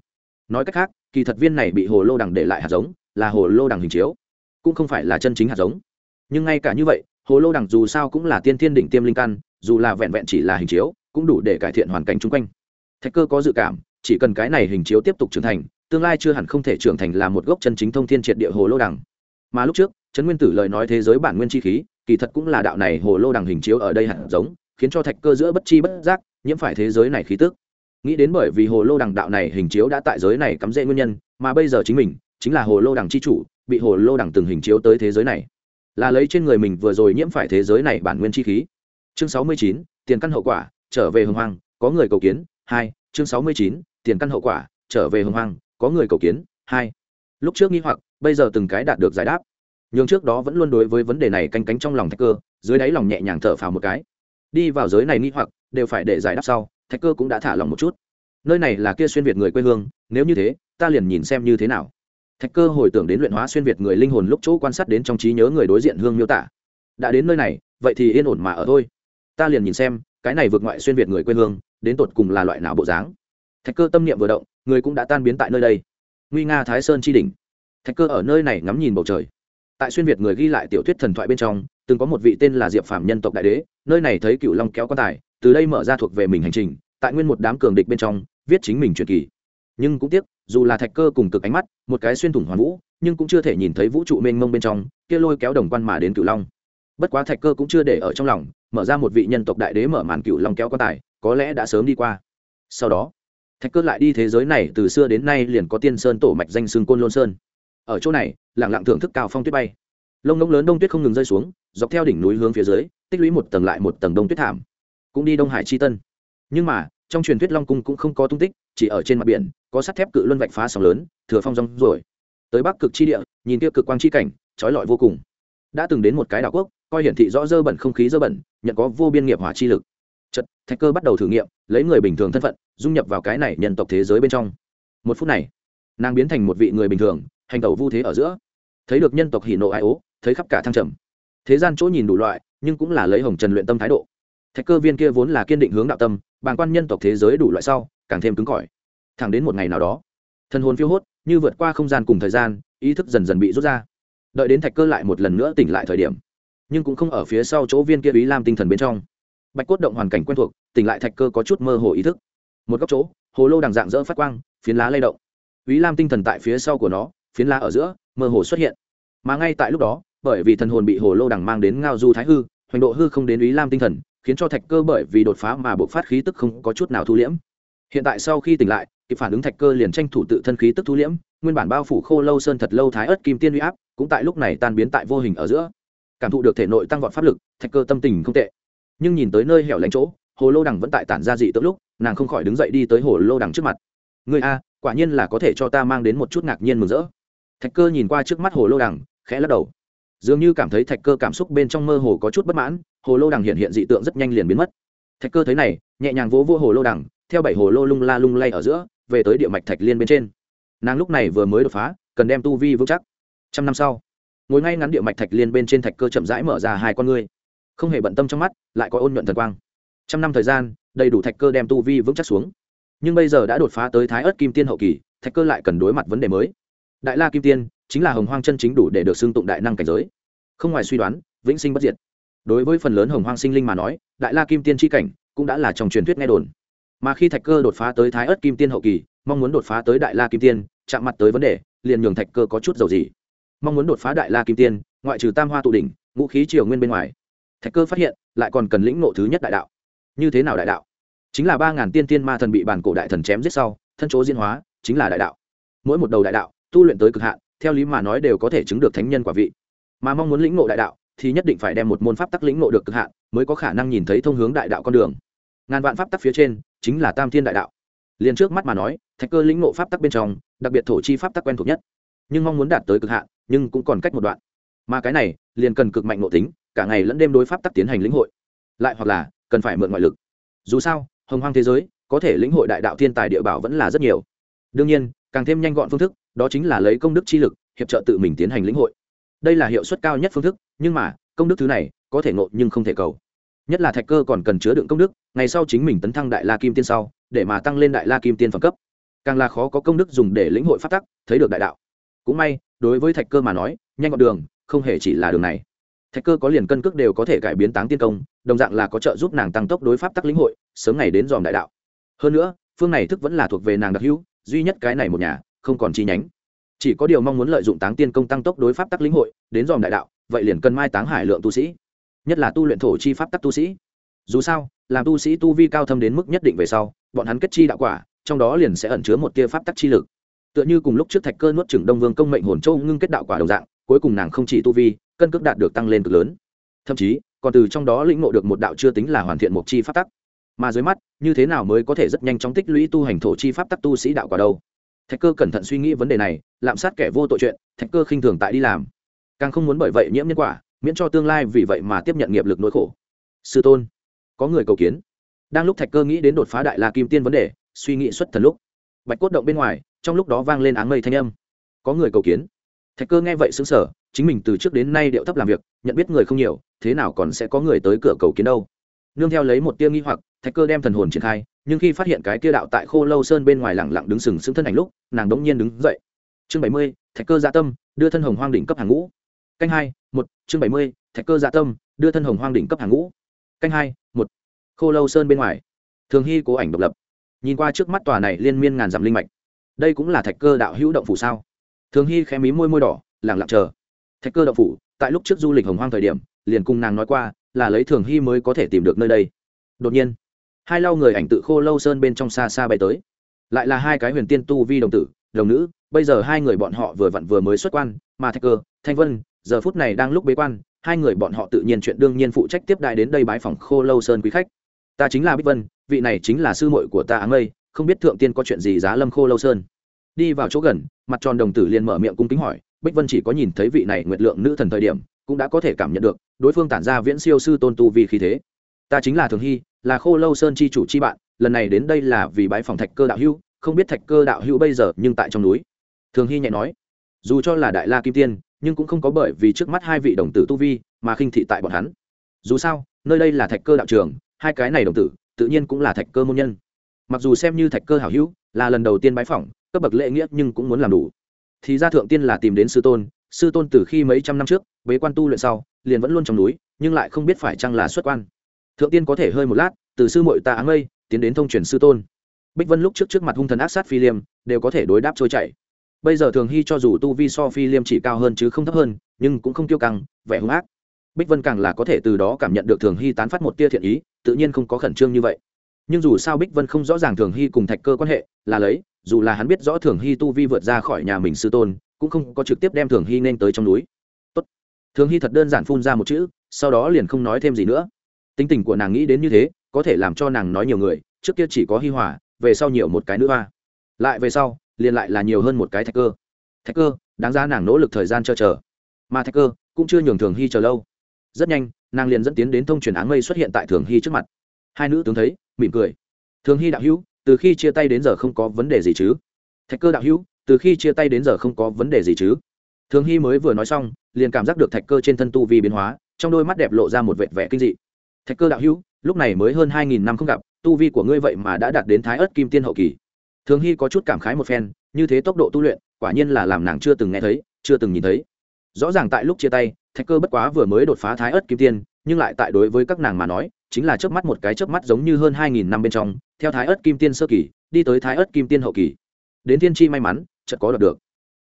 Nói cách khác, kỳ thật viên này bị hồ lô đằng để lại hạt giống, là hồ lô đằng hình chiếu, cũng không phải là chân chính hạt giống. Nhưng ngay cả như vậy, hồ lô đằng dù sao cũng là tiên thiên đỉnh tiêm linh căn, dù là vẹn vẹn chỉ là hình chiếu, cũng đủ để cải thiện hoàn cảnh chung quanh. Thạch cơ có dự cảm, chỉ cần cái này hình chiếu tiếp tục trưởng thành, tương lai chưa hẳn không thể trưởng thành là một gốc chân chính thông thiên triệt địa hồ lô đằng. Mà lúc trước, trấn nguyên tử lời nói thế giới bản nguyên chi khí, kỳ thật cũng là đạo này hồ lô đằng hình chiếu ở đây hạt giống, khiến cho thạch cơ giữa bất chi bất giác nhiễm phải thế giới này khí tức. Nghĩ đến bởi vì hồ lô đằng đạo này hình chiếu đã tại giới này cắm rễ nguyên nhân, mà bây giờ chính mình, chính là hồ lô đằng chi chủ, bị hồ lô đằng từng hình chiếu tới thế giới này. Là lấy trên người mình vừa rồi nhiễm phải thế giới này bản nguyên chi khí. Chương sáu mươi chín, tiền căn hậu quả, trở về hồng hoang, có người cầu kiến, hai, chương sáu mươi chín, tiền căn hậu quả, trở về hồng hoang, có người cầu kiến, hai. Lúc trước nghi hoặc, bây giờ từng cái đạt được giải đáp. Nhưng trước đó vẫn luôn đối với vấn đề này canh cánh trong lòng thạch cơ, dưới đáy lòng nhẹ nhàng thở phào một cái. Đi vào giới này nghi hoặc đều phải để giải đáp sau, thạch cơ cũng đã thả lòng một chút. Nơi này là kia xuyên việt người quê hương, nếu như thế, ta liền nhìn xem như thế nào. Thạch cơ hồi tưởng đến luyện hóa xuyên việt người linh hồn lúc chỗ quan sát đến trong trí nhớ người đối diện hương miêu tả. Đã đến nơi này, vậy thì yên ổn mà ở thôi. Ta liền nhìn xem, cái này vượt ngoại xuyên việt người quê hương, đến tột cùng là loại nào bộ dáng. Thạch cơ tâm niệm vừa động, người cũng đã tan biến tại nơi đây. Nguy nga thái sơn chi đỉnh. Thạch cơ ở nơi này ngắm nhìn bầu trời. Tại xuyên việt người ghi lại tiểu thuyết thần thoại bên trong, từng có một vị tên là diệp phạm nhân tộc đại đế, nơi này thấy cựu long kéo quan tài từ đây mở ra thuộc về mình hành trình, tại nguyên một đám cường địch bên trong, viết chính mình truyền kỳ. Nhưng cũng tiếc, dù là thạch cơ cùng cực ánh mắt, một cái xuyên thủng hoàn vũ, nhưng cũng chưa thể nhìn thấy vũ trụ mênh mông bên trong, kia lôi kéo đồng quan mà đến cựu long. Bất quá thạch cơ cũng chưa để ở trong lòng, mở ra một vị nhân tộc đại đế mở màn cựu long kéo quan tài, có lẽ đã sớm đi qua. Sau đó, thạch cơ lại đi thế giới này, từ xưa đến nay liền có tiên sơn tổ mạch danh xương côn lôn sơn. Ở chỗ này lẳng lặng thưởng thức cao phong tuyết bay. Lông ngỗng lớn đông tuyết không ngừng rơi xuống, dọc theo đỉnh núi hướng phía dưới, tích lũy một tầng lại một tầng đông tuyết thảm cũng đi đông hải chi tân. Nhưng mà, trong truyền thuyết long cung cũng không có tung tích, chỉ ở trên mặt biển, có sắt thép cự luân vạch phá sóng lớn, thừa phong rong rồi tới bắc cực chi địa, nhìn kia cực quang chi cảnh, trói lọi vô cùng. Đã từng đến một cái đảo quốc, coi hiển thị rõ dơ bẩn không khí dơ bẩn, nhận có vô biên nghiệp hỏa chi lực. Chật thạch cơ bắt đầu thử nghiệm, lấy người bình thường thân phận, dung nhập vào cái này nhân tộc thế giới bên trong. Một phút này, nàng biến thành một vị người bình thường, hành tẩu vu thế ở giữa. Thấy được nhân tộc hỉ nộ ai ố, thấy khắp cả thăng trầm. Thế gian chỗ nhìn đủ loại, nhưng cũng là lấy hồng trần luyện tâm thái độ thạch cơ viên kia vốn là kiên định hướng đạo tâm, bàng quan nhân tộc thế giới đủ loại sau, càng thêm cứng cỏi. Thẳng đến một ngày nào đó thân hồn phiêu hốt, như vượt qua không gian cùng thời gian, ý thức dần dần bị rút ra. Đợi đến thạch cơ lại một lần nữa tỉnh lại thời điểm, nhưng cũng không ở phía sau chỗ viên kia ý lam tinh thần bên trong. Bạch cốt động hoàn cảnh quen thuộc, tỉnh lại thạch cơ có chút mơ hồ ý thức. Một góc chỗ, hồ lô đằng dạng dỡ phát quang, phiến lá lay động. Ý lam tinh thần tại phía sau của nó, phiến lá ở giữa, mơ hồ xuất hiện. Mà ngay tại lúc đó, bởi vì thần hồn bị hồ lô đằng mang đến ngao du thái hư, hoành độ hư không đến ý lam tinh thần khiến cho thạch cơ bởi vì đột phá mà bộc phát khí tức không có chút nào thu liễm. Hiện tại sau khi tỉnh lại, kịp phản ứng thạch cơ liền tranh thủ tự thân khí tức thu liễm, nguyên bản bao phủ khô lâu sơn thật lâu thái ớt kim tiên uy áp, cũng tại lúc này tan biến tại vô hình ở giữa. Cảm thụ được thể nội tăng vọt pháp lực, thạch cơ tâm tình không tệ. Nhưng nhìn tới nơi hẻo lánh chỗ, hồ lô đằng vẫn tại tản ra dị tượng lúc, nàng không khỏi đứng dậy đi tới hồ lô đằng trước mặt. Ngươi a, quả nhiên là có thể cho ta mang đến một chút ngạc nhiên mừng rỡ. Thạch cơ nhìn qua trước mắt hồ lô đằng, khẽ lắc đầu dường như cảm thấy thạch cơ cảm xúc bên trong mơ hồ có chút bất mãn, hồ lô đằng hiện hiện dị tượng rất nhanh liền biến mất. Thạch cơ thấy này, nhẹ nhàng vỗ vỗ hồ lô đằng, theo bảy hồ lô lung la lung lay ở giữa, về tới địa mạch thạch liên bên trên. Nàng lúc này vừa mới đột phá, cần đem tu vi vững chắc. Trăm năm sau, ngồi ngay ngắn địa mạch thạch liên bên trên thạch cơ chậm rãi mở ra hai con ngươi. Không hề bận tâm trong mắt, lại có ôn nhuận thần quang. Trăm năm thời gian, đầy đủ thạch cơ đem tu vi vững chắc xuống. Nhưng bây giờ đã đột phá tới thái ớt kim tiên hậu kỳ, thạch cơ lại cần đối mặt vấn đề mới. Đại la kim tiên chính là hồng hoang chân chính đủ để được xưng tụng đại năng cảnh giới. Không ngoài suy đoán, vĩnh sinh bất diệt. Đối với phần lớn hồng hoang sinh linh mà nói, đại la kim tiên tri cảnh cũng đã là trong truyền thuyết nghe đồn. Mà khi thạch cơ đột phá tới thái ớt kim tiên hậu kỳ, mong muốn đột phá tới đại la kim tiên, chạm mặt tới vấn đề, liền nhường thạch cơ có chút dầu gì. Mong muốn đột phá đại la kim tiên, ngoại trừ tam hoa tụ đỉnh, ngũ khí triều nguyên bên ngoài, thạch cơ phát hiện, lại còn cần lĩnh nộ thứ nhất đại đạo. Như thế nào đại đạo? Chính là ba ngàn tiên tiên ma thần bị bản cổ đại thần chém giết sau, thân chỗ diễn hóa, chính là đại đạo. Mỗi một đầu đại đạo, tu luyện tới cực hạn theo lý mà nói đều có thể chứng được thánh nhân quả vị. Mà mong muốn lĩnh ngộ đại đạo thì nhất định phải đem một môn pháp tắc lĩnh ngộ được cực hạn mới có khả năng nhìn thấy thông hướng đại đạo con đường. Ngàn vạn pháp tắc phía trên chính là tam thiên đại đạo. Liền trước mắt mà nói, thạch cơ lĩnh ngộ pháp tắc bên trong, đặc biệt thổ chi pháp tắc quen thuộc nhất. Nhưng mong muốn đạt tới cực hạn, nhưng cũng còn cách một đoạn. Mà cái này, liền cần cực mạnh nội tính, cả ngày lẫn đêm đối pháp tắc tiến hành lĩnh hội. Lại hoặc là, cần phải mượn ngoại lực. Dù sao, hồng hoang thế giới, có thể lĩnh hội đại đạo thiên tài địa bảo vẫn là rất nhiều. Đương nhiên, càng thêm nhanh gọn phương thức đó chính là lấy công đức chi lực, hiệp trợ tự mình tiến hành lĩnh hội. Đây là hiệu suất cao nhất phương thức, nhưng mà, công đức thứ này, có thể ngộ nhưng không thể cầu. Nhất là thạch cơ còn cần chứa đựng công đức, ngày sau chính mình tấn thăng đại la kim tiên sau, để mà tăng lên đại la kim tiên phẩm cấp. Càng là khó có công đức dùng để lĩnh hội phát tắc, thấy được đại đạo. Cũng may, đối với thạch cơ mà nói, nhanh gọn đường, không hề chỉ là đường này. Thạch cơ có liền cân cước đều có thể cải biến táng tiên công, đồng dạng là có trợ giúp nàng tăng tốc đối pháp tắc lĩnh hội, sớm ngày đến dòm đại đạo. Hơn nữa, phương này thức vẫn là thuộc về nàng đặc hữu, duy nhất cái này một nhà không còn chi nhánh. Chỉ có điều mong muốn lợi dụng táng tiên công tăng tốc đối pháp tắc lĩnh hội, đến dòm đại đạo, vậy liền cần mai táng hải lượng tu sĩ. Nhất là tu luyện thổ chi pháp tắc tu sĩ. Dù sao, làm tu sĩ tu vi cao thâm đến mức nhất định về sau, bọn hắn kết chi đạo quả, trong đó liền sẽ ẩn chứa một tia pháp tắc chi lực. Tựa như cùng lúc trước thạch cơ nuốt trừng đông vương công mệnh hồn châu ngưng kết đạo quả đồng dạng, cuối cùng nàng không chỉ tu vi, cân cước đạt được tăng lên cực lớn. Thậm chí, còn từ trong đó lĩnh ngộ được một đạo chưa tính là hoàn thiện mục chi pháp tắc. Mà dưới mắt, như thế nào mới có thể rất nhanh chóng tích lũy tu hành thổ chi pháp tắc tu sĩ đạo quả đâu? Thạch cơ cẩn thận suy nghĩ vấn đề này, lạm sát kẻ vô tội chuyện, thạch cơ khinh thường tại đi làm. Càng không muốn bởi vậy nhiễm nhân quả, miễn cho tương lai vì vậy mà tiếp nhận nghiệp lực nỗi khổ. Sư tôn, có người cầu kiến. Đang lúc thạch cơ nghĩ đến đột phá đại la kim tiên vấn đề, suy nghĩ xuất thần lúc, bạch cốt động bên ngoài, trong lúc đó vang lên áng mây thanh âm. Có người cầu kiến. Thạch cơ nghe vậy xứng sở chính mình từ trước đến nay điệu thấp làm việc, nhận biết người không nhiều, thế nào còn sẽ có người tới cửa cầu kiến đâu. Nương theo lấy một tia nghi hoặc, thạch cơ đem thần hồn triển khai nhưng khi phát hiện cái kia đạo tại khô lâu sơn bên ngoài lẳng lặng đứng sừng sững thân ảnh lúc, nàng đống nhiên đứng dậy. Chương bảy mươi, thạch cơ dạ tâm, đưa thân hồng hoang đỉnh cấp hàng ngũ. Canh hai, một, chương bảy mươi, thạch cơ dạ tâm, đưa thân hồng hoang đỉnh cấp hàng ngũ. Canh hai, một, khô lâu sơn bên ngoài. Thường hy cố ảnh độc lập. Nhìn qua trước mắt tòa này liên miên ngàn dặm linh mạch. Đây cũng là thạch cơ đạo hữu động phủ sao? Thường hy khẽ mí môi môi đỏ lẳng lặng chờ. Thạch cơ động phủ, tại lúc trước du lịch hồng hoang thời điểm, liền cùng nàng nói qua, là lấy thường hy mới có thể tìm được nơi đây. Đột nhiên hai lau người ảnh tự khô lâu sơn bên trong xa xa bay tới. Lại là hai cái huyền tiên tu vi đồng tử, đồng nữ, bây giờ hai người bọn họ vừa vặn vừa mới xuất quan, mà thạch cơ, thanh vân, giờ phút này đang lúc bế quan, hai người bọn họ tự nhiên chuyện đương nhiên phụ trách tiếp đại đến đây bái phòng khô lâu sơn quý khách. Ta chính là bích vân, vị này chính là sư muội của ta áng mây không biết thượng tiên có chuyện gì giá lâm khô lâu sơn. Đi vào chỗ gần, mặt tròn đồng tử liền mở miệng cung kính hỏi, bích vân chỉ có nhìn thấy vị này nguyệt lượng nữ thần thời điểm, cũng đã có thể cảm nhận được, đối phương tản ra viễn siêu sư tôn tu vì khí thế. Ta chính là thường hy là khô lâu sơn chi chủ chi bạn, lần này đến đây là vì bái phòng thạch cơ đạo hữu, không biết thạch cơ đạo hữu bây giờ nhưng tại trong núi. Thường hy nhẹ nói, dù cho là đại la kim tiên, nhưng cũng không có bởi vì trước mắt hai vị đồng tử tu vi mà khinh thị tại bọn hắn. Dù sao, nơi đây là thạch cơ đạo trường, hai cái này đồng tử, tự nhiên cũng là thạch cơ môn nhân. Mặc dù xem như thạch cơ hảo hữu, là lần đầu tiên bái phỏng, cấp bậc lễ nghĩa nhưng cũng muốn làm đủ. Thì ra thượng tiên là tìm đến sư tôn sư tôn từ khi mấy trăm năm trước, bế quan tu luyện sau, liền vẫn luôn trong núi, nhưng lại không biết phải chăng là xuất quan thượng tiên có thể hơi một lát, từ sư mội ta áng mây, tiến đến thông truyền sư tôn. Bích vân lúc trước trước mặt hung thần ác sát phi liêm, đều có thể đối đáp trôi chảy. Bây giờ thường hy cho dù tu vi so phi liêm chỉ cao hơn chứ không thấp hơn, nhưng cũng không tiêu căng, vẻ hung ác. Bích vân càng là có thể từ đó cảm nhận được thường hy tán phát một tia thiện ý, tự nhiên không có khẩn trương như vậy. Nhưng dù sao bích vân không rõ ràng thường hy cùng thạch cơ quan hệ, là lấy, dù là hắn biết rõ thường hy tu vi vượt ra khỏi nhà mình sư tôn, cũng không có trực tiếp đem thường hy nên tới trong núi. Tốt. thường hy thật đơn giản phun ra một chữ, sau đó liền không nói thêm gì nữa tính tình của nàng nghĩ đến như thế, có thể làm cho nàng nói nhiều người, trước kia chỉ có hi hòa, về sau nhiều một cái nữ hoa. Lại về sau, liền lại là nhiều hơn một cái thạch cơ. Thạch cơ, đáng ra nàng nỗ lực thời gian chờ chờ. Mà thạch cơ, cũng chưa nhường thường hy chờ lâu. Rất nhanh, nàng liền dẫn tiến đến thông truyền áng mây xuất hiện tại thường hy trước mặt. Hai nữ tướng thấy, mỉm cười. Thường hy đạo hữu, từ khi chia tay đến giờ không có vấn đề gì chứ? Thạch cơ đạo hữu, từ khi chia tay đến giờ không có vấn đề gì chứ? Thường hy mới vừa nói xong, liền cảm giác được thạch cơ trên thân tu vi biến hóa, trong đôi mắt đẹp lộ ra một vệt vẻ kinh dị thạch cơ đạo hữu, lúc này mới hơn hai nghìn năm không gặp, tu vi của ngươi vậy mà đã đạt đến thái ớt kim tiên hậu kỳ. Thường hy có chút cảm khái một phen, như thế tốc độ tu luyện, quả nhiên là làm nàng chưa từng nghe thấy, chưa từng nhìn thấy. Rõ ràng tại lúc chia tay, thạch cơ bất quá vừa mới đột phá thái ớt kim tiên, nhưng lại tại đối với các nàng mà nói, chính là chớp mắt một cái chớp mắt giống như hơn hai nghìn năm bên trong, theo thái ớt kim tiên sơ kỳ, đi tới thái ớt kim tiên hậu kỳ. Đến tiên tri may mắn, chợt có đọc được.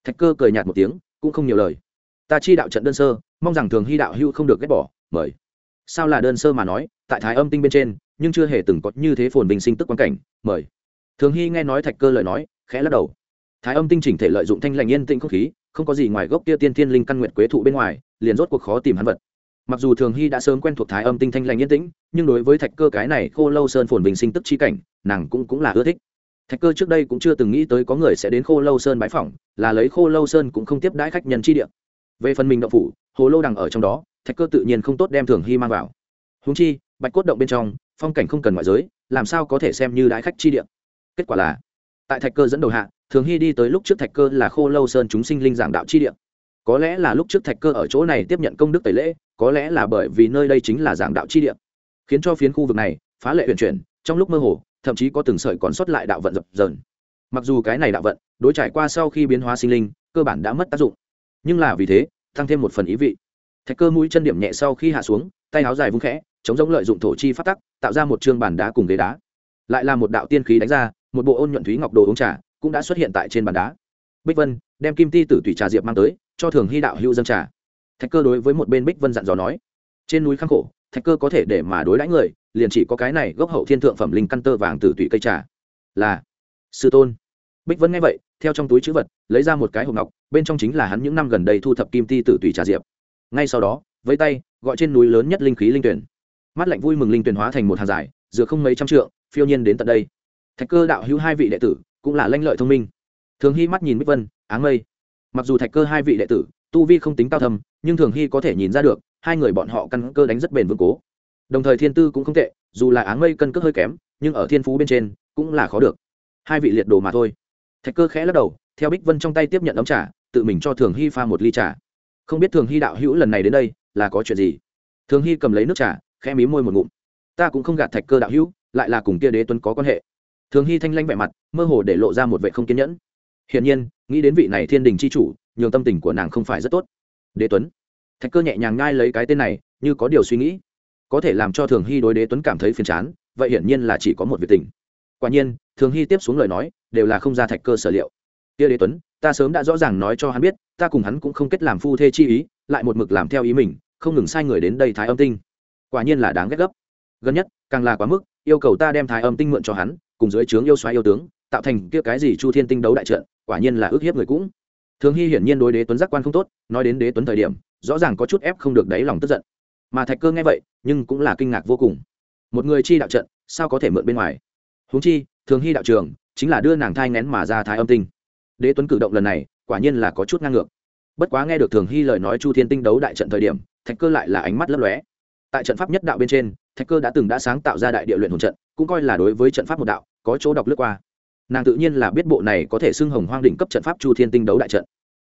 Thạch cơ cười nhạt một tiếng, cũng không nhiều lời. Ta chi đạo trận đơn sơ, mong rằng thường hy đạo hữu không được ghét bỏ, mời sao là đơn sơ mà nói, tại thái âm tinh bên trên, nhưng chưa hề từng có như thế phồn bình sinh tức quan cảnh. Mời. Thường hy nghe nói thạch cơ lời nói, khẽ lắc đầu. Thái âm tinh chỉnh thể lợi dụng thanh lạnh yên tĩnh không khí, không có gì ngoài gốc kia tiên thiên linh căn nguyện quế thụ bên ngoài, liền rốt cuộc khó tìm hắn vật. Mặc dù thường hy đã sớm quen thuộc thái âm tinh thanh lạnh yên tĩnh, nhưng đối với thạch cơ cái này khô lâu sơn phồn bình sinh tức chi cảnh, nàng cũng cũng là ưa thích. Thạch cơ trước đây cũng chưa từng nghĩ tới có người sẽ đến khô lâu sơn bãi phỏng, là lấy khô lâu sơn cũng không tiếp đãi khách nhân chi địa. Về phần mình động phủ, hồ lô đằng ở trong đó thạch cơ tự nhiên không tốt đem thường hy mang vào. Húng chi, bạch cốt động bên trong, phong cảnh không cần ngoại giới, làm sao có thể xem như đãi khách chi địa? Kết quả là, tại thạch cơ dẫn đầu hạ, thường hy đi tới lúc trước thạch cơ là khô lâu sơn chúng sinh linh giảng đạo chi địa. Có lẽ là lúc trước thạch cơ ở chỗ này tiếp nhận công đức tẩy lễ, có lẽ là bởi vì nơi đây chính là giảng đạo chi địa. Khiến cho phiến khu vực này, phá lệ huyền chuyển, trong lúc mơ hồ, thậm chí có từng sợi còn sót lại đạo vận dập dờn. Mặc dù cái này đạo vận, đối trải qua sau khi biến hóa sinh linh, cơ bản đã mất tác dụng. Nhưng là vì thế, tăng thêm một phần ý vị thạch cơ mũi chân điểm nhẹ sau khi hạ xuống, tay áo dài vung khẽ, chống giống lợi dụng thổ chi phát tắc, tạo ra một chương bàn đá cùng ghế đá. Lại là một đạo tiên khí đánh ra, một bộ ôn nhuận thúy ngọc đồ uống trà cũng đã xuất hiện tại trên bàn đá. Bích vân đem kim ti tử tùy trà diệp mang tới, cho thường hy đạo hữu dân trà. Thạch cơ đối với một bên bích vân dặn dò nói, trên núi khang khổ, thạch cơ có thể để mà đối đãi người, liền chỉ có cái này gốc hậu thiên thượng phẩm linh căn tơ vàng từ tùy cây trà. Là, sư tôn. Bích vân nghe vậy, theo trong túi chữ vật, lấy ra một cái hộp ngọc, bên trong chính là hắn những năm gần đây thu thập kim ti tử tùy trà diệp ngay sau đó với tay gọi trên núi lớn nhất linh khí linh tuyển. Mắt lạnh vui mừng linh tuyển hóa thành một hàng dài dựa không mấy trăm trượng phiêu nhiên đến tận đây. Thạch cơ đạo hữu hai vị đệ tử cũng là lanh lợi thông minh. Thường hy mắt nhìn bích vân áng mây. Mặc dù thạch cơ hai vị đệ tử tu vi không tính cao thầm, nhưng thường hy có thể nhìn ra được hai người bọn họ căn cơ đánh rất bền vững cố. Đồng thời thiên tư cũng không tệ dù là áng mây cân cước hơi kém nhưng ở thiên phú bên trên cũng là khó được. Hai vị liệt đồ mà thôi. Thạch cơ khẽ lắc đầu theo bích vân trong tay tiếp nhận ấm trà tự mình cho thường hy pha một ly trà không biết thường hy đạo hữu lần này đến đây là có chuyện gì? Thường hy cầm lấy nước trà, khẽ mí môi một ngụm. Ta cũng không gạt thạch cơ đạo hữu, lại là cùng kia đế tuấn có quan hệ. Thường hy thanh lanh vẻ mặt, mơ hồ để lộ ra một vệ không kiên nhẫn. Hiển nhiên, nghĩ đến vị này thiên đình c h i chủ, nhường tâm tình của nàng không phải rất tốt. Đế tuấn. Thạch cơ nhẹ nhàng ngai lấy cái tên này, như có điều suy nghĩ. Có thể làm cho thường hy đối đế tuấn cảm thấy phiền chán, vậy hiển nhiên là chỉ có một việc tình. Quả nhiên, thường hy tiếp xuống lời nói, đều là không ra thạch cơ sở liệu. Kia đế tuấn ta sớm đã rõ ràng nói cho hắn biết, ta cùng hắn cũng không kết làm phu thê chi ý, lại một mực làm theo ý mình, không ngừng sai người đến đây thái âm tinh. Quả nhiên là đáng ghét gấp. Gần nhất, càng là quá mức, yêu cầu ta đem thái âm tinh mượn cho hắn, cùng dưới trướng yêu xoáy yêu tướng, tạo thành kia cái gì chu thiên tinh đấu đại trận, quả nhiên là ước hiếp người cũng. Thường hy hiển nhiên đối đế tuấn giác quan không tốt, nói đến đế tuấn thời điểm, rõ ràng có chút ép không được đáy lòng tức giận. Mà thạch cơ nghe vậy, nhưng cũng là kinh ngạc vô cùng. Một người chi đạo trận, sao có thể mượn bên ngoài? Huống chi, thường hy đạo trường chính là đưa nàng thai ngén mà ra thái âm tinh đế tuấn cử động lần này, quả nhiên là có chút ngang ngược. Bất quá nghe được thường hy lời nói chu thiên tinh đấu đại trận thời điểm, thạch cơ lại là ánh mắt lấp lóe. Tại trận pháp nhất đạo bên trên, thạch cơ đã từng đã sáng tạo ra đại địa luyện hồn trận, cũng coi là đối với trận pháp một đạo, có chỗ đọc lướt qua. Nàng tự nhiên là biết bộ này có thể xưng hồng hoang đỉnh cấp trận pháp chu thiên tinh đấu đại trận.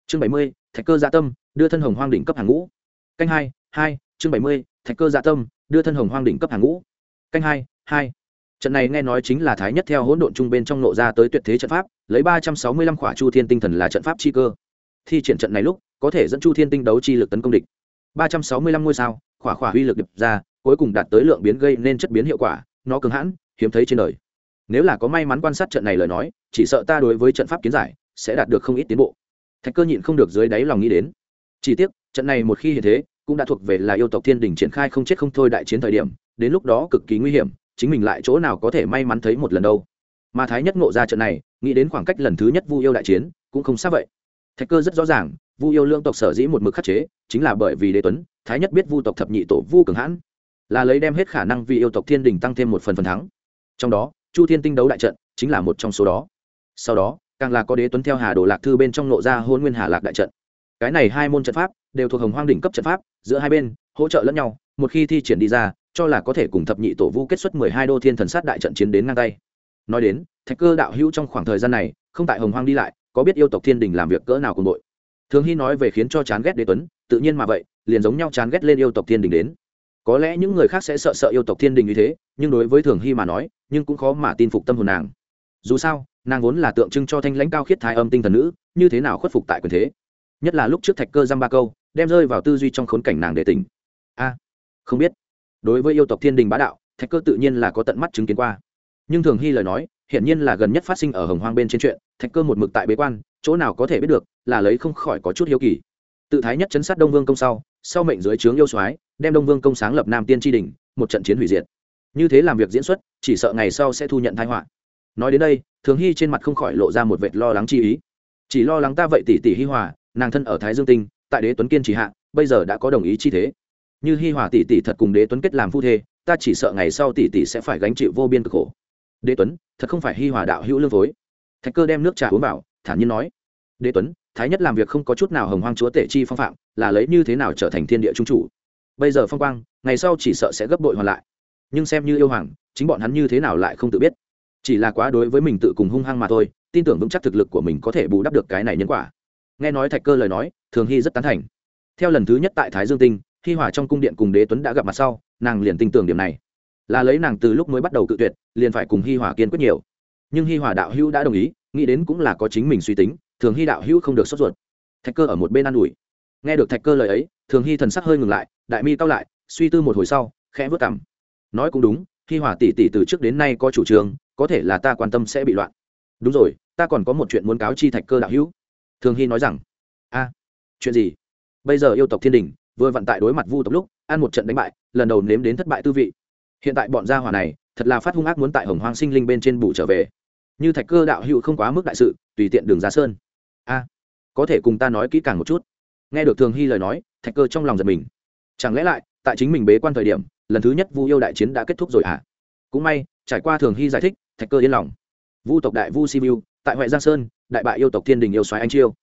Chương bảy mươi, thạch cơ gia dạ tâm, đưa thân hồng hoang đỉnh cấp hàng ngũ. Canh hai hai, chương bảy mươi, thạch cơ gia dạ tâm, đưa thân hồng hoang đỉnh cấp hàng ngũ. Canh hai hai trận này nghe nói chính là thái nhất theo hỗn độn trung bên trong nộ ra tới tuyệt thế trận pháp, lấy ba trăm sáu mươi lăm khỏa chu thiên tinh thần là trận pháp chi cơ. Thi triển trận này lúc, có thể dẫn chu thiên tinh đấu chi lực tấn công địch. Ba trăm sáu mươi lăm ngôi sao, khỏa khỏa huy lực đập ra, cuối cùng đạt tới lượng biến gây nên chất biến hiệu quả, nó cứng hãn, hiếm thấy trên đời. Nếu là có may mắn quan sát trận này lời nói, chỉ sợ ta đối với trận pháp kiến giải, sẽ đạt được không ít tiến bộ. Thạch cơ nhịn không được dưới đáy lòng nghĩ đến. Chỉ tiếc, trận này một khi hiện thế, cũng đã thuộc về là yêu tộc thiên đình triển khai không chết không thôi đại chiến thời điểm, đến lúc đó cực kỳ nguy hiểm chính mình lại chỗ nào có thể may mắn thấy một lần đâu. Mà thái nhất ngộ ra trận này, nghĩ đến khoảng cách lần thứ nhất vu yêu đại chiến, cũng không xa vậy. Thạch cơ rất rõ ràng, vu yêu lương tộc sở dĩ một mực khắc chế, chính là bởi vì đế tuấn, thái nhất biết vu tộc thập nhị tổ vu cường hãn, là lấy đem hết khả năng vì yêu tộc thiên đình tăng thêm một phần phần thắng. Trong đó, chu thiên tinh đấu đại trận, chính là một trong số đó. Sau đó, càng là có đế tuấn theo hà đồ lạc thư bên trong nộ ra hôn nguyên hà lạc đại trận. Cái này hai môn trận pháp đều thuộc hồng hoang đỉnh cấp trận pháp, giữa hai bên, hỗ trợ lẫn nhau, một khi thi triển đi ra cho là có thể cùng thập nhị tổ vu kết xuất mười hai đô thiên thần sát đại trận chiến đến ngang tay. Nói đến, thạch cơ đạo hữu trong khoảng thời gian này, không tại hồng hoang đi lại, có biết yêu tộc thiên đình làm việc cỡ nào cùng đội? Thường hy nói về khiến cho chán ghét đế tuấn, tự nhiên mà vậy, liền giống nhau chán ghét lên yêu tộc thiên đình đến. Có lẽ những người khác sẽ sợ sợ yêu tộc thiên đình như thế, nhưng đối với thường hy mà nói, nhưng cũng khó mà tin phục tâm hồn nàng. Dù sao, nàng vốn là tượng trưng cho thanh lãnh cao khiết thái âm tinh thần nữ, như thế nào khuất phục tại quyền thế? Nhất là lúc trước thạch cơ dăm ba câu, đem rơi vào tư duy trong khốn cảnh nàng để tỉnh. A, không biết đối với yêu tộc thiên đình bá đạo, thạch cơ tự nhiên là có tận mắt chứng kiến qua. Nhưng thường hy lời nói, hiển nhiên là gần nhất phát sinh ở hồng hoang bên trên chuyện, thạch cơ một mực tại bế quan, chỗ nào có thể biết được, là lấy không khỏi có chút hiếu kỳ. Tự thái nhất chấn sát đông vương công sau sau mệnh dưới trướng yêu soái, đem đông vương công sáng lập nam tiên tri đình, một trận chiến hủy diệt. Như thế làm việc diễn xuất, chỉ sợ ngày sau sẽ thu nhận thái họa. Nói đến đây, thường hy trên mặt không khỏi lộ ra một vệt lo lắng chi ý. Chỉ lo lắng ta vậy tỷ tỷ hi hòa, nàng thân ở thái dương tinh, tại đế tuấn kiên chỉ hạ, bây giờ đã có đồng ý chi thế như hi hòa tỷ tỷ thật cùng đế tuấn kết làm phu thê, ta chỉ sợ ngày sau tỷ tỷ sẽ phải gánh chịu vô biên cực khổ. Đế tuấn, thật không phải hi hòa đạo hữu lương phối. Thạch cơ đem nước trà uống vào, thản nhiên nói. Đế tuấn, thái nhất làm việc không có chút nào hồng hoang chúa tể chi phong phạm, là lấy như thế nào trở thành thiên địa trung chủ? Bây giờ phong quang, ngày sau chỉ sợ sẽ gấp bội hoàn lại. Nhưng xem như yêu hoàng, chính bọn hắn như thế nào lại không tự biết. Chỉ là quá đối với mình tự cùng hung hăng mà thôi, tin tưởng vững chắc thực lực của mình có thể bù đắp được cái này nhân quả. Nghe nói thạch cơ lời nói, thường hy rất tán thành. Theo lần thứ nhất tại thái dương tinh hi hòa trong cung điện cùng đế tuấn đã gặp mặt sau, nàng liền tin tưởng điểm này. Là lấy nàng từ lúc mới bắt đầu cự tuyệt, liền phải cùng hi hòa kiên quyết nhiều. Nhưng hi hòa đạo hữu đã đồng ý, nghĩ đến cũng là có chính mình suy tính, thường hy đạo hữu không được sốt ruột. Thạch cơ ở một bên ă n ủi. Nghe được thạch cơ lời ấy, thường hy thần sắc hơi ngừng lại, đại mi cao lại, suy tư một hồi sau, khẽ vớt cảm nói cũng đúng, hi hòa tỷ tỷ từ trước đến nay có chủ trương, có thể là ta quan tâm sẽ bị loạn. Đúng rồi, ta còn có một chuyện muốn cáo chi thạch cơ đạo hữu. Thường hy nói rằng, a, chuyện gì? Bây giờ yêu tộc thiên đình vừa vận tại đối mặt vu tộc lúc, ăn một trận đánh bại, lần đầu nếm đến thất bại tư vị. Hiện tại bọn gia hỏa này, thật là phát hung ác muốn tại hồng hoang sinh linh bên trên bù trở về. Như thạch cơ đạo hữu không quá mức đại sự, tùy tiện đường ra sơn. A, có thể cùng ta nói kỹ càng một chút. Nghe được thường hy lời nói, thạch cơ trong lòng giật mình. Chẳng lẽ lại, tại chính mình bế quan thời điểm, lần thứ nhất vu yêu đại chiến đã kết thúc rồi hả? À? cũng may, trải qua thường hy giải thích, thạch cơ yên lòng. Vu tộc đại vu sivu tại huệ giang sơn, đại bại yêu tộc thiên đình yêu xoáy anh chiêu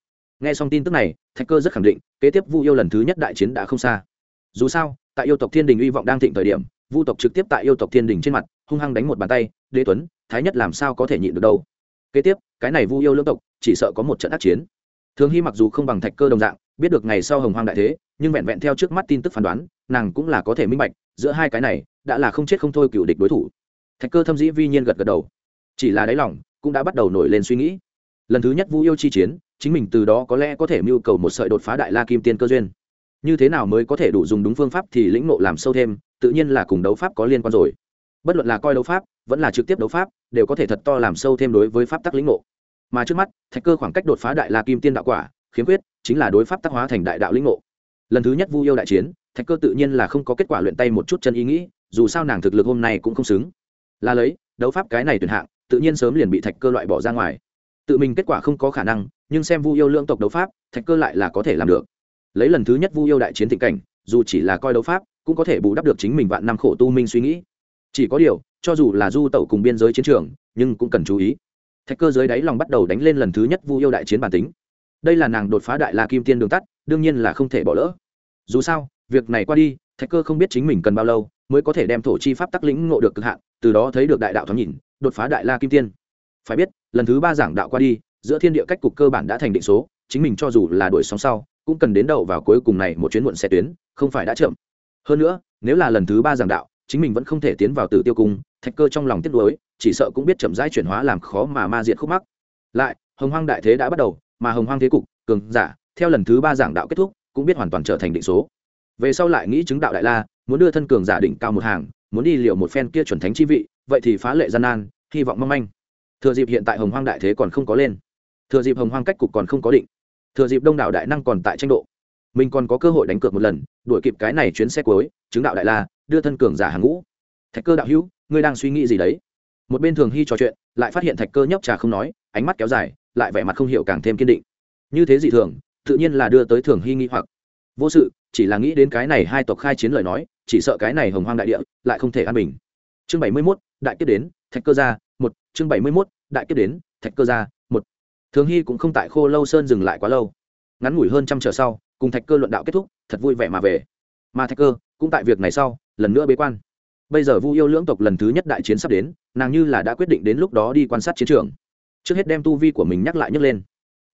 nghe xong tin tức này, thạch cơ rất khẳng định, kế tiếp vu yêu lần thứ nhất đại chiến đã không xa. Dù sao, tại yêu tộc thiên đình hy vọng đang thịnh thời điểm, vu tộc trực tiếp tại yêu tộc thiên đình trên mặt, hung hăng đánh một bàn tay, đế tuấn, thái nhất làm sao có thể nhịn được đâu? Kế tiếp, cái này vu yêu lưỡng tộc, chỉ sợ có một trận ác chiến. Thường hy mặc dù không bằng thạch cơ đồng dạng, biết được ngày sau hồng hoang đại thế, nhưng vẹn vẹn theo trước mắt tin tức phán đoán, nàng cũng là có thể minh bạch, giữa hai cái này, đã là không chết không thôi cựu địch đối thủ. Thạch cơ thâm dĩ vi nhiên gật gật đầu. Chỉ là đáy lòng, cũng đã bắt đầu nổi lên suy nghĩ. Lần thứ nhất vu yêu chi chiến chính mình từ đó có lẽ có thể mưu cầu một sợi đột phá đại la kim tiên cơ duyên. Như thế nào mới có thể đủ dùng đúng phương pháp thì lĩnh nộ làm sâu thêm, tự nhiên là cùng đấu pháp có liên quan rồi. Bất luận là coi đấu pháp, vẫn là trực tiếp đấu pháp, đều có thể thật to làm sâu thêm đối với pháp tắc lĩnh nộ mà trước mắt, thạch cơ khoảng cách đột phá đại la kim tiên đạo quả, khiếm khuyết, chính là đối pháp tác hóa thành đại đạo lĩnh nộ lần thứ nhất vu yêu đại chiến, thạch cơ tự nhiên là không có kết quả luyện tay một chút chân ý nghĩ, dù sao nàng thực lực hôm nay cũng không xứng. Là lấy, đấu pháp cái này tuyển hạng, tự nhiên sớm liền bị thạch cơ loại bỏ ra ngoài. Tự mình kết quả không có khả năng nhưng xem vu yêu lưỡng tộc đấu pháp, thạch cơ lại là có thể làm được. Lấy lần thứ nhất vu yêu đại chiến tình cảnh, dù chỉ là coi đấu pháp, cũng có thể bù đắp được chính mình vạn năm khổ tu minh suy nghĩ. Chỉ có điều, cho dù là du tẩu cùng biên giới chiến trường, nhưng cũng cần chú ý. Thạch cơ dưới đáy lòng bắt đầu đánh lên lần thứ nhất vu yêu đại chiến bản tính. Đây là nàng đột phá đại la kim tiên đường tắt, đương nhiên là không thể bỏ lỡ. Dù sao, việc này qua đi, thạch cơ không biết chính mình cần bao lâu mới có thể đem thổ chi pháp tắc lĩnh ngộ được cực hạn, từ đó thấy được đại đạo thoáng nhìn, đột phá đại la kim tiên. Phải biết, lần thứ ba giảng đạo qua đi giữa thiên địa cách cục cơ bản đã thành định số, chính mình cho dù là đuổi sóng sau, cũng cần đến đậu vào cuối cùng này một chuyến muộn xe tuyến, không phải đã chậm. Hơn nữa, nếu là lần thứ ba giảng đạo, chính mình vẫn không thể tiến vào tử tiêu cung, thạch cơ trong lòng tiếc nuối, chỉ sợ cũng biết chậm rãi chuyển hóa làm khó mà ma diện khúc mắc. Lại, hồng hoang đại thế đã bắt đầu, mà hồng hoang thế cục, cường giả, theo lần thứ ba giảng đạo kết thúc, cũng biết hoàn toàn trở thành định số. Về sau lại nghĩ chứng đạo đại la, muốn đưa thân cường giả đỉnh cao một hàng, muốn đi liệu một phen kia chuẩn thánh chi vị, vậy thì phá lệ gian nan, hy vọng mong manh. Thừa dịp hiện tại hồng hoang đại thế còn không có lên thừa dịp hồng hoang cách cục còn không có định, thừa dịp đông đảo đại năng còn tại tranh độ, mình còn có cơ hội đánh cược một lần, đuổi kịp cái này chuyến xe cuối, chứng đạo đại la, đưa thân cường giả hàng ngũ. Thạch cơ đạo hữu, ngươi đang suy nghĩ gì đấy? Một bên thường hy trò chuyện, lại phát hiện thạch cơ nhấp trà không nói, ánh mắt kéo dài, lại vẻ mặt không hiểu càng thêm kiên định. Như thế dị thường, tự nhiên là đưa tới thường hy nghi hoặc. Vô sự, chỉ là nghĩ đến cái này hai tộc khai chiến lời nói, chỉ sợ cái này hồng hoang đại địa lại không thể an bình. Chương bảy mươi mốt, đại kiếp đến, thạch cơ ra, một, chương bảy mươi mốt, đại kiếp đến, thạch cơ ra thường hy cũng không tại khô lâu sơn dừng lại quá lâu. Ngắn ngủi hơn trăm trở sau, cùng thạch cơ luận đạo kết thúc, thật vui vẻ mà về. Mà thạch cơ cũng tại việc này sau, lần nữa bế quan. Bây giờ vu yêu lưỡng tộc lần thứ nhất đại chiến sắp đến, nàng như là đã quyết định đến lúc đó đi quan sát chiến trường. Trước hết đem tu vi của mình nhắc lại nhấc lên.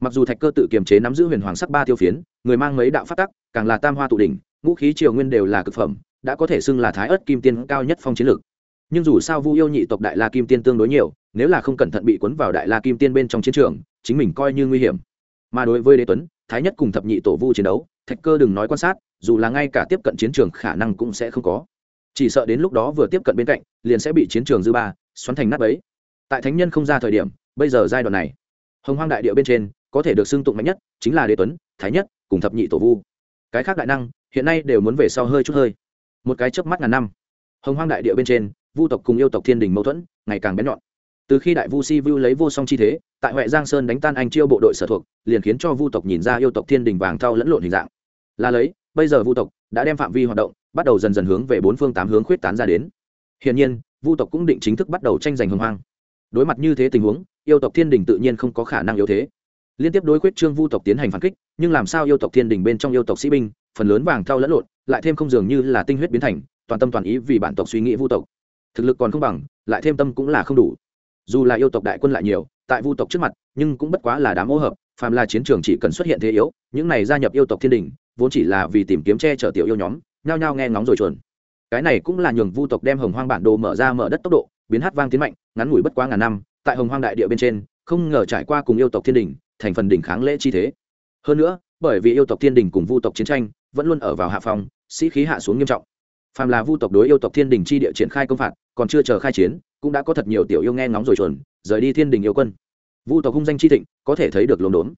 Mặc dù thạch cơ tự kiềm chế nắm giữ huyền hoàng sắc ba tiêu phiến, người mang mấy đạo phát tắc, càng là tam hoa tụ đỉnh, ngũ khí triều nguyên đều là cực phẩm, đã có thể xưng là thái ớt kim tiên cao nhất phong chiến lược. Nhưng dù sao vu yêu nhị tộc đại la kim tiên tương đối nhiều, nếu là không cẩn thận bị cuốn vào đại la kim tiên bên trong chiến trường chính mình coi như nguy hiểm. Mà đối với đế tuấn, thái nhất cùng thập nhị tổ vu chiến đấu, thạch cơ đừng nói quan sát, dù là ngay cả tiếp cận chiến trường khả năng cũng sẽ không có. Chỉ sợ đến lúc đó vừa tiếp cận bên cạnh, liền sẽ bị chiến trường dư ba, xoắn thành nắp ấy tại thánh nhân không ra thời điểm, bây giờ giai đoạn này, hồng hoang đại địa bên trên, có thể được xưng tụng mạnh nhất chính là đế tuấn, thái nhất cùng thập nhị tổ vu. Cái khác đại năng, hiện nay đều muốn về sau hơi chút hơi. Một cái chớp mắt ngàn năm, hồng hoang đại địa bên trên, vu tộc cùng yêu tộc thiên đình mâu thuẫn ngày càng bén nhọn từ khi đại vu si vu lấy vô song chi thế, tại huệ giang sơn đánh tan anh chiêu bộ đội sở thuộc, liền khiến cho vu tộc nhìn ra yêu tộc thiên đình vàng thau lẫn lộn hình dạng. Là lấy, bây giờ vu tộc đã đem phạm vi hoạt động, bắt đầu dần dần hướng về bốn phương tám hướng khuyết tán ra đến. Hiển nhiên, vu tộc cũng định chính thức bắt đầu tranh giành hưng hoang. Đối mặt như thế tình huống, yêu tộc thiên đình tự nhiên không có khả năng yếu thế. Liên tiếp đối quyết trương vu tộc tiến hành phản kích, nhưng làm sao yêu tộc thiên đình bên trong yêu tộc sĩ binh, phần lớn vàng thau lẫn lộn, lại thêm không dường như là tinh huyết biến thành, toàn tâm toàn ý vì bản tộc suy nghĩ vu tộc. Thực lực còn không bằng, lại thêm tâm cũng là không đủ dù là yêu tộc đại quân lại nhiều, tại vu tộc trước mặt, nhưng cũng bất quá là đám ô hợp, phàm là chiến trường chỉ cần xuất hiện thế yếu, những này gia nhập yêu tộc thiên đình, vốn chỉ là vì tìm kiếm che chở tiểu yêu nhóm, nhao nhao nghe ngóng rồi chuồn. Cái này cũng là nhường vu tộc đem hồng hoang bản đồ mở ra mở đất tốc độ, biến hát vang tiến mạnh, ngắn ngủi bất quá ngàn năm, tại hồng hoang đại địa bên trên, không ngờ trải qua cùng yêu tộc thiên đình, thành phần đỉnh kháng lễ chi thế. Hơn nữa, bởi vì yêu tộc thiên đình cùng vu tộc chiến tranh, vẫn luôn ở vào hạ phòng sĩ khí hạ xuống nghiêm trọng phàm là vu tộc đối yêu tộc thiên đình chi địa triển khai công phạt, còn chưa chờ khai chiến, cũng đã có thật nhiều tiểu yêu nghe ngóng rồi chuẩn. rời đi thiên đình yêu quân. Vu tộc hung danh chi thịnh, có thể thấy được lồn đốn.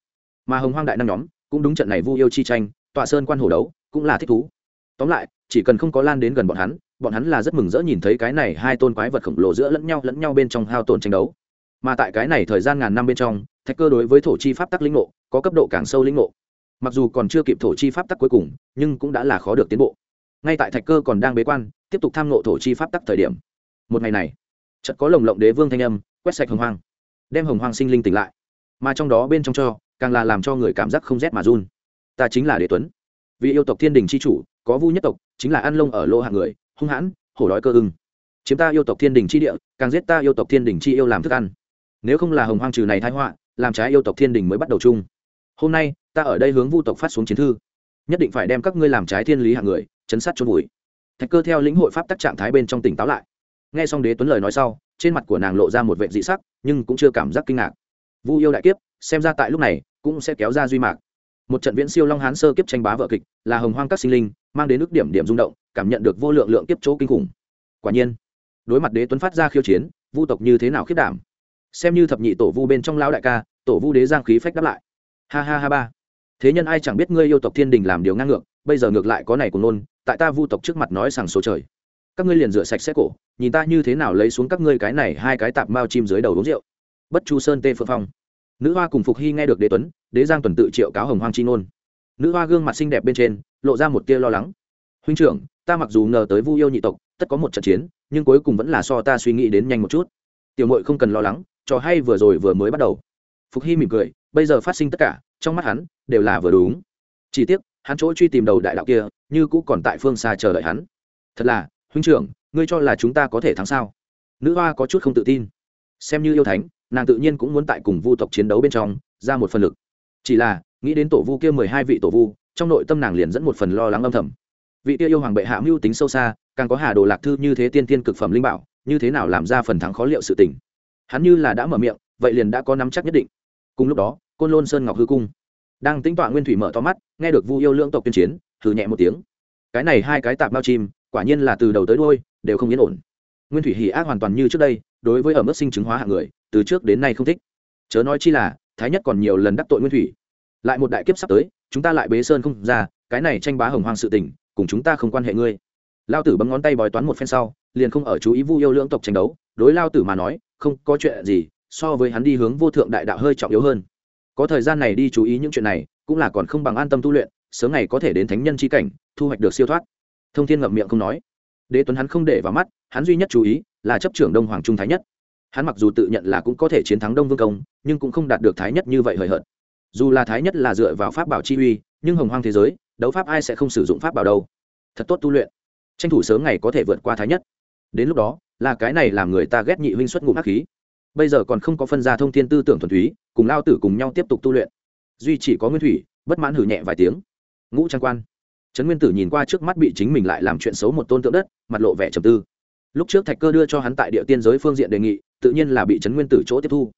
Mà hồng hoang đại năng nhóm, cũng đúng trận này vu yêu chi tranh, tọa sơn quan hồ đấu, cũng là thích thú. Tóm lại, chỉ cần không có lan đến gần bọn hắn bọn hắn là rất mừng rỡ nhìn thấy cái này hai tôn quái vật khổng lồ giữa lẫn nhau lẫn nhau bên trong hao tổn tranh đấu. Mà tại cái này thời gian ngàn năm bên trong, thạch cơ đối với thổ chi pháp tắc linh ngộ, có cấp độ càng sâu linh ngộ. Mặc dù còn chưa kịp thổ chi pháp tắc cuối cùng, nhưng cũng đã là khó được tiến bộ ngay tại thạch cơ còn đang bế quan, tiếp tục tham ngộ thổ chi pháp tắc thời điểm. Một ngày này, chợt có lồng lộng đế vương thanh âm, quét sạch hồng hoang, đem hồng hoang sinh linh tỉnh lại. Mà trong đó bên trong cho, càng là làm cho người cảm giác không rét mà run. Ta chính là đế tuấn. Vì yêu tộc thiên đình c h i chủ, có vu nhất tộc, chính là ăn lông ở lô hạng người, hung hãn, hổ đói cơ ưng. Chiếm ta yêu tộc thiên đình c h i địa, càng giết ta yêu tộc thiên đình chi yêu làm thức ăn. Nếu không là hồng hoang trừ này thái họa, làm trái yêu tộc thiên đình mới bắt đầu chung. Hôm nay, ta ở đây hướng vu tộc phát xuống chiến thư. Nhất định phải đem các ngươi làm trái thiên lý hạng người chấn sát chôn vùi. Thạch cơ theo lĩnh hội pháp tắc trạng thái bên trong tỉnh táo lại. Nghe xong đế tuấn lời nói sau, trên mặt của nàng lộ ra một vệ dị sắc, nhưng cũng chưa cảm giác kinh ngạc. Vu yêu đại kiếp, xem ra tại lúc này, cũng sẽ kéo ra duy mạc. Một trận viễn siêu long hán sơ kiếp tranh bá vợ kịch, là hồng hoang các sinh linh, mang đến ước điểm điểm rung động, cảm nhận được vô lượng lượng kiếp chỗ kinh khủng. Quả nhiên, đối mặt đế tuấn phát ra khiêu chiến, vu tộc như thế nào khiết đảm. Xem như thập nhị tổ vu bên trong lão đại ca, tổ vu đế giang khí phách đáp lại. Ha ha ha ba. Thế nhân ai chẳng biết ngươi yêu tộc thiên đình làm điều ngang ngược bây giờ ngược lại có này cùng nôn, tại ta vu tộc trước mặt nói sằng số trời. Các ngươi liền rửa sạch sẽ cổ, nhìn ta như thế nào lấy xuống các ngươi cái này hai cái tạp mao chim dưới đầu uống rượu. Bất chu sơn tê phượng phong. Nữ hoa cùng phục hy nghe được đế tuấn, đế giang tuần tự triệu cáo hồng hoang chi ngôn nữ hoa gương mặt xinh đẹp bên trên, lộ ra một tia lo lắng. Huynh trưởng, ta mặc dù ngờ tới vu yêu nhị tộc, tất có một trận chiến, nhưng cuối cùng vẫn là so ta suy nghĩ đến nhanh một chút. Tiểu mội không cần lo lắng, trò hay vừa rồi vừa mới bắt đầu. Phục hy mỉm cười, bây giờ phát sinh tất cả, trong mắt hắn, đều là vừa đúng. Chỉ tiếc hắn chỗ truy tìm đầu đại đạo kia, như cũ còn tại phương xa chờ đợi hắn. Thật là, huynh trưởng, ngươi cho là chúng ta có thể thắng sao? Nữ hoa có chút không tự tin. Xem như yêu thánh, nàng tự nhiên cũng muốn tại cùng vu tộc chiến đấu bên trong, ra một phần lực. Chỉ là, nghĩ đến tổ vu kia mười hai vị tổ vu, trong nội tâm nàng liền dẫn một phần lo lắng âm thầm. Vị kia yêu hoàng bệ hạ mưu tính sâu xa, càng có hà đồ lạc thư như thế tiên tiên cực phẩm linh bảo, như thế nào làm ra phần thắng khó liệu sự tình? Hắn như là đã mở miệng, vậy liền đã có nắm chắc nhất định. Cùng lúc đó, côn lôn sơn ngọc hư cung đang tính tọa nguyên thủy mở to mắt, nghe được vu yêu lưỡng tộc tuyên chiến thử nhẹ một tiếng. Cái này hai cái tạp bao chim, quả nhiên là từ đầu tới đôi đều không yên ổn. Nguyên thủy hỉ ác hoàn toàn như trước đây, đối với ở mức sinh chứng hóa hạng người, từ trước đến nay không thích. Chớ nói chi là, thái nhất còn nhiều lần đắc tội nguyên thủy. Lại một đại kiếp sắp tới, chúng ta lại bế sơn không ra, cái này tranh bá hồng hoang sự tình, cùng chúng ta không quan hệ ngươi. Lao tử bấm ngón tay bói toán một phen sau, liền không ở chú ý vu yêu lưỡng tộc tranh đấu. Đối lao tử mà nói, không có chuyện gì, so với hắn đi hướng vô thượng đại đạo hơi trọng yếu hơn có thời gian này đi chú ý những chuyện này, cũng là còn không bằng an tâm tu luyện, sớm ngày có thể đến thánh nhân c h i cảnh, thu hoạch được siêu thoát. Thông thiên ngậm miệng không nói. Đế tuấn hắn không để vào mắt, hắn duy nhất chú ý là chấp trưởng đông hoàng trung thái nhất. Hắn mặc dù tự nhận là cũng có thể chiến thắng đông vương công, nhưng cũng không đạt được thái nhất như vậy hời hợt. Dù là thái nhất là dựa vào pháp bảo chi uy, nhưng hồng hoang thế giới, đấu pháp ai sẽ không sử dụng pháp bảo đâu. Thật tốt tu luyện. Tranh thủ sớm ngày có thể vượt qua thái nhất. Đến lúc đó, là cái này làm người ta ghét nhị huynh xuất ngụm hắc khí bây giờ còn không có phân gia thông thiên tư tưởng thuần túy, cùng lao tử cùng nhau tiếp tục tu luyện. Duy chỉ có nguyên thủy, bất mãn hử nhẹ vài tiếng. Ngũ trang quan. Trấn nguyên tử nhìn qua trước mắt bị chính mình lại làm chuyện xấu một tôn tượng đất, mặt lộ vẻ trầm tư. Lúc trước thạch cơ đưa cho hắn tại địa tiên giới phương diện đề nghị, tự nhiên là bị trấn nguyên tử chỗ tiếp thu.